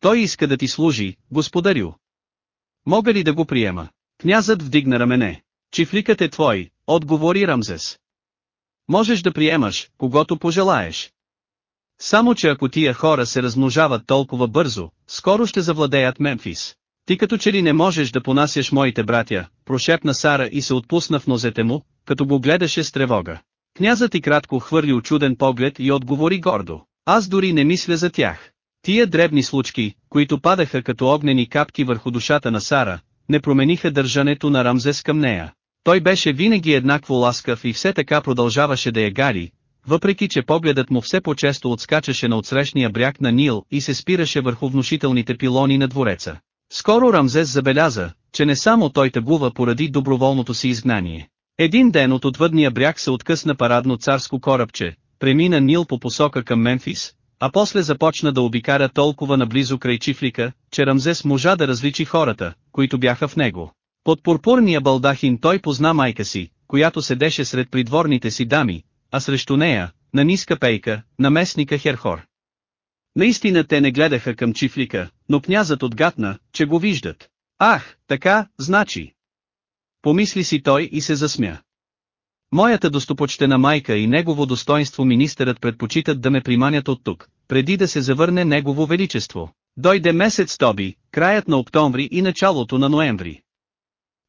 Той иска да ти служи, господарю. Мога ли да го приема? Князът вдигна рамене. Чифликът е твой, отговори Рамзес. Можеш да приемаш, когато пожелаеш. Само че ако тия хора се размножават толкова бързо, скоро ще завладеят Мемфис. Ти като че ли не можеш да понасяш моите братя, прошепна Сара и се отпусна в нозете му, като го гледаше с тревога. Князът и кратко хвърли очуден поглед и отговори гордо. Аз дори не мисля за тях. Тия дребни случки, които падаха като огнени капки върху душата на Сара, не промениха държането на Рамзес към нея. Той беше винаги еднакво ласкав и все така продължаваше да я гари, въпреки че погледът му все по-често отскачаше на отсрещния бряг на Нил и се спираше върху внушителните пилони на двореца. Скоро Рамзес забеляза, че не само той тъгува поради доброволното си изгнание. Един ден от отвъдния бряг се откъсна парадно царско корабче, премина Нил по посока към Мемфис, а после започна да обикара толкова наблизо край чифлика, че Рамзес можа да различи хората, които бяха в него. Под пурпурния балдахин той позна майка си, която седеше сред придворните си дами, а срещу нея, на ниска пейка, наместника Херхор. Наистина те не гледаха към чифлика, но князът отгатна, че го виждат. Ах, така, значи. Помисли си той и се засмя. Моята достопочтена майка и негово достоинство министърът предпочитат да ме приманят от тук, преди да се завърне негово величество. Дойде месец Тоби, краят на октомври и началото на ноември.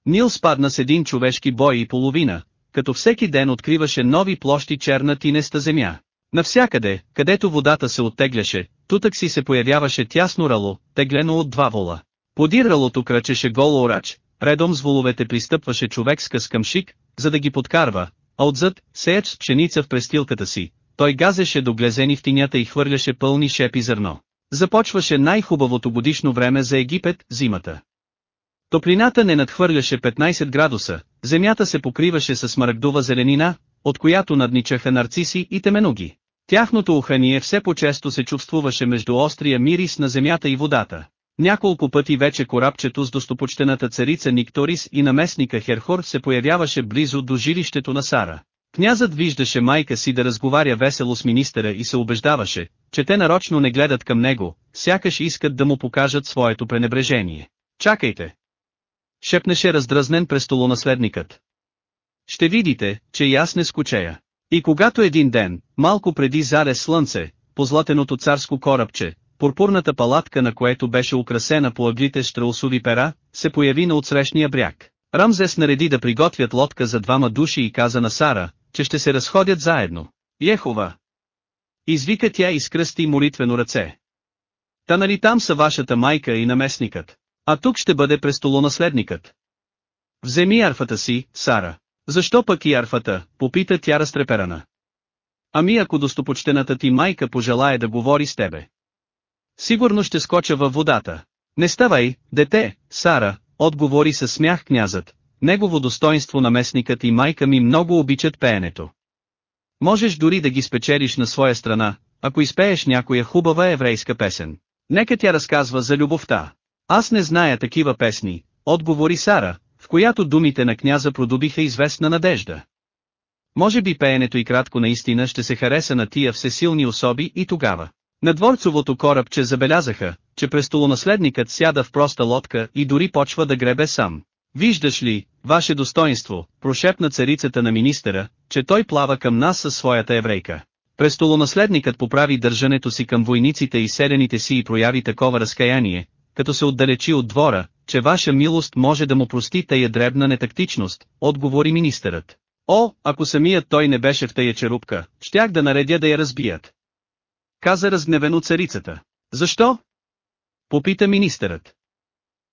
Нил спадна с един човешки бой и половина, като всеки ден откриваше нови площи черна тинеста земя. Навсякъде, където водата се оттегляше, тутък си се появяваше тясно рало, теглено от два вола. Подир ралото кръчеше гол орач, редом с воловете пристъпваше човек с къскъмшик, за да ги подкарва, а отзад, сеяч с пшеница в престилката си, той газеше до глезени в тинята и хвърляше пълни шепи зърно. Започваше най-хубавото годишно време за Египет, зимата. Топлината не надхвърляше 15 градуса, земята се покриваше с смарагдова зеленина, от която надничаха нарциси и теменуги. Тяхното ухание все по-често се чувствуваше между острия мирис на земята и водата. Няколко пъти вече корабчето с достопочтената царица Никторис и наместника Херхор се появяваше близо до жилището на Сара. Князът виждаше майка си да разговаря весело с министъра и се убеждаваше, че те нарочно не гледат към него, сякаш искат да му покажат своето пренебрежение. Чакайте! Шепнеше раздразнен престолонаследникът. Ще видите, че и аз не скучея. И когато един ден, малко преди заре слънце, позлатеното царско корабче, пурпурната палатка на което беше украсена по ъглите штраусови пера, се появи на отсрещния бряг. Рамзес нареди да приготвят лодка за двама души и каза на Сара, че ще се разходят заедно. Ехова! Извика тя и скръсти молитвено ръце. Та нали там са вашата майка и наместникът, а тук ще бъде престолонаследникът. Вземи арфата си, Сара. Защо пък и арфата, попита тя разтреперана. Ами ако достопочтената ти майка пожелае да говори с тебе. Сигурно ще скоча във водата. Не ставай, дете, Сара, отговори със смях князът. Негово достоинство наместникът и майка ми много обичат пеенето. Можеш дори да ги спечелиш на своя страна, ако изпееш някоя хубава еврейска песен. Нека тя разказва за любовта. Аз не зная такива песни, отговори Сара, която думите на княза продобиха известна надежда. Може би пеенето и кратко наистина ще се хареса на тия всесилни особи и тогава. На дворцовото корабче забелязаха, че престолонаследникът сяда в проста лодка и дори почва да гребе сам. Виждаш ли, ваше достоинство, прошепна царицата на министъра, че той плава към нас със своята еврейка. Престолонаследникът поправи държането си към войниците и седените си и прояви такова разкаяние, като се отдалечи от двора, че ваша милост може да му прости тая дребна нетактичност, отговори министърът. О, ако самият той не беше в тая черупка, щях да наредя да я разбият. Каза разгневено царицата. Защо? Попита министърът.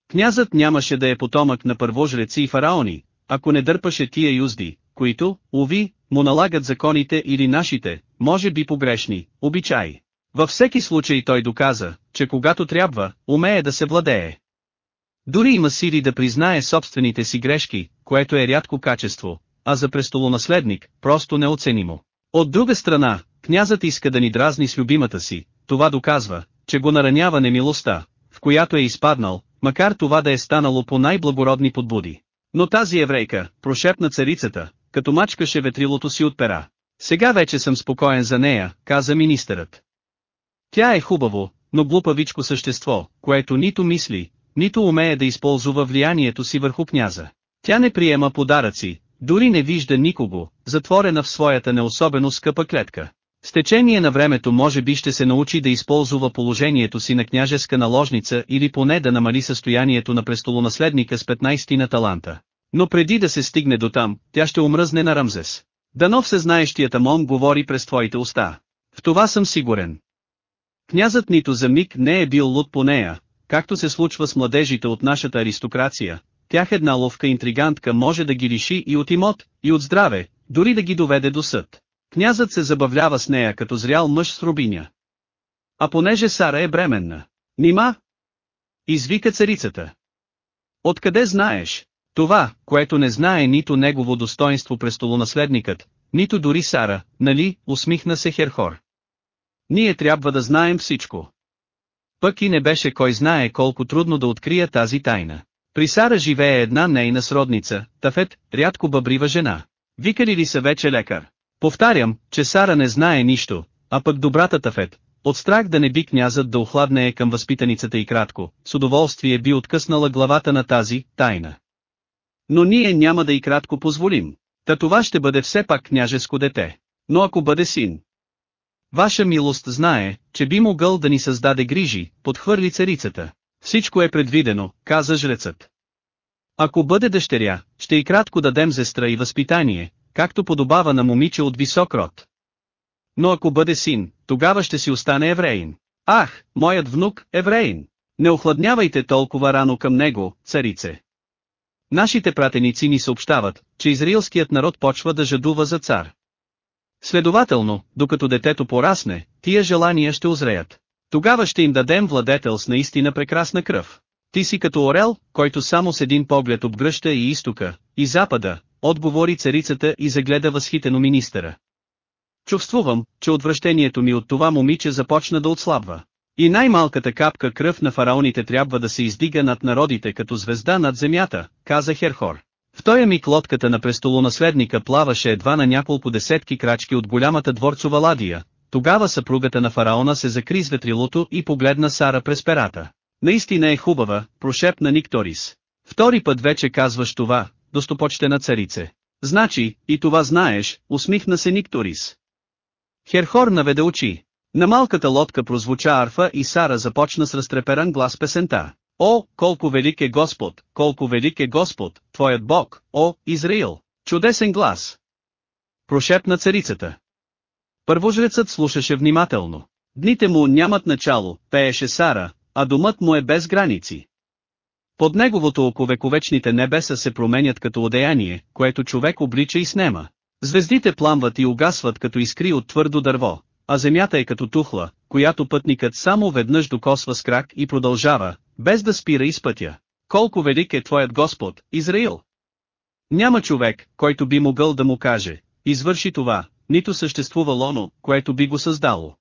Князът нямаше да е потомък на първожреци и фараони, ако не дърпаше тия юзди, които, уви, му налагат законите или нашите, може би погрешни, обичаи. Във всеки случай той доказа, че когато трябва, умее да се владее. Дори има сили да признае собствените си грешки, което е рядко качество, а за престолонаследник, просто неоценимо. От друга страна, князът иска да ни дразни с любимата си, това доказва, че го наранява немилостта, в която е изпаднал, макар това да е станало по най-благородни подбуди. Но тази еврейка, прошепна царицата, като мачкаше ветрилото си от пера. Сега вече съм спокоен за нея, каза министърът. Тя е хубаво, но глупавичко същество, което нито мисли, нито умее да използва влиянието си върху княза. Тя не приема подаръци, дори не вижда никого, затворена в своята неособено скъпа клетка. С течение на времето може би ще се научи да използва положението си на княжеска наложница или поне да намали състоянието на престолонаследника с 15 на таланта. Но преди да се стигне до там, тя ще умръзне на Рамзес. Дано всезнаещият Амон говори през твоите уста. В това съм сигурен. Князът нито за миг не е бил луд по нея, както се случва с младежите от нашата аристокрация, тях една ловка интригантка може да ги лиши и от имот, и от здраве, дори да ги доведе до съд. Князът се забавлява с нея като зрял мъж с рубиня. А понеже Сара е бременна. Нима? Извика царицата. Откъде знаеш? Това, което не знае нито негово достоинство престолонаследникът, нито дори Сара, нали, усмихна се Херхор. Ние трябва да знаем всичко. Пък и не беше кой знае колко трудно да открия тази тайна. При Сара живее една нейна сродница, Тафет, рядко бъбрива жена. Викали ли са вече лекар? Повтарям, че Сара не знае нищо, а пък добрата Тафет, от страх да не би князът да охладнее към възпитаницата и кратко, с удоволствие би откъснала главата на тази тайна. Но ние няма да и кратко позволим. Та това ще бъде все пак княжеско дете. Но ако бъде син. Ваша милост знае, че би могъл да ни създаде грижи, подхвърли царицата. Всичко е предвидено, каза жрецът. Ако бъде дъщеря, ще и кратко дадем зестра и възпитание, както подобава на момиче от висок род. Но ако бъде син, тогава ще си остане евреин. Ах, моят внук, евреин! Не охладнявайте толкова рано към него, царице. Нашите пратеници ни съобщават, че израилският народ почва да жадува за цар. Следователно, докато детето порасне, тия желания ще озреят. Тогава ще им дадем владетел с наистина прекрасна кръв. Ти си като орел, който само с един поглед обгръща и изтока, и запада, отговори царицата и загледа възхитено министъра. Чувствувам, че отвращението ми от това момиче започна да отслабва. И най-малката капка кръв на фараоните трябва да се издига над народите като звезда над земята, каза Херхор. В този миг лодката на престолонаследника плаваше едва на няколко десетки крачки от голямата дворцова ладия, тогава съпругата на фараона се закри с ветрилото и погледна Сара през перата. Наистина е хубава, прошепна Никторис. Втори път вече казваш това, достопочтена царице. Значи, и това знаеш, усмихна се Никторис. Херхор наведе очи. На малката лодка прозвуча арфа и Сара започна с разтреперан глас песента. О, колко велик е Господ, колко велик е Господ, твоят Бог, о, Израил! Чудесен глас! Прошепна царицата. Първожрецът слушаше внимателно. Дните му нямат начало, пееше Сара, а думът му е без граници. Под неговото око вековечните небеса се променят като одеяние, което човек облича и снема. Звездите пламват и угасват като искри от твърдо дърво, а земята е като тухла, която пътникът само веднъж докосва с крак и продължава, без да спира из пътя. Колко велик е твоят Господ, Израил! Няма човек, който би могъл да му каже, извърши това, нито съществува лоно, което би го създало.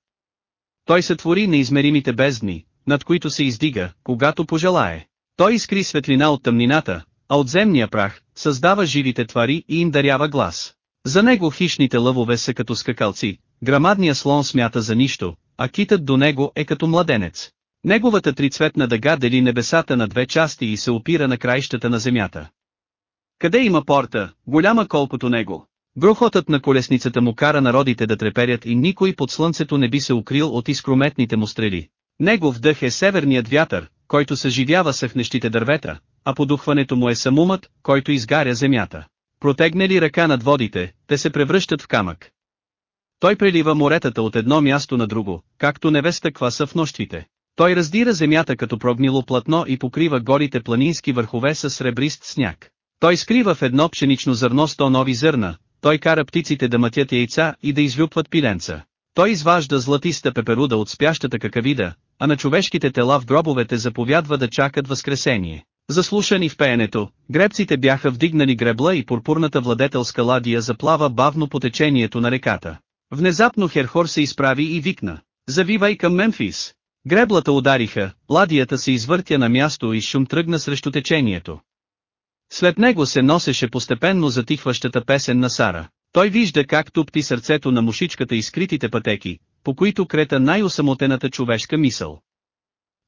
Той сътвори неизмеримите бездни, над които се издига, когато пожелае. Той изкри светлина от тъмнината, а от земния прах, създава живите твари и им дарява глас. За него хищните лъвове са като скакалци, грамадния слон смята за нищо, а китът до него е като младенец. Неговата трицветна дъга дели небесата на две части и се опира на краищата на земята. Къде има порта, голяма колкото него? Грохотът на колесницата му кара народите да треперят и никой под слънцето не би се укрил от изкрометните му стрели. Негов дъх е северният вятър, който съживява съхнещите дървета, а подухването му е самумът, който изгаря земята. Протегне ли ръка над водите, те се превръщат в камък. Той прелива моретата от едно място на друго, както невеста кваса в нощите. Той раздира земята като прогнило платно и покрива горите планински върхове с сребрист сняг. Той скрива в едно пшенично зърно сто нови зърна, той кара птиците да мътят яйца и да излюпват пиленца. Той изважда златиста пеперуда от спящата какавида, а на човешките тела в гробовете заповядва да чакат възкресение. Заслушани в пеенето, гребците бяха вдигнали гребла и пурпурната владетелска ладия заплава бавно по течението на реката. Внезапно Херхор се изправи и викна. Завивай към Мемфис. Греблата удариха, ладията се извъртя на място и шум тръгна срещу течението. След него се носеше постепенно затихващата песен на Сара. Той вижда как тупти сърцето на мушичката и скритите пътеки, по които крета най-осамотената човешка мисъл.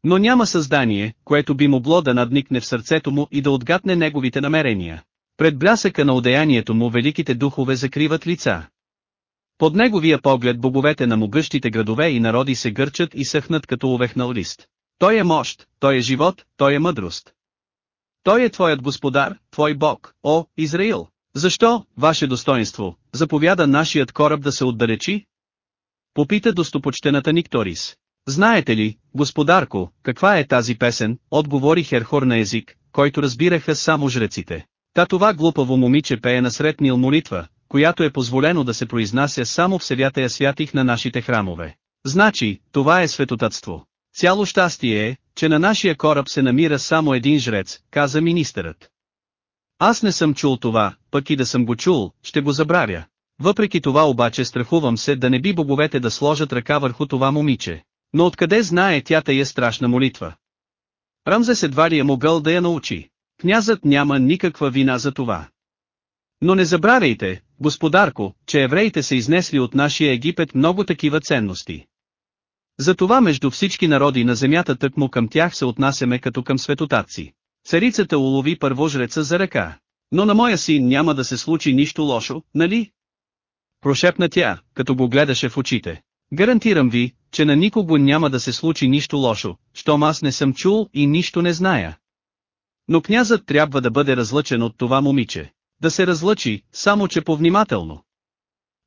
Но няма създание, което би могло да надникне в сърцето му и да отгатне неговите намерения. Пред блясъка на одеянието му великите духове закриват лица. Под неговия поглед боговете на могъщите градове и народи се гърчат и съхнат като увехнал лист. Той е мощ, той е живот, той е мъдрост. Той е твоят господар, твой бог, о, Израил. Защо, ваше достоинство, заповяда нашият кораб да се отдалечи? Попита достопочтената Никторис. Знаете ли, господарко, каква е тази песен, отговори Херхор на език, който разбираха само жреците. Та това глупаво момиче пее насред Нил молитва, която е позволено да се произнася само в Севятая святих на нашите храмове. Значи, това е светотатство. Цяло щастие е, че на нашия кораб се намира само един жрец, каза министърът. Аз не съм чул това, пък и да съм го чул, ще го забравя. Въпреки това обаче страхувам се да не би боговете да сложат ръка върху това момиче. Но откъде знае тя тая страшна молитва? Рамзес едва ли е могъл да я научи. Князът няма никаква вина за това. Но не забравяйте, господарко, че евреите са изнесли от нашия Египет много такива ценности. Затова между всички народи на земята тъкмо към тях се отнасяме като към светотатци. Царицата улови първожреца за ръка. Но на моя син няма да се случи нищо лошо, нали? Прошепна тя, като го гледаше в очите. Гарантирам ви, че на никого няма да се случи нищо лошо, щом аз не съм чул и нищо не зная. Но князът трябва да бъде разлъчен от това момиче. Да се разлъчи, само че повнимателно.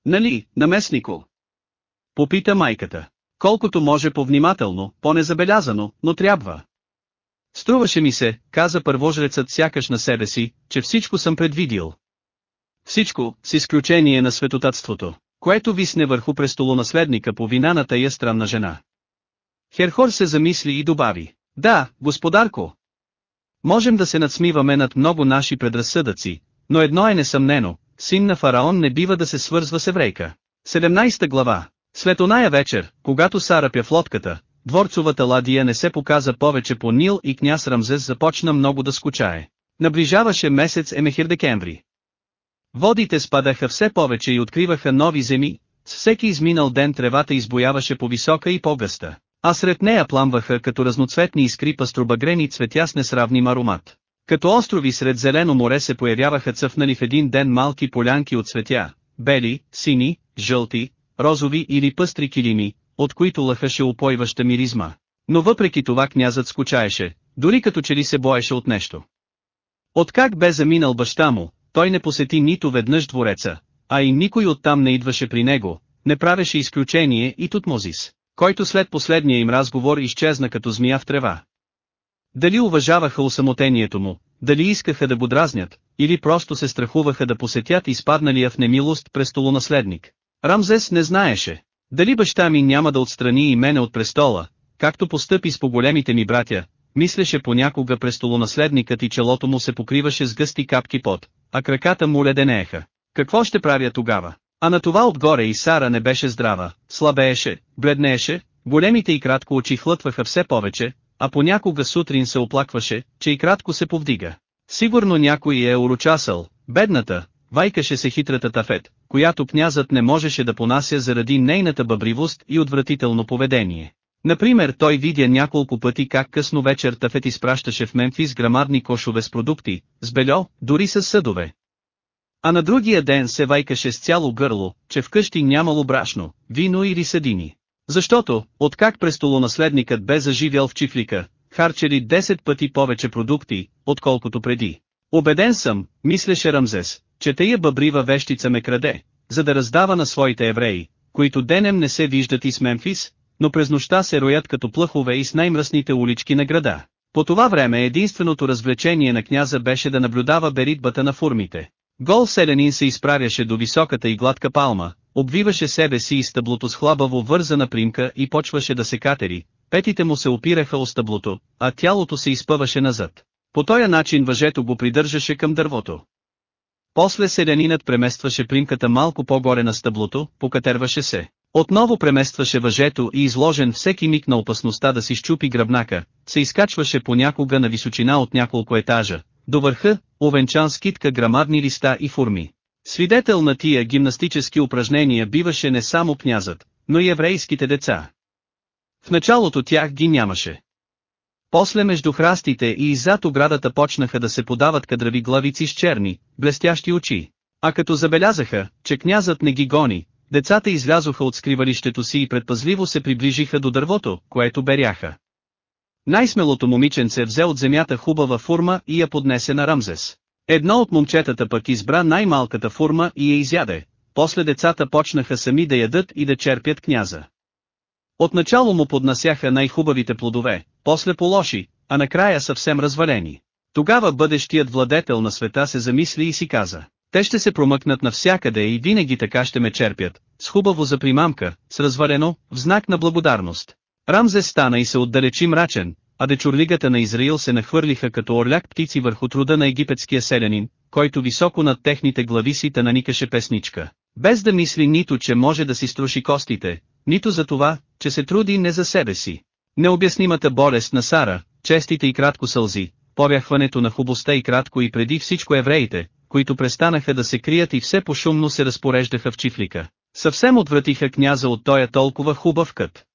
Нали, наместнико? Попита майката. Колкото може повнимателно, по-незабелязано, но трябва. Струваше ми се, каза първожрецът сякаш на себе си, че всичко съм предвидил. Всичко, с изключение на светотатството, което висне върху престолонаследника по вина на тая странна жена. Херхор се замисли и добави. Да, господарко. Можем да се надсмиваме над много наши предразсъдъци, но едно е несъмнено, син на фараон не бива да се свързва с еврейка. 17 глава След оная вечер, когато Сара пя в лодката, дворцовата ладия не се показа повече по Нил и княз Рамзес започна много да скучае. Наближаваше месец Емехир декември. Водите спадаха все повече и откриваха нови земи, с всеки изминал ден тревата избояваше по-висока и по-гъста, а сред нея пламваха като разноцветни искри паструбагрени цветя с несравним аромат. Като острови сред зелено море се появяваха цъфнали в един ден малки полянки от цветя, бели, сини, жълти, розови или пъстри килими, от които лъхаше упойваща миризма. Но въпреки това князът скучаеше, дори като че ли се боеше от нещо. Откак бе заминал баща му, той не посети нито веднъж двореца, а и никой оттам не идваше при него, не правеше изключение и Тутмозис, който след последния им разговор изчезна като змия в трева. Дали уважаваха усамотението му, дали искаха да го дразнят, или просто се страхуваха да посетят изпадналия в немилост престолонаследник. Рамзес не знаеше. Дали баща ми няма да отстрани и мене от престола, както постъпи с по-големите ми братя, мислеше понякога престолонаследникът и челото му се покриваше с гъсти капки пот, а краката му леденееха. Какво ще правя тогава? А на това отгоре и Сара не беше здрава, слабееше, бледнееше, големите и кратко очи хлътваха все повече, а понякога сутрин се оплакваше, че и кратко се повдига. Сигурно някой е урочасал, бедната, вайкаше се хитрата Тафет, която князът не можеше да понася заради нейната бъбривост и отвратително поведение. Например той видя няколко пъти как късно вечер Тафет изпращаше в Мемфис грамадни кошове с продукти, с бельо, дори с съдове. А на другия ден се вайкаше с цяло гърло, че вкъщи нямало брашно, вино или съдини. Защото, откак престолонаследникът бе заживял в чифлика, харчели 10 пъти повече продукти, отколкото преди. Обеден съм, мислеше Рамзес, че тая бъбрива вещица ме краде, за да раздава на своите евреи, които денем не се виждат и с Мемфис, но през нощта се роят като плъхове и с най-мръсните улички на града. По това време единственото развлечение на княза беше да наблюдава беритбата на фурмите. Гол селянин се изправяше до високата и гладка палма, обвиваше себе си и стъблото с хлабаво вързана примка и почваше да се катери, петите му се опираха о стъблото, а тялото се изпъваше назад. По този начин въжето го придържаше към дървото. После селянинът преместваше примката малко по-горе на стъблото, покатерваше се. Отново преместваше въжето и изложен всеки миг на опасността да си щупи гръбнака, се изкачваше понякога на височина от няколко етажа, до върха, овенчан с китка грамадни листа и форми. Свидетел на тия гимнастически упражнения биваше не само князът, но и еврейските деца. В началото тях ги нямаше. После между храстите и иззад оградата почнаха да се подават кадрави главици с черни, блестящи очи. А като забелязаха, че князът не ги гони, децата излязоха от скривалището си и предпазливо се приближиха до дървото, което беряха. Най-смелото момиченце взе от земята хубава фурма и я поднесе на Рамзес. Едно от момчетата пък избра най-малката фурма и я изяде, после децата почнаха сами да ядат и да черпят княза. Отначало му поднасяха най-хубавите плодове, после по-лоши, а накрая съвсем развалени. Тогава бъдещият владетел на света се замисли и си каза, те ще се промъкнат навсякъде и винаги така ще ме черпят, с хубаво за примамка, с развалено, в знак на благодарност. Рамзес стана и се отдалечи мрачен, а дечурлигата на Израил се нахвърлиха като орляк птици върху труда на египетския селянин, който високо над техните глави си наникаше песничка. Без да мисли нито че може да си струши костите, нито за това, че се труди не за себе си. Необяснимата болест на Сара, честите и кратко сълзи, поряхването на хубостта и кратко и преди всичко евреите, които престанаха да се крият и все пошумно се разпореждаха в чифлика. Съвсем отвратиха княза от тоя толкова хубав кът.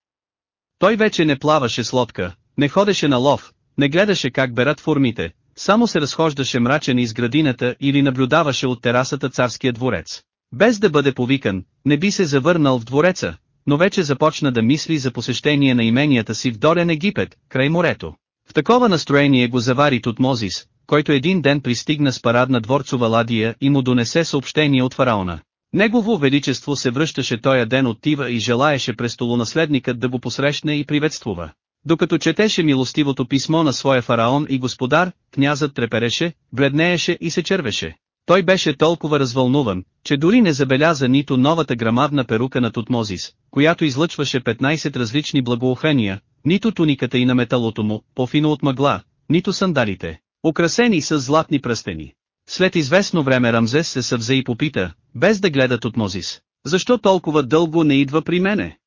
Той вече не плаваше с лодка, не ходеше на лов, не гледаше как берат формите, само се разхождаше мрачен из градината или наблюдаваше от терасата царския дворец. Без да бъде повикан, не би се завърнал в двореца, но вече започна да мисли за посещение на именията си в Долен Египет, край морето. В такова настроение го завари Тутмозис, който един ден пристигна с парадна дворцова ладия и му донесе съобщение от фараона. Негово величество се връщаше тоя ден от Тива и желаеше престолонаследникът да го посрещне и приветствува. Докато четеше милостивото писмо на своя фараон и господар, князът трепереше, бледнееше и се червеше. Той беше толкова развълнуван, че дори не забеляза нито новата грамадна перука на Тутмозис, която излъчваше 15 различни благоухания, нито туниката и на металото му, по-фино от мъгла, нито сандалите, украсени с златни пръстени. След известно време Рамзес се съвзе и попита, без да гледат от Мозис, защо толкова дълго не идва при мене?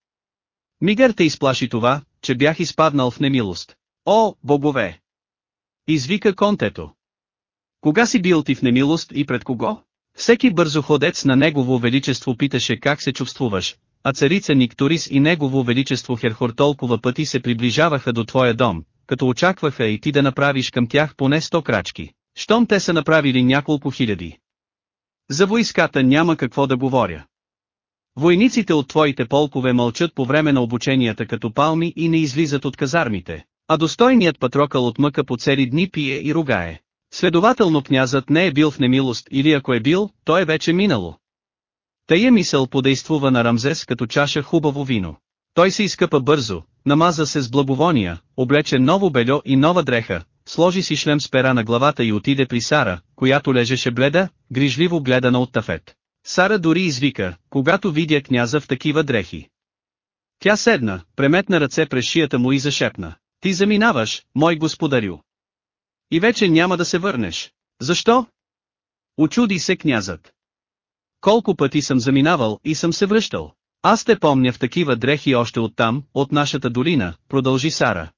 Мигър те изплаши това, че бях изпаднал в немилост. О, богове! Извика контето. Кога си бил ти в немилост и пред кого? Всеки бързоходец на Негово Величество питаше как се чувствуваш, а царица Никторис и Негово Величество Херхор толкова пъти се приближаваха до твоя дом, като очакваха и ти да направиш към тях поне сто крачки, щом те са направили няколко хиляди. За войската няма какво да говоря. Войниците от твоите полкове мълчат по време на обученията като палми и не излизат от казармите, а достойният патрокъл от мъка по цели дни пие и ругае. Следователно князът не е бил в немилост или ако е бил, то е вече минало. Тая мисъл подействува на Рамзес като чаша хубаво вино. Той се изкъпа бързо, намаза се с благовония, облече ново бельо и нова дреха, сложи си шлем с пера на главата и отиде при Сара, която лежеше бледа, грижливо гледана от тафет. Сара дори извика, когато видя княза в такива дрехи. Тя седна, преметна ръце през шията му и зашепна. Ти заминаваш, мой господарю. И вече няма да се върнеш. Защо? Очуди се князът. Колко пъти съм заминавал и съм се връщал. Аз те помня в такива дрехи още оттам, от нашата долина, продължи Сара.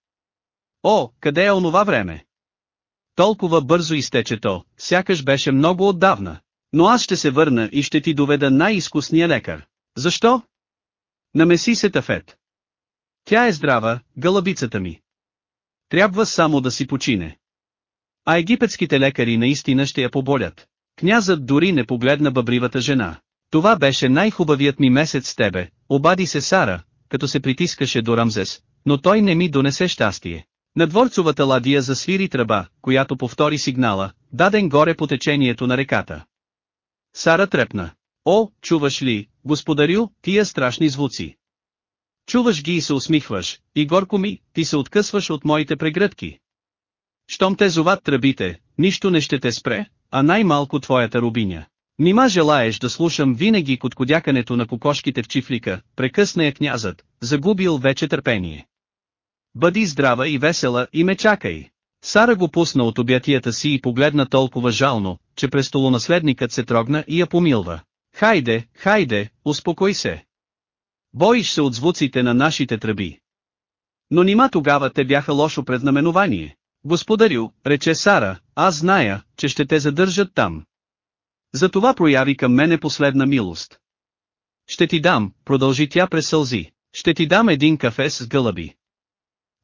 О, къде е онова време? Толкова бързо изтече то, сякаш беше много отдавна. Но аз ще се върна и ще ти доведа най-изкусния лекар. Защо? Намеси се Тафет. Тя е здрава, гълъбицата ми. Трябва само да си почине. А египетските лекари наистина ще я поболят. Князът дори не погледна бъбривата жена. Това беше най-хубавият ми месец с тебе, обади се Сара, като се притискаше до Рамзес, но той не ми донесе щастие. На дворцовата ладия засвири тръба, която повтори сигнала, даден горе по течението на реката. Сара трепна. О, чуваш ли, господарю, тия страшни звуци. Чуваш ги и се усмихваш, и горко ми, ти се откъсваш от моите прегръдки. Щом те зоват тръбите, нищо не ще те спре, а най-малко твоята рубиня. Нима желаеш да слушам винаги коткодякането на кокошките в чифлика, прекъсна я князът, загубил вече търпение. Бъди здрава и весела и ме чакай. Сара го пусна от обятията си и погледна толкова жално, че престолонаследникът се трогна и я помилва. Хайде, хайде, успокой се. Боиш се от звуците на нашите тръби. Но нима тогава те бяха лошо преднаменование. Господарю, рече Сара, аз зная, че ще те задържат там. Затова прояви към мене последна милост. Ще ти дам, продължи тя през сълзи, ще ти дам един кафе с гълъби.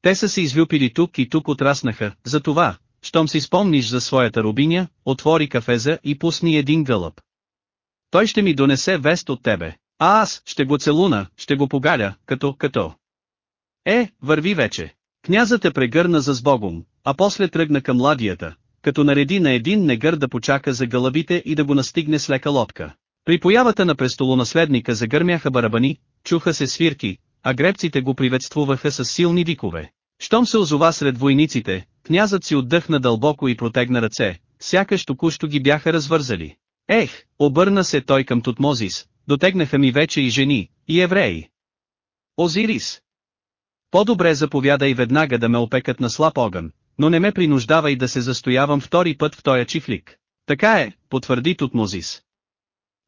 Те са се извюпили тук и тук отраснаха, затова, щом си спомниш за своята рубиня, отвори кафеза и пусни един гълъб. Той ще ми донесе вест от тебе, а аз ще го целуна, ще го погаля, като, като. Е, върви вече. Князът е прегърна за сбогом, а после тръгна към ладията, като нареди на един негър да почака за гълъбите и да го настигне с лека лодка. При появата на престолонаследника загърмяха барабани, чуха се свирки, а гребците го приветствуваха с силни викове. Щом се озова сред войниците, князът си отдъхна дълбоко и протегна ръце, сякаш току-що ги бяха развързали. Ех, обърна се той към Тутмозис, дотегнаха ми вече и жени, и евреи. Озирис. По-добре заповядай веднага да ме опекат на слаб огън, но не ме принуждавай да се застоявам втори път в тоя чифлик. Така е, потвърди Тутмозис.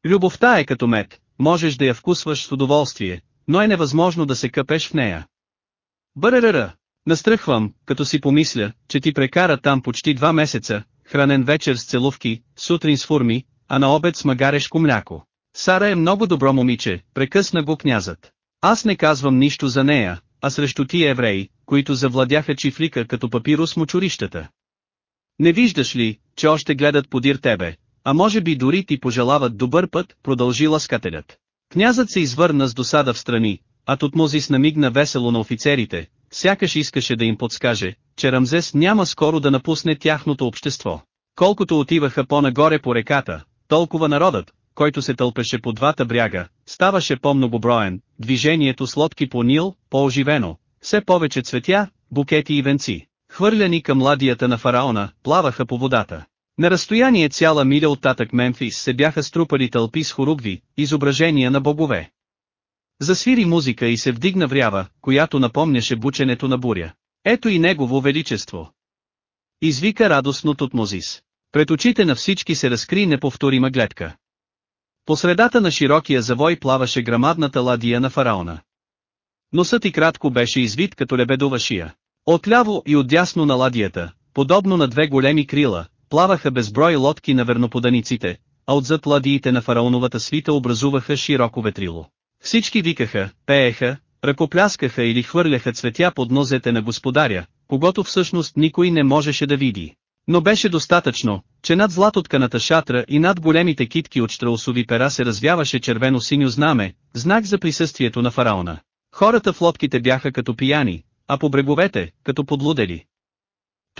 Любовта е като мед, можеш да я вкусваш с удоволствие, но е невъзможно да се къпеш в нея. Бъръръра, настръхвам, като си помисля, че ти прекара там почти два месеца, хранен вечер с целувки, сутрин с фурми, а на обед с магарешко мляко. Сара е много добро момиче, прекъсна го князът. Аз не казвам нищо за нея, а срещу тия евреи, които завладяха чифлика като папирус мочурищата. Не виждаш ли, че още гледат подир тебе, а може би дори ти пожелават добър път, продължи ласкателят. Князът се извърна с досада в страни, а Тутмозис намигна весело на офицерите, сякаш искаше да им подскаже, че Рамзес няма скоро да напусне тяхното общество. Колкото отиваха по-нагоре по реката, толкова народът, който се тълпеше по двата бряга, ставаше по-многоброен, движението с лодки по Нил, по-оживено, все повече цветя, букети и венци, хвърляни към ладията на фараона, плаваха по водата. На разстояние цяла миля от татък Мемфис се бяха струпали тълпи с хоругви, изображения на богове. Засвири музика и се вдигна врява, която напомняше бученето на буря. Ето и негово величество. Извика радостно Тутмозис. Пред очите на всички се разкри неповторима гледка. По средата на широкия завой плаваше грамадната ладия на фараона. Носът и кратко беше извит като лебедова шия. Отляво и отдясно на ладията, подобно на две големи крила, плаваха безброй лодки на верноподаниците, а отзад ладиите на фараоновата свита образуваха широко ветрило. Всички викаха, пееха, ръкопляскаха или хвърляха цветя под нозете на господаря, когато всъщност никой не можеше да види. Но беше достатъчно, че над златотканата шатра и над големите китки от штраусови пера се развяваше червено-синьо знаме, знак за присъствието на фараона. Хората в лодките бяха като пияни, а по бреговете, като подлудели.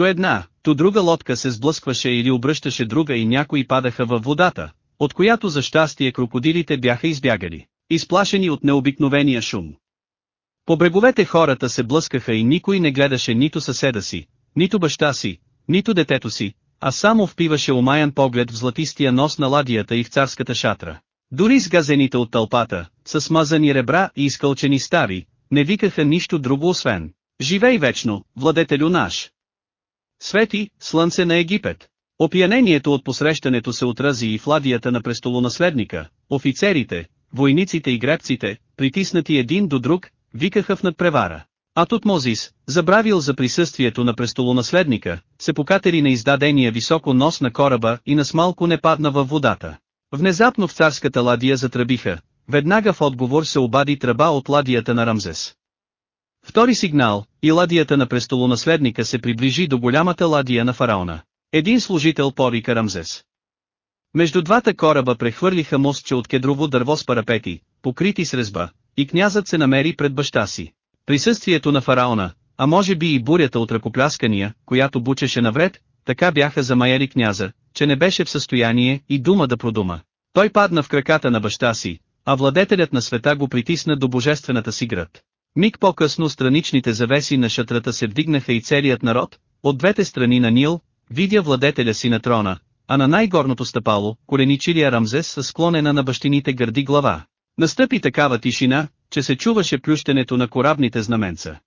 То една, то друга лодка се сблъскваше или обръщаше друга и някои падаха във водата, от която за щастие крокодилите бяха избягали, изплашени от необикновения шум. По бреговете хората се блъскаха и никой не гледаше нито съседа си, нито баща си, нито детето си, а само впиваше омаян поглед в златистия нос на ладията и в царската шатра. Дори с газените от тълпата, с смазани ребра и изкълчени стари, не викаха нищо друго освен «Живей вечно, владетелю наш!» Свети, слънце на Египет. Опиянението от посрещането се отрази и в ладията на престолонаследника, офицерите, войниците и гребците, притиснати един до друг, викаха в надпревара. А Тутмозис, забравил за присъствието на престолонаследника, се покатери на издадения високо нос на кораба и на смалко не падна във водата. Внезапно в царската ладия затръбиха, веднага в отговор се обади тръба от ладията на Рамзес. Втори сигнал, и ладията на престолонаследника се приближи до голямата ладия на фараона. Един служител порика Рамзес. Между двата кораба прехвърлиха мостче от кедрово дърво с парапети, покрити с резба, и князът се намери пред баща си. Присъствието на фараона, а може би и бурята от ръкопляскания, която бучеше навред, така бяха замаяли княза, че не беше в състояние и дума да продума. Той падна в краката на баща си, а владетелят на света го притисна до божествената си град. Миг по-късно страничните завеси на шатрата се вдигнаха и целият народ, от двете страни на Нил, видя владетеля си на трона, а на най-горното стъпало, коленичилия Рамзес с склонена на бащините гърди глава. Настъпи такава тишина, че се чуваше плющенето на корабните знаменца.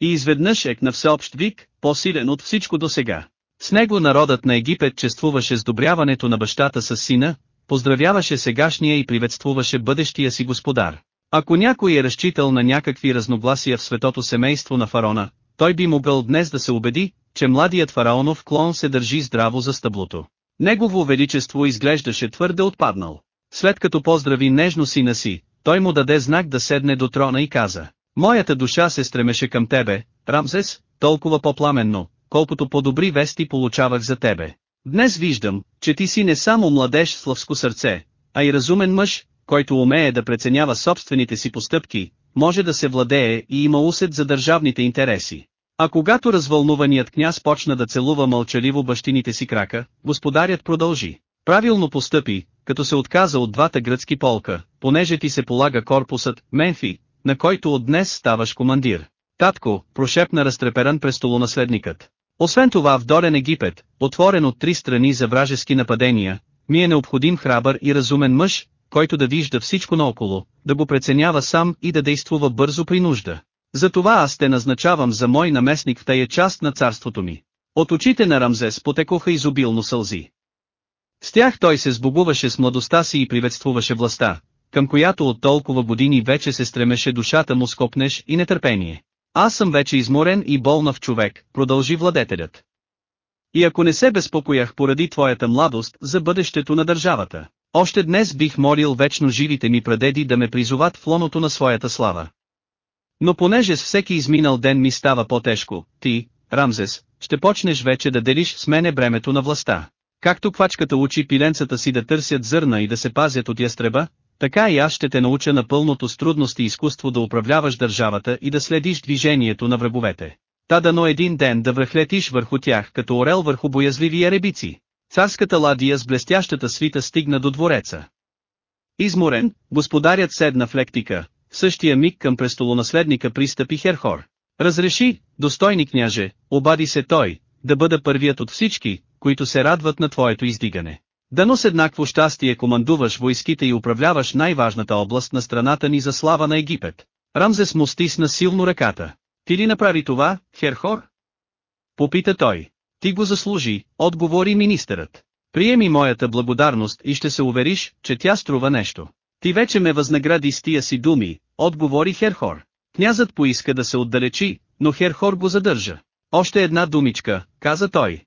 И изведнъж ек на всеобщ вик, по-силен от всичко досега. С него народът на Египет чествуваше сдобряването на бащата с сина, поздравяваше сегашния и приветствуваше бъдещия си господар. Ако някой е разчитал на някакви разногласия в светото семейство на фарона, той би могъл днес да се убеди, че младият фараонов клон се държи здраво за стъблото. Негово величество изглеждаше твърде отпаднал. След като поздрави нежно сина си, той му даде знак да седне до трона и каза, Моята душа се стремеше към тебе, Рамзес, толкова по-пламенно, колкото по-добри вести получавах за тебе. Днес виждам, че ти си не само младеж с лъвско сърце, а и разумен мъж, който умее да преценява собствените си постъпки, може да се владее и има усет за държавните интереси. А когато развълнуваният княз почна да целува мълчаливо бащините си крака, господарят продължи. Правилно постъпи, като се отказа от двата гръцки полка, понеже ти се полага корпусът, Менфи, на който от днес ставаш командир. Татко, прошепна разтреперан престолонаследникът. Освен това в Долен Египет, отворен от три страни за вражески нападения, ми е необходим храбър и разумен мъж, който да вижда всичко наоколо, да го преценява сам и да действува бързо при нужда. Затова аз те назначавам за мой наместник в тая част на царството ми. От очите на Рамзес потекоха изобилно сълзи. С тях той се сбогуваше с младостта си и приветствуваше властта, към която от толкова години вече се стремеше душата му скопнеш и нетърпение. Аз съм вече изморен и болнав човек, продължи владетелят. И ако не се безпокоях поради твоята младост за бъдещето на държавата, още днес бих молил вечно живите ми прадеди да ме призоват в лоното на своята слава. Но понеже с всеки изминал ден ми става по-тежко, ти, Рамзес, ще почнеш вече да делиш с мене бремето на властта. Както квачката учи пиленцата си да търсят зърна и да се пазят от ястреба, така и аз ще те науча на пълното с трудности изкуство да управляваш държавата и да следиш движението на враговете. Та дано един ден да връхлетиш върху тях като орел върху боязливи еребици. Царската ладия с блестящата свита стигна до двореца. Изморен, господарят седна в лектика, в същия миг към престолонаследника пристъпи Херхор. Разреши, достойни княже, обади се той, да бъда първият от всички, които се радват на твоето издигане. Дано с еднакво щастие командуваш войските и управляваш най-важната област на страната ни за слава на Египет. Рамзес му стисна силно ръката. Ти ли направи това, Херхор? Попита той. Ти го заслужи, отговори министърът. Приеми моята благодарност и ще се увериш, че тя струва нещо. Ти вече ме възнагради с тия си думи, отговори Херхор. Князът поиска да се отдалечи, но Херхор го задържа. Още една думичка, каза той.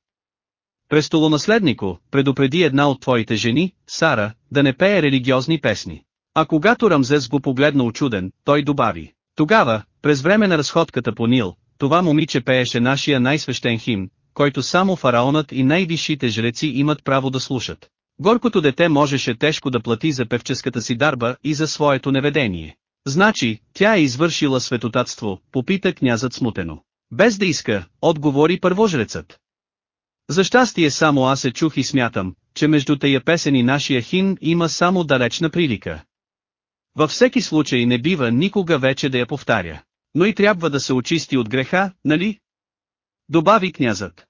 Престолонаследнико, предупреди една от твоите жени, Сара, да не пее религиозни песни. А когато Рамзес го погледна очуден, той добави. Тогава, през време на разходката по Нил, това момиче пееше нашия най-свещен химн, който само фараонът и най-висшите жреци имат право да слушат. Горкото дете можеше тежко да плати за певческата си дарба и за своето неведение. Значи, тя е извършила светотатство, попита князът смутено. Без да иска, отговори първожрецът. За щастие само аз се чух и смятам, че между тая песен и нашия хин има само далечна прилика. Във всеки случай не бива никога вече да я повтаря. Но и трябва да се очисти от греха, нали? Добави князът.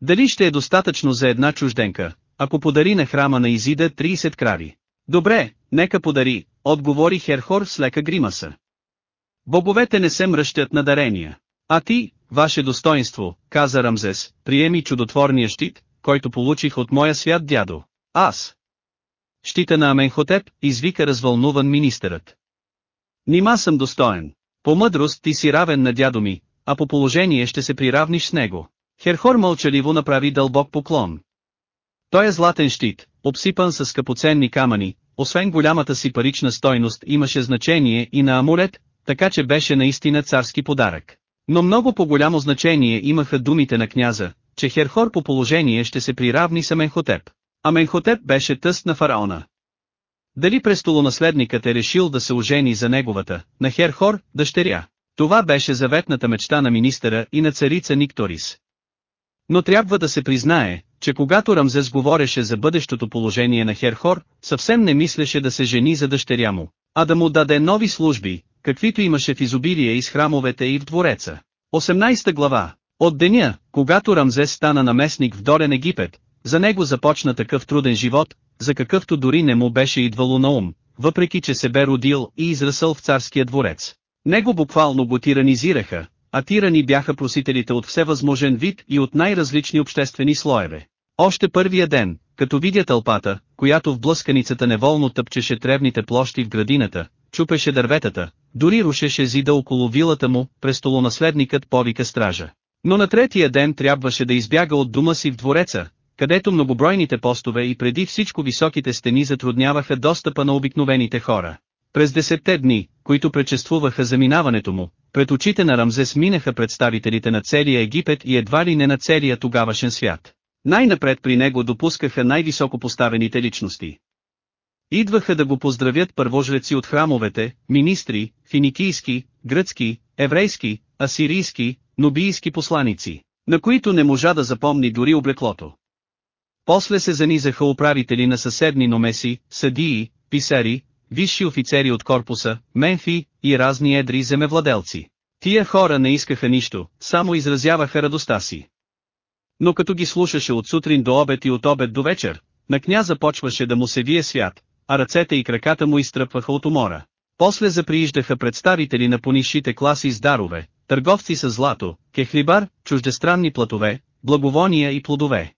Дали ще е достатъчно за една чужденка, ако подари на храма на Изида 30 крави? Добре, нека подари, отговори Херхор с лека гримаса. Боговете не се мръщат на дарения. А ти, ваше достоинство, каза Рамзес, приеми чудотворния щит, който получих от моя свят дядо. Аз. Щита на Аменхотеп, извика развълнуван министърът. Нима съм достоен. По мъдрост ти си равен на дядо ми, а по положение ще се приравниш с него. Херхор мълчаливо направи дълбок поклон. Той е златен щит, обсипан с скъпоценни камъни, освен голямата си парична стойност имаше значение и на амулет, така че беше наистина царски подарък. Но много по-голямо значение имаха думите на княза, че Херхор по положение ще се приравни с Аменхотеп. Аменхотеп беше тъст на фараона. Дали престолонаследникът е решил да се ожени за неговата, на Херхор, дъщеря? Това беше заветната мечта на министъра и на царица Никторис. Но трябва да се признае, че когато Рамзес говореше за бъдещото положение на Херхор, съвсем не мислеше да се жени за дъщеря му, а да му даде нови служби, каквито имаше в изобилие из храмовете и в двореца. 18 глава От деня, когато Рамзес стана наместник в Дорен Египет, за него започна такъв труден живот, за какъвто дори не му беше идвало на ум, въпреки че се бе родил и израсъл в царския дворец. Него буквално го тиранизираха, а тирани бяха просителите от всевъзможен вид и от най-различни обществени слоеве. Още първия ден, като видя тълпата, която в блъсканицата неволно тъпчеше тревните площи в градината, чупеше дърветата, дори рушеше зида около вилата му, престолонаследникът повика стража. Но на третия ден трябваше да избяга от дома си в двореца, където многобройните постове и преди всичко високите стени затрудняваха достъпа на обикновените хора. През десетте дни, които предшествуваха заминаването му, пред очите на Рамзес минаха представителите на целия Египет и едва ли не на целия тогавашен свят. Най-напред при него допускаха най-високо поставените личности. Идваха да го поздравят първожреци от храмовете, министри, финикийски, гръцки, еврейски, асирийски, нобийски посланици, на които не можа да запомни дори облеклото. После се занизаха управители на съседни номеси, съдии, писари, висши офицери от корпуса, менфи и разни едри земевладелци. Тия хора не искаха нищо, само изразяваха радостта си. Но като ги слушаше от сутрин до обед и от обед до вечер, на княза почваше да му се вие свят, а ръцете и краката му изтръпваха от умора. После заприиждаха представители на понишите класи с дарове, търговци с злато, кехлибар, чуждестранни платове, благовония и плодове.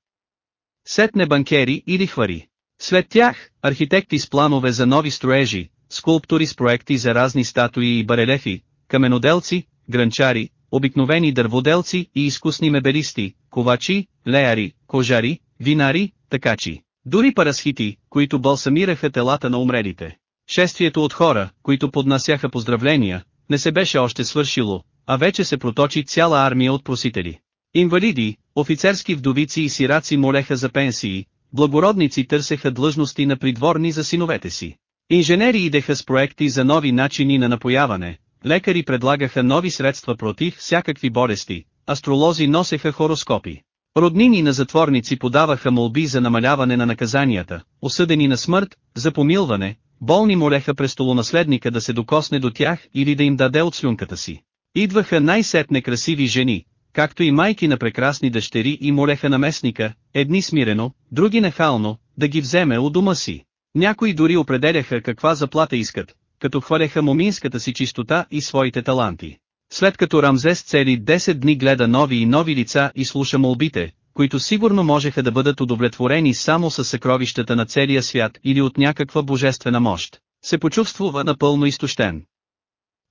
Сетне банкери и лихвари. След тях, архитекти с планове за нови строежи, скулптори с проекти за разни статуи и барелефи, каменоделци, гранчари, обикновени дърводелци и изкусни мебелисти, ковачи, леяри, кожари, винари, такачи. Дори парасхити, които балсамираха телата на умрелите. Шествието от хора, които поднасяха поздравления, не се беше още свършило, а вече се проточи цяла армия от просители. Инвалиди, офицерски вдовици и сираци молеха за пенсии, благородници търсеха длъжности на придворни за синовете си. Инженери идеха с проекти за нови начини на напояване, лекари предлагаха нови средства против всякакви болести, астролози носеха хороскопи. Роднини на затворници подаваха молби за намаляване на наказанията, осъдени на смърт, за помилване, болни молеха престолонаследника да се докосне до тях или да им даде от слюнката си. Идваха най-сетне красиви жени, както и майки на прекрасни дъщери и молеха наместника, едни смирено, други нахално, да ги вземе у дома си. Някои дори определяха каква заплата искат, като хваляха моминската си чистота и своите таланти. След като Рамзес цели 10 дни гледа нови и нови лица и слуша молбите, които сигурно можеха да бъдат удовлетворени само с съкровищата на целия свят или от някаква божествена мощ, се почувствува напълно изтощен.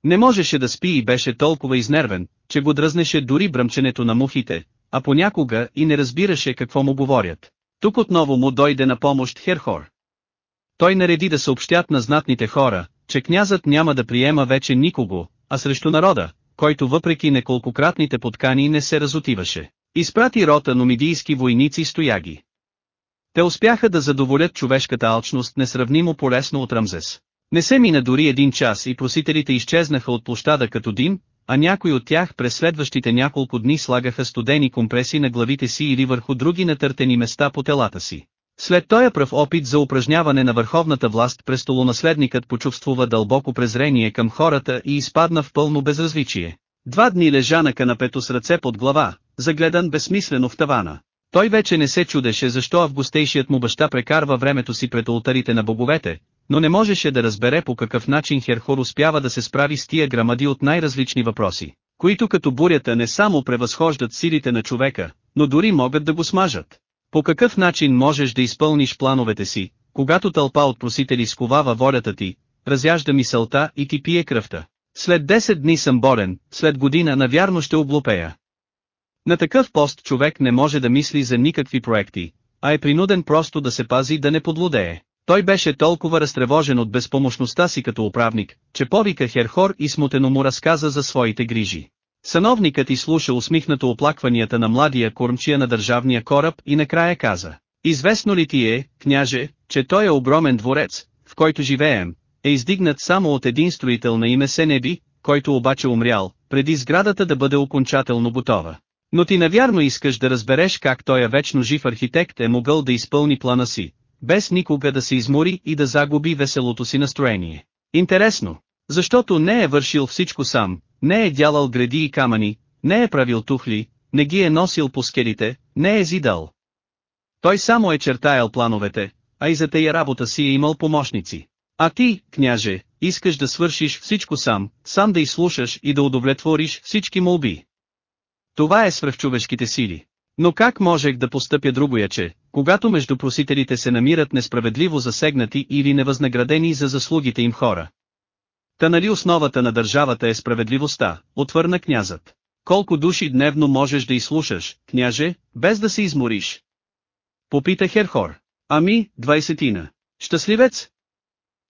Не можеше да спи и беше толкова изнервен, че го дръзнеше дори бръмченето на мухите, а понякога и не разбираше какво му говорят. Тук отново му дойде на помощ Херхор. Той нареди да съобщят на знатните хора, че князът няма да приема вече никого, а срещу народа, който въпреки неколкократните подкани не се разотиваше. Изпрати рота номидийски войници стояги. Те успяха да задоволят човешката алчност несравнимо полесно от Рамзес. Не се мина дори един час и просителите изчезнаха от площада като дим, а някои от тях през следващите няколко дни слагаха студени компреси на главите си или върху други натъртени места по телата си. След този пръв опит за упражняване на върховната власт престолонаследникът почувствува дълбоко презрение към хората и изпадна в пълно безразличие. Два дни лежа на канапето с ръце под глава, загледан безсмислено в тавана. Той вече не се чудеше защо августейшият му баща прекарва времето си пред алтарите на боговете, но не можеше да разбере по какъв начин Херхор успява да се справи с тия грамади от най-различни въпроси, които като бурята не само превъзхождат силите на човека, но дори могат да го смажат. По какъв начин можеш да изпълниш плановете си, когато тълпа от просители сковава волята ти, разяжда мисълта и ти пие кръвта? След 10 дни съм болен, след година навярно ще облупея. На такъв пост човек не може да мисли за никакви проекти, а е принуден просто да се пази да не подлодее. Той беше толкова разтревожен от безпомощността си като управник, че повика Херхор и смутено му разказа за своите грижи. Сановникът изслуша усмихнато оплакванията на младия кормчия на държавния кораб и накрая каза. Известно ли ти е, княже, че той е огромен дворец, в който живеем, е издигнат само от един строител на име Сенеби, който обаче умрял, преди сградата да бъде окончателно готова. Но ти навярно искаш да разбереш как той вечно жив архитект е могъл да изпълни плана си, без никога да се измори и да загуби веселото си настроение. Интересно, защото не е вършил всичко сам, не е дялал гради и камъни, не е правил тухли, не ги е носил по скелите, не е зидал. Той само е чертаял плановете, а и за тая работа си е имал помощници. А ти, княже, искаш да свършиш всичко сам, сам да изслушаш и да удовлетвориш всички молби. Това е свръхчовешките сили. Но как можех да постъпя другояче, когато между просителите се намират несправедливо засегнати или невъзнаградени за заслугите им хора? Та нали основата на държавата е справедливостта, отвърна князът. Колко души дневно можеш да изслушаш, княже, без да се измориш? Попита Херхор. Ами, двайсетина. Щастливец?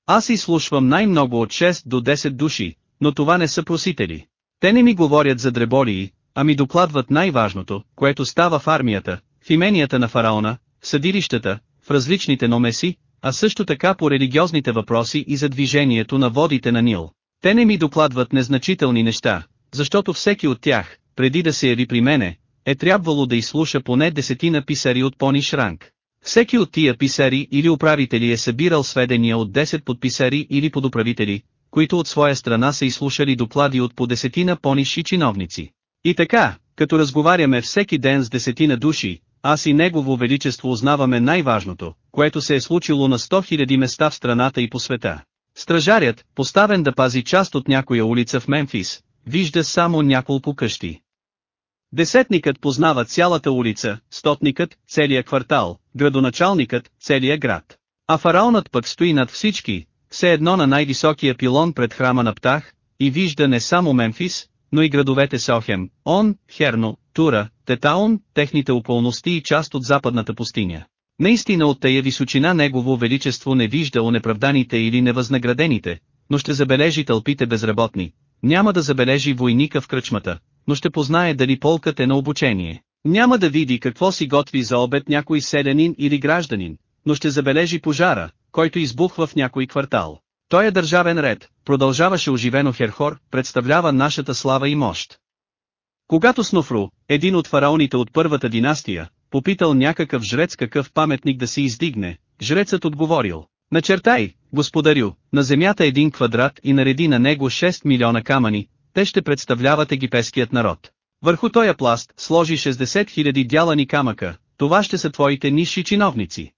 Аз изслушвам най-много от 6 до 10 души, но това не са просители. Те не ми говорят за дреболии, а ми докладват най-важното, което става в армията, в именията на фараона, в съдилищата, в различните номеси, а също така по религиозните въпроси и за движението на водите на Нил. Те не ми докладват незначителни неща, защото всеки от тях, преди да се яви при мене, е трябвало да изслуша поне десетина писари от пониш ранг. Всеки от тия писари или управители е събирал сведения от 10 подписари или подуправители, които от своя страна са изслушали доклади от по десетина пониши чиновници. И така, като разговаряме всеки ден с десетина души, аз и Негово Величество узнаваме най-важното, което се е случило на 100 000 места в страната и по света. Стражарят, поставен да пази част от някоя улица в Мемфис, вижда само няколко къщи. Десетникът познава цялата улица, стотникът, целия квартал, градоначалникът, целия град. А фараонът пък стои над всички, все едно на най-високия пилон пред храма на Птах, и вижда не само Мемфис, но и градовете Сохем, Он, Херно, Тура, Тетаун, техните околности и част от западната пустиня. Наистина от тая височина Негово Величество не вижда онеправданите или невъзнаградените, но ще забележи тълпите безработни, няма да забележи войника в кръчмата, но ще познае дали полкът е на обучение. Няма да види какво си готви за обед някой селянин или гражданин, но ще забележи пожара, който избухва в някой квартал. Той е държавен ред, продължаваше оживено Херхор, представлява нашата слава и мощ. Когато Снофру, един от фараоните от първата династия, попитал някакъв жрец какъв паметник да си издигне, жрецът отговорил, начертай, господарю, на земята един квадрат и нареди на него 6 милиона камъни, те ще представляват египетският народ. Върху този пласт сложи 60 000 дялани камъка, това ще са твоите нисши чиновници.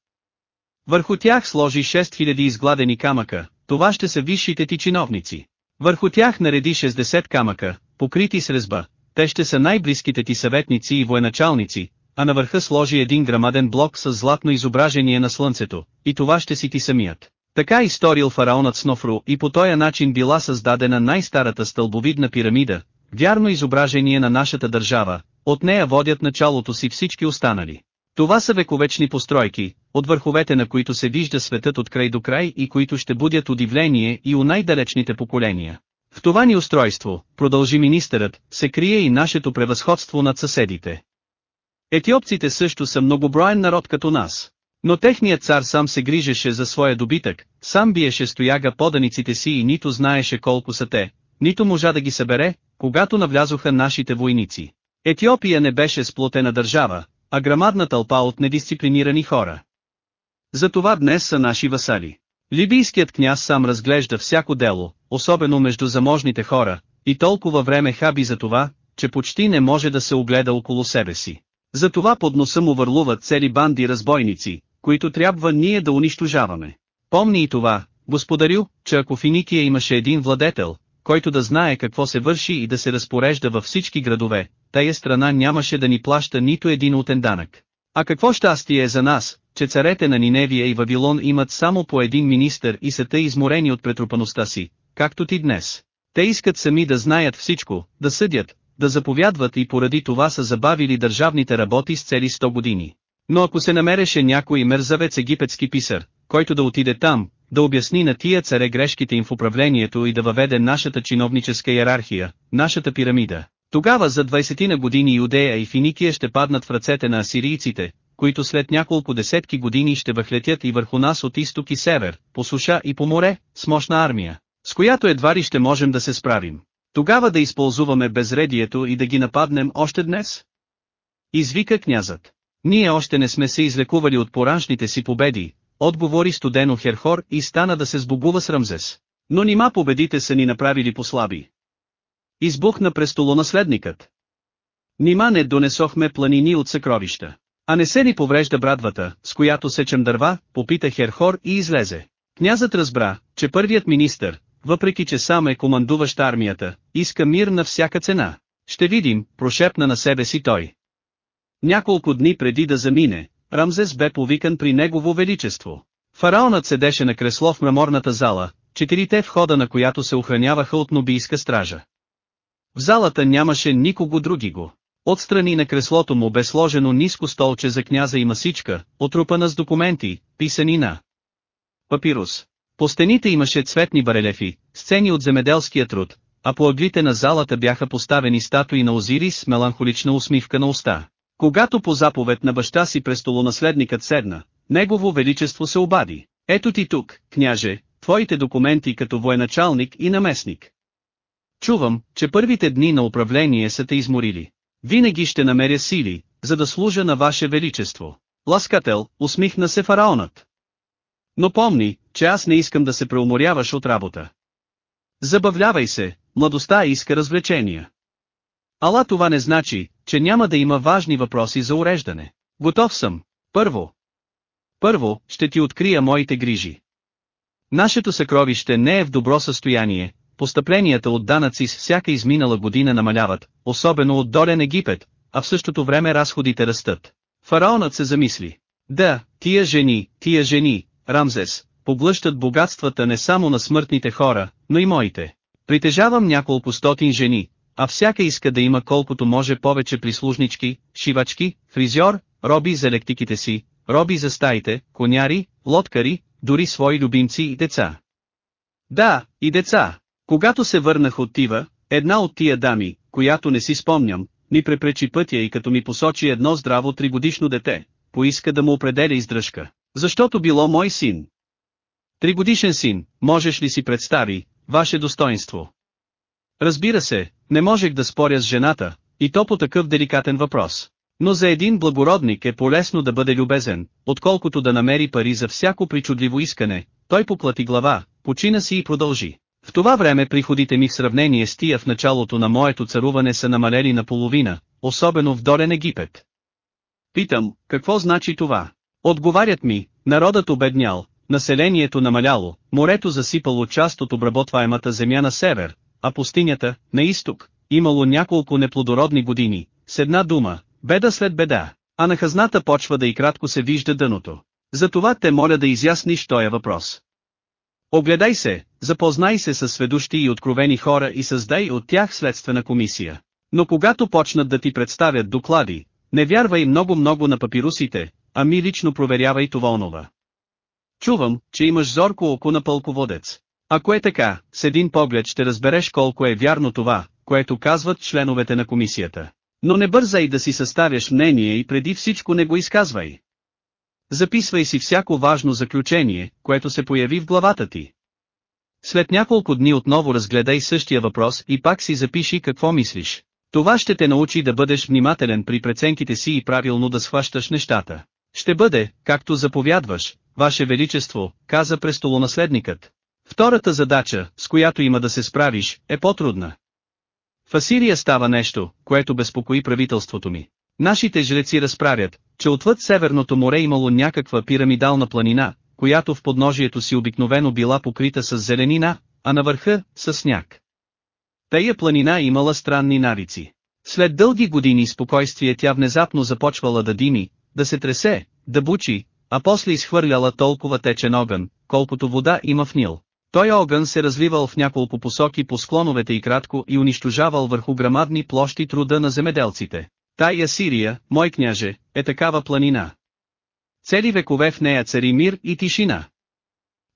Върху тях сложи 6000 изгладени камъка, това ще са висшите ти чиновници. Върху тях нареди 60 камъка, покрити с резба. Те ще са най-близките ти съветници и военачалници, а на върха сложи един грамаден блок с златно изображение на слънцето, и това ще си ти самият. Така изторил фараонът Снофру и по този начин била създадена най-старата стълбовидна пирамида, вярно изображение на нашата държава, от нея водят началото си всички останали. Това са вековечни постройки, от върховете на които се вижда светът от край до край и които ще будят удивление и у най-далечните поколения. В това ни устройство, продължи министърът, се крие и нашето превъзходство над съседите. Етиопците също са многоброен народ като нас. Но техният цар сам се грижеше за своя добитък, сам биеше стояга поданиците си и нито знаеше колко са те, нито можа да ги събере, когато навлязоха нашите войници. Етиопия не беше сплотена държава, а грамадна тълпа от недисциплинирани хора. Затова днес са наши васали. Либийският княз сам разглежда всяко дело, особено между заможните хора, и толкова време хаби за това, че почти не може да се огледа около себе си. Затова под носа му върлуват цели банди разбойници, които трябва ние да унищожаваме. Помни и това, господарю, че ако Финикия имаше един владетел, който да знае какво се върши и да се разпорежда във всички градове, тая страна нямаше да ни плаща нито един утен данък. А какво щастие е за нас, че царете на Ниневия и Вавилон имат само по един министър и са тъй изморени от претрупаността си, както ти днес. Те искат сами да знаят всичко, да съдят, да заповядват и поради това са забавили държавните работи с цели 100 години. Но ако се намереше някой мерзавец египетски писар, който да отиде там, да обясни на тия царе грешките им в управлението и да въведе нашата чиновническа иерархия, нашата пирамида, тогава за 20 на години Юдея и Финикия ще паднат в ръцете на асирийците, които след няколко десетки години ще въхлетят и върху нас от изток и север, по суша и по море, с мощна армия, с която едва ли ще можем да се справим. Тогава да използваме безредието и да ги нападнем още днес? Извика князът. Ние още не сме се излекували от пораншните си победи, отговори студено Херхор и стана да се сбогува с Рамзес. Но нима победите са ни направили послаби. Избухна престолонаследникът. Нима не донесохме планини от съкровища. А не се ни поврежда брадвата, с която сечем дърва, попита Херхор и излезе. Князът разбра, че първият министър, въпреки че сам е командуващ армията, иска мир на всяка цена. Ще видим, прошепна на себе си той. Няколко дни преди да замине, Рамзес бе повикан при негово величество. Фараонът седеше на кресло в мраморната зала, четирите входа на която се охраняваха от нобийска стража. В залата нямаше никого други го. Отстрани на креслото му бе сложено ниско столче за княза и масичка, отрупана с документи, писани на папирус. По стените имаше цветни барелефи, сцени от земеделския труд, а по ъглите на залата бяха поставени статуи на Озирис с меланхолична усмивка на уста. Когато по заповед на баща си престолонаследникът седна, негово величество се обади. Ето ти тук, княже, твоите документи като военачалник и наместник. Чувам, че първите дни на управление са те изморили. Винаги ще намеря сили, за да служа на ваше величество. Ласкател, усмихна се фараонът. Но помни, че аз не искам да се преуморяваш от работа. Забавлявай се, младостта иска развлечения. Ала това не значи, че няма да има важни въпроси за уреждане. Готов съм. Първо. Първо, ще ти открия моите грижи. Нашето съкровище не е в добро състояние, постъпленията от данъци с всяка изминала година намаляват, особено от долен Египет, а в същото време разходите растат. Фараонът се замисли. Да, тия жени, тия жени, Рамзес, поглъщат богатствата не само на смъртните хора, но и моите. Притежавам няколко стотин жени, а всяка иска да има колкото може повече прислужнички, шивачки, фризьор, роби за електиките си, роби за стаите, коняри, лодкари, дори свои любимци и деца. Да, и деца. Когато се върнах от Тива, една от тия дами, която не си спомням, ми препречи пътя и като ми посочи едно здраво тригодишно дете, поиска да му определя издръжка, защото било мой син. Тригодишен син, можеш ли си представи, ваше достоинство? Разбира се, не можех да споря с жената, и то по такъв деликатен въпрос. Но за един благородник е полезно да бъде любезен, отколкото да намери пари за всяко причудливо искане, той поплати глава, почина си и продължи. В това време приходите ми в сравнение с тия в началото на моето царуване са намалели наполовина, особено в Долен Египет. Питам, какво значи това? Отговарят ми, народът обеднял, населението намаляло, морето засипало част от обработваемата земя на север, а пустинята, на изток, имало няколко неплодородни години, с една дума, беда след беда, а на хазната почва да и кратко се вижда дъното. Затова те моля да изясниш този въпрос. Огледай се, запознай се с сведущи и откровени хора и създай от тях следствена комисия. Но когато почнат да ти представят доклади, не вярвай много-много на папирусите, а ми лично проверявай това онова. Чувам, че имаш зорко око на пълководец. Ако е така, с един поглед ще разбереш колко е вярно това, което казват членовете на комисията. Но не бързай да си съставяш мнение и преди всичко не го изказвай. Записвай си всяко важно заключение, което се появи в главата ти. След няколко дни отново разгледай същия въпрос и пак си запиши какво мислиш. Това ще те научи да бъдеш внимателен при преценките си и правилно да схващаш нещата. Ще бъде, както заповядваш, Ваше Величество, каза престолонаследникът. Втората задача, с която има да се справиш, е по-трудна. В Асирия става нещо, което безпокои правителството ми. Нашите жреци разправят, че отвъд Северното море имало някаква пирамидална планина, която в подножието си обикновено била покрита с зеленина, а на върха – с сняг. Тая планина имала странни навици. След дълги години спокойствие тя внезапно започвала да дими, да се тресе, да бучи, а после изхвърляла толкова течен огън, колкото вода има в Нил. Той огън се развивал в няколко посоки по склоновете и кратко и унищожавал върху грамадни площи труда на земеделците. Тая Сирия, мой княже, е такава планина. Цели векове в нея цари мир и тишина.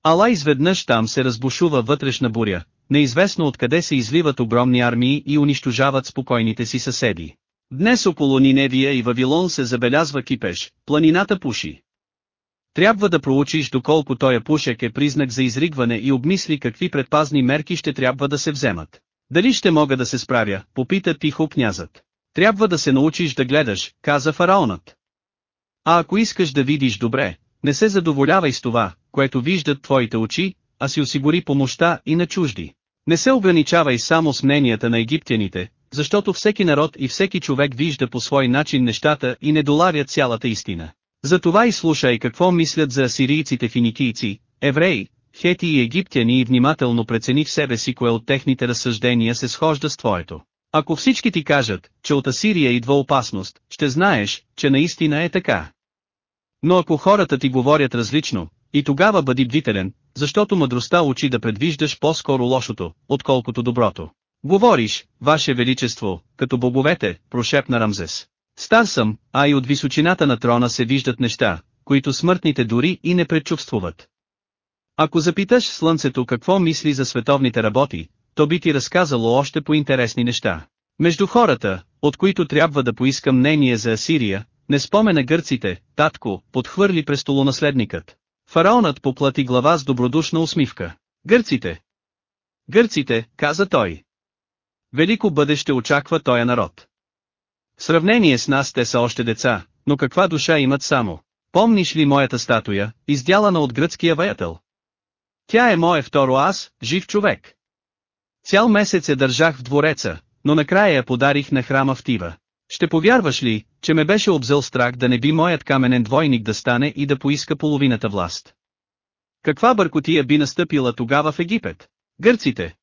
Ала изведнъж там се разбушува вътрешна буря, неизвестно откъде се извиват огромни армии и унищожават спокойните си съседи. Днес около Ниневия и Вавилон се забелязва кипеш, планината пуши. Трябва да проучиш доколко тоя пушек е признак за изригване и обмисли какви предпазни мерки ще трябва да се вземат. Дали ще мога да се справя, попита тихо князът. Трябва да се научиш да гледаш, каза фараонът. А ако искаш да видиш добре, не се задоволявай с това, което виждат твоите очи, а си осигури помощта и на чужди. Не се ограничавай само с мненията на египтяните, защото всеки народ и всеки човек вижда по свой начин нещата и не доларя цялата истина. Затова и слушай какво мислят за асирийците финикийци, евреи, хети и египтяни и внимателно прецени в себе си кое от техните разсъждения се схожда с твоето. Ако всички ти кажат, че от Асирия идва опасност, ще знаеш, че наистина е така. Но ако хората ти говорят различно, и тогава бъди бдителен, защото мъдростта учи да предвиждаш по-скоро лошото, отколкото доброто. Говориш, Ваше Величество, като боговете, прошепна Рамзес. Стар съм, а и от височината на трона се виждат неща, които смъртните дори и не предчувствуват. Ако запиташ Слънцето какво мисли за световните работи, то би ти разказало още по интересни неща. Между хората, от които трябва да поиска мнение за Асирия, не спомена гърците, татко, подхвърли престолонаследникът. Фараонът поплати глава с добродушна усмивка. Гърците! Гърците, каза той. Велико бъдеще очаква този народ. В сравнение с нас те са още деца, но каква душа имат само. Помниш ли моята статуя, издялана от гръцкия ваятел? Тя е мое второ аз, жив човек. Цял месец я държах в двореца, но накрая я подарих на храма в Тива. Ще повярваш ли, че ме беше обзел страх да не би моят каменен двойник да стане и да поиска половината власт? Каква бъркотия би настъпила тогава в Египет? Гърците.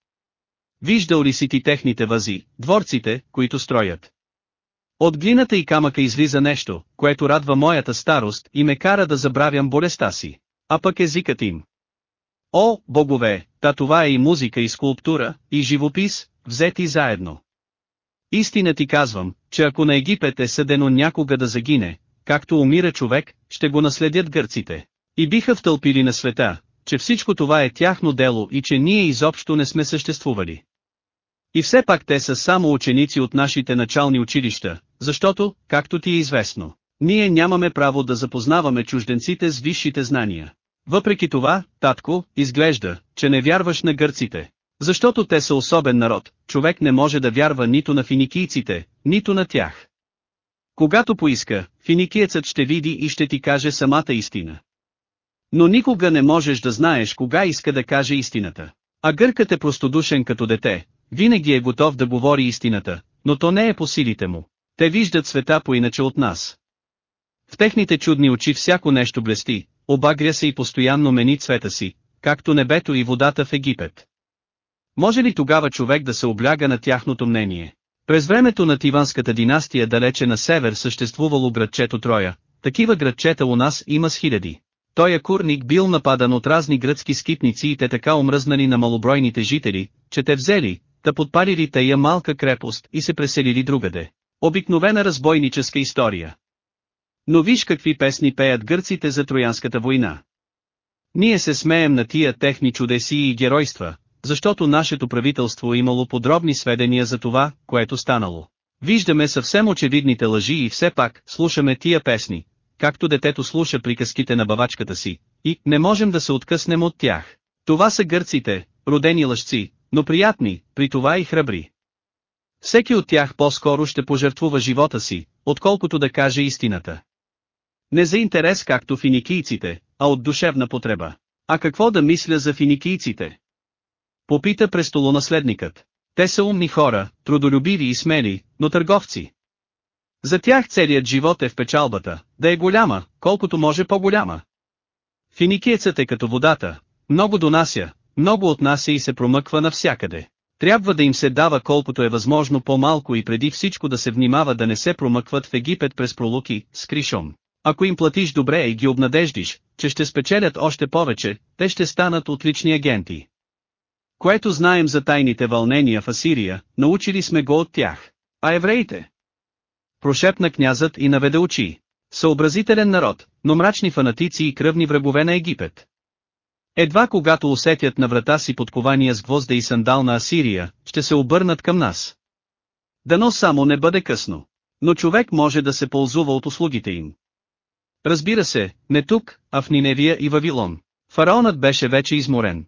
Виждал ли си ти техните вази, дворците, които строят? От глината и камъка излиза нещо, което радва моята старост и ме кара да забравям болестта си. А пък езикът им. О, богове, та това е и музика и скулптура, и живопис, взети заедно. Истина ти казвам, че ако на Египет е съдено някога да загине, както умира човек, ще го наследят гърците. И биха втълпили на света, че всичко това е тяхно дело и че ние изобщо не сме съществували. И все пак те са само ученици от нашите начални училища, защото, както ти е известно, ние нямаме право да запознаваме чужденците с висшите знания. Въпреки това, татко, изглежда, че не вярваш на гърците. Защото те са особен народ, човек не може да вярва нито на финикийците, нито на тях. Когато поиска, финикиецът ще види и ще ти каже самата истина. Но никога не можеш да знаеш кога иска да каже истината. А гъркът е простодушен като дете, винаги е готов да говори истината, но то не е по силите му. Те виждат света по-иначе от нас. В техните чудни очи всяко нещо блести, обагря се и постоянно мени цвета си, както небето и водата в Египет. Може ли тогава човек да се обляга на тяхното мнение? През времето на Тиванската династия далече на север съществувало градчето Троя, такива градчета у нас има с хиляди. Той е курник бил нападан от разни гръцки скитници и те така омръзнали на малобройните жители, че те взели, да подпалили тая малка крепост и се преселили другаде. Обикновена разбойническа история. Но виж какви песни пеят гърците за Троянската война. Ние се смеем на тия техни чудеси и геройства, защото нашето правителство имало подробни сведения за това, което станало. Виждаме съвсем очевидните лъжи и все пак слушаме тия песни, както детето слуша приказките на бавачката си, и не можем да се откъснем от тях. Това са гърците, родени лъжци, но приятни, при това и храбри. Всеки от тях по-скоро ще пожертвува живота си, отколкото да каже истината. Не за интерес както финикийците, а от душевна потреба. А какво да мисля за финикийците? Попита престолонаследникът. Те са умни хора, трудолюбиви и смели, но търговци. За тях целият живот е в печалбата, да е голяма, колкото може по-голяма. Финикиецът е като водата, много донася, много отнася и се промъква навсякъде. Трябва да им се дава колкото е възможно по-малко и преди всичко да се внимава да не се промъкват в Египет през пролуки, с Кришом. Ако им платиш добре и ги обнадеждиш, че ще спечелят още повече, те ще станат отлични агенти. Което знаем за тайните вълнения в Асирия, научили сме го от тях. А евреите? Прошепна князът и наведе очи. Съобразителен народ, но мрачни фанатици и кръвни врагове на Египет. Едва когато усетят на врата си подкования с гвозда и сандал на Асирия, ще се обърнат към нас. Дано само не бъде късно. Но човек може да се ползува от услугите им. Разбира се, не тук, а в Ниневия и Вавилон. Фараонът беше вече изморен.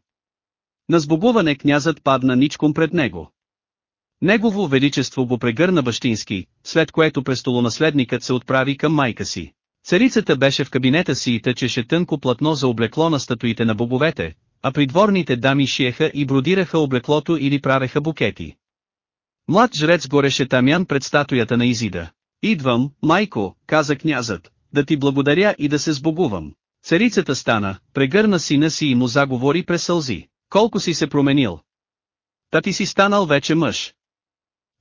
На сбогуване князът падна ничком пред него. Негово величество го прегърна бащински, след което престолонаследникът се отправи към майка си. Царицата беше в кабинета си и тъчеше тънко платно за облекло на статуите на боговете, а придворните дами шиеха и бродираха облеклото или правеха букети. Млад жрец гореше тамян пред статуята на Изида. Идвам, майко, каза князът, да ти благодаря и да се сбогувам. Царицата стана, прегърна сина си и му заговори през сълзи. Колко си се променил? Та ти си станал вече мъж.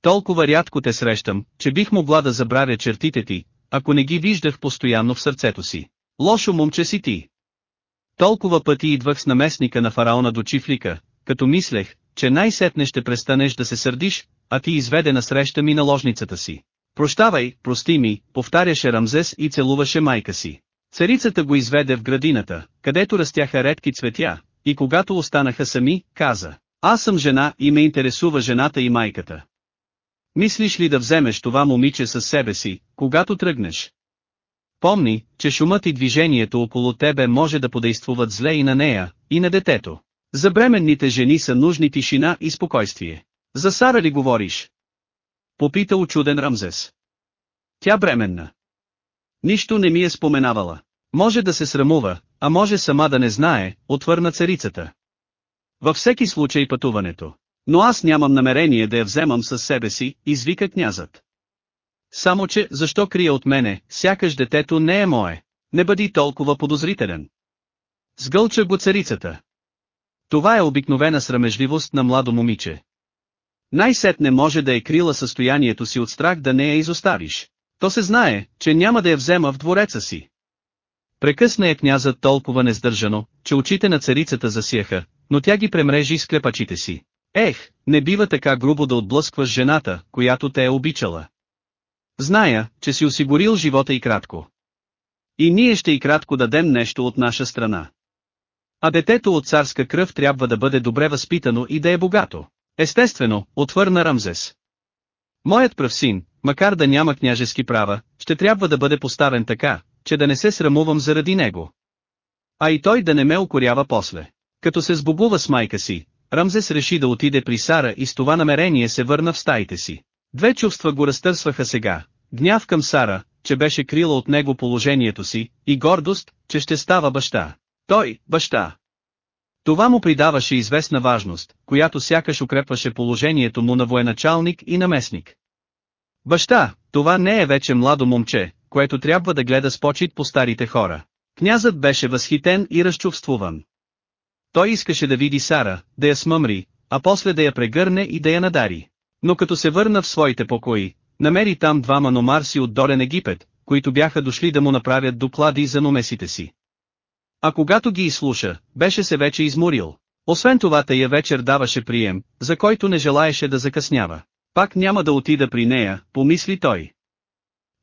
Толкова рядко те срещам, че бих могла да забравя чертите ти, ако не ги виждах постоянно в сърцето си. Лошо момче си ти. Толкова пъти идвах с наместника на фараона до чифлика, като мислех, че най-сетне ще престанеш да се сърдиш, а ти изведе на среща ми наложницата си. Прощавай, прости ми, повтаряше Рамзес и целуваше майка си. Царицата го изведе в градината, където растяха редки цветя, и когато останаха сами, каза, аз съм жена и ме интересува жената и майката. Мислиш ли да вземеш това момиче със себе си, когато тръгнеш? Помни, че шумът и движението около тебе може да подействуват зле и на нея, и на детето. За бременните жени са нужни тишина и спокойствие. За Сара ли говориш? Попита очуден Рамзес. Тя бременна. Нищо не ми е споменавала. Може да се срамува, а може сама да не знае, отвърна царицата. Във всеки случай пътуването. Но аз нямам намерение да я вземам със себе си, извика князът. Само че, защо крие от мене, сякаш детето не е мое. Не бъди толкова подозрителен. Сгълча го царицата. Това е обикновена срамежливост на младо момиче. Най-сетне може да е крила състоянието си от страх да не я изоставиш. То се знае, че няма да я взема в двореца си. Прекъсна я князът толкова нездържано, че очите на царицата засияха, но тя ги премрежи с клепачите си. Ех, не бива така грубо да отблъскваш жената, която те е обичала. Зная, че си осигурил живота и кратко. И ние ще и кратко дадем нещо от наша страна. А детето от царска кръв трябва да бъде добре възпитано и да е богато. Естествено, отвърна Рамзес. Моят пръв син, макар да няма княжески права, ще трябва да бъде поставен така, че да не се срамувам заради него. А и той да не ме окорява после. Като се сбогува с майка си, Рамзес реши да отиде при Сара и с това намерение се върна в стаите си. Две чувства го разтърсваха сега, гняв към Сара, че беше крила от него положението си, и гордост, че ще става баща. Той, баща. Това му придаваше известна важност, която сякаш укрепваше положението му на военачалник и наместник. Баща, това не е вече младо момче, което трябва да гледа с почет по старите хора. Князът беше възхитен и разчувствуван. Той искаше да види Сара, да я смъмри, а после да я прегърне и да я надари. Но като се върна в своите покои, намери там двама номарси от Долен Египет, които бяха дошли да му направят доклади за номесите си. А когато ги изслуша, беше се вече изморил. Освен това тая вечер даваше прием, за който не желаеше да закъснява. Пак няма да отида при нея, помисли той.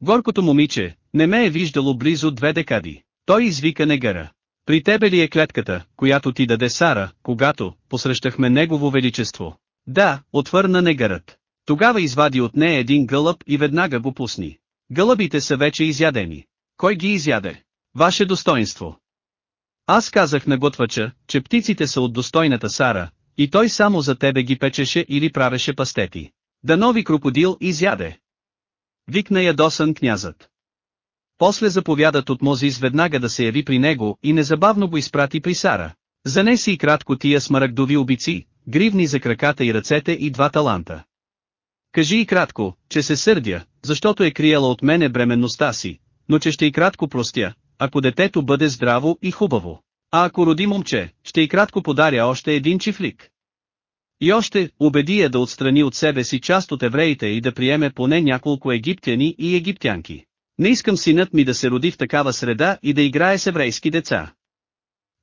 Горкото момиче, не ме е виждало близо две декади. Той извика негъра. При тебе ли е клетката, която ти даде Сара, когато посрещахме Негово Величество? Да, отвърна негърът. Тогава извади от нея един гълъб и веднага го пусни. Гълъбите са вече изядени. Кой ги изяде? Ваше достоинство. Аз казах на готвача, че птиците са от достойната Сара, и той само за тебе ги печеше или правеше пастети. Да нови крокодил изяде. Викна ядосан князът. После заповядат от Мозис веднага да се яви при него и незабавно го изпрати при Сара. Занеси и кратко тия смарагдови обици, гривни за краката и ръцете и два таланта. Кажи и кратко, че се сърдя, защото е криела от мене бременността си, но че ще и кратко простя, ако детето бъде здраво и хубаво. А ако роди момче, ще и кратко подаря още един чифлик. И още, убеди я да отстрани от себе си част от евреите и да приеме поне няколко египтяни и египтянки. Не искам синът ми да се роди в такава среда и да играе с еврейски деца.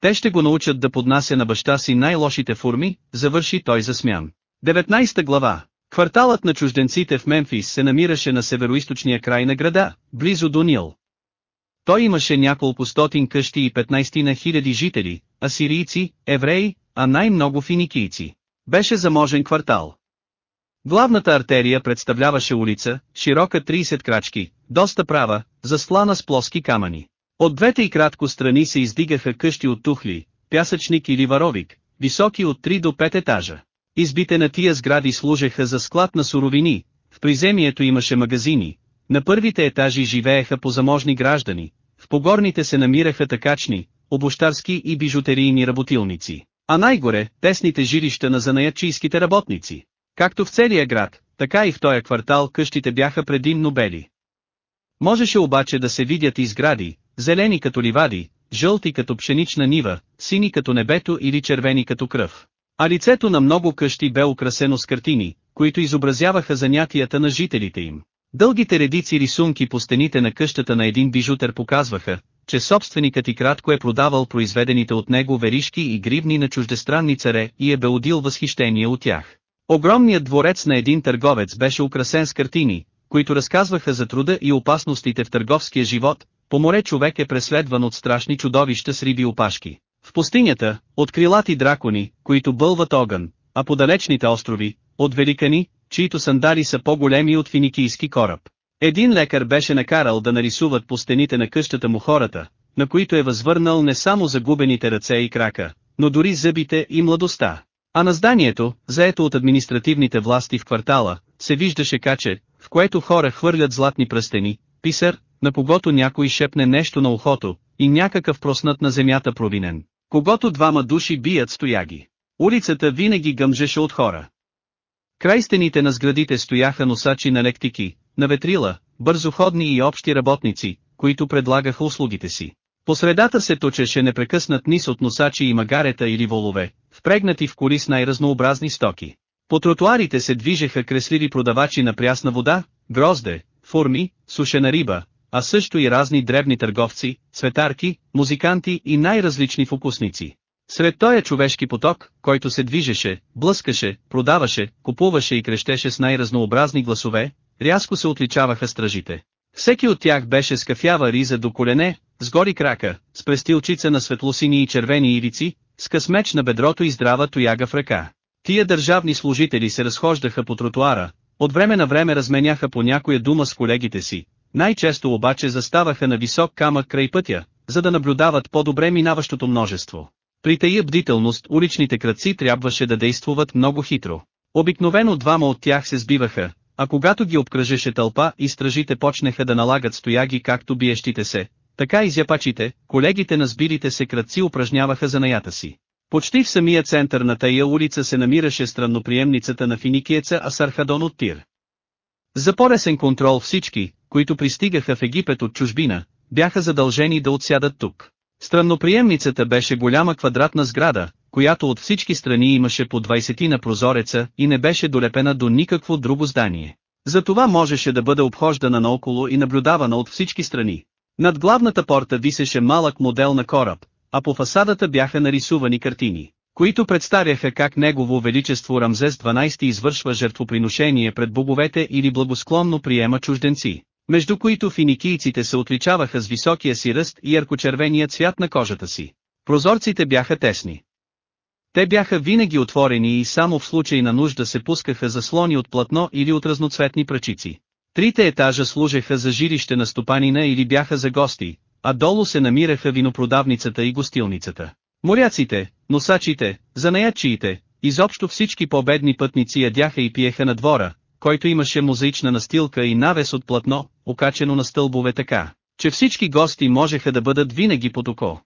Те ще го научат да поднася на баща си най-лошите форми, завърши той засмян. 19 глава Кварталът на чужденците в Мемфис се намираше на североисточния край на града, близо до Нил. Той имаше няколко стотин къщи и 15 на хиляди жители, асирийци, евреи, а най-много финикийци. Беше заможен квартал. Главната артерия представляваше улица, широка 30 крачки, доста права, заслана с плоски камъни. От двете и кратко страни се издигаха къщи от тухли, пясъчник или варовик, високи от 3 до 5 етажа. Избите на тия сгради служеха за склад на суровини, в приземието имаше магазини, на първите етажи живееха позаможни граждани, в погорните се намираха такачни, обощарски и бижутерийни работилници, а най-горе, тесните жилища на занаячийските работници. Както в целия град, така и в този квартал къщите бяха предимно бели. Можеше обаче да се видят и сгради, зелени като ливади, жълти като пшенична нива, сини като небето или червени като кръв. А лицето на много къщи бе украсено с картини, които изобразяваха занятията на жителите им. Дългите редици рисунки по стените на къщата на един бижутер показваха, че собственикът и кратко е продавал произведените от него веришки и гривни на чуждестранни царе и е белодил възхищение от тях. Огромният дворец на един търговец беше украсен с картини, които разказваха за труда и опасностите в търговския живот, по море човек е преследван от страшни чудовища с риби опашки. В пустинята, от крилати дракони, които бълват огън, а по далечните острови, от великани, чието сандали са по-големи от финикийски кораб. Един лекар беше накарал да нарисуват по стените на къщата му хората, на които е възвърнал не само загубените ръце и крака, но дори зъбите и младостта. А на зданието, заето от административните власти в квартала, се виждаше каче, в което хора хвърлят златни пръстени, писар, на когото някой шепне нещо на ухото, и някакъв проснат на земята провинен, когато двама души бият стояги. Улицата винаги гъмжеше от хора. Край стените на сградите стояха носачи на лектики, на ветрила, бързоходни и общи работници, които предлагаха услугите си. По средата се точеше непрекъснат низ от носачи и магарета или волове, впрегнати в коли с най-разнообразни стоки. По тротуарите се движеха кресливи продавачи на прясна вода, грозде, форми, сушена риба, а също и разни дребни търговци, цветарки, музиканти и най-различни фокусници. Сред този човешки поток, който се движеше, блъскаше, продаваше, купуваше и крещеше с най-разнообразни гласове, рязко се отличаваха стражите. Всеки от тях беше с кафява риза до колене, с гори крака, с престилчица на светлосини и червени ивици, с късмеч на бедрото и здрава тояга в ръка. Тия държавни служители се разхождаха по тротуара, от време на време разменяха по някоя дума с колегите си, най-често обаче заставаха на висок камък край пътя, за да наблюдават по-добре минаващото множество. При тая бдителност уличните кръци трябваше да действуват много хитро. Обикновено двама от тях се сбиваха, а когато ги обкръжеше тълпа и стражите почнеха да налагат стояги както биещите се, така и зяпачите, колегите на сбилите се кръци упражняваха занаята си. Почти в самия център на тая улица се намираше странноприемницата на финикиеца Асархадон от Тир. За по-ресен контрол всички, които пристигаха в Египет от чужбина, бяха задължени да отсядат тук. Странноприемницата беше голяма квадратна сграда, която от всички страни имаше по 20 на прозореца и не беше долепена до никакво друго здание. Затова можеше да бъде обхождана наоколо и наблюдавана от всички страни. Над главната порта висеше малък модел на кораб, а по фасадата бяха нарисувани картини, които представяха как Негово Величество Рамзес 12 извършва жертвоприношение пред боговете или благосклонно приема чужденци, между които финикийците се отличаваха с високия си ръст и яркочервения цвят на кожата си. Прозорците бяха тесни. Те бяха винаги отворени и само в случай на нужда се пускаха заслони от платно или от разноцветни пръчици. Трите етажа служеха за жилище на стопанина или бяха за гости, а долу се намираха винопродавницата и гостилницата. Моряците, носачите, занаячиите, изобщо всички победни пътници ядяха и пиеха на двора, който имаше мозаична настилка и навес от платно, окачено на стълбове така, че всички гости можеха да бъдат винаги под око.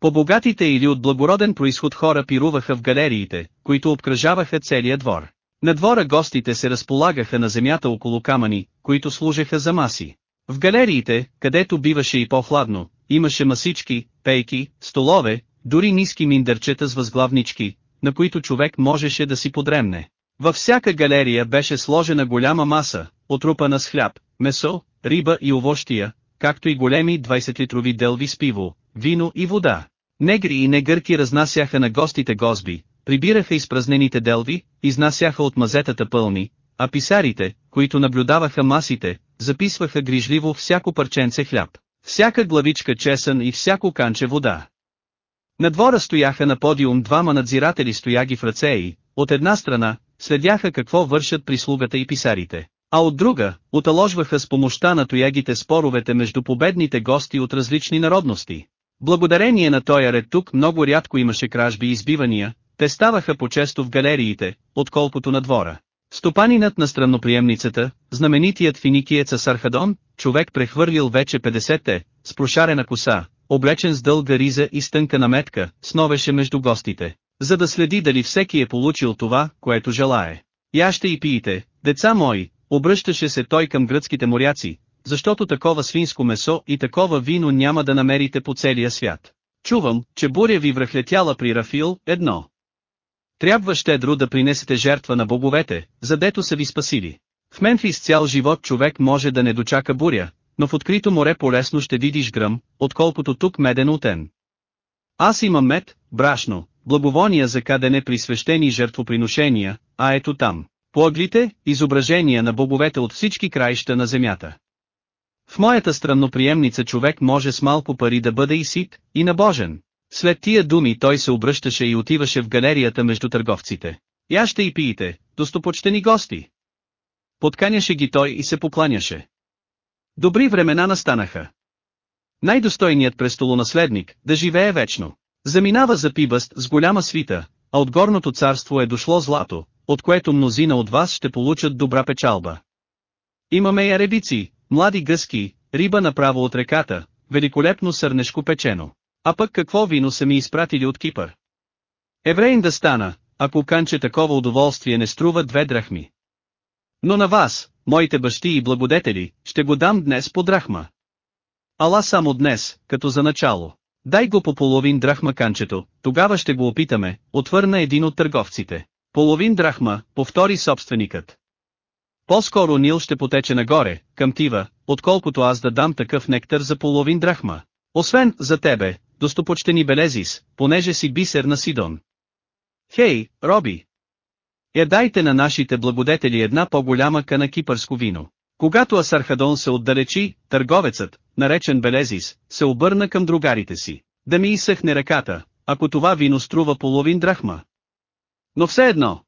По-богатите или от благороден происход хора пируваха в галериите, които обкръжаваха целия двор. На двора гостите се разполагаха на земята около камъни, които служеха за маси. В галериите, където биваше и по-хладно, имаше масички, пейки, столове, дори ниски миндърчета с възглавнички, на които човек можеше да си подремне. Във всяка галерия беше сложена голяма маса, отрупана с хляб, месо, риба и овощия, както и големи 20-литрови делви с пиво, вино и вода. Негри и негърки разнасяха на гостите гозби, прибираха изпразнените делви, изнасяха от мазетата пълни, а писарите, които наблюдаваха масите, записваха грижливо всяко парченце хляб, всяка главичка чесън и всяко канче вода. На двора стояха на подиум двама надзиратели стояги в ръце и, от една страна, следяха какво вършат прислугата и писарите, а от друга, оталожваха с помощта на тоягите споровете между победните гости от различни народности. Благодарение на този ред тук много рядко имаше кражби и избивания, те ставаха по-често в галериите, отколкото на двора. Стопанинът на странноприемницата, знаменитият финикиец Асархадон, човек прехвърлил вече 50-те, с прошарена коса, облечен с дълга риза и стънка наметка, сновеше между гостите, за да следи дали всеки е получил това, което желае. Яще и пиете, деца мои, обръщаше се той към гръцките моряци, защото такова свинско месо и такова вино няма да намерите по целия свят. Чувам, че буря ви връхлетяла при Рафил, едно. Трябва щедро да принесете жертва на боговете, задето са ви спасили. В Мемфис цял живот човек може да не дочака буря, но в открито море полесно ще видиш гръм, отколкото тук меден утен. Аз имам мед, брашно, благовония за кадене при свещени жертвоприношения, а ето там, по изображения на боговете от всички краища на земята. В моята странноприемница човек може с малко пари да бъде и сит, и набожен. След тия думи той се обръщаше и отиваше в галерията между търговците. Я ще и пиете, достопочтени гости. Подканяше ги той и се покланяше. Добри времена настанаха. Най-достойният престолонаследник, да живее вечно. Заминава за пибъст с голяма свита, а от горното царство е дошло злато, от което мнозина от вас ще получат добра печалба. Имаме яребици, млади гъски, риба направо от реката, великолепно сърнешко печено. А пък какво вино са ми изпратили от Кипър? Евреин да стана, ако канче такова удоволствие не струва две драхми. Но на вас, моите бащи и благодетели, ще го дам днес по драхма. Ала само днес, като за начало. Дай го по половин драхма канчето, тогава ще го опитаме, отвърна един от търговците. Половин драхма, повтори собственикът. По-скоро Нил ще потече нагоре, към Тива, отколкото аз да дам такъв нектар за половин драхма. Освен, за тебе, достопочтени Белезис, понеже си бисер на Сидон. Хей, Роби! Я дайте на нашите благодетели една по-голяма кана кипърско вино. Когато Асархадон се отдалечи, търговецът, наречен Белезис, се обърна към другарите си. Да ми изсъхне ръката, ако това вино струва половин драхма. Но все едно.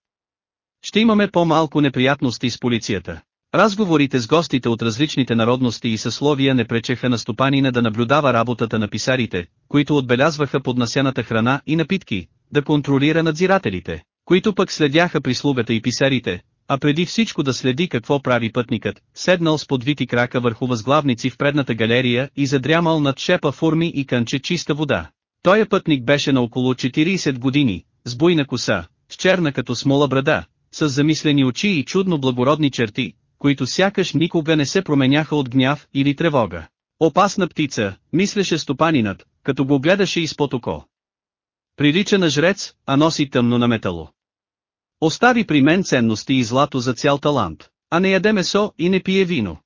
Ще имаме по-малко неприятности с полицията. Разговорите с гостите от различните народности и съсловия не пречеха на стопанина да наблюдава работата на писарите, които отбелязваха поднасяната храна и напитки, да контролира надзирателите, които пък следяха прислугата и писарите, а преди всичко да следи какво прави пътникът, седнал с подвити крака върху възглавници в предната галерия и задрямал над шепа форми и кънче чиста вода. Той пътник беше на около 40 години, с буйна коса, с черна като смола брада, с замислени очи и чудно благородни черти, които сякаш никога не се променяха от гняв или тревога. Опасна птица, мислеше стопанинът, като го гледаше изпод око. Прилича на жрец, а носи тъмно на метало. Остави при мен ценности и злато за цял талант, а не яде месо и не пие вино.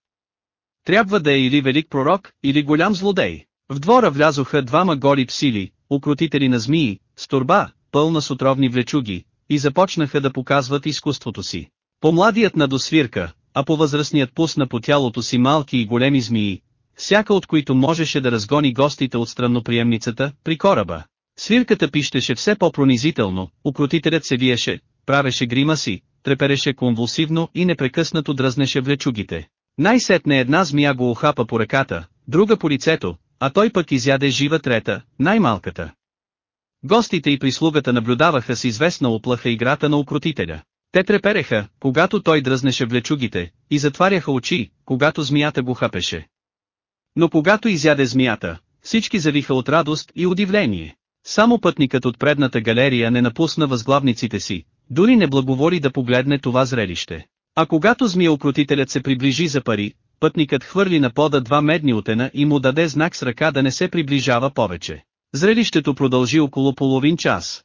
Трябва да е или велик пророк, или голям злодей. В двора влязоха двама гори псили, укротители на змии, с турба, пълна с отровни влечуги, и започнаха да показват изкуството си. По-младият на досвирка, а по-възрастният пусна по тялото си малки и големи змии, всяка от които можеше да разгони гостите от странноприемницата, при кораба. Свирката пищеше все по-пронизително, укротителят се виеше, правеше гримаси, трепереше конвулсивно и непрекъснато дръзнеше влечугите. Най-сетне една змия го охапа по ръката, друга по лицето, а той пък изяде жива трета, най-малката. Гостите и прислугата наблюдаваха с известна оплаха играта на укротителя. Те трепереха, когато той дръзнеше влечугите, и затваряха очи, когато змията го хапеше. Но когато изяде змията, всички завиха от радост и удивление. Само пътникът от предната галерия не напусна възглавниците си, дори не благоволи да погледне това зрелище. А когато змия-укротителят се приближи за пари, пътникът хвърли на пода два медни отена и му даде знак с ръка да не се приближава повече. Зрелището продължи около половин час.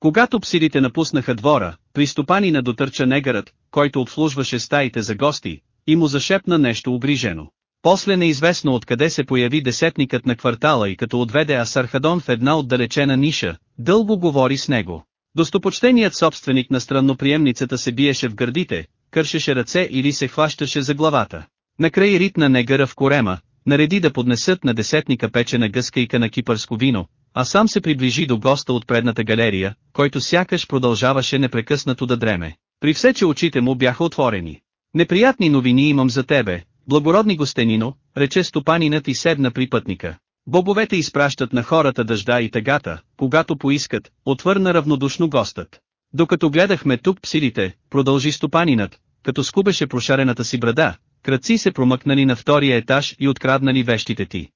Когато псилите напуснаха двора, при на дотърча негърът, който обслужваше стаите за гости, и му зашепна нещо обрижено. После неизвестно откъде се появи десетникът на квартала и като отведе Асархадон в една отдалечена ниша, дълго говори с него. Достопочтеният собственик на странноприемницата се биеше в гърдите, кършеше ръце или се хващаше за главата. Накрай ритна негъра в корема, нареди да поднесат на десетника печена гъскайка на кипърско вино, а сам се приближи до госта от предната галерия, който сякаш продължаваше непрекъснато да дреме. При все, че очите му бяха отворени. Неприятни новини имам за тебе, благородни гостенино, рече стопанинът и седна при пътника. Бобовете изпращат на хората дъжда и тъгата, когато поискат, отвърна равнодушно гостът. Докато гледахме тук псилите, продължи стопанинът, като скубеше прошарената си брада, кръци се промъкнали на втория етаж и откраднали вещите ти.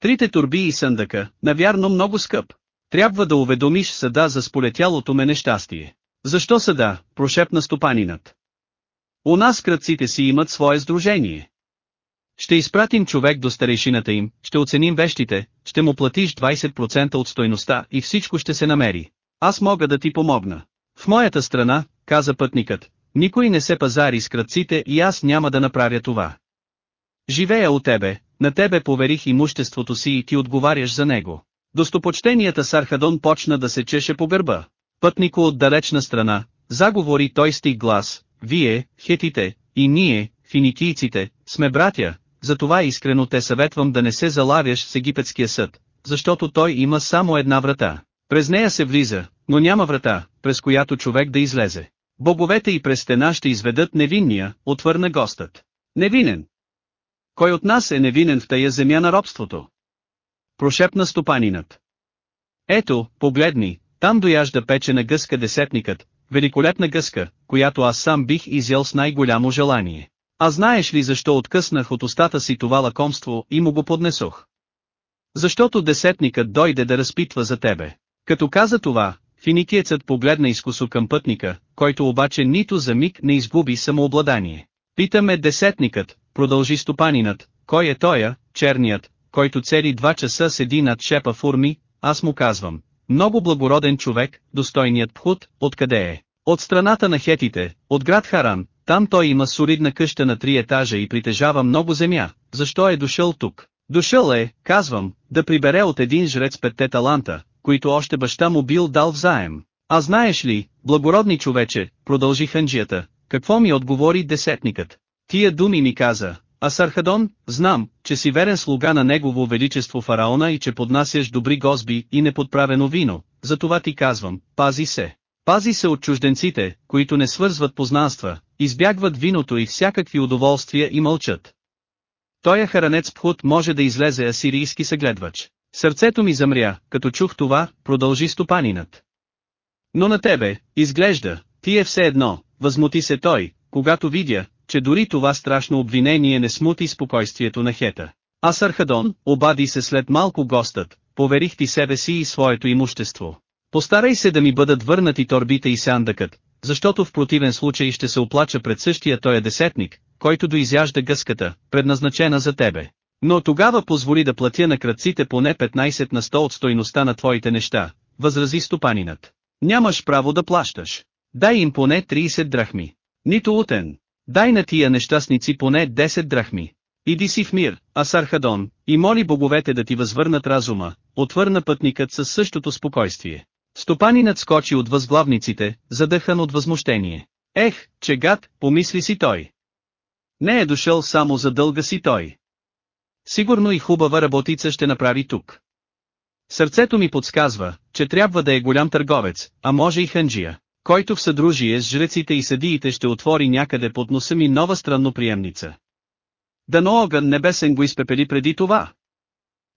Трите турби и съндъка, навярно много скъп. Трябва да уведомиш съда за сполетялото ме нещастие. Защо съда, прошепна стопанинът. У нас кръците си имат свое сдружение. Ще изпратим човек до старейшината им, ще оценим вещите, ще му платиш 20% от стойността и всичко ще се намери. Аз мога да ти помогна. В моята страна, каза пътникът, никой не се пазари с кръците и аз няма да направя това. Живея от тебе, на тебе поверих имуществото си и ти отговаряш за него. Достопочтенията Сархадон почна да се чеше по гърба. Пътнико от далечна страна, заговори той стих глас, вие, хетите, и ние, финикийците, сме братя, затова искрено те съветвам да не се залавяш с египетския съд, защото той има само една врата. През нея се влиза, но няма врата, през която човек да излезе. Боговете и през стена ще изведат невинния, отвърна гостът. Невинен. Кой от нас е невинен в тая земя на робството? Прошепна стопанинът. Ето, погледни, там дояжда печена гъска десетникът, великолепна гъска, която аз сам бих изял с най-голямо желание. А знаеш ли защо откъснах от устата си това лакомство и му го поднесох? Защото десетникът дойде да разпитва за тебе. Като каза това, финикиецът погледна изкусо към пътника, който обаче нито за миг не изгуби самообладание. Питаме десетникът, продължи стопанинът, кой е тоя, черният, който цели два часа седи над шепа фурми, аз му казвам, много благороден човек, достойният пхут, откъде е? От страната на хетите, от град Харан, там той има солидна къща на три етажа и притежава много земя, защо е дошъл тук? Дошъл е, казвам, да прибере от един жрец петте таланта, които още баща му бил дал взаем. А знаеш ли, благородни човече, продължи ханджията, какво ми отговори десетникът? Тия думи ми каза, а Сархадон, знам, че си верен слуга на негово величество фараона и че поднасяш добри гозби и неподправено вино, затова ти казвам, пази се. Пази се от чужденците, които не свързват познанства, избягват виното и всякакви удоволствия и мълчат. Тоя харанец Пхут може да излезе асирийски съгледвач. Сърцето ми замря, като чух това, продължи стопанинът. Но на тебе, изглежда, ти е все едно, възмути се той, когато видя, че дори това страшно обвинение не смути спокойствието на Хета. А Сархадон, обади се след малко гостът, поверих ти себе си и своето имущество. Постарай се да ми бъдат върнати торбите и сандъкът, защото в противен случай ще се оплача пред същия тоя десетник, който доизяжда гъската, предназначена за тебе. Но тогава позволи да платя на кръците поне 15 на 100 от стойността на твоите неща, възрази стопанинът. Нямаш право да плащаш. Дай им поне 30 драхми. Нито утен. Дай на тия нещастници поне 10 драхми. Иди си в мир, Асархадон, и моли боговете да ти възвърнат разума, отвърна пътникът със същото спокойствие. Стопанинът скочи от възглавниците, задъхан от възмущение. Ех, че гад, помисли си той. Не е дошъл само за дълга си той. Сигурно и хубава работица ще направи тук. Сърцето ми подсказва, че трябва да е голям търговец, а може и ханджия, който в съдружие с жреците и съдиите ще отвори някъде под носа ми нова странноприемница. Дано огън небесен го изпепели преди това.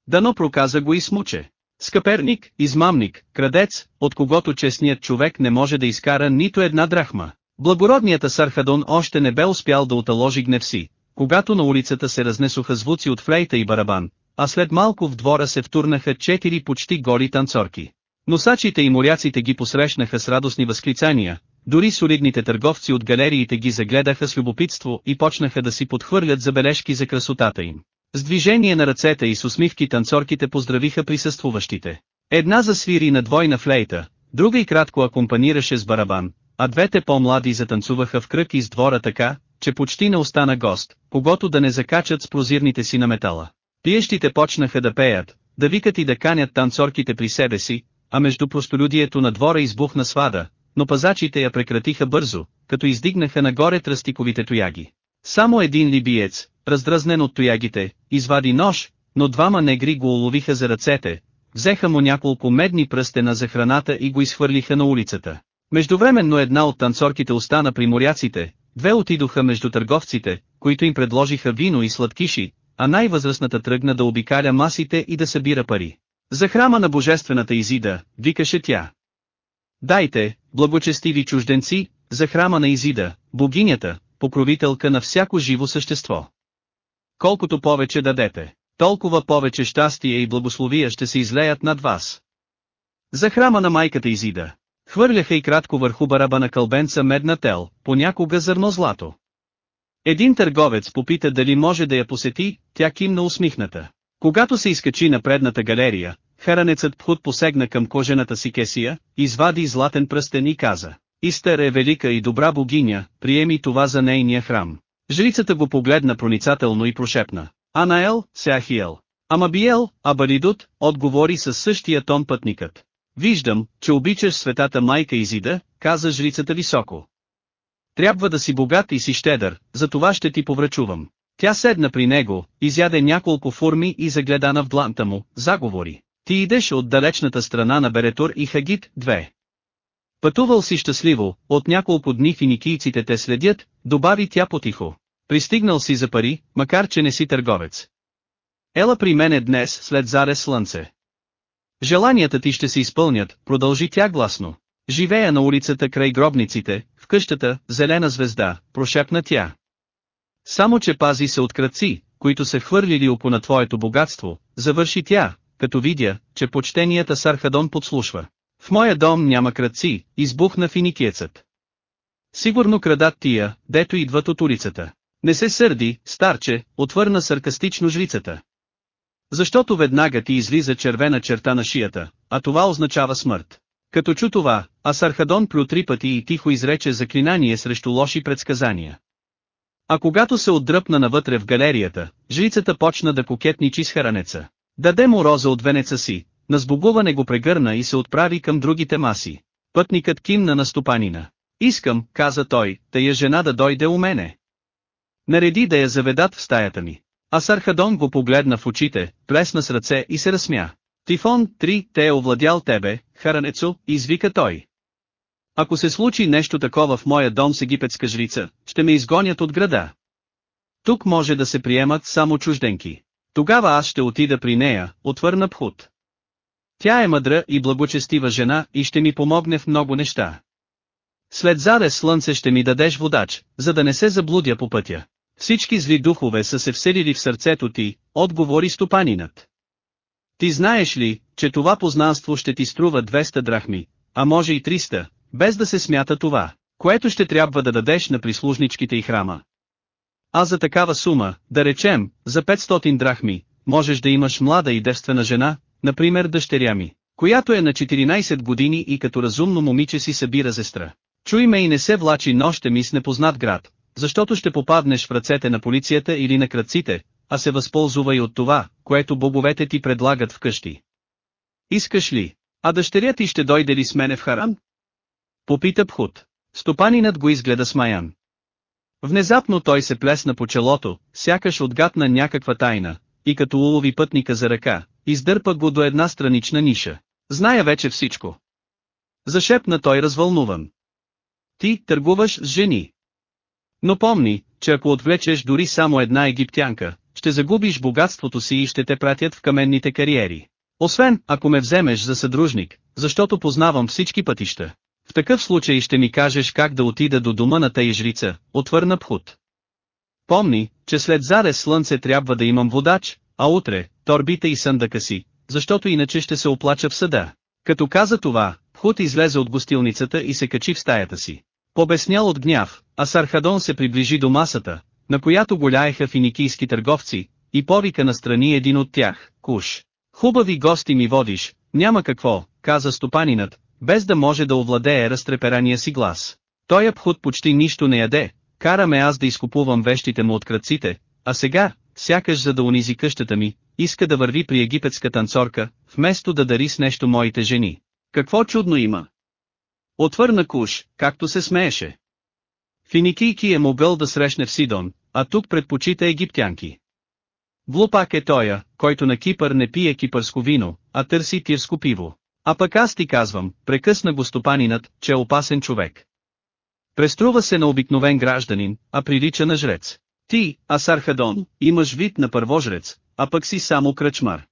Дано проказа го и смуче. Скъперник, измамник, крадец, от когото честният човек не може да изкара нито една драхма. Благородният Сархадон още не бе успял да оталожи гнев си, когато на улицата се разнесоха звуци от флейта и барабан, а след малко в двора се втурнаха четири почти голи танцорки. Носачите и моряците ги посрещнаха с радостни възклицания, дори солидните търговци от галериите ги загледаха с любопитство и почнаха да си подхвърлят забележки за красотата им. С движение на ръцете и с усмивки танцорките поздравиха присъствуващите. Една засвири на двойна флейта, друга и кратко акомпанираше с барабан, а двете по-млади затанцуваха в кръг из двора така, че почти не остана гост, когато да не закачат с прозирните си на метала. Пиещите почнаха да пеят, да викат и да канят танцорките при себе си, а между простолюдието на двора избухна свада, но пазачите я прекратиха бързо, като издигнаха нагоре тръстиковите тояги. Само един либиец, раздразнен от тоягите, извади нож, но двама негри го уловиха за ръцете, взеха му няколко медни пръстена за храната и го изхвърлиха на улицата. Междувременно една от танцорките остана при моряците, две отидоха между търговците, които им предложиха вино и сладкиши, а най-възрастната тръгна да обикаля масите и да събира пари. За храма на божествената Изида, викаше тя. Дайте, благочестиви чужденци, за храма на Изида, богинята, покровителка на всяко живо същество. Колкото повече дадете, толкова повече щастие и благословия ще се излеят над вас. За храма на майката Изида. Хвърляха и кратко върху бараба на кълбенца медна тел, понякога зърно злато. Един търговец попита дали може да я посети, тя кимна усмихната. Когато се изкачи на предната галерия, харанецът Пхут посегна към кожената си кесия, извади златен пръстен и каза. Истер е велика и добра богиня, приеми това за нейния храм. Жрицата го погледна проницателно и прошепна. Анаел, Сеахиел. Амабиел, Абалидут, отговори със същия тон пътникът. Виждам, че обичаш светата майка Изида, каза жрицата високо. Трябва да си богат и си щедър, за това ще ти поврачувам. Тя седна при него, изяде няколко форми и загледана в дланта му, заговори. Ти идеш от далечната страна на Беретур и Хагит, две. Пътувал си щастливо, от няколко дни финикийците те следят, добави тя потихо. Пристигнал си за пари, макар че не си търговец. Ела при мене днес след заре слънце. Желанията ти ще се изпълнят, продължи тя гласно. Живея на улицата край гробниците, в къщата, зелена звезда, прошепна тя. Само че пази се от кръци, които се хвърлили око на твоето богатство, завърши тя, като видя, че почтенията Сархадон подслушва. В моя дом няма кръци, избухна финикиецът. Сигурно крадат тия, дето идват от улицата. Не се сърди, старче, отвърна саркастично жрицата. Защото веднага ти излиза червена черта на шията, а това означава смърт. Като чу това, Асархадон плю три пъти и тихо изрече заклинание срещу лоши предсказания. А когато се отдръпна навътре в галерията, жрицата почна да кокетничи с харанеца. Даде му роза от венеца си, на сбогуване го прегърна и се отправи към другите маси. Пътникът кимна на стопанина. Искам, каза той, тая жена да дойде у мене. Нареди да я заведат в стаята ми. А Сархадон го погледна в очите, плесна с ръце и се разсмя. Тифон, три, те е овладял тебе, Харанецо, извика той. Ако се случи нещо такова в моя дом с египетска жрица, ще ме изгонят от града. Тук може да се приемат само чужденки. Тогава аз ще отида при нея, отвърна Пхут. Тя е мъдра и благочестива жена и ще ми помогне в много неща. След заре слънце ще ми дадеш водач, за да не се заблудя по пътя. Всички зли духове са се вселили в сърцето ти, отговори стопанинът. Ти знаеш ли, че това познанство ще ти струва 200 драхми, а може и 300, без да се смята това, което ще трябва да дадеш на прислужничките и храма. А за такава сума, да речем, за 500 драхми, можеш да имаш млада и девствена жена, например дъщеря ми, която е на 14 години и като разумно момиче си събира зестра. Чуй ме и не се влачи нощем ми с непознат град, защото ще попаднеш в ръцете на полицията или на кръците, а се възползвай от това, което боговете ти предлагат вкъщи. Искаш ли? А дъщеря ти ще дойде ли с мене в Харан? Попита Пхут. Стопанинът го изгледа смаян. Внезапно той се плесна по челото, сякаш отгадна някаква тайна, и като улови пътника за ръка, издърпа го до една странична ниша. Зная вече всичко. Зашепна той развълнуван. Ти търгуваш с жени. Но помни, че ако отвлечеш дори само една египтянка, ще загубиш богатството си и ще те пратят в каменните кариери. Освен, ако ме вземеш за съдружник, защото познавам всички пътища. В такъв случай ще ми кажеш как да отида до дома на тъй жрица, отвърна Пхут. Помни, че след зарез слънце трябва да имам водач, а утре, торбите и съндака си, защото иначе ще се оплача в съда. Като каза това, Пхут излезе от гостилницата и се качи в стаята си. Побеснял от гняв, а Сархадон се приближи до масата, на която голяеха финикийски търговци, и повика настрани един от тях, Куш. Хубави гости ми водиш, няма какво, каза стопанинът, без да може да овладее разтреперания си глас. Той Абхут почти нищо не яде, кара ме аз да изкупувам вещите му от кръците, а сега, сякаш за да унизи къщата ми, иска да върви при египетска танцорка, вместо да дари с нещо моите жени. Какво чудно има? Отвърна Куш, както се смееше. Финикийки е могъл да срещне в Сидон, а тук предпочита египтянки. Глупак е тоя, който на Кипър не пие кипърско вино, а търси тирско пиво. А пък аз ти казвам, прекъсна го стопанинът, че е опасен човек. Преструва се на обикновен гражданин, а прилича на жрец. Ти, Асархадон, имаш вид на първожрец, а пък си само кръчмар.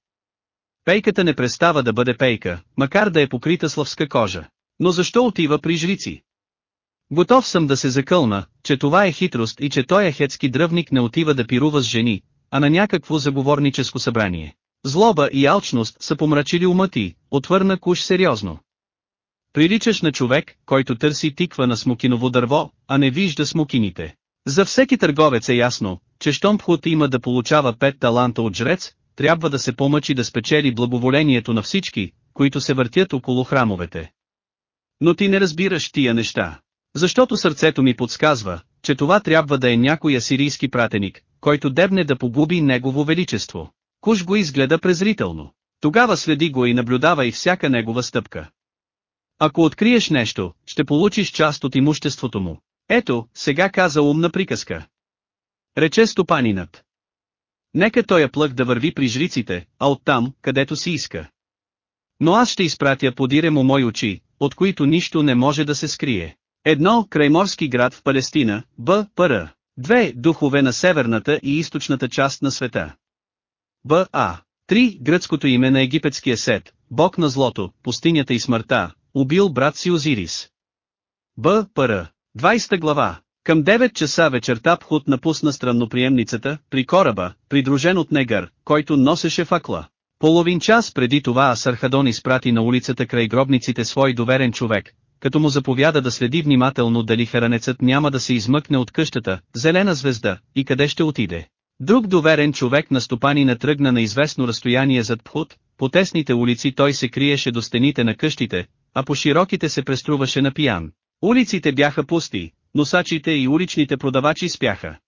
Пейката не престава да бъде пейка, макар да е покрита славска кожа. Но защо отива при жрици? Готов съм да се закълна, че това е хитрост и че той е хетски дръвник не отива да пирува с жени, а на някакво заговорническо събрание. Злоба и алчност са помрачили ума ти, отвърна Куш сериозно. Приличаш на човек, който търси тиква на смокиново дърво, а не вижда смокините. За всеки търговец е ясно, че щом Пхут има да получава пет таланта от жрец, трябва да се помъчи да спечели благоволението на всички, които се въртят около храмовете. Но ти не разбираш тия неща. Защото сърцето ми подсказва, че това трябва да е някой асирийски пратеник, който дебне да погуби негово величество. Куш го изгледа презрително. Тогава следи го и наблюдава и всяка негова стъпка. Ако откриеш нещо, ще получиш част от имуществото му. Ето, сега каза умна приказка. Рече стопанинът. Нека той плъх да върви при жриците, а оттам, където си иска. Но аз ще изпратя подире му мои очи, от които нищо не може да се скрие. Едно, крайморски град в Палестина, Б. Пр. Две, духове на северната и източната част на света. Б. А. Три, гръцкото име на египетския сет, бог на злото, пустинята и смъртта, убил брат си Озирис. Б. Пр. 20 глава. Към 9 часа вечерта Пхут напусна странноприемницата, при кораба, придружен от негър, който носеше факла. Половин час преди това Асархадон изпрати на улицата край гробниците свой доверен човек, като му заповяда да следи внимателно дали харанецът няма да се измъкне от къщата, зелена звезда, и къде ще отиде. Друг доверен човек на стопани натръгна на известно разстояние зад Пхут, по тесните улици той се криеше до стените на къщите, а по широките се преструваше на пиян. Улиците бяха пусти, носачите и уличните продавачи спяха.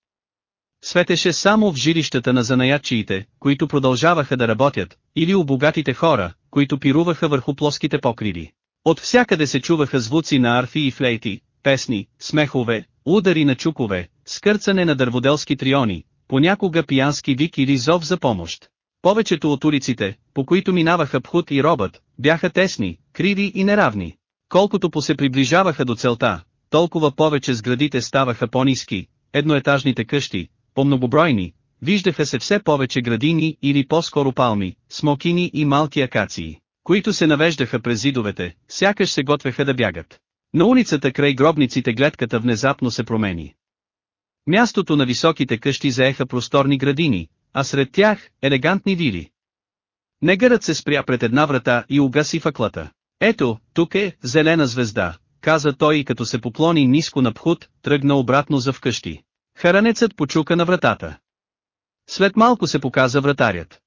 Светеше само в жилищата на занаятчиите, които продължаваха да работят, или у богатите хора, които пируваха върху плоските покриви. От всякъде се чуваха звуци на арфи и флейти, песни, смехове, удари на чукове, скърцане на дърводелски триони, понякога пиянски вик или зов за помощ. Повечето от улиците, по които минаваха Пхут и Робът, бяха тесни, криви и неравни. Колкото по се приближаваха до целта, толкова повече сградите ставаха по-низки, едноетажните къщи, по-многобройни, виждаха се все повече градини или по-скоро палми, смокини и малки акации, които се навеждаха през зидовете, сякаш се готвеха да бягат. На улицата край гробниците гледката внезапно се промени. Мястото на високите къщи заеха просторни градини, а сред тях – елегантни вили. Негърът се спря пред една врата и угаси факлата. Ето, тук е, зелена звезда, каза той и като се поклони ниско на пхут, тръгна обратно за вкъщи. Харанецът почука на вратата. След малко се показа вратарят.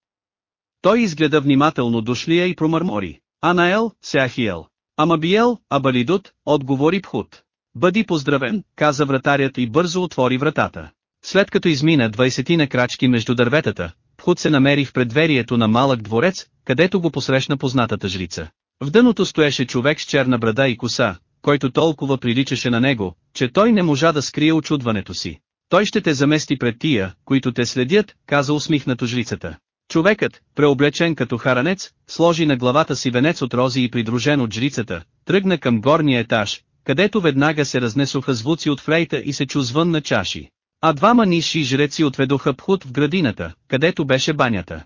Той изгледа внимателно дошлия и промърмори. Анаел, Сеахиел. Амабиел, Абалидут, отговори Пхут. Бъди поздравен, каза вратарят и бързо отвори вратата. След като измина 20 на крачки между дърветата, Пхут се намери в предверието на малък дворец, където го посрещна познатата жрица. В дъното стоеше човек с черна брада и коса, който толкова приличаше на него, че той не можа да скрие очудването си. Той ще те замести пред тия, които те следят, каза усмихнато жрицата. Човекът, преоблечен като харанец, сложи на главата си венец от рози и придружен от жрицата, тръгна към горния етаж, където веднага се разнесоха звуци от флейта и се чу звън на чаши. А двама ниши жреци отведоха Пхут в градината, където беше банята.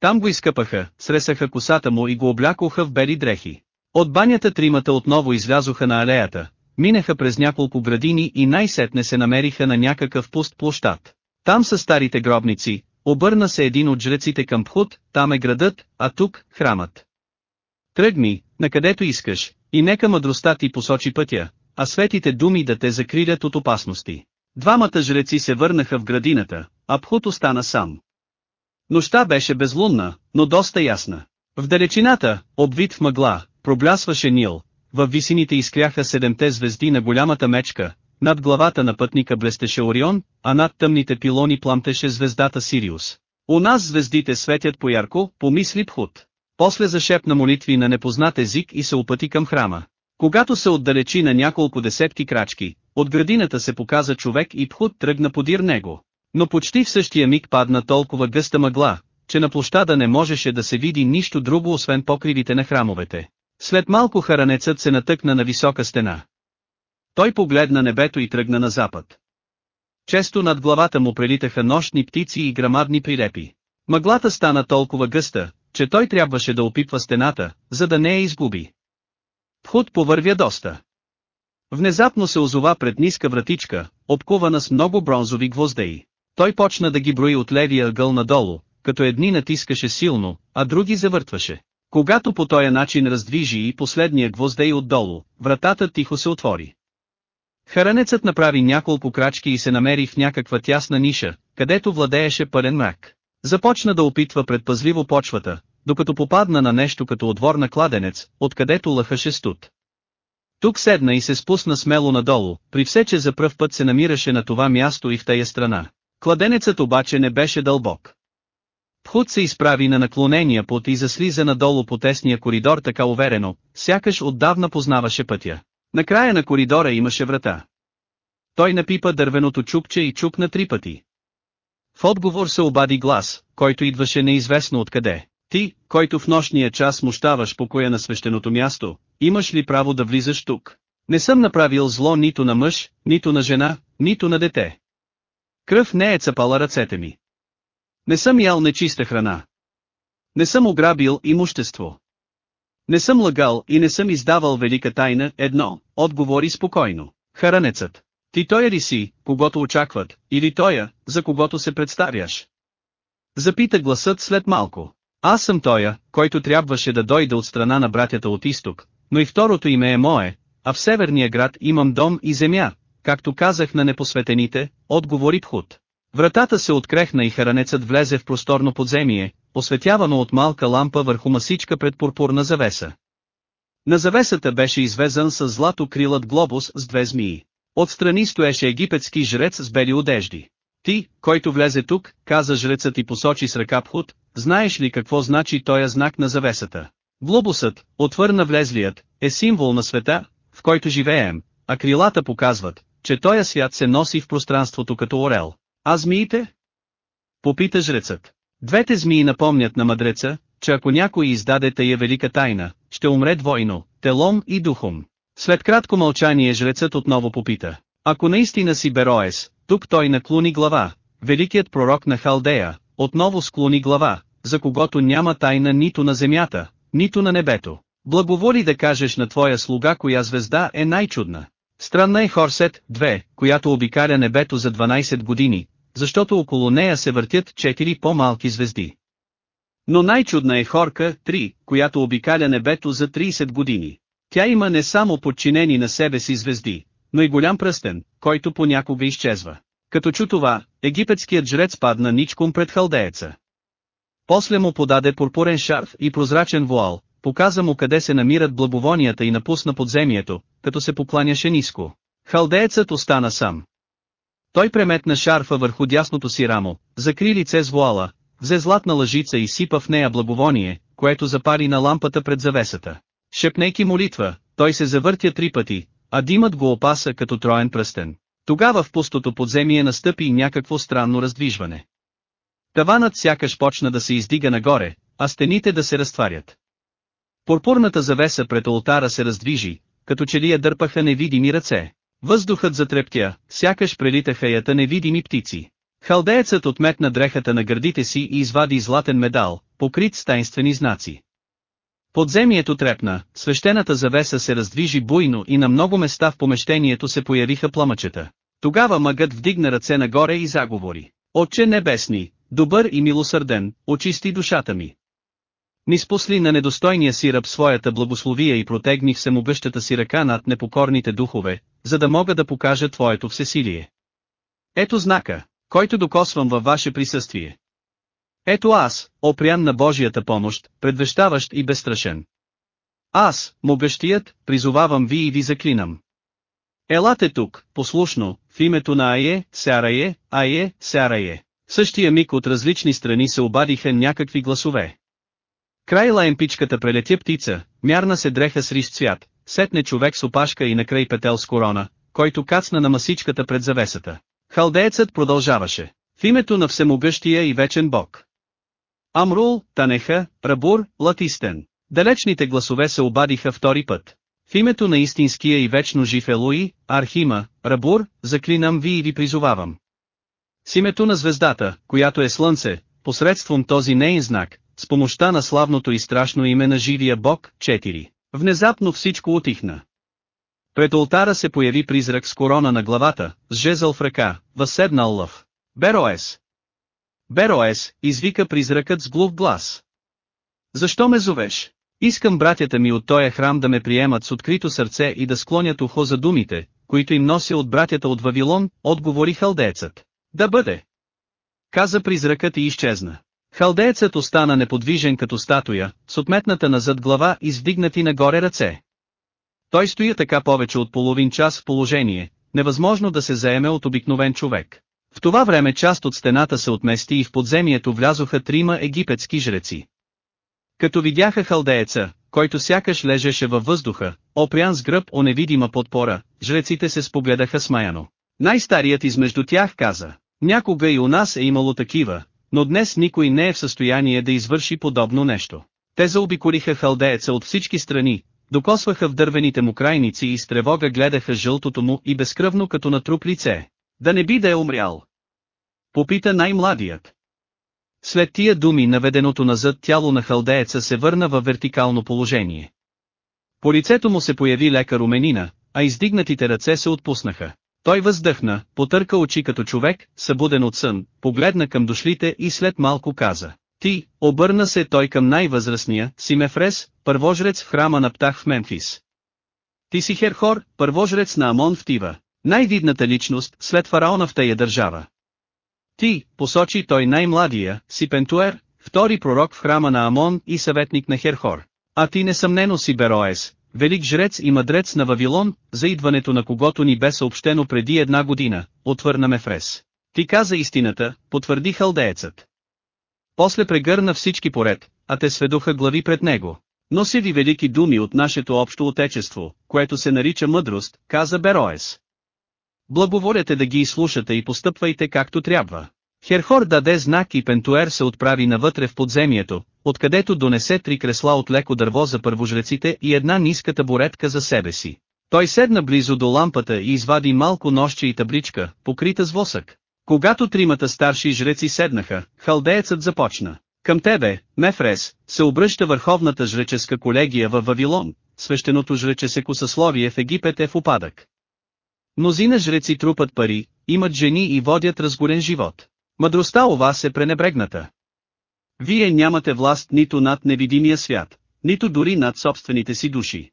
Там го изкъпаха, сресаха косата му и го облякоха в бели дрехи. От банята тримата отново излязоха на алеята, минаха през няколко градини и най-сетне се намериха на някакъв пуст площад. Там са старите гробници, обърна се един от жреците към Пхут, там е градът, а тук – храмът. Тръгни, накъдето искаш, и нека мъдростта ти посочи пътя, а светите думи да те закрилят от опасности. Двамата жреци се върнаха в градината, а Пхут остана сам. Нощта беше безлунна, но доста ясна. В далечината, обвит в мъгла, проблясваше Нил, във висините изкряха седемте звезди на голямата мечка, над главата на пътника блестеше Орион, а над тъмните пилони пламтеше звездата Сириус. У нас звездите светят поярко, помисли Пхут. После зашепна молитви на непознат език и се опъти към храма. Когато се отдалечи на няколко десетки крачки, от градината се показа човек и Пхут тръгна подир него. Но почти в същия миг падна толкова гъста мъгла, че на площада не можеше да се види нищо друго освен покривите на храмовете. След малко харанецът се натъкна на висока стена. Той погледна небето и тръгна на запад. Често над главата му прелитаха нощни птици и грамадни прилепи. Мъглата стана толкова гъста, че той трябваше да опипва стената, за да не я изгуби. Вход повървя доста. Внезапно се озова пред ниска вратичка, обкувана с много бронзови гвоздеи. Той почна да ги брои от левия ъгъл надолу, като едни натискаше силно, а други завъртваше. Когато по този начин раздвижи и последния гвоздей отдолу, вратата тихо се отвори. Харанецът направи няколко крачки и се намери в някаква тясна ниша, където владееше пълен мрак. Започна да опитва предпазливо почвата, докато попадна на нещо като отвор на кладенец, откъдето лъхаше студ. Тук седна и се спусна смело надолу, при все че за пръв път се намираше на това място и в тая страна. Кладенецът обаче не беше дълбок. Пхут се изправи на наклонения пот и заслиза надолу по тесния коридор така уверено, сякаш отдавна познаваше пътя. Накрая на коридора имаше врата. Той напипа дървеното чупче и чупна три пъти. В отговор се обади глас, който идваше неизвестно откъде. Ти, който в нощния час мущаваш покоя на свещеното място, имаш ли право да влизаш тук? Не съм направил зло нито на мъж, нито на жена, нито на дете. Кръв не е цапала ръцете ми. Не съм ял нечиста храна. Не съм ограбил имущество. Не съм лъгал и не съм издавал велика тайна, едно, отговори спокойно. Харанецът. Ти той ли си, когато очакват, или тоя, за когото се представяш? Запита гласът след малко. Аз съм тоя, който трябваше да дойде от страна на братята от изток, но и второто име е мое, а в северния град имам дом и земя, както казах на непосветените, отговори Пхут. Вратата се открехна и харанецът влезе в просторно подземие, осветявано от малка лампа върху масичка пред пурпурна завеса. На завесата беше извезан с злато крилът глобус с две змии. Отстрани стоеше египетски жрец с бели одежди. Ти, който влезе тук, каза жрецът и посочи с ръка Пхут, знаеш ли какво значи тоя знак на завесата? Глобусът, отвърна влезлият, е символ на света, в който живеем, а крилата показват, че тоя свят се носи в пространството като орел. А змиите? Попита жрецът. Двете змии напомнят на мъдреца, че ако някой издаде тая велика тайна, ще умре двойно, телом и духом. След кратко мълчание жрецът отново попита. Ако наистина си Бероес, тук той наклони глава, великият пророк на Халдея, отново склони глава, за когото няма тайна нито на земята, нито на небето. Благоволи да кажеш на твоя слуга коя звезда е най-чудна. Странна е Хорсет, 2, която обикаля небето за 12 години, защото около нея се въртят четири по-малки звезди. Но най-чудна е Хорка, 3, която обикаля небето за 30 години. Тя има не само подчинени на себе си звезди, но и голям пръстен, който понякога изчезва. Като чу това, египетският жрец падна ничком пред халдееца. После му подаде пурпурен шарф и прозрачен вуал, показа му къде се намират благовонията и напусна подземието, като се покланяше ниско. Халдеецът остана сам. Той преметна шарфа върху дясното си рамо, закри лице с вуала, взе златна лъжица и сипа в нея благовоние, което запари на лампата пред завесата. Шепнейки молитва, той се завъртя три пъти, а димът го опаса като троен пръстен. Тогава в пустото подземие настъпи някакво странно раздвижване. Таванът сякаш почна да се издига нагоре, а стените да се разтварят. Пурпурната завеса пред алтара се раздвижи, като че ли я дърпаха невидими ръце. Въздухът затрептя, сякаш прелитаха ята невидими птици. Халдеецът отметна дрехата на гърдите си и извади златен медал, покрит с тайнствени знаци. Подземието трепна, свещената завеса се раздвижи буйно и на много места в помещението се появиха пламъчета. Тогава мъгът вдигна ръце нагоре и заговори. Отче небесни, добър и милосърден, очисти душата ми. Ни спусли на недостойния си ръб своята благословия и протегни всемогъщата си ръка над непокорните духове, за да мога да покажа Твоето всесилие. Ето знака, който докосвам във Ваше присъствие. Ето аз, опрян на Божията помощ, предвещаващ и безстрашен. Аз, могъщият, призовавам ви и ви заклинам. Елате тук, послушно, в името на Ае, Сярае, Ае, Сярае. Същия миг от различни страни се обадиха някакви гласове. Край лаемпичката прелетя птица, мярна се дреха с рис цвят, сетне човек с опашка и накрай петел с корона, който кацна на масичката пред завесата. Халдеецът продължаваше. В името на всемогъщия и вечен Бог. Амрул, Танеха, Рабур, Латистен. Далечните гласове се обадиха втори път. В името на истинския и вечно жив Елуи, Архима, Рабур, заклинам ви и ви призовавам. С името на звездата, която е слънце, посредством този неин знак, с помощта на славното и страшно име на живия Бог, 4. Внезапно всичко отихна. Пред ултара се появи призрак с корона на главата, с жезъл в ръка, възседнал лъв. Бероес! Бероес, извика призракът с глух глас. Защо ме зовеш? Искам братята ми от този храм да ме приемат с открито сърце и да склонят ухо за думите, които им нося от братята от Вавилон, отговори халдеецът. Да бъде. Каза призракът и изчезна. Халдеецът остана неподвижен като статуя, с отметната назад глава и с вдигнати нагоре ръце. Той стоя така повече от половин час в положение, невъзможно да се заеме от обикновен човек. В това време част от стената се отмести и в подземието влязоха трима египетски жреци. Като видяха халдееца, който сякаш лежеше във въздуха, опрян с гръб о невидима подпора, жреците се спогледаха смаяно. Най-старият измежду тях каза, някога и у нас е имало такива, но днес никой не е в състояние да извърши подобно нещо. Те заобиколиха халдееца от всички страни, докосваха в дървените му крайници и с тревога гледаха жълтото му и безкръвно като на труп лице. Да не би да е умрял. Попита най-младият. След тия думи наведеното назад тяло на халдееца се върна във вертикално положение. По лицето му се появи лека руменина, а издигнатите ръце се отпуснаха. Той въздъхна, потърка очи като човек, събуден от сън, погледна към дошлите и след малко каза. Ти, обърна се той към най-възрастния, Симефрес, първожрец в храма на Птах в Мемфис. Ти си Херхор, първожрец на Амон в Тива, най-видната личност след фараона в тая държава. Ти, посочи той най-младия, си Пентуер, втори пророк в храма на Амон и съветник на Херхор. А ти несъмнено си Бероес, велик жрец и мъдрец на Вавилон, за идването на когото ни бе съобщено преди една година, отвърна Мефрес. Ти каза истината, потвърди халдеецът. После прегърна всички поред, а те сведоха глави пред него. Носи ви велики думи от нашето общо отечество, което се нарича мъдрост, каза Бероес. Благоволете да ги изслушате и постъпвайте както трябва. Херхор даде знак и Пентуер се отправи навътре в подземието, откъдето донесе три кресла от леко дърво за първожреците и една ниска табуретка за себе си. Той седна близо до лампата и извади малко нощче и табличка, покрита с восък. Когато тримата старши жреци седнаха, халдеецът започна. Към тебе, Мефрес, се обръща върховната жреческа колегия във Вавилон, свещеното жречесеко съсловие в Египет е в упадък. Мнозина жреци трупат пари, имат жени и водят разгорен живот. Мъдростта у вас е пренебрегната. Вие нямате власт нито над невидимия свят, нито дори над собствените си души.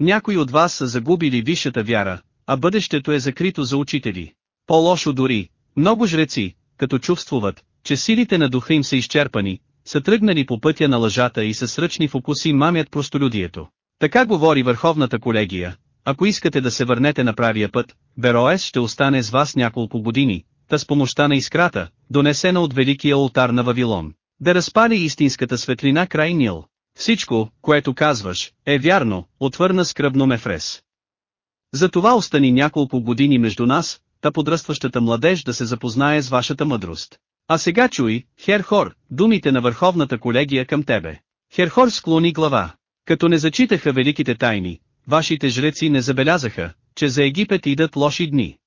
Някои от вас са загубили висшата вяра, а бъдещето е закрито за учители. По-лошо дори, много жреци, като чувствуват, че силите на духа им са изчерпани, са тръгнали по пътя на лъжата и с ръчни фокуси мамят простолюдието. Така говори Върховната колегия, ако искате да се върнете на правия път, Бероес ще остане с вас няколко години, та с помощта на искрата, донесена от великия ултар на Вавилон, да разпали истинската светлина край Нил. Всичко, което казваш, е вярно, отвърна скръбно Мефрес. Затова остани няколко години между нас, та подрастващата младеж да се запознае с вашата мъдрост. А сега чуй, Херхор, думите на Върховната колегия към тебе. Херхор склони глава. Като не зачитаха великите тайни, вашите жреци не забелязаха, че за Египет идат лоши дни.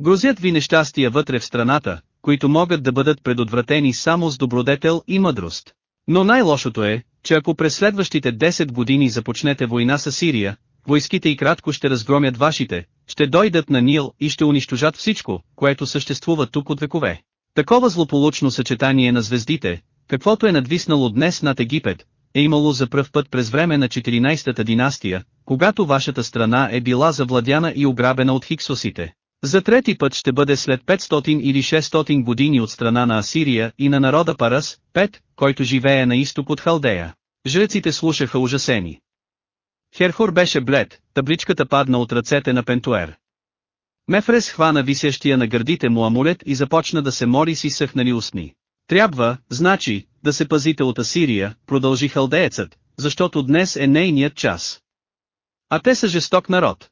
Грозят ви нещастия вътре в страната, които могат да бъдат предотвратени само с добродетел и мъдрост. Но най-лошото е, че ако през следващите 10 години започнете война с Сирия, войските и кратко ще разгромят вашите, ще дойдат на Нил и ще унищожат всичко, което съществува тук от векове. Такова злополучно съчетание на звездите, каквото е надвиснало днес над Египет, е имало за пръв път през време на 14-та династия, когато вашата страна е била завладяна и ограбена от хиксосите. За трети път ще бъде след 500 или 600 години от страна на Асирия и на народа Парас, Пет, който живее на изток от Халдея. Жреците слушаха ужасени. Херхор беше блед, табличката падна от ръцете на Пентуер. Мефрес хвана висящия на гърдите му амулет и започна да се мори си съхнали устни. Трябва, значи, да се пазите от Асирия, продължи халдеецът, защото днес е нейният час. А те са жесток народ.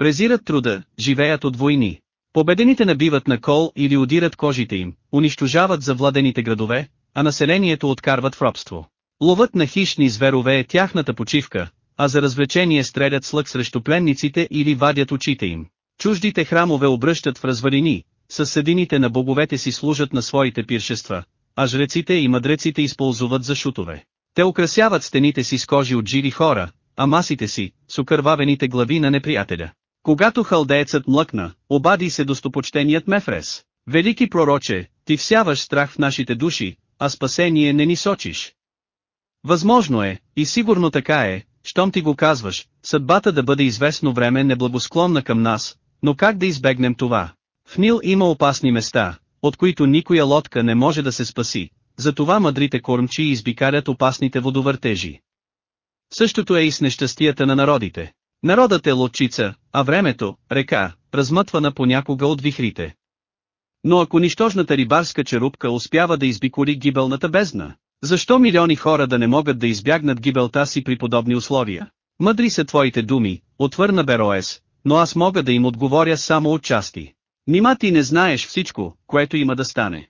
Презират труда, живеят от войни. Победените набиват на кол или удират кожите им, унищожават завладените градове, а населението откарват в робство. Ловът на хищни зверове е тяхната почивка, а за развлечение стрелят с лък срещу пленниците или вадят очите им. Чуждите храмове обръщат в развалини, със седините на боговете си служат на своите пиршества, а жреците и мъдреците използват за шутове. Те украсяват стените си с кожи от живи хора, а масите си, с окървавените глави на неприятеля. Когато халдеецът млъкна, обади се достопочтеният Мефрес. Велики пророче, ти всяваш страх в нашите души, а спасение не ни сочиш. Възможно е, и сигурно така е, щом ти го казваш, съдбата да бъде известно време неблагосклонна към нас, но как да избегнем това? В Нил има опасни места, от които никоя лодка не може да се спаси, затова мъдрите кормчи избикарят опасните водовъртежи. Същото е и с нещастията на народите. Народът е лодчица, а времето, река, размътвана понякога от вихрите. Но ако нищожната рибарска черупка успява да избикори гибелната бездна, защо милиони хора да не могат да избягнат гибелта си при подобни условия? Мъдри са твоите думи, отвърна Бероес, но аз мога да им отговоря само от части. Нима ти не знаеш всичко, което има да стане.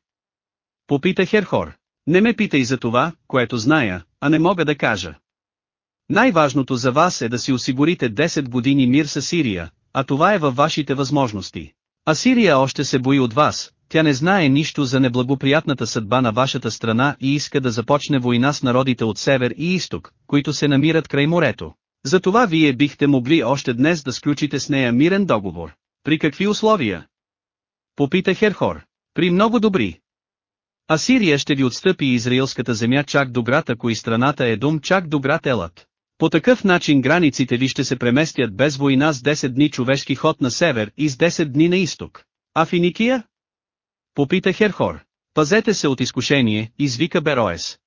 Попита Херхор. Не ме питай за това, което зная, а не мога да кажа. Най-важното за вас е да си осигурите 10 години мир с Сирия, а това е във вашите възможности. А Сирия още се бои от вас, тя не знае нищо за неблагоприятната съдба на вашата страна и иска да започне война с народите от север и изток, които се намират край морето. Затова вие бихте могли още днес да сключите с нея мирен договор. При какви условия? Попита Херхор. При много добри. Асирия ще ви отстъпи израилската земя чак до град ако и страната е дом чак до град Елът. По такъв начин границите ви ще се преместят без война с 10 дни човешки ход на север и с 10 дни на изток. А Финикия? Попита Херхор. Пазете се от изкушение, извика Бероес.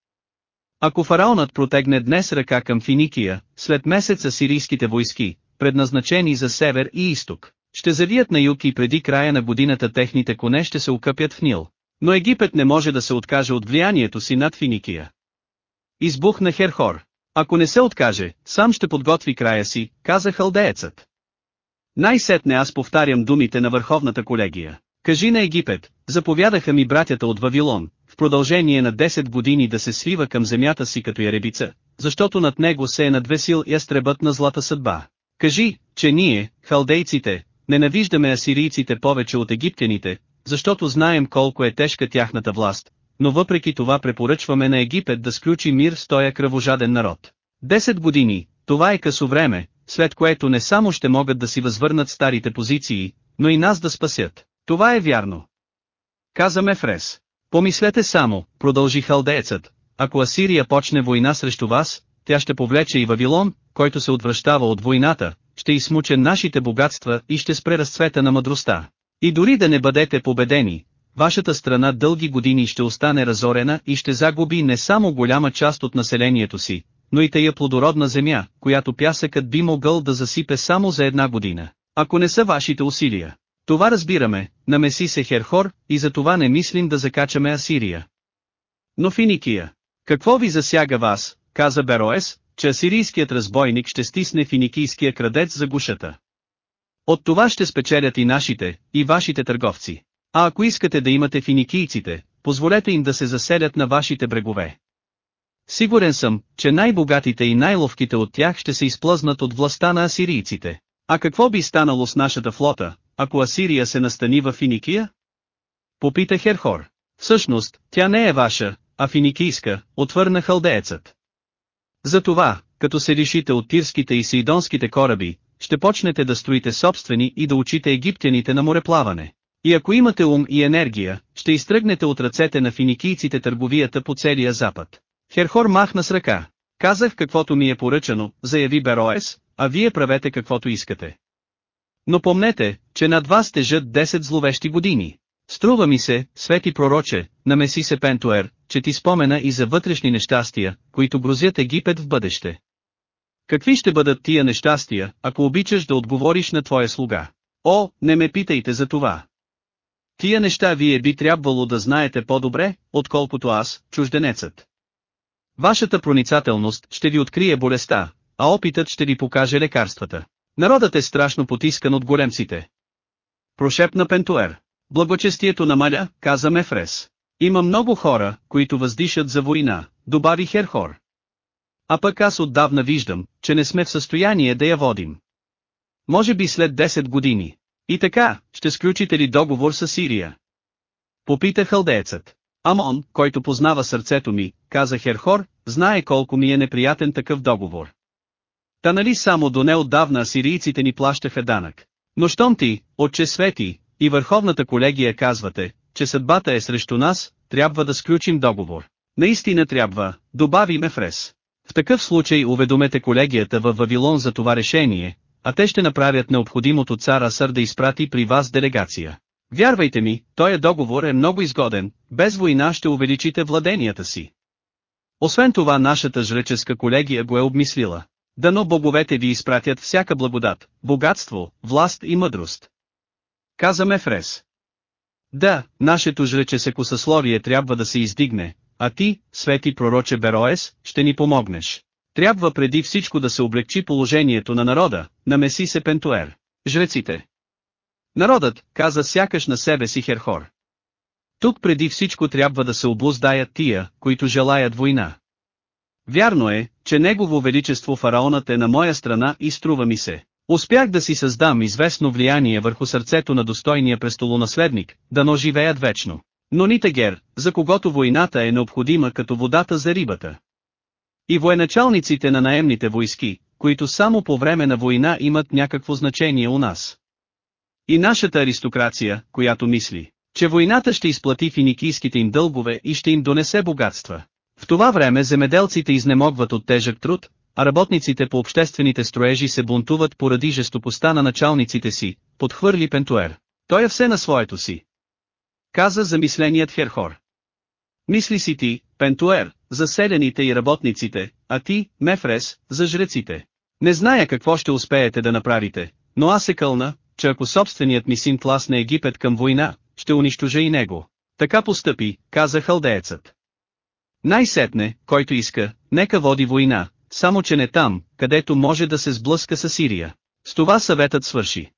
Ако фараонът протегне днес ръка към Финикия, след месеца сирийските войски, предназначени за север и изток, ще завият на юг и преди края на годината техните коне ще се укъпят в Нил. Но Египет не може да се откаже от влиянието си над Финикия. Избухна Херхор. Ако не се откаже, сам ще подготви края си, каза халдеецът. Най-сетне аз повтарям думите на Върховната колегия. Кажи на Египет, заповядаха ми братята от Вавилон, в продължение на 10 години да се свива към земята си като яребица, защото над него се е надвесил ястребът на злата съдба. Кажи, че ние, халдейците, ненавиждаме асирийците повече от египтяните, защото знаем колко е тежка тяхната власт, но въпреки това препоръчваме на Египет да сключи мир с тоя кръвожаден народ. Десет години, това е късо време, след което не само ще могат да си възвърнат старите позиции, но и нас да спасят. Това е вярно. Каза Мефрес. Помислете само, продължи халдеецът, ако Асирия почне война срещу вас, тя ще повлече и Вавилон, който се отвръщава от войната, ще измуче нашите богатства и ще спре разцвета на мъдростта. И дори да не бъдете победени, вашата страна дълги години ще остане разорена и ще загуби не само голяма част от населението си, но и тая плодородна земя, която пясъкът би могъл да засипе само за една година, ако не са вашите усилия. Това разбираме, намеси се Херхор, и за това не мислим да закачаме Асирия. Но Финикия. Какво ви засяга вас, каза Бероес, че асирийският разбойник ще стисне финикийския крадец за гушата. От това ще спечелят и нашите, и вашите търговци. А ако искате да имате финикийците, позволете им да се заселят на вашите брегове. Сигурен съм, че най-богатите и най-ловките от тях ще се изплъзнат от властта на асирийците. А какво би станало с нашата флота, ако Асирия се настани в Финикия? Попита Херхор. Всъщност, тя не е ваша, а финикийска, отвърна халдеецът. Затова, като се лишите от тирските и сидонските кораби, ще почнете да строите собствени и да учите египтяните на мореплаване. И ако имате ум и енергия, ще изтръгнете от ръцете на финикийците търговията по целия запад. Херхор махна с ръка. Казах каквото ми е поръчано, заяви Бероес, а вие правете каквото искате. Но помнете, че над вас тежат 10 зловещи години. Струва ми се, свети пророче, намеси се Пентуер, че ти спомена и за вътрешни нещастия, които грозят Египет в бъдеще. Какви ще бъдат тия нещастия, ако обичаш да отговориш на твоя слуга? О, не ме питайте за това. Тия неща вие би трябвало да знаете по-добре, отколкото аз, чужденецът. Вашата проницателност ще ви открие болестта, а опитът ще ви покаже лекарствата. Народът е страшно потискан от големците. Прошепна Пентуер. Благочестието намаля, каза Мефрес. Има много хора, които въздишат за война, добави Херхор. А пък аз отдавна виждам, че не сме в състояние да я водим. Може би след 10 години. И така, ще сключите ли договор с Сирия? Попита халдеецът. Амон, който познава сърцето ми, каза Херхор, знае колко ми е неприятен такъв договор. Та нали само до неотдавна асирийците ни плащаха данък. Но щом ти, отче свети, и върховната колегия казвате, че съдбата е срещу нас, трябва да сключим договор. Наистина трябва, добави Мефрес. В такъв случай уведомете колегията в Вавилон за това решение, а те ще направят необходимото цара Сър да изпрати при вас делегация. Вярвайте ми, този договор е много изгоден, без война ще увеличите владенията си. Освен това нашата жреческа колегия го е обмислила. Дано боговете ви изпратят всяка благодат, богатство, власт и мъдрост. Каза Мефрес. Да, нашето жречесеко съсловие трябва да се издигне, а ти, свети пророче Бероес, ще ни помогнеш. Трябва преди всичко да се облегчи положението на народа, намеси се Пентуер. Жреците. Народът, каза сякаш на себе си Херхор. Тук преди всичко трябва да се облуздаят тия, които желаят война. Вярно е, че Негово Величество фараонът е на моя страна и струва ми се. Успях да си създам известно влияние върху сърцето на достойния престолонаследник, дано живеят вечно. Но Нитагер, за когото войната е необходима като водата за рибата. И военачалниците на наемните войски, които само по време на война имат някакво значение у нас. И нашата аристокрация, която мисли, че войната ще изплати финикийските им дългове и ще им донесе богатства. В това време земеделците изнемогват от тежък труд, а работниците по обществените строежи се бунтуват поради жестопоста на началниците си, подхвърли Пентуер. Той е все на своето си. Каза замисленият Херхор. Мисли си ти, Пентуер, за селените и работниците, а ти, Мефрес, за жреците. Не зная какво ще успеете да направите, но аз се кълна, че ако собственият ми син тласне Египет към война, ще унищожа и него. Така постъпи, каза халдеецът. Най-сетне, който иска, нека води война, само че не там, където може да се сблъска с Сирия. С това съветът свърши.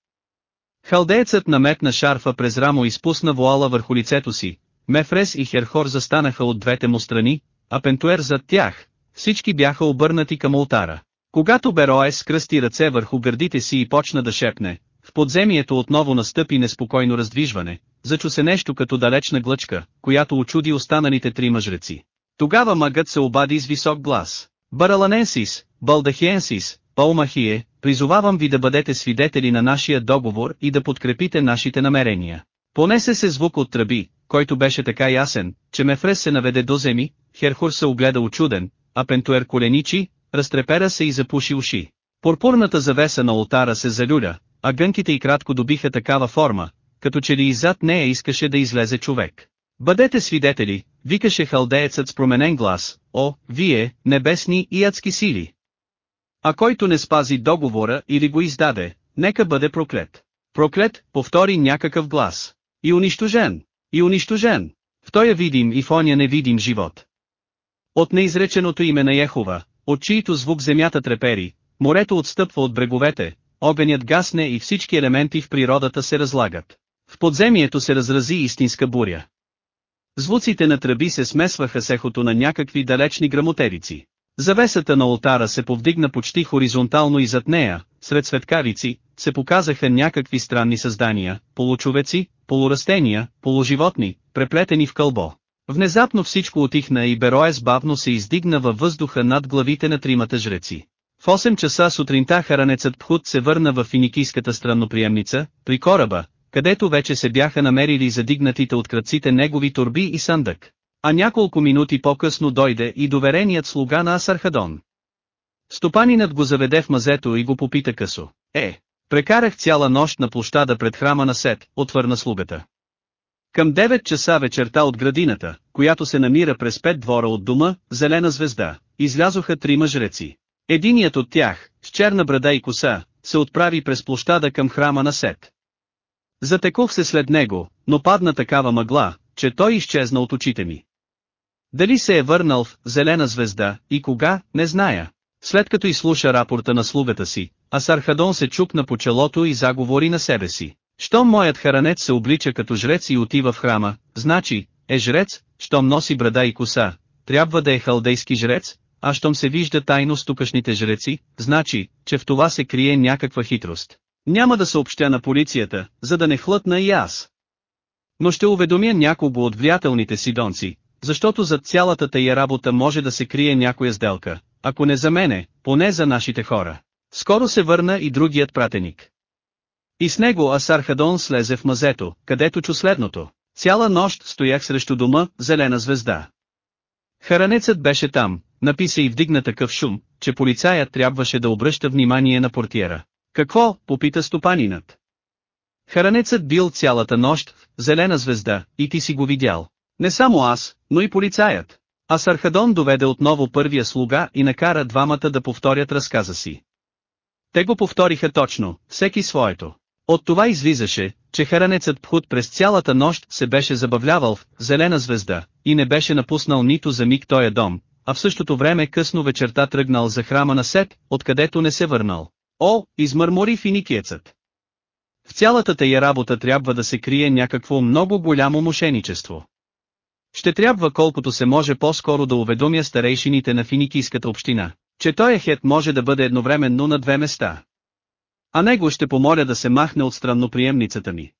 Халдеецът наметна шарфа през рамо и спусна вуала върху лицето си, Мефрес и Херхор застанаха от двете му страни, а Пентуер зад тях, всички бяха обърнати към ултара. Когато Бероес кръсти ръце върху гърдите си и почна да шепне, в подземието отново настъпи неспокойно раздвижване, зачу се нещо като далечна глъчка, която очуди останалите три мъжреци. Тогава магът се обади с висок глас. Бараланенсис, Балдахиенсис, Паумахие, призовавам ви да бъдете свидетели на нашия договор и да подкрепите нашите намерения. Понесе се звук от тръби, който беше така ясен, че Мефрес се наведе до земи, Херхур се огледа очуден, а Пентуер коленичи, разтрепера се и запуши уши. Пурпурната завеса на ултара се залюля, а гънките и кратко добиха такава форма, като че ли иззад нея искаше да излезе човек. Бъдете свидетели, викаше халдеецът с променен глас, о, вие, небесни и адски сили. А който не спази договора или го издаде, нека бъде проклет. Проклет, повтори някакъв глас. И унищожен, и унищожен. В тоя видим и в оня невидим живот. От неизреченото име на Яхова, от чието звук земята трепери, морето отстъпва от бреговете, огънят гасне и всички елементи в природата се разлагат. В подземието се разрази истинска буря. Звуците на тръби се смесваха с ехото на някакви далечни грамотерици. Завесата на ултара се повдигна почти хоризонтално и зад нея, сред светкавици, се показаха някакви странни създания, получовеци, полурастения, полуживотни, преплетени в кълбо. Внезапно всичко отихна и Бероес бавно се издигна във въздуха над главите на тримата жреци. В 8 часа сутринта харанецът Пхут се върна в финикийската странноприемница, при кораба, където вече се бяха намерили задигнатите от кръците негови турби и сандък. А няколко минути по-късно дойде и довереният слуга на Асархадон. Стопанинът го заведе в мазето и го попита късо. Е, прекарах цяла нощ на площада пред храма на Сет, отвърна слугата. Към 9 часа вечерта от градината, която се намира през пет двора от дома, зелена звезда, излязоха три мъжреци. Единият от тях, с черна брада и коса, се отправи през площада към храма на Сет. Затекох се след него, но падна такава мъгла, че той изчезна от очите ми. Дали се е върнал в «Зелена звезда» и кога, не зная. След като изслуша рапорта на слугата си, Асархадон се чукна по челото и заговори на себе си. Щом моят харанец се облича като жрец и отива в храма, значи, е жрец, щом носи брада и коса, трябва да е халдейски жрец, а щом се вижда тайно с тукашните жреци, значи, че в това се крие някаква хитрост. Няма да съобщя на полицията, за да не хлътна и аз. Но ще уведомя някого от влиятелните си донци, защото зад цялата тая работа може да се крие някоя сделка, ако не за мене, поне за нашите хора. Скоро се върна и другият пратеник. И с него Асархадон слезе в мазето, където чу следното. Цяла нощ стоях срещу дома, зелена звезда. Харанецът беше там, написа и вдигна такъв шум, че полицаят трябваше да обръща внимание на портиера. Какво, попита стопанинът. Харанецът бил цялата нощ, зелена звезда, и ти си го видял. Не само аз, но и полицаят. А Сархадон доведе отново първия слуга и накара двамата да повторят разказа си. Те го повториха точно, всеки своето. От това излизаше, че харанецът Пхут през цялата нощ се беше забавлявал в «Зелена звезда» и не беше напуснал нито за миг тоя дом, а в същото време късно вечерта тръгнал за храма на Сет, откъдето не се върнал. О, измърмори финикиецът. В цялата тая работа трябва да се крие някакво много голямо мошеничество. Ще трябва колкото се може по-скоро да уведомя старейшините на финикийската община, че той хет може да бъде едновременно на две места. А него ще помоля да се махне от странноприемницата ми.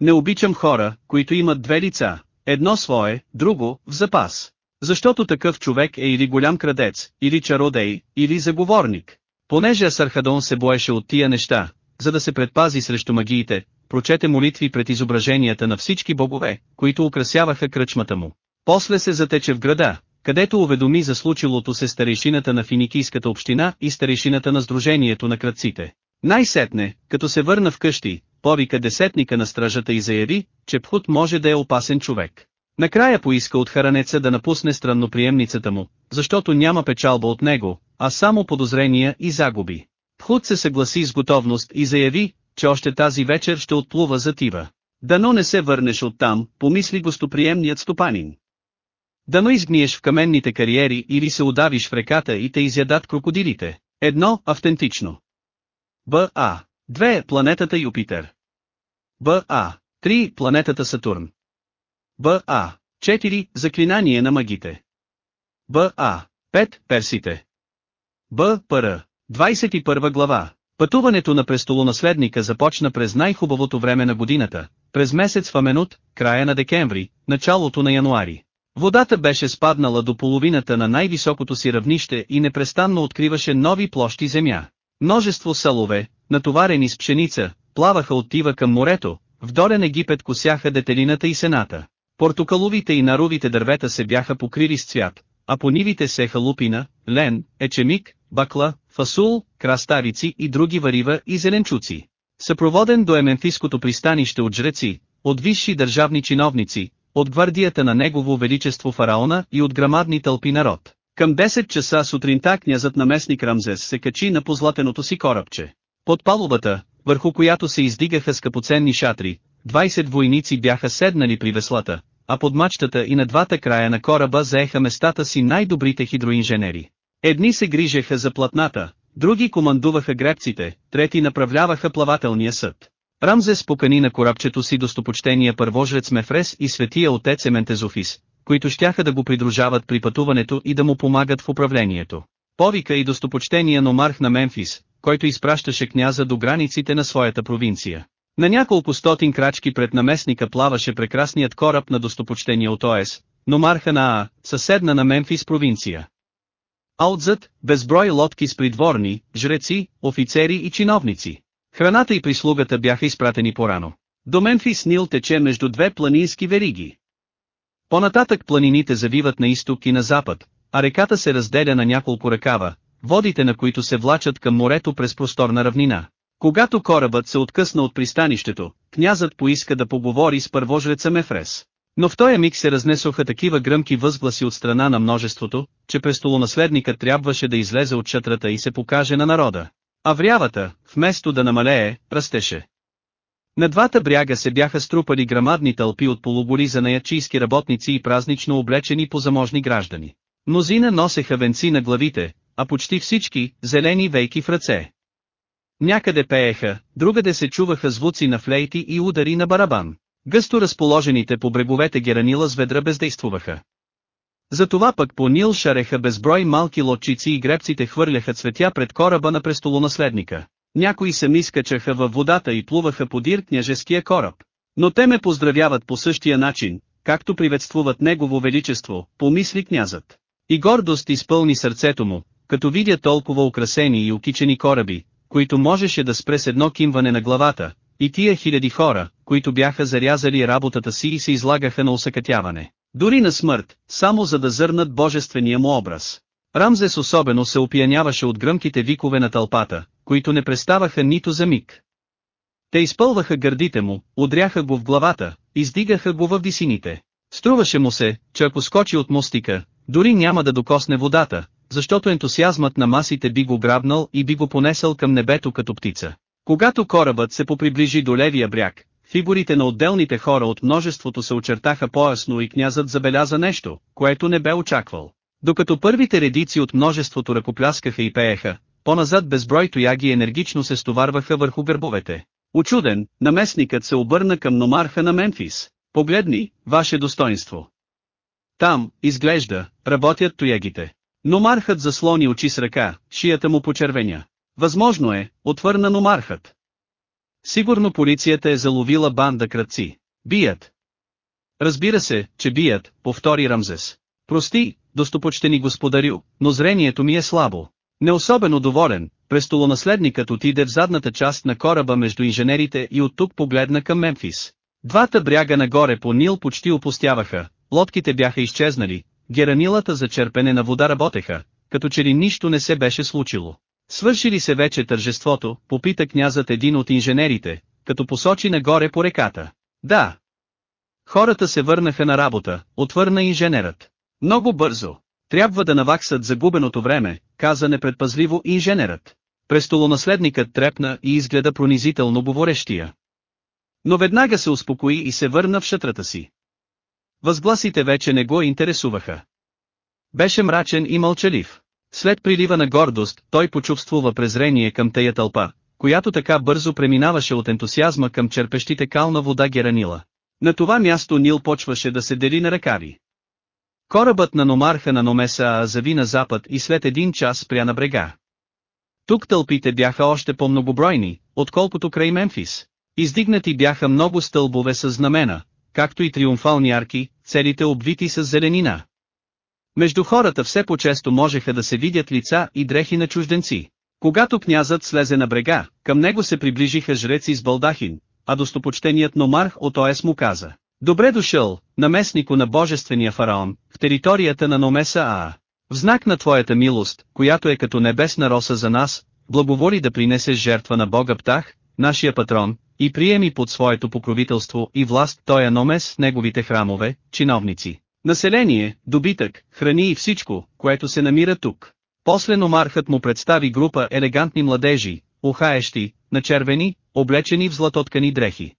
Не обичам хора, които имат две лица, едно свое, друго, в запас. Защото такъв човек е или голям крадец, или чародей, или заговорник. Понеже Асархадон се боеше от тия неща, за да се предпази срещу магиите, прочете молитви пред изображенията на всички богове, които украсяваха кръчмата му. После се затече в града, където уведоми за случилото се старейшината на финикийската община и старейшината на Сдружението на кръците. Най-сетне, като се върна в къщи, повика десетника на стражата и заяви, че Пхут може да е опасен човек. Накрая поиска от харанеца да напусне странноприемницата му, защото няма печалба от него, а само подозрения и загуби. Пхут се съгласи с готовност и заяви, че още тази вечер ще отплува за Тива. Дано не се върнеш оттам, помисли гостоприемният стопанин. Дано изгниеш в каменните кариери или се удавиш в реката и те изядат крокодилите. Едно, автентично. Б.А. 2. Планетата Юпитер. Б.А. 3. Планетата Сатурн. Б.А. 4. Заклинание на магите. Б.А. 5. Персите. Б.П.Р. 21 глава. Пътуването на престолонаследника започна през най-хубавото време на годината, през месец Фаменут, края на декември, началото на януари. Водата беше спаднала до половината на най-високото си равнище и непрестанно откриваше нови площи земя. Множество салове, натоварени с пшеница, плаваха от Тива към морето, в долен Египет косяха детелината и сената. Портокаловите и наровите дървета се бяха покрили с цвят, а по нивите сеха лупина, лен, ечемик, бакла, фасул, краставици и други варива и зеленчуци. съпроводен до Еменфиското пристанище от жреци, от висши държавни чиновници, от гвардията на Негово Величество Фараона и от грамадни тълпи народ. Към 10 часа сутринта князът наместник Рамзес се качи на позлатеното си корабче. Под палубата, върху която се издигаха скъпоценни шатри, 20 войници бяха седнали при веслата, а под мачтата и на двата края на кораба заеха местата си най-добрите хидроинженери. Едни се грижеха за платната, други командуваха гребците, трети направляваха плавателния съд. Рамзес покани на корабчето си достопочтения първожрец Мефрес и светия отец Ементезофис, които щяха да го придружават при пътуването и да му помагат в управлението. Повика и достопочтения номарх на Мемфис, който изпращаше княза до границите на своята провинция. На няколко стотин крачки пред наместника плаваше прекрасният кораб на достопочтения от ОС, номарха на Аа, съседна на Мемфис провинция. А отзад, безброй лодки с придворни, жреци, офицери и чиновници. Храната и прислугата бяха изпратени порано. До Мемфис Нил тече между две планински вериги. Понататък планините завиват на изток и на запад, а реката се разделя на няколко ръкава, водите на които се влачат към морето през просторна равнина. Когато корабът се откъсна от пристанището, князът поиска да поговори с първожреца Мефрес. Но в този миг се разнесоха такива гръмки възгласи от страна на множеството, че престолонаследникът трябваше да излезе от шатрата и се покаже на народа. А врявата, вместо да намалее, растеше. На двата бряга се бяха струпали грамадни тълпи от полуголи занаячийски работници и празнично облечени по заможни граждани. Мнозина носеха венци на главите, а почти всички, зелени вейки в ръце. Някъде пееха, другаде се чуваха звуци на флейти и удари на барабан. Гъсто разположените по бреговете геранила с ведра бездействуваха. Затова пък по Нил шареха безброй малки лодчици и гребците хвърляха цветя пред кораба на престолонаследника. Някои сами скачаха във водата и плуваха подир княжеския кораб. Но те ме поздравяват по същия начин, както приветствуват Негово Величество, помисли князът. И гордост изпълни сърцето му, като видя толкова украсени и окичени кораби, които можеше да спре с едно кимване на главата, и тия хиляди хора, които бяха зарязали работата си и се излагаха на усъкътяване. Дори на смърт, само за да зърнат божествения му образ. Рамзес особено се опияняваше от гръмките викове на тълпата, които не преставаха нито за миг. Те изпълваха гърдите му, удряха го в главата, издигаха го във висините. Струваше му се, че ако скочи от мостика, дори няма да докосне водата, защото ентусиазмът на масите би го грабнал и би го понесъл към небето като птица. Когато корабът се поприближи до левия бряг, фигурите на отделните хора от множеството се очертаха по-ясно и князът забеляза нещо, което не бе очаквал. Докато първите редици от множеството ръкопляскаха и пееха, по-назад безброй тояги енергично се стоварваха върху гърбовете. Очуден, наместникът се обърна към номарха на Мемфис. Погледни, ваше достоинство. Там, изглежда, работят тоягите. Номархът заслони очи с ръка, шията му почервеня. Възможно е, отвърна номархът. Сигурно полицията е заловила банда кръци. Бият. Разбира се, че бият, повтори Рамзес. Прости, достопочтени господарю, но зрението ми е слабо. Не особено доволен, престолонаследникът отиде в задната част на кораба между инженерите и от тук погледна към Мемфис. Двата бряга нагоре по Нил почти опустяваха, лодките бяха изчезнали, геранилата за черпене на вода работеха, като че ли нищо не се беше случило. Свърши ли се вече тържеството, попита князът един от инженерите, като посочи нагоре по реката. Да. Хората се върнаха на работа, отвърна инженерът. Много бързо. Трябва да наваксат загубеното време, каза непредпазливо инженерът. Престолонаследникът трепна и изгледа пронизително говорещия. Но веднага се успокои и се върна в шатрата си. Възгласите вече не го интересуваха. Беше мрачен и мълчалив. След прилива на гордост, той почувствува презрение към тея тълпа, която така бързо преминаваше от ентусиазма към черпещите кална вода Геранила. На това място Нил почваше да се дели на ръкави. Корабът на номарха на Номеса зави на запад и след един час спря на брега. Тук тълпите бяха още по-многобройни, отколкото край Мемфис. Издигнати бяха много стълбове с знамена, както и триумфални арки, целите обвити с зеленина. Между хората все по-често можеха да се видят лица и дрехи на чужденци. Когато князът слезе на брега, към него се приближиха жреци с балдахин, а достопочтеният номарх от ОС му каза. Добре дошъл, наместнико на божествения фараон, в територията на Номеса Аа. В знак на твоята милост, която е като небесна роса за нас, благоволи да принесеш жертва на Бога Птах, нашия патрон, и приеми под своето покровителство и власт той Номес с неговите храмове, чиновници, население, добитък, храни и всичко, което се намира тук. После номархът му представи група елегантни младежи, ухаещи, начервени, облечени в златоткани дрехи.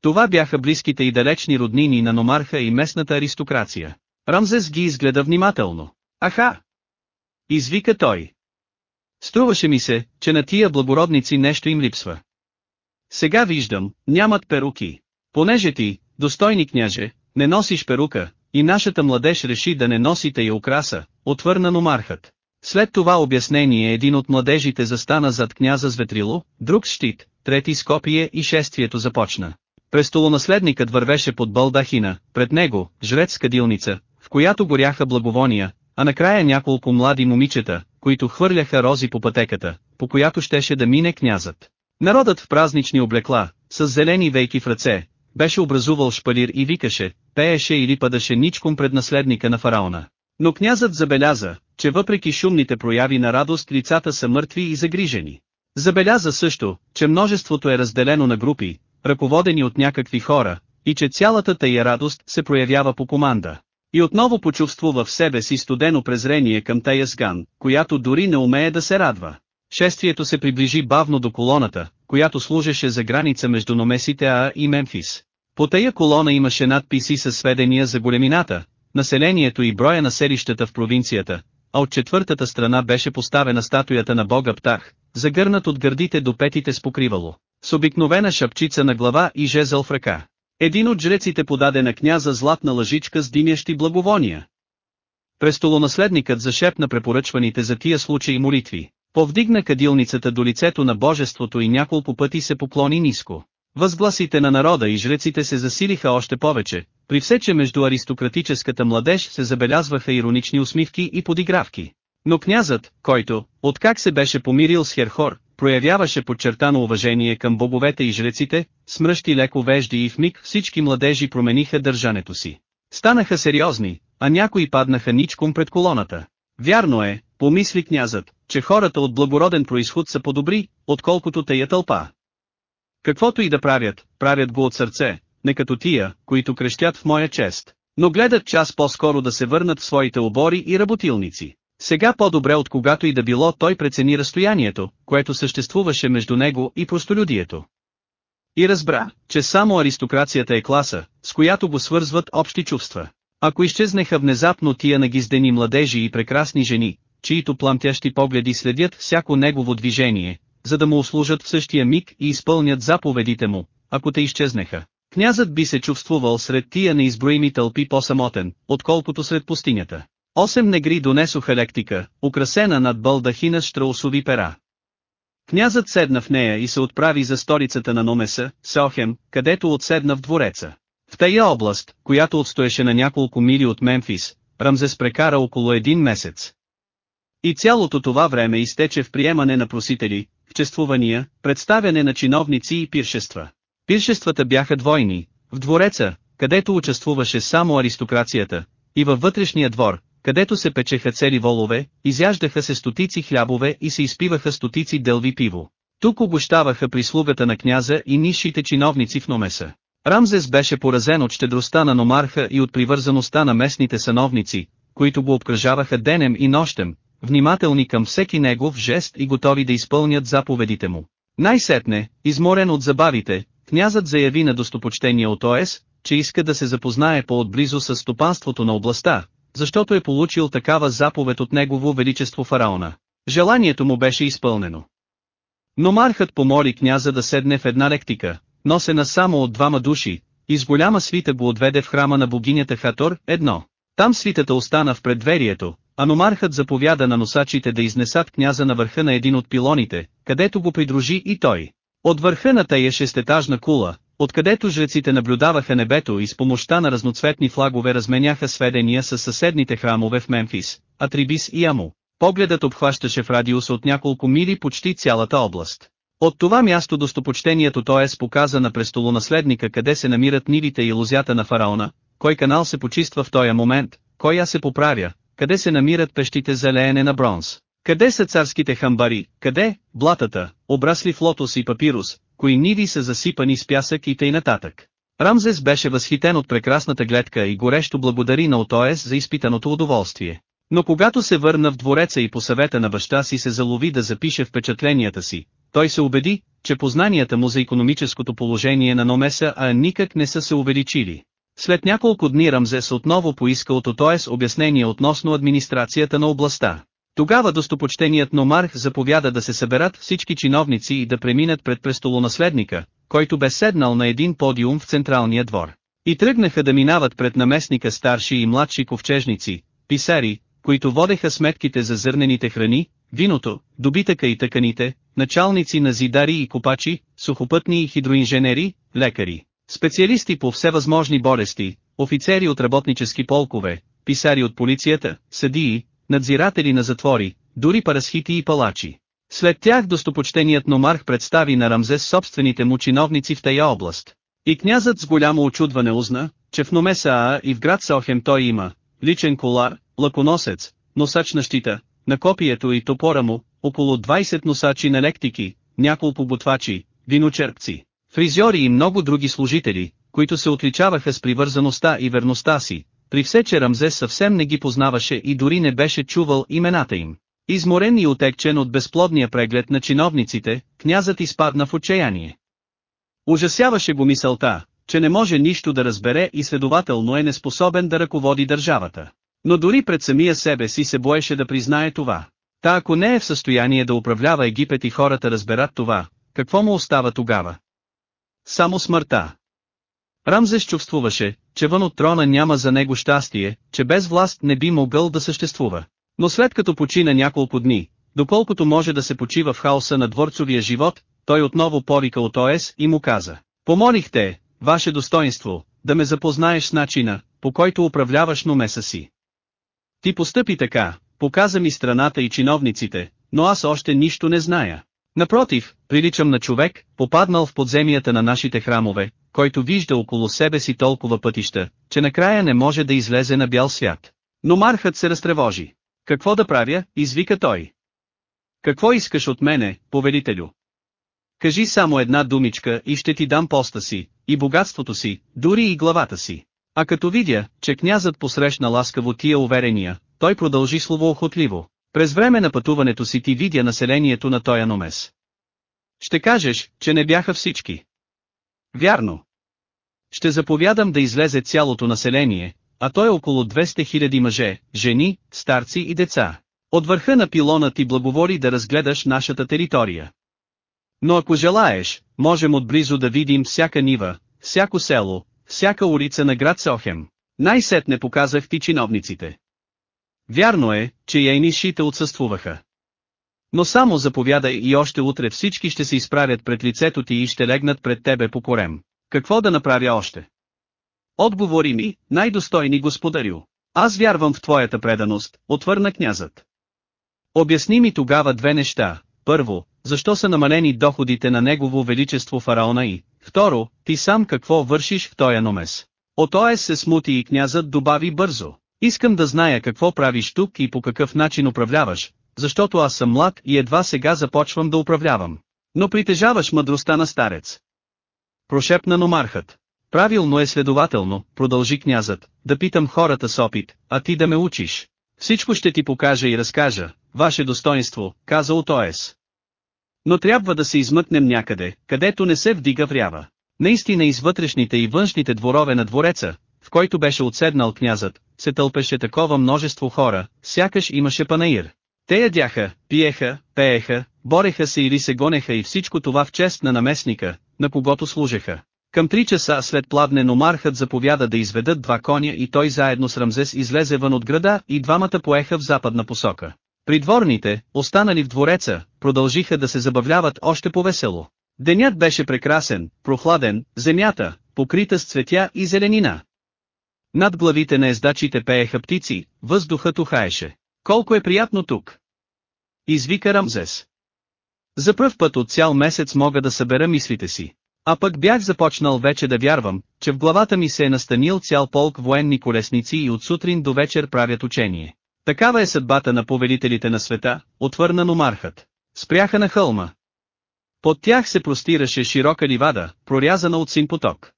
Това бяха близките и далечни роднини на номарха и местната аристокрация. Рамзес ги изгледа внимателно. Аха! Извика той. Струваше ми се, че на тия благородници нещо им липсва. Сега виждам, нямат перуки. Понеже ти, достойни княже, не носиш перука, и нашата младеж реши да не носите и украса, отвърна номархът. След това обяснение един от младежите застана зад княза с ветрило, друг щит, трети с копие и шествието започна. Престолонаследникът вървеше под балдахина, пред него, жрец кадилница, в която горяха благовония, а накрая няколко млади момичета, които хвърляха рози по пътеката, по която щеше да мине князът. Народът в празнични облекла, с зелени вейки в ръце, беше образувал шпалир и викаше, пееше или падаше ничком пред наследника на фараона. Но князът забеляза, че въпреки шумните прояви на радост лицата са мъртви и загрижени. Забеляза също, че множеството е разделено на групи, ръководени от някакви хора, и че цялата тая радост се проявява по команда. И отново почувствува в себе си студено презрение към тая сган, която дори не умее да се радва. Шествието се приближи бавно до колоната, която служеше за граница между Номесите А и Мемфис. По тая колона имаше надписи със сведения за големината, населението и броя на селищата в провинцията, а от четвъртата страна беше поставена статуята на бога Птах, загърнат от гърдите до петите с покривало, с обикновена шапчица на глава и жезъл в ръка. Един от жреците подаде на княза златна лъжичка с димящи благовония. Престолонаследникът зашепна препоръчваните за тия случаи молитви, повдигна кадилницата до лицето на божеството и няколко пъти се поклони ниско. Възгласите на народа и жреците се засилиха още повече, при все че между аристократическата младеж се забелязваха иронични усмивки и подигравки. Но князът, който, откак се беше помирил с Херхор, проявяваше подчертано уважение към боговете и жреците, смръщи леко вежди и в миг всички младежи промениха държането си. Станаха сериозни, а някои паднаха ничком пред колоната. Вярно е, помисли князът, че хората от благороден происход са по-добри, отколкото тая тълпа. Каквото и да правят, правят го от сърце, не като тия, които крещят в моя чест, но гледат час по-скоро да се върнат в своите обори и работилници. Сега по-добре от когато и да било той прецени разстоянието, което съществуваше между него и простолюдието. И разбра, че само аристокрацията е класа, с която го свързват общи чувства. Ако изчезнеха внезапно тия нагиздени младежи и прекрасни жени, чието пламтящи погледи следят всяко негово движение, за да му услужат в същия миг и изпълнят заповедите му, ако те изчезнеха. Князът би се чувствувал сред тия неизброими тълпи по-самотен, отколкото сред пустинята. Осем негри донесоха лектика, украсена над бълдахина с штраусови пера. Князът седна в нея и се отправи за столицата на Номеса, Сохем, където отседна в двореца. В тая област, която отстоеше на няколко мили от Мемфис, Рамзес прекара около един месец. И цялото това време изтече в приемане на просители, в чествувания, представяне на чиновници и пиршества. Пиршествата бяха двойни, в двореца, където участвуваше само аристокрацията, и във вътрешния двор, където се печеха цели волове, изяждаха се стотици хлябове и се изпиваха стотици дълви пиво. Тук обощаваха прислугата на княза и низшите чиновници в Номеса. Рамзес беше поразен от щедростта на номарха и от привързаността на местните сановници, които го обкръжаваха денем и нощем, внимателни към всеки негов жест и готови да изпълнят заповедите му. Най-сетне, изморен от забавите, князът заяви на достопочтения от ОС, че иска да се запознае по-отблизо с стопанството на областта, защото е получил такава заповед от негово величество фараона. Желанието му беше изпълнено. Но Мархът помоли княза да седне в една лектика, носена само от двама души, и с голяма свита го отведе в храма на богинята Хатор, едно. Там свитата остана в предверието, а номархът заповяда на носачите да изнесат княза на върха на един от пилоните, където го придружи и той. От върха на тая шестетажна кула, откъдето жреците наблюдаваха небето и с помощта на разноцветни флагове разменяха сведения с съседните храмове в Мемфис, Атрибис и Аму. Погледът обхващаше в радиус от няколко мили почти цялата област. От това място достопочтението т.е. показа на престолонаследника къде се намират нивите и лозята на фараона, кой канал се почиства в този момент, кой я се поправя, къде се намират пещите за леене на бронз, Къде са царските хамбари, къде, блатата, обрасли в лотос и папирус, кои ниви са засипани с пясък и тъй нататък. Рамзес беше възхитен от прекрасната гледка и горещо благодари на Отоес за изпитаното удоволствие. Но когато се върна в двореца и по съвета на баща си се залови да запише впечатленията си, той се убеди, че познанията му за економическото положение на Номеса а никак не са се увеличили. След няколко дни Рамзес отново поиска от Отоес обяснение относно администрацията на областта. Тогава достопочтеният Номарх заповяда да се съберат всички чиновници и да преминат пред престолонаследника, който бе седнал на един подиум в централния двор. И тръгнаха да минават пред наместника старши и младши ковчежници, писари, които водеха сметките за зърнените храни, виното, добитъка и тъканите, началници на зидари и копачи, сухопътни и хидроинженери, лекари, специалисти по всевъзможни болести, офицери от работнически полкове, писари от полицията, съдии, надзиратели на затвори, дори парасхити и палачи. След тях достопочтеният номарх представи на Рамзес собствените му чиновници в тая област. И князът с голямо очудване узна, че в Номеса Аа и в град Сохем той има, личен колар, лъконосец, носач на щита, на копието и топора му, около 20 носачи на лектики, няколко бутвачи, виночерпци, фризьори и много други служители, които се отличаваха с привързаността и верността си, при все че Рамзес съвсем не ги познаваше и дори не беше чувал имената им. Изморен и отекчен от безплодния преглед на чиновниците, князът изпадна в отчаяние. Ужасяваше го мисълта, че не може нищо да разбере и следователно е неспособен да ръководи държавата. Но дори пред самия себе си се боеше да признае това. Та ако не е в състояние да управлява Египет и хората разберат това, какво му остава тогава? Само смъртта. Рамзес чувствуваше, че вън от трона няма за него щастие, че без власт не би могъл да съществува. Но след като почина няколко дни, доколкото може да се почива в хаоса на дворцовия живот, той отново повика от ОС и му каза, помолих те, ваше достоинство, да ме запознаеш с начина, по който управляваш номеса си. Ти постъпи така, показа ми страната и чиновниците, но аз още нищо не зная. Напротив, приличам на човек, попаднал в подземията на нашите храмове, който вижда около себе си толкова пътища, че накрая не може да излезе на бял свят. Но Мархът се разтревожи. Какво да правя, извика той. Какво искаш от мене, повелителю? Кажи само една думичка и ще ти дам поста си, и богатството си, дори и главата си. А като видя, че князът посрещна ласкаво тия уверения, той продължи словоохотливо. През време на пътуването си ти видя населението на тоя номес. Ще кажеш, че не бяха всички. Вярно. Ще заповядам да излезе цялото население, а то е около 200 000 мъже, жени, старци и деца. От върха на пилона ти благоволи да разгледаш нашата територия. Но ако желаеш, можем отблизо да видим всяка нива, всяко село, всяка улица на град Сохем. Най-сетне показах ти чиновниците. Вярно е, че яйнишите отсъствуваха. Но само заповядай и още утре всички ще се изправят пред лицето ти и ще легнат пред тебе по корем. Какво да направя още? Отговори ми, най-достойни господарю. Аз вярвам в твоята преданост, отвърна князът. Обясни ми тогава две неща. Първо, защо са намалени доходите на негово величество фараона и, второ, ти сам какво вършиш в тоя номес. Отоес се смути и князът добави бързо. Искам да зная какво правиш тук и по какъв начин управляваш, защото аз съм млад и едва сега започвам да управлявам. Но притежаваш мъдростта на старец. Прошепна номархът. Правилно е следователно, продължи князът, да питам хората с опит, а ти да ме учиш. Всичко ще ти покажа и разкажа, ваше достоинство, каза Отоес. Но трябва да се измъкнем някъде, където не се вдига врява. Наистина из вътрешните и външните дворове на двореца, в който беше отседнал князът, се тълпеше такова множество хора, сякаш имаше панаир. Те ядяха, пиеха, пееха, бореха се или се гонеха и всичко това в чест на наместника, на когото служеха. Към три часа след пладне номархът заповяда да изведат два коня и той заедно с Рамзес излезе вън от града и двамата поеха в западна посока. Придворните, останали в двореца, продължиха да се забавляват още по-весело. Денят беше прекрасен, прохладен, земята, покрита с цветя и зеленина. Над главите на ездачите пееха птици, въздухът ухаеше. Колко е приятно тук! Извика Рамзес. За пръв път от цял месец мога да събера мислите си. А пък бях започнал вече да вярвам, че в главата ми се е настанил цял полк военни колесници и от сутрин до вечер правят учение. Такава е съдбата на повелителите на света, отвърна номархът. Спряха на хълма. Под тях се простираше широка ливада, прорязана от син поток.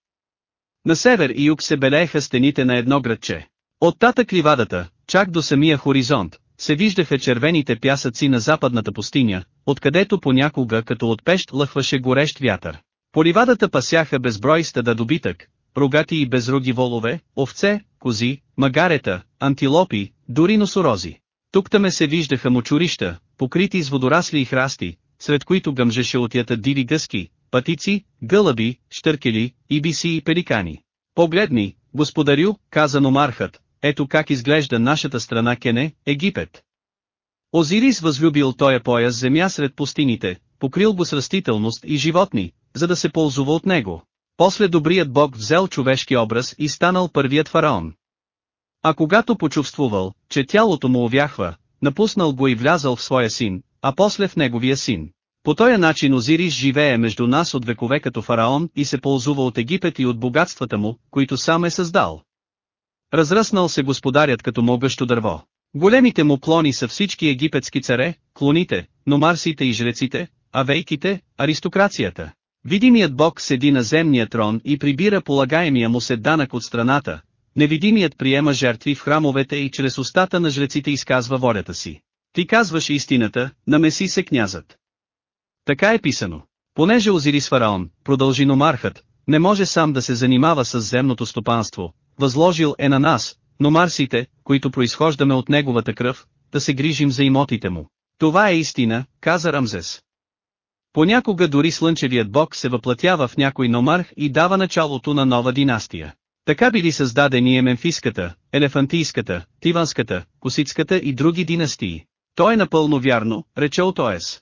На север и юг се белееха стените на едно градче. Оттатък ливадата, чак до самия хоризонт, се виждаха червените пясъци на западната пустиня, откъдето понякога като от пещ лъхваше горещ вятър. По ливадата пасяха безброй стада добитък, рогати и безруги волове, овце, кози, магарета, антилопи, дори носорози. Тук-таме се виждаха мочурища, покрити с водорасли и храсти, сред които гъмжеше отята диви гъски, патици, гълъби, штъркели, ибиси и пеликани. Погледни, господарю, каза номархът, ето как изглежда нашата страна Кене, Египет. Озирис възлюбил тоя пояс земя сред пустините, покрил го с растителност и животни, за да се ползува от него. После добрият бог взел човешки образ и станал първият фараон. А когато почувствувал, че тялото му овяхва, напуснал го и влязал в своя син, а после в неговия син. По този начин Озирис живее между нас от векове като фараон и се ползува от Египет и от богатствата му, които сам е създал. Разръснал се господарят като могъщо дърво. Големите му клони са всички египетски царе, клоните, номарсите и жреците, авейките, аристокрацията. Видимият бог седи на земния трон и прибира полагаемия му се данък от страната. Невидимият приема жертви в храмовете и чрез устата на жреците изказва волята си. Ти казваш истината, намеси се князът. Така е писано. Понеже Озирис фараон, продължи номархът, не може сам да се занимава с земното стопанство, възложил е на нас, но марсите, които произхождаме от неговата кръв, да се грижим за имотите му. Това е истина, каза Рамзес. Понякога дори слънчевият бог се въплатява в някой номарх и дава началото на нова династия. Така били създадени Емемфиската, Елефантийската, Тиванската, Косицката и други династии. То е напълно вярно, рече Отоес.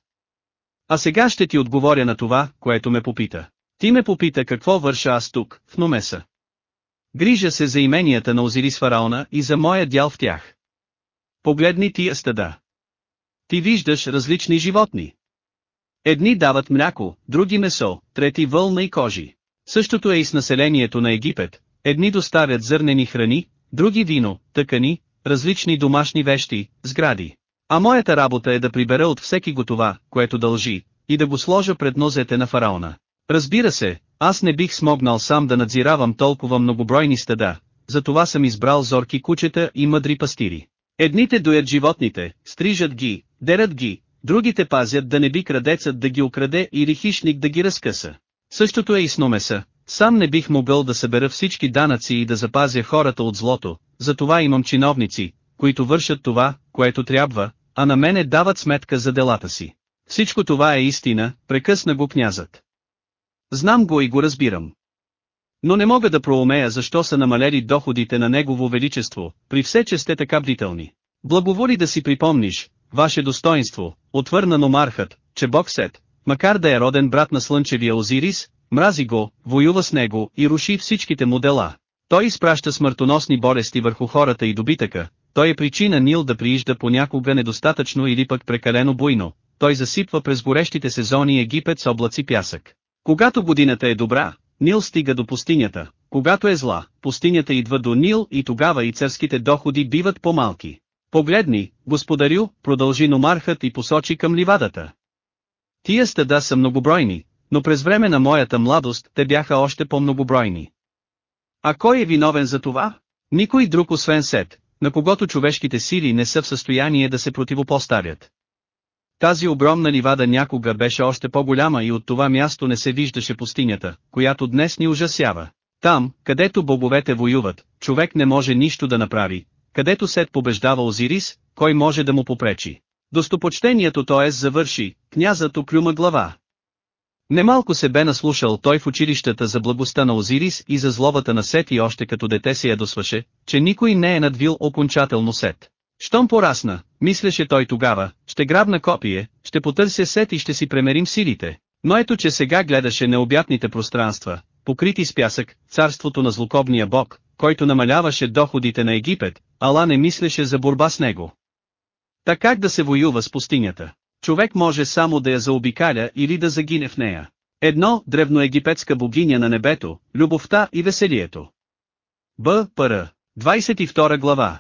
А сега ще ти отговоря на това, което ме попита. Ти ме попита какво върша аз тук, в Номеса. Грижа се за именията на Озирис фараона и за моя дял в тях. Погледни тия стада. Ти виждаш различни животни. Едни дават мляко, други месо, трети вълна и кожи. Същото е и с населението на Египет. Едни доставят зърнени храни, други вино, тъкани, различни домашни вещи, сгради. А моята работа е да прибера от всеки го това, което дължи, и да го сложа пред нозете на фараона. Разбира се, аз не бих смогнал сам да надзиравам толкова многобройни стада, затова съм избрал зорки кучета и мъдри пастири. Едните доят животните, стрижат ги, дерат ги, другите пазят да не би крадецът да ги украде или хищник да ги разкъса. Същото е и с номеса, сам не бих могъл да събера всички данъци и да запазя хората от злото, затова имам чиновници, които вършат това, което трябва, а на мене дават сметка за делата си. Всичко това е истина, прекъсна го князът. Знам го и го разбирам. Но не мога да проумея защо са намалели доходите на Негово Величество, при все че сте така бдителни. Благоволи да си припомниш, ваше достоинство, отвърна номархът, че Бог Сет, макар да е роден брат на слънчевия Озирис, мрази го, воюва с него и руши всичките му дела. Той изпраща смъртоносни болести върху хората и добитъка, той е причина Нил да приижда понякога недостатъчно или пък прекалено буйно, той засипва през горещите сезони Египет с облаци пясък. Когато годината е добра, Нил стига до пустинята, когато е зла, пустинята идва до Нил и тогава и царските доходи биват по-малки. Погледни, господарю, продължи номархът и посочи към ливадата. Тия стада са многобройни, но през време на моята младост те бяха още по-многобройни. А кой е виновен за това? Никой друг освен Сет, на когото човешките сили не са в състояние да се противопоставят. Тази огромна ливада някога беше още по-голяма и от това място не се виждаше пустинята, която днес ни ужасява. Там, където боговете воюват, човек не може нищо да направи, където Сет побеждава Озирис, кой може да му попречи. Достопочтението т.е. завърши, князът оклюма глава. Немалко се бе наслушал той в училищата за благостта на Озирис и за зловата на Сет и още като дете се ядосваше, че никой не е надвил окончателно Сет. Щом порасна, мислеше той тогава, ще грабна копие, ще потърся Сет и ще си премерим силите. Но ето че сега гледаше необятните пространства, покрити с пясък, царството на злокобния бог, който намаляваше доходите на Египет, ала не мислеше за борба с него. Така как да се воюва с пустинята? Човек може само да я заобикаля или да загине в нея. Едно, древноегипетска богиня на небето, любовта и веселието. Б. Р. 22 глава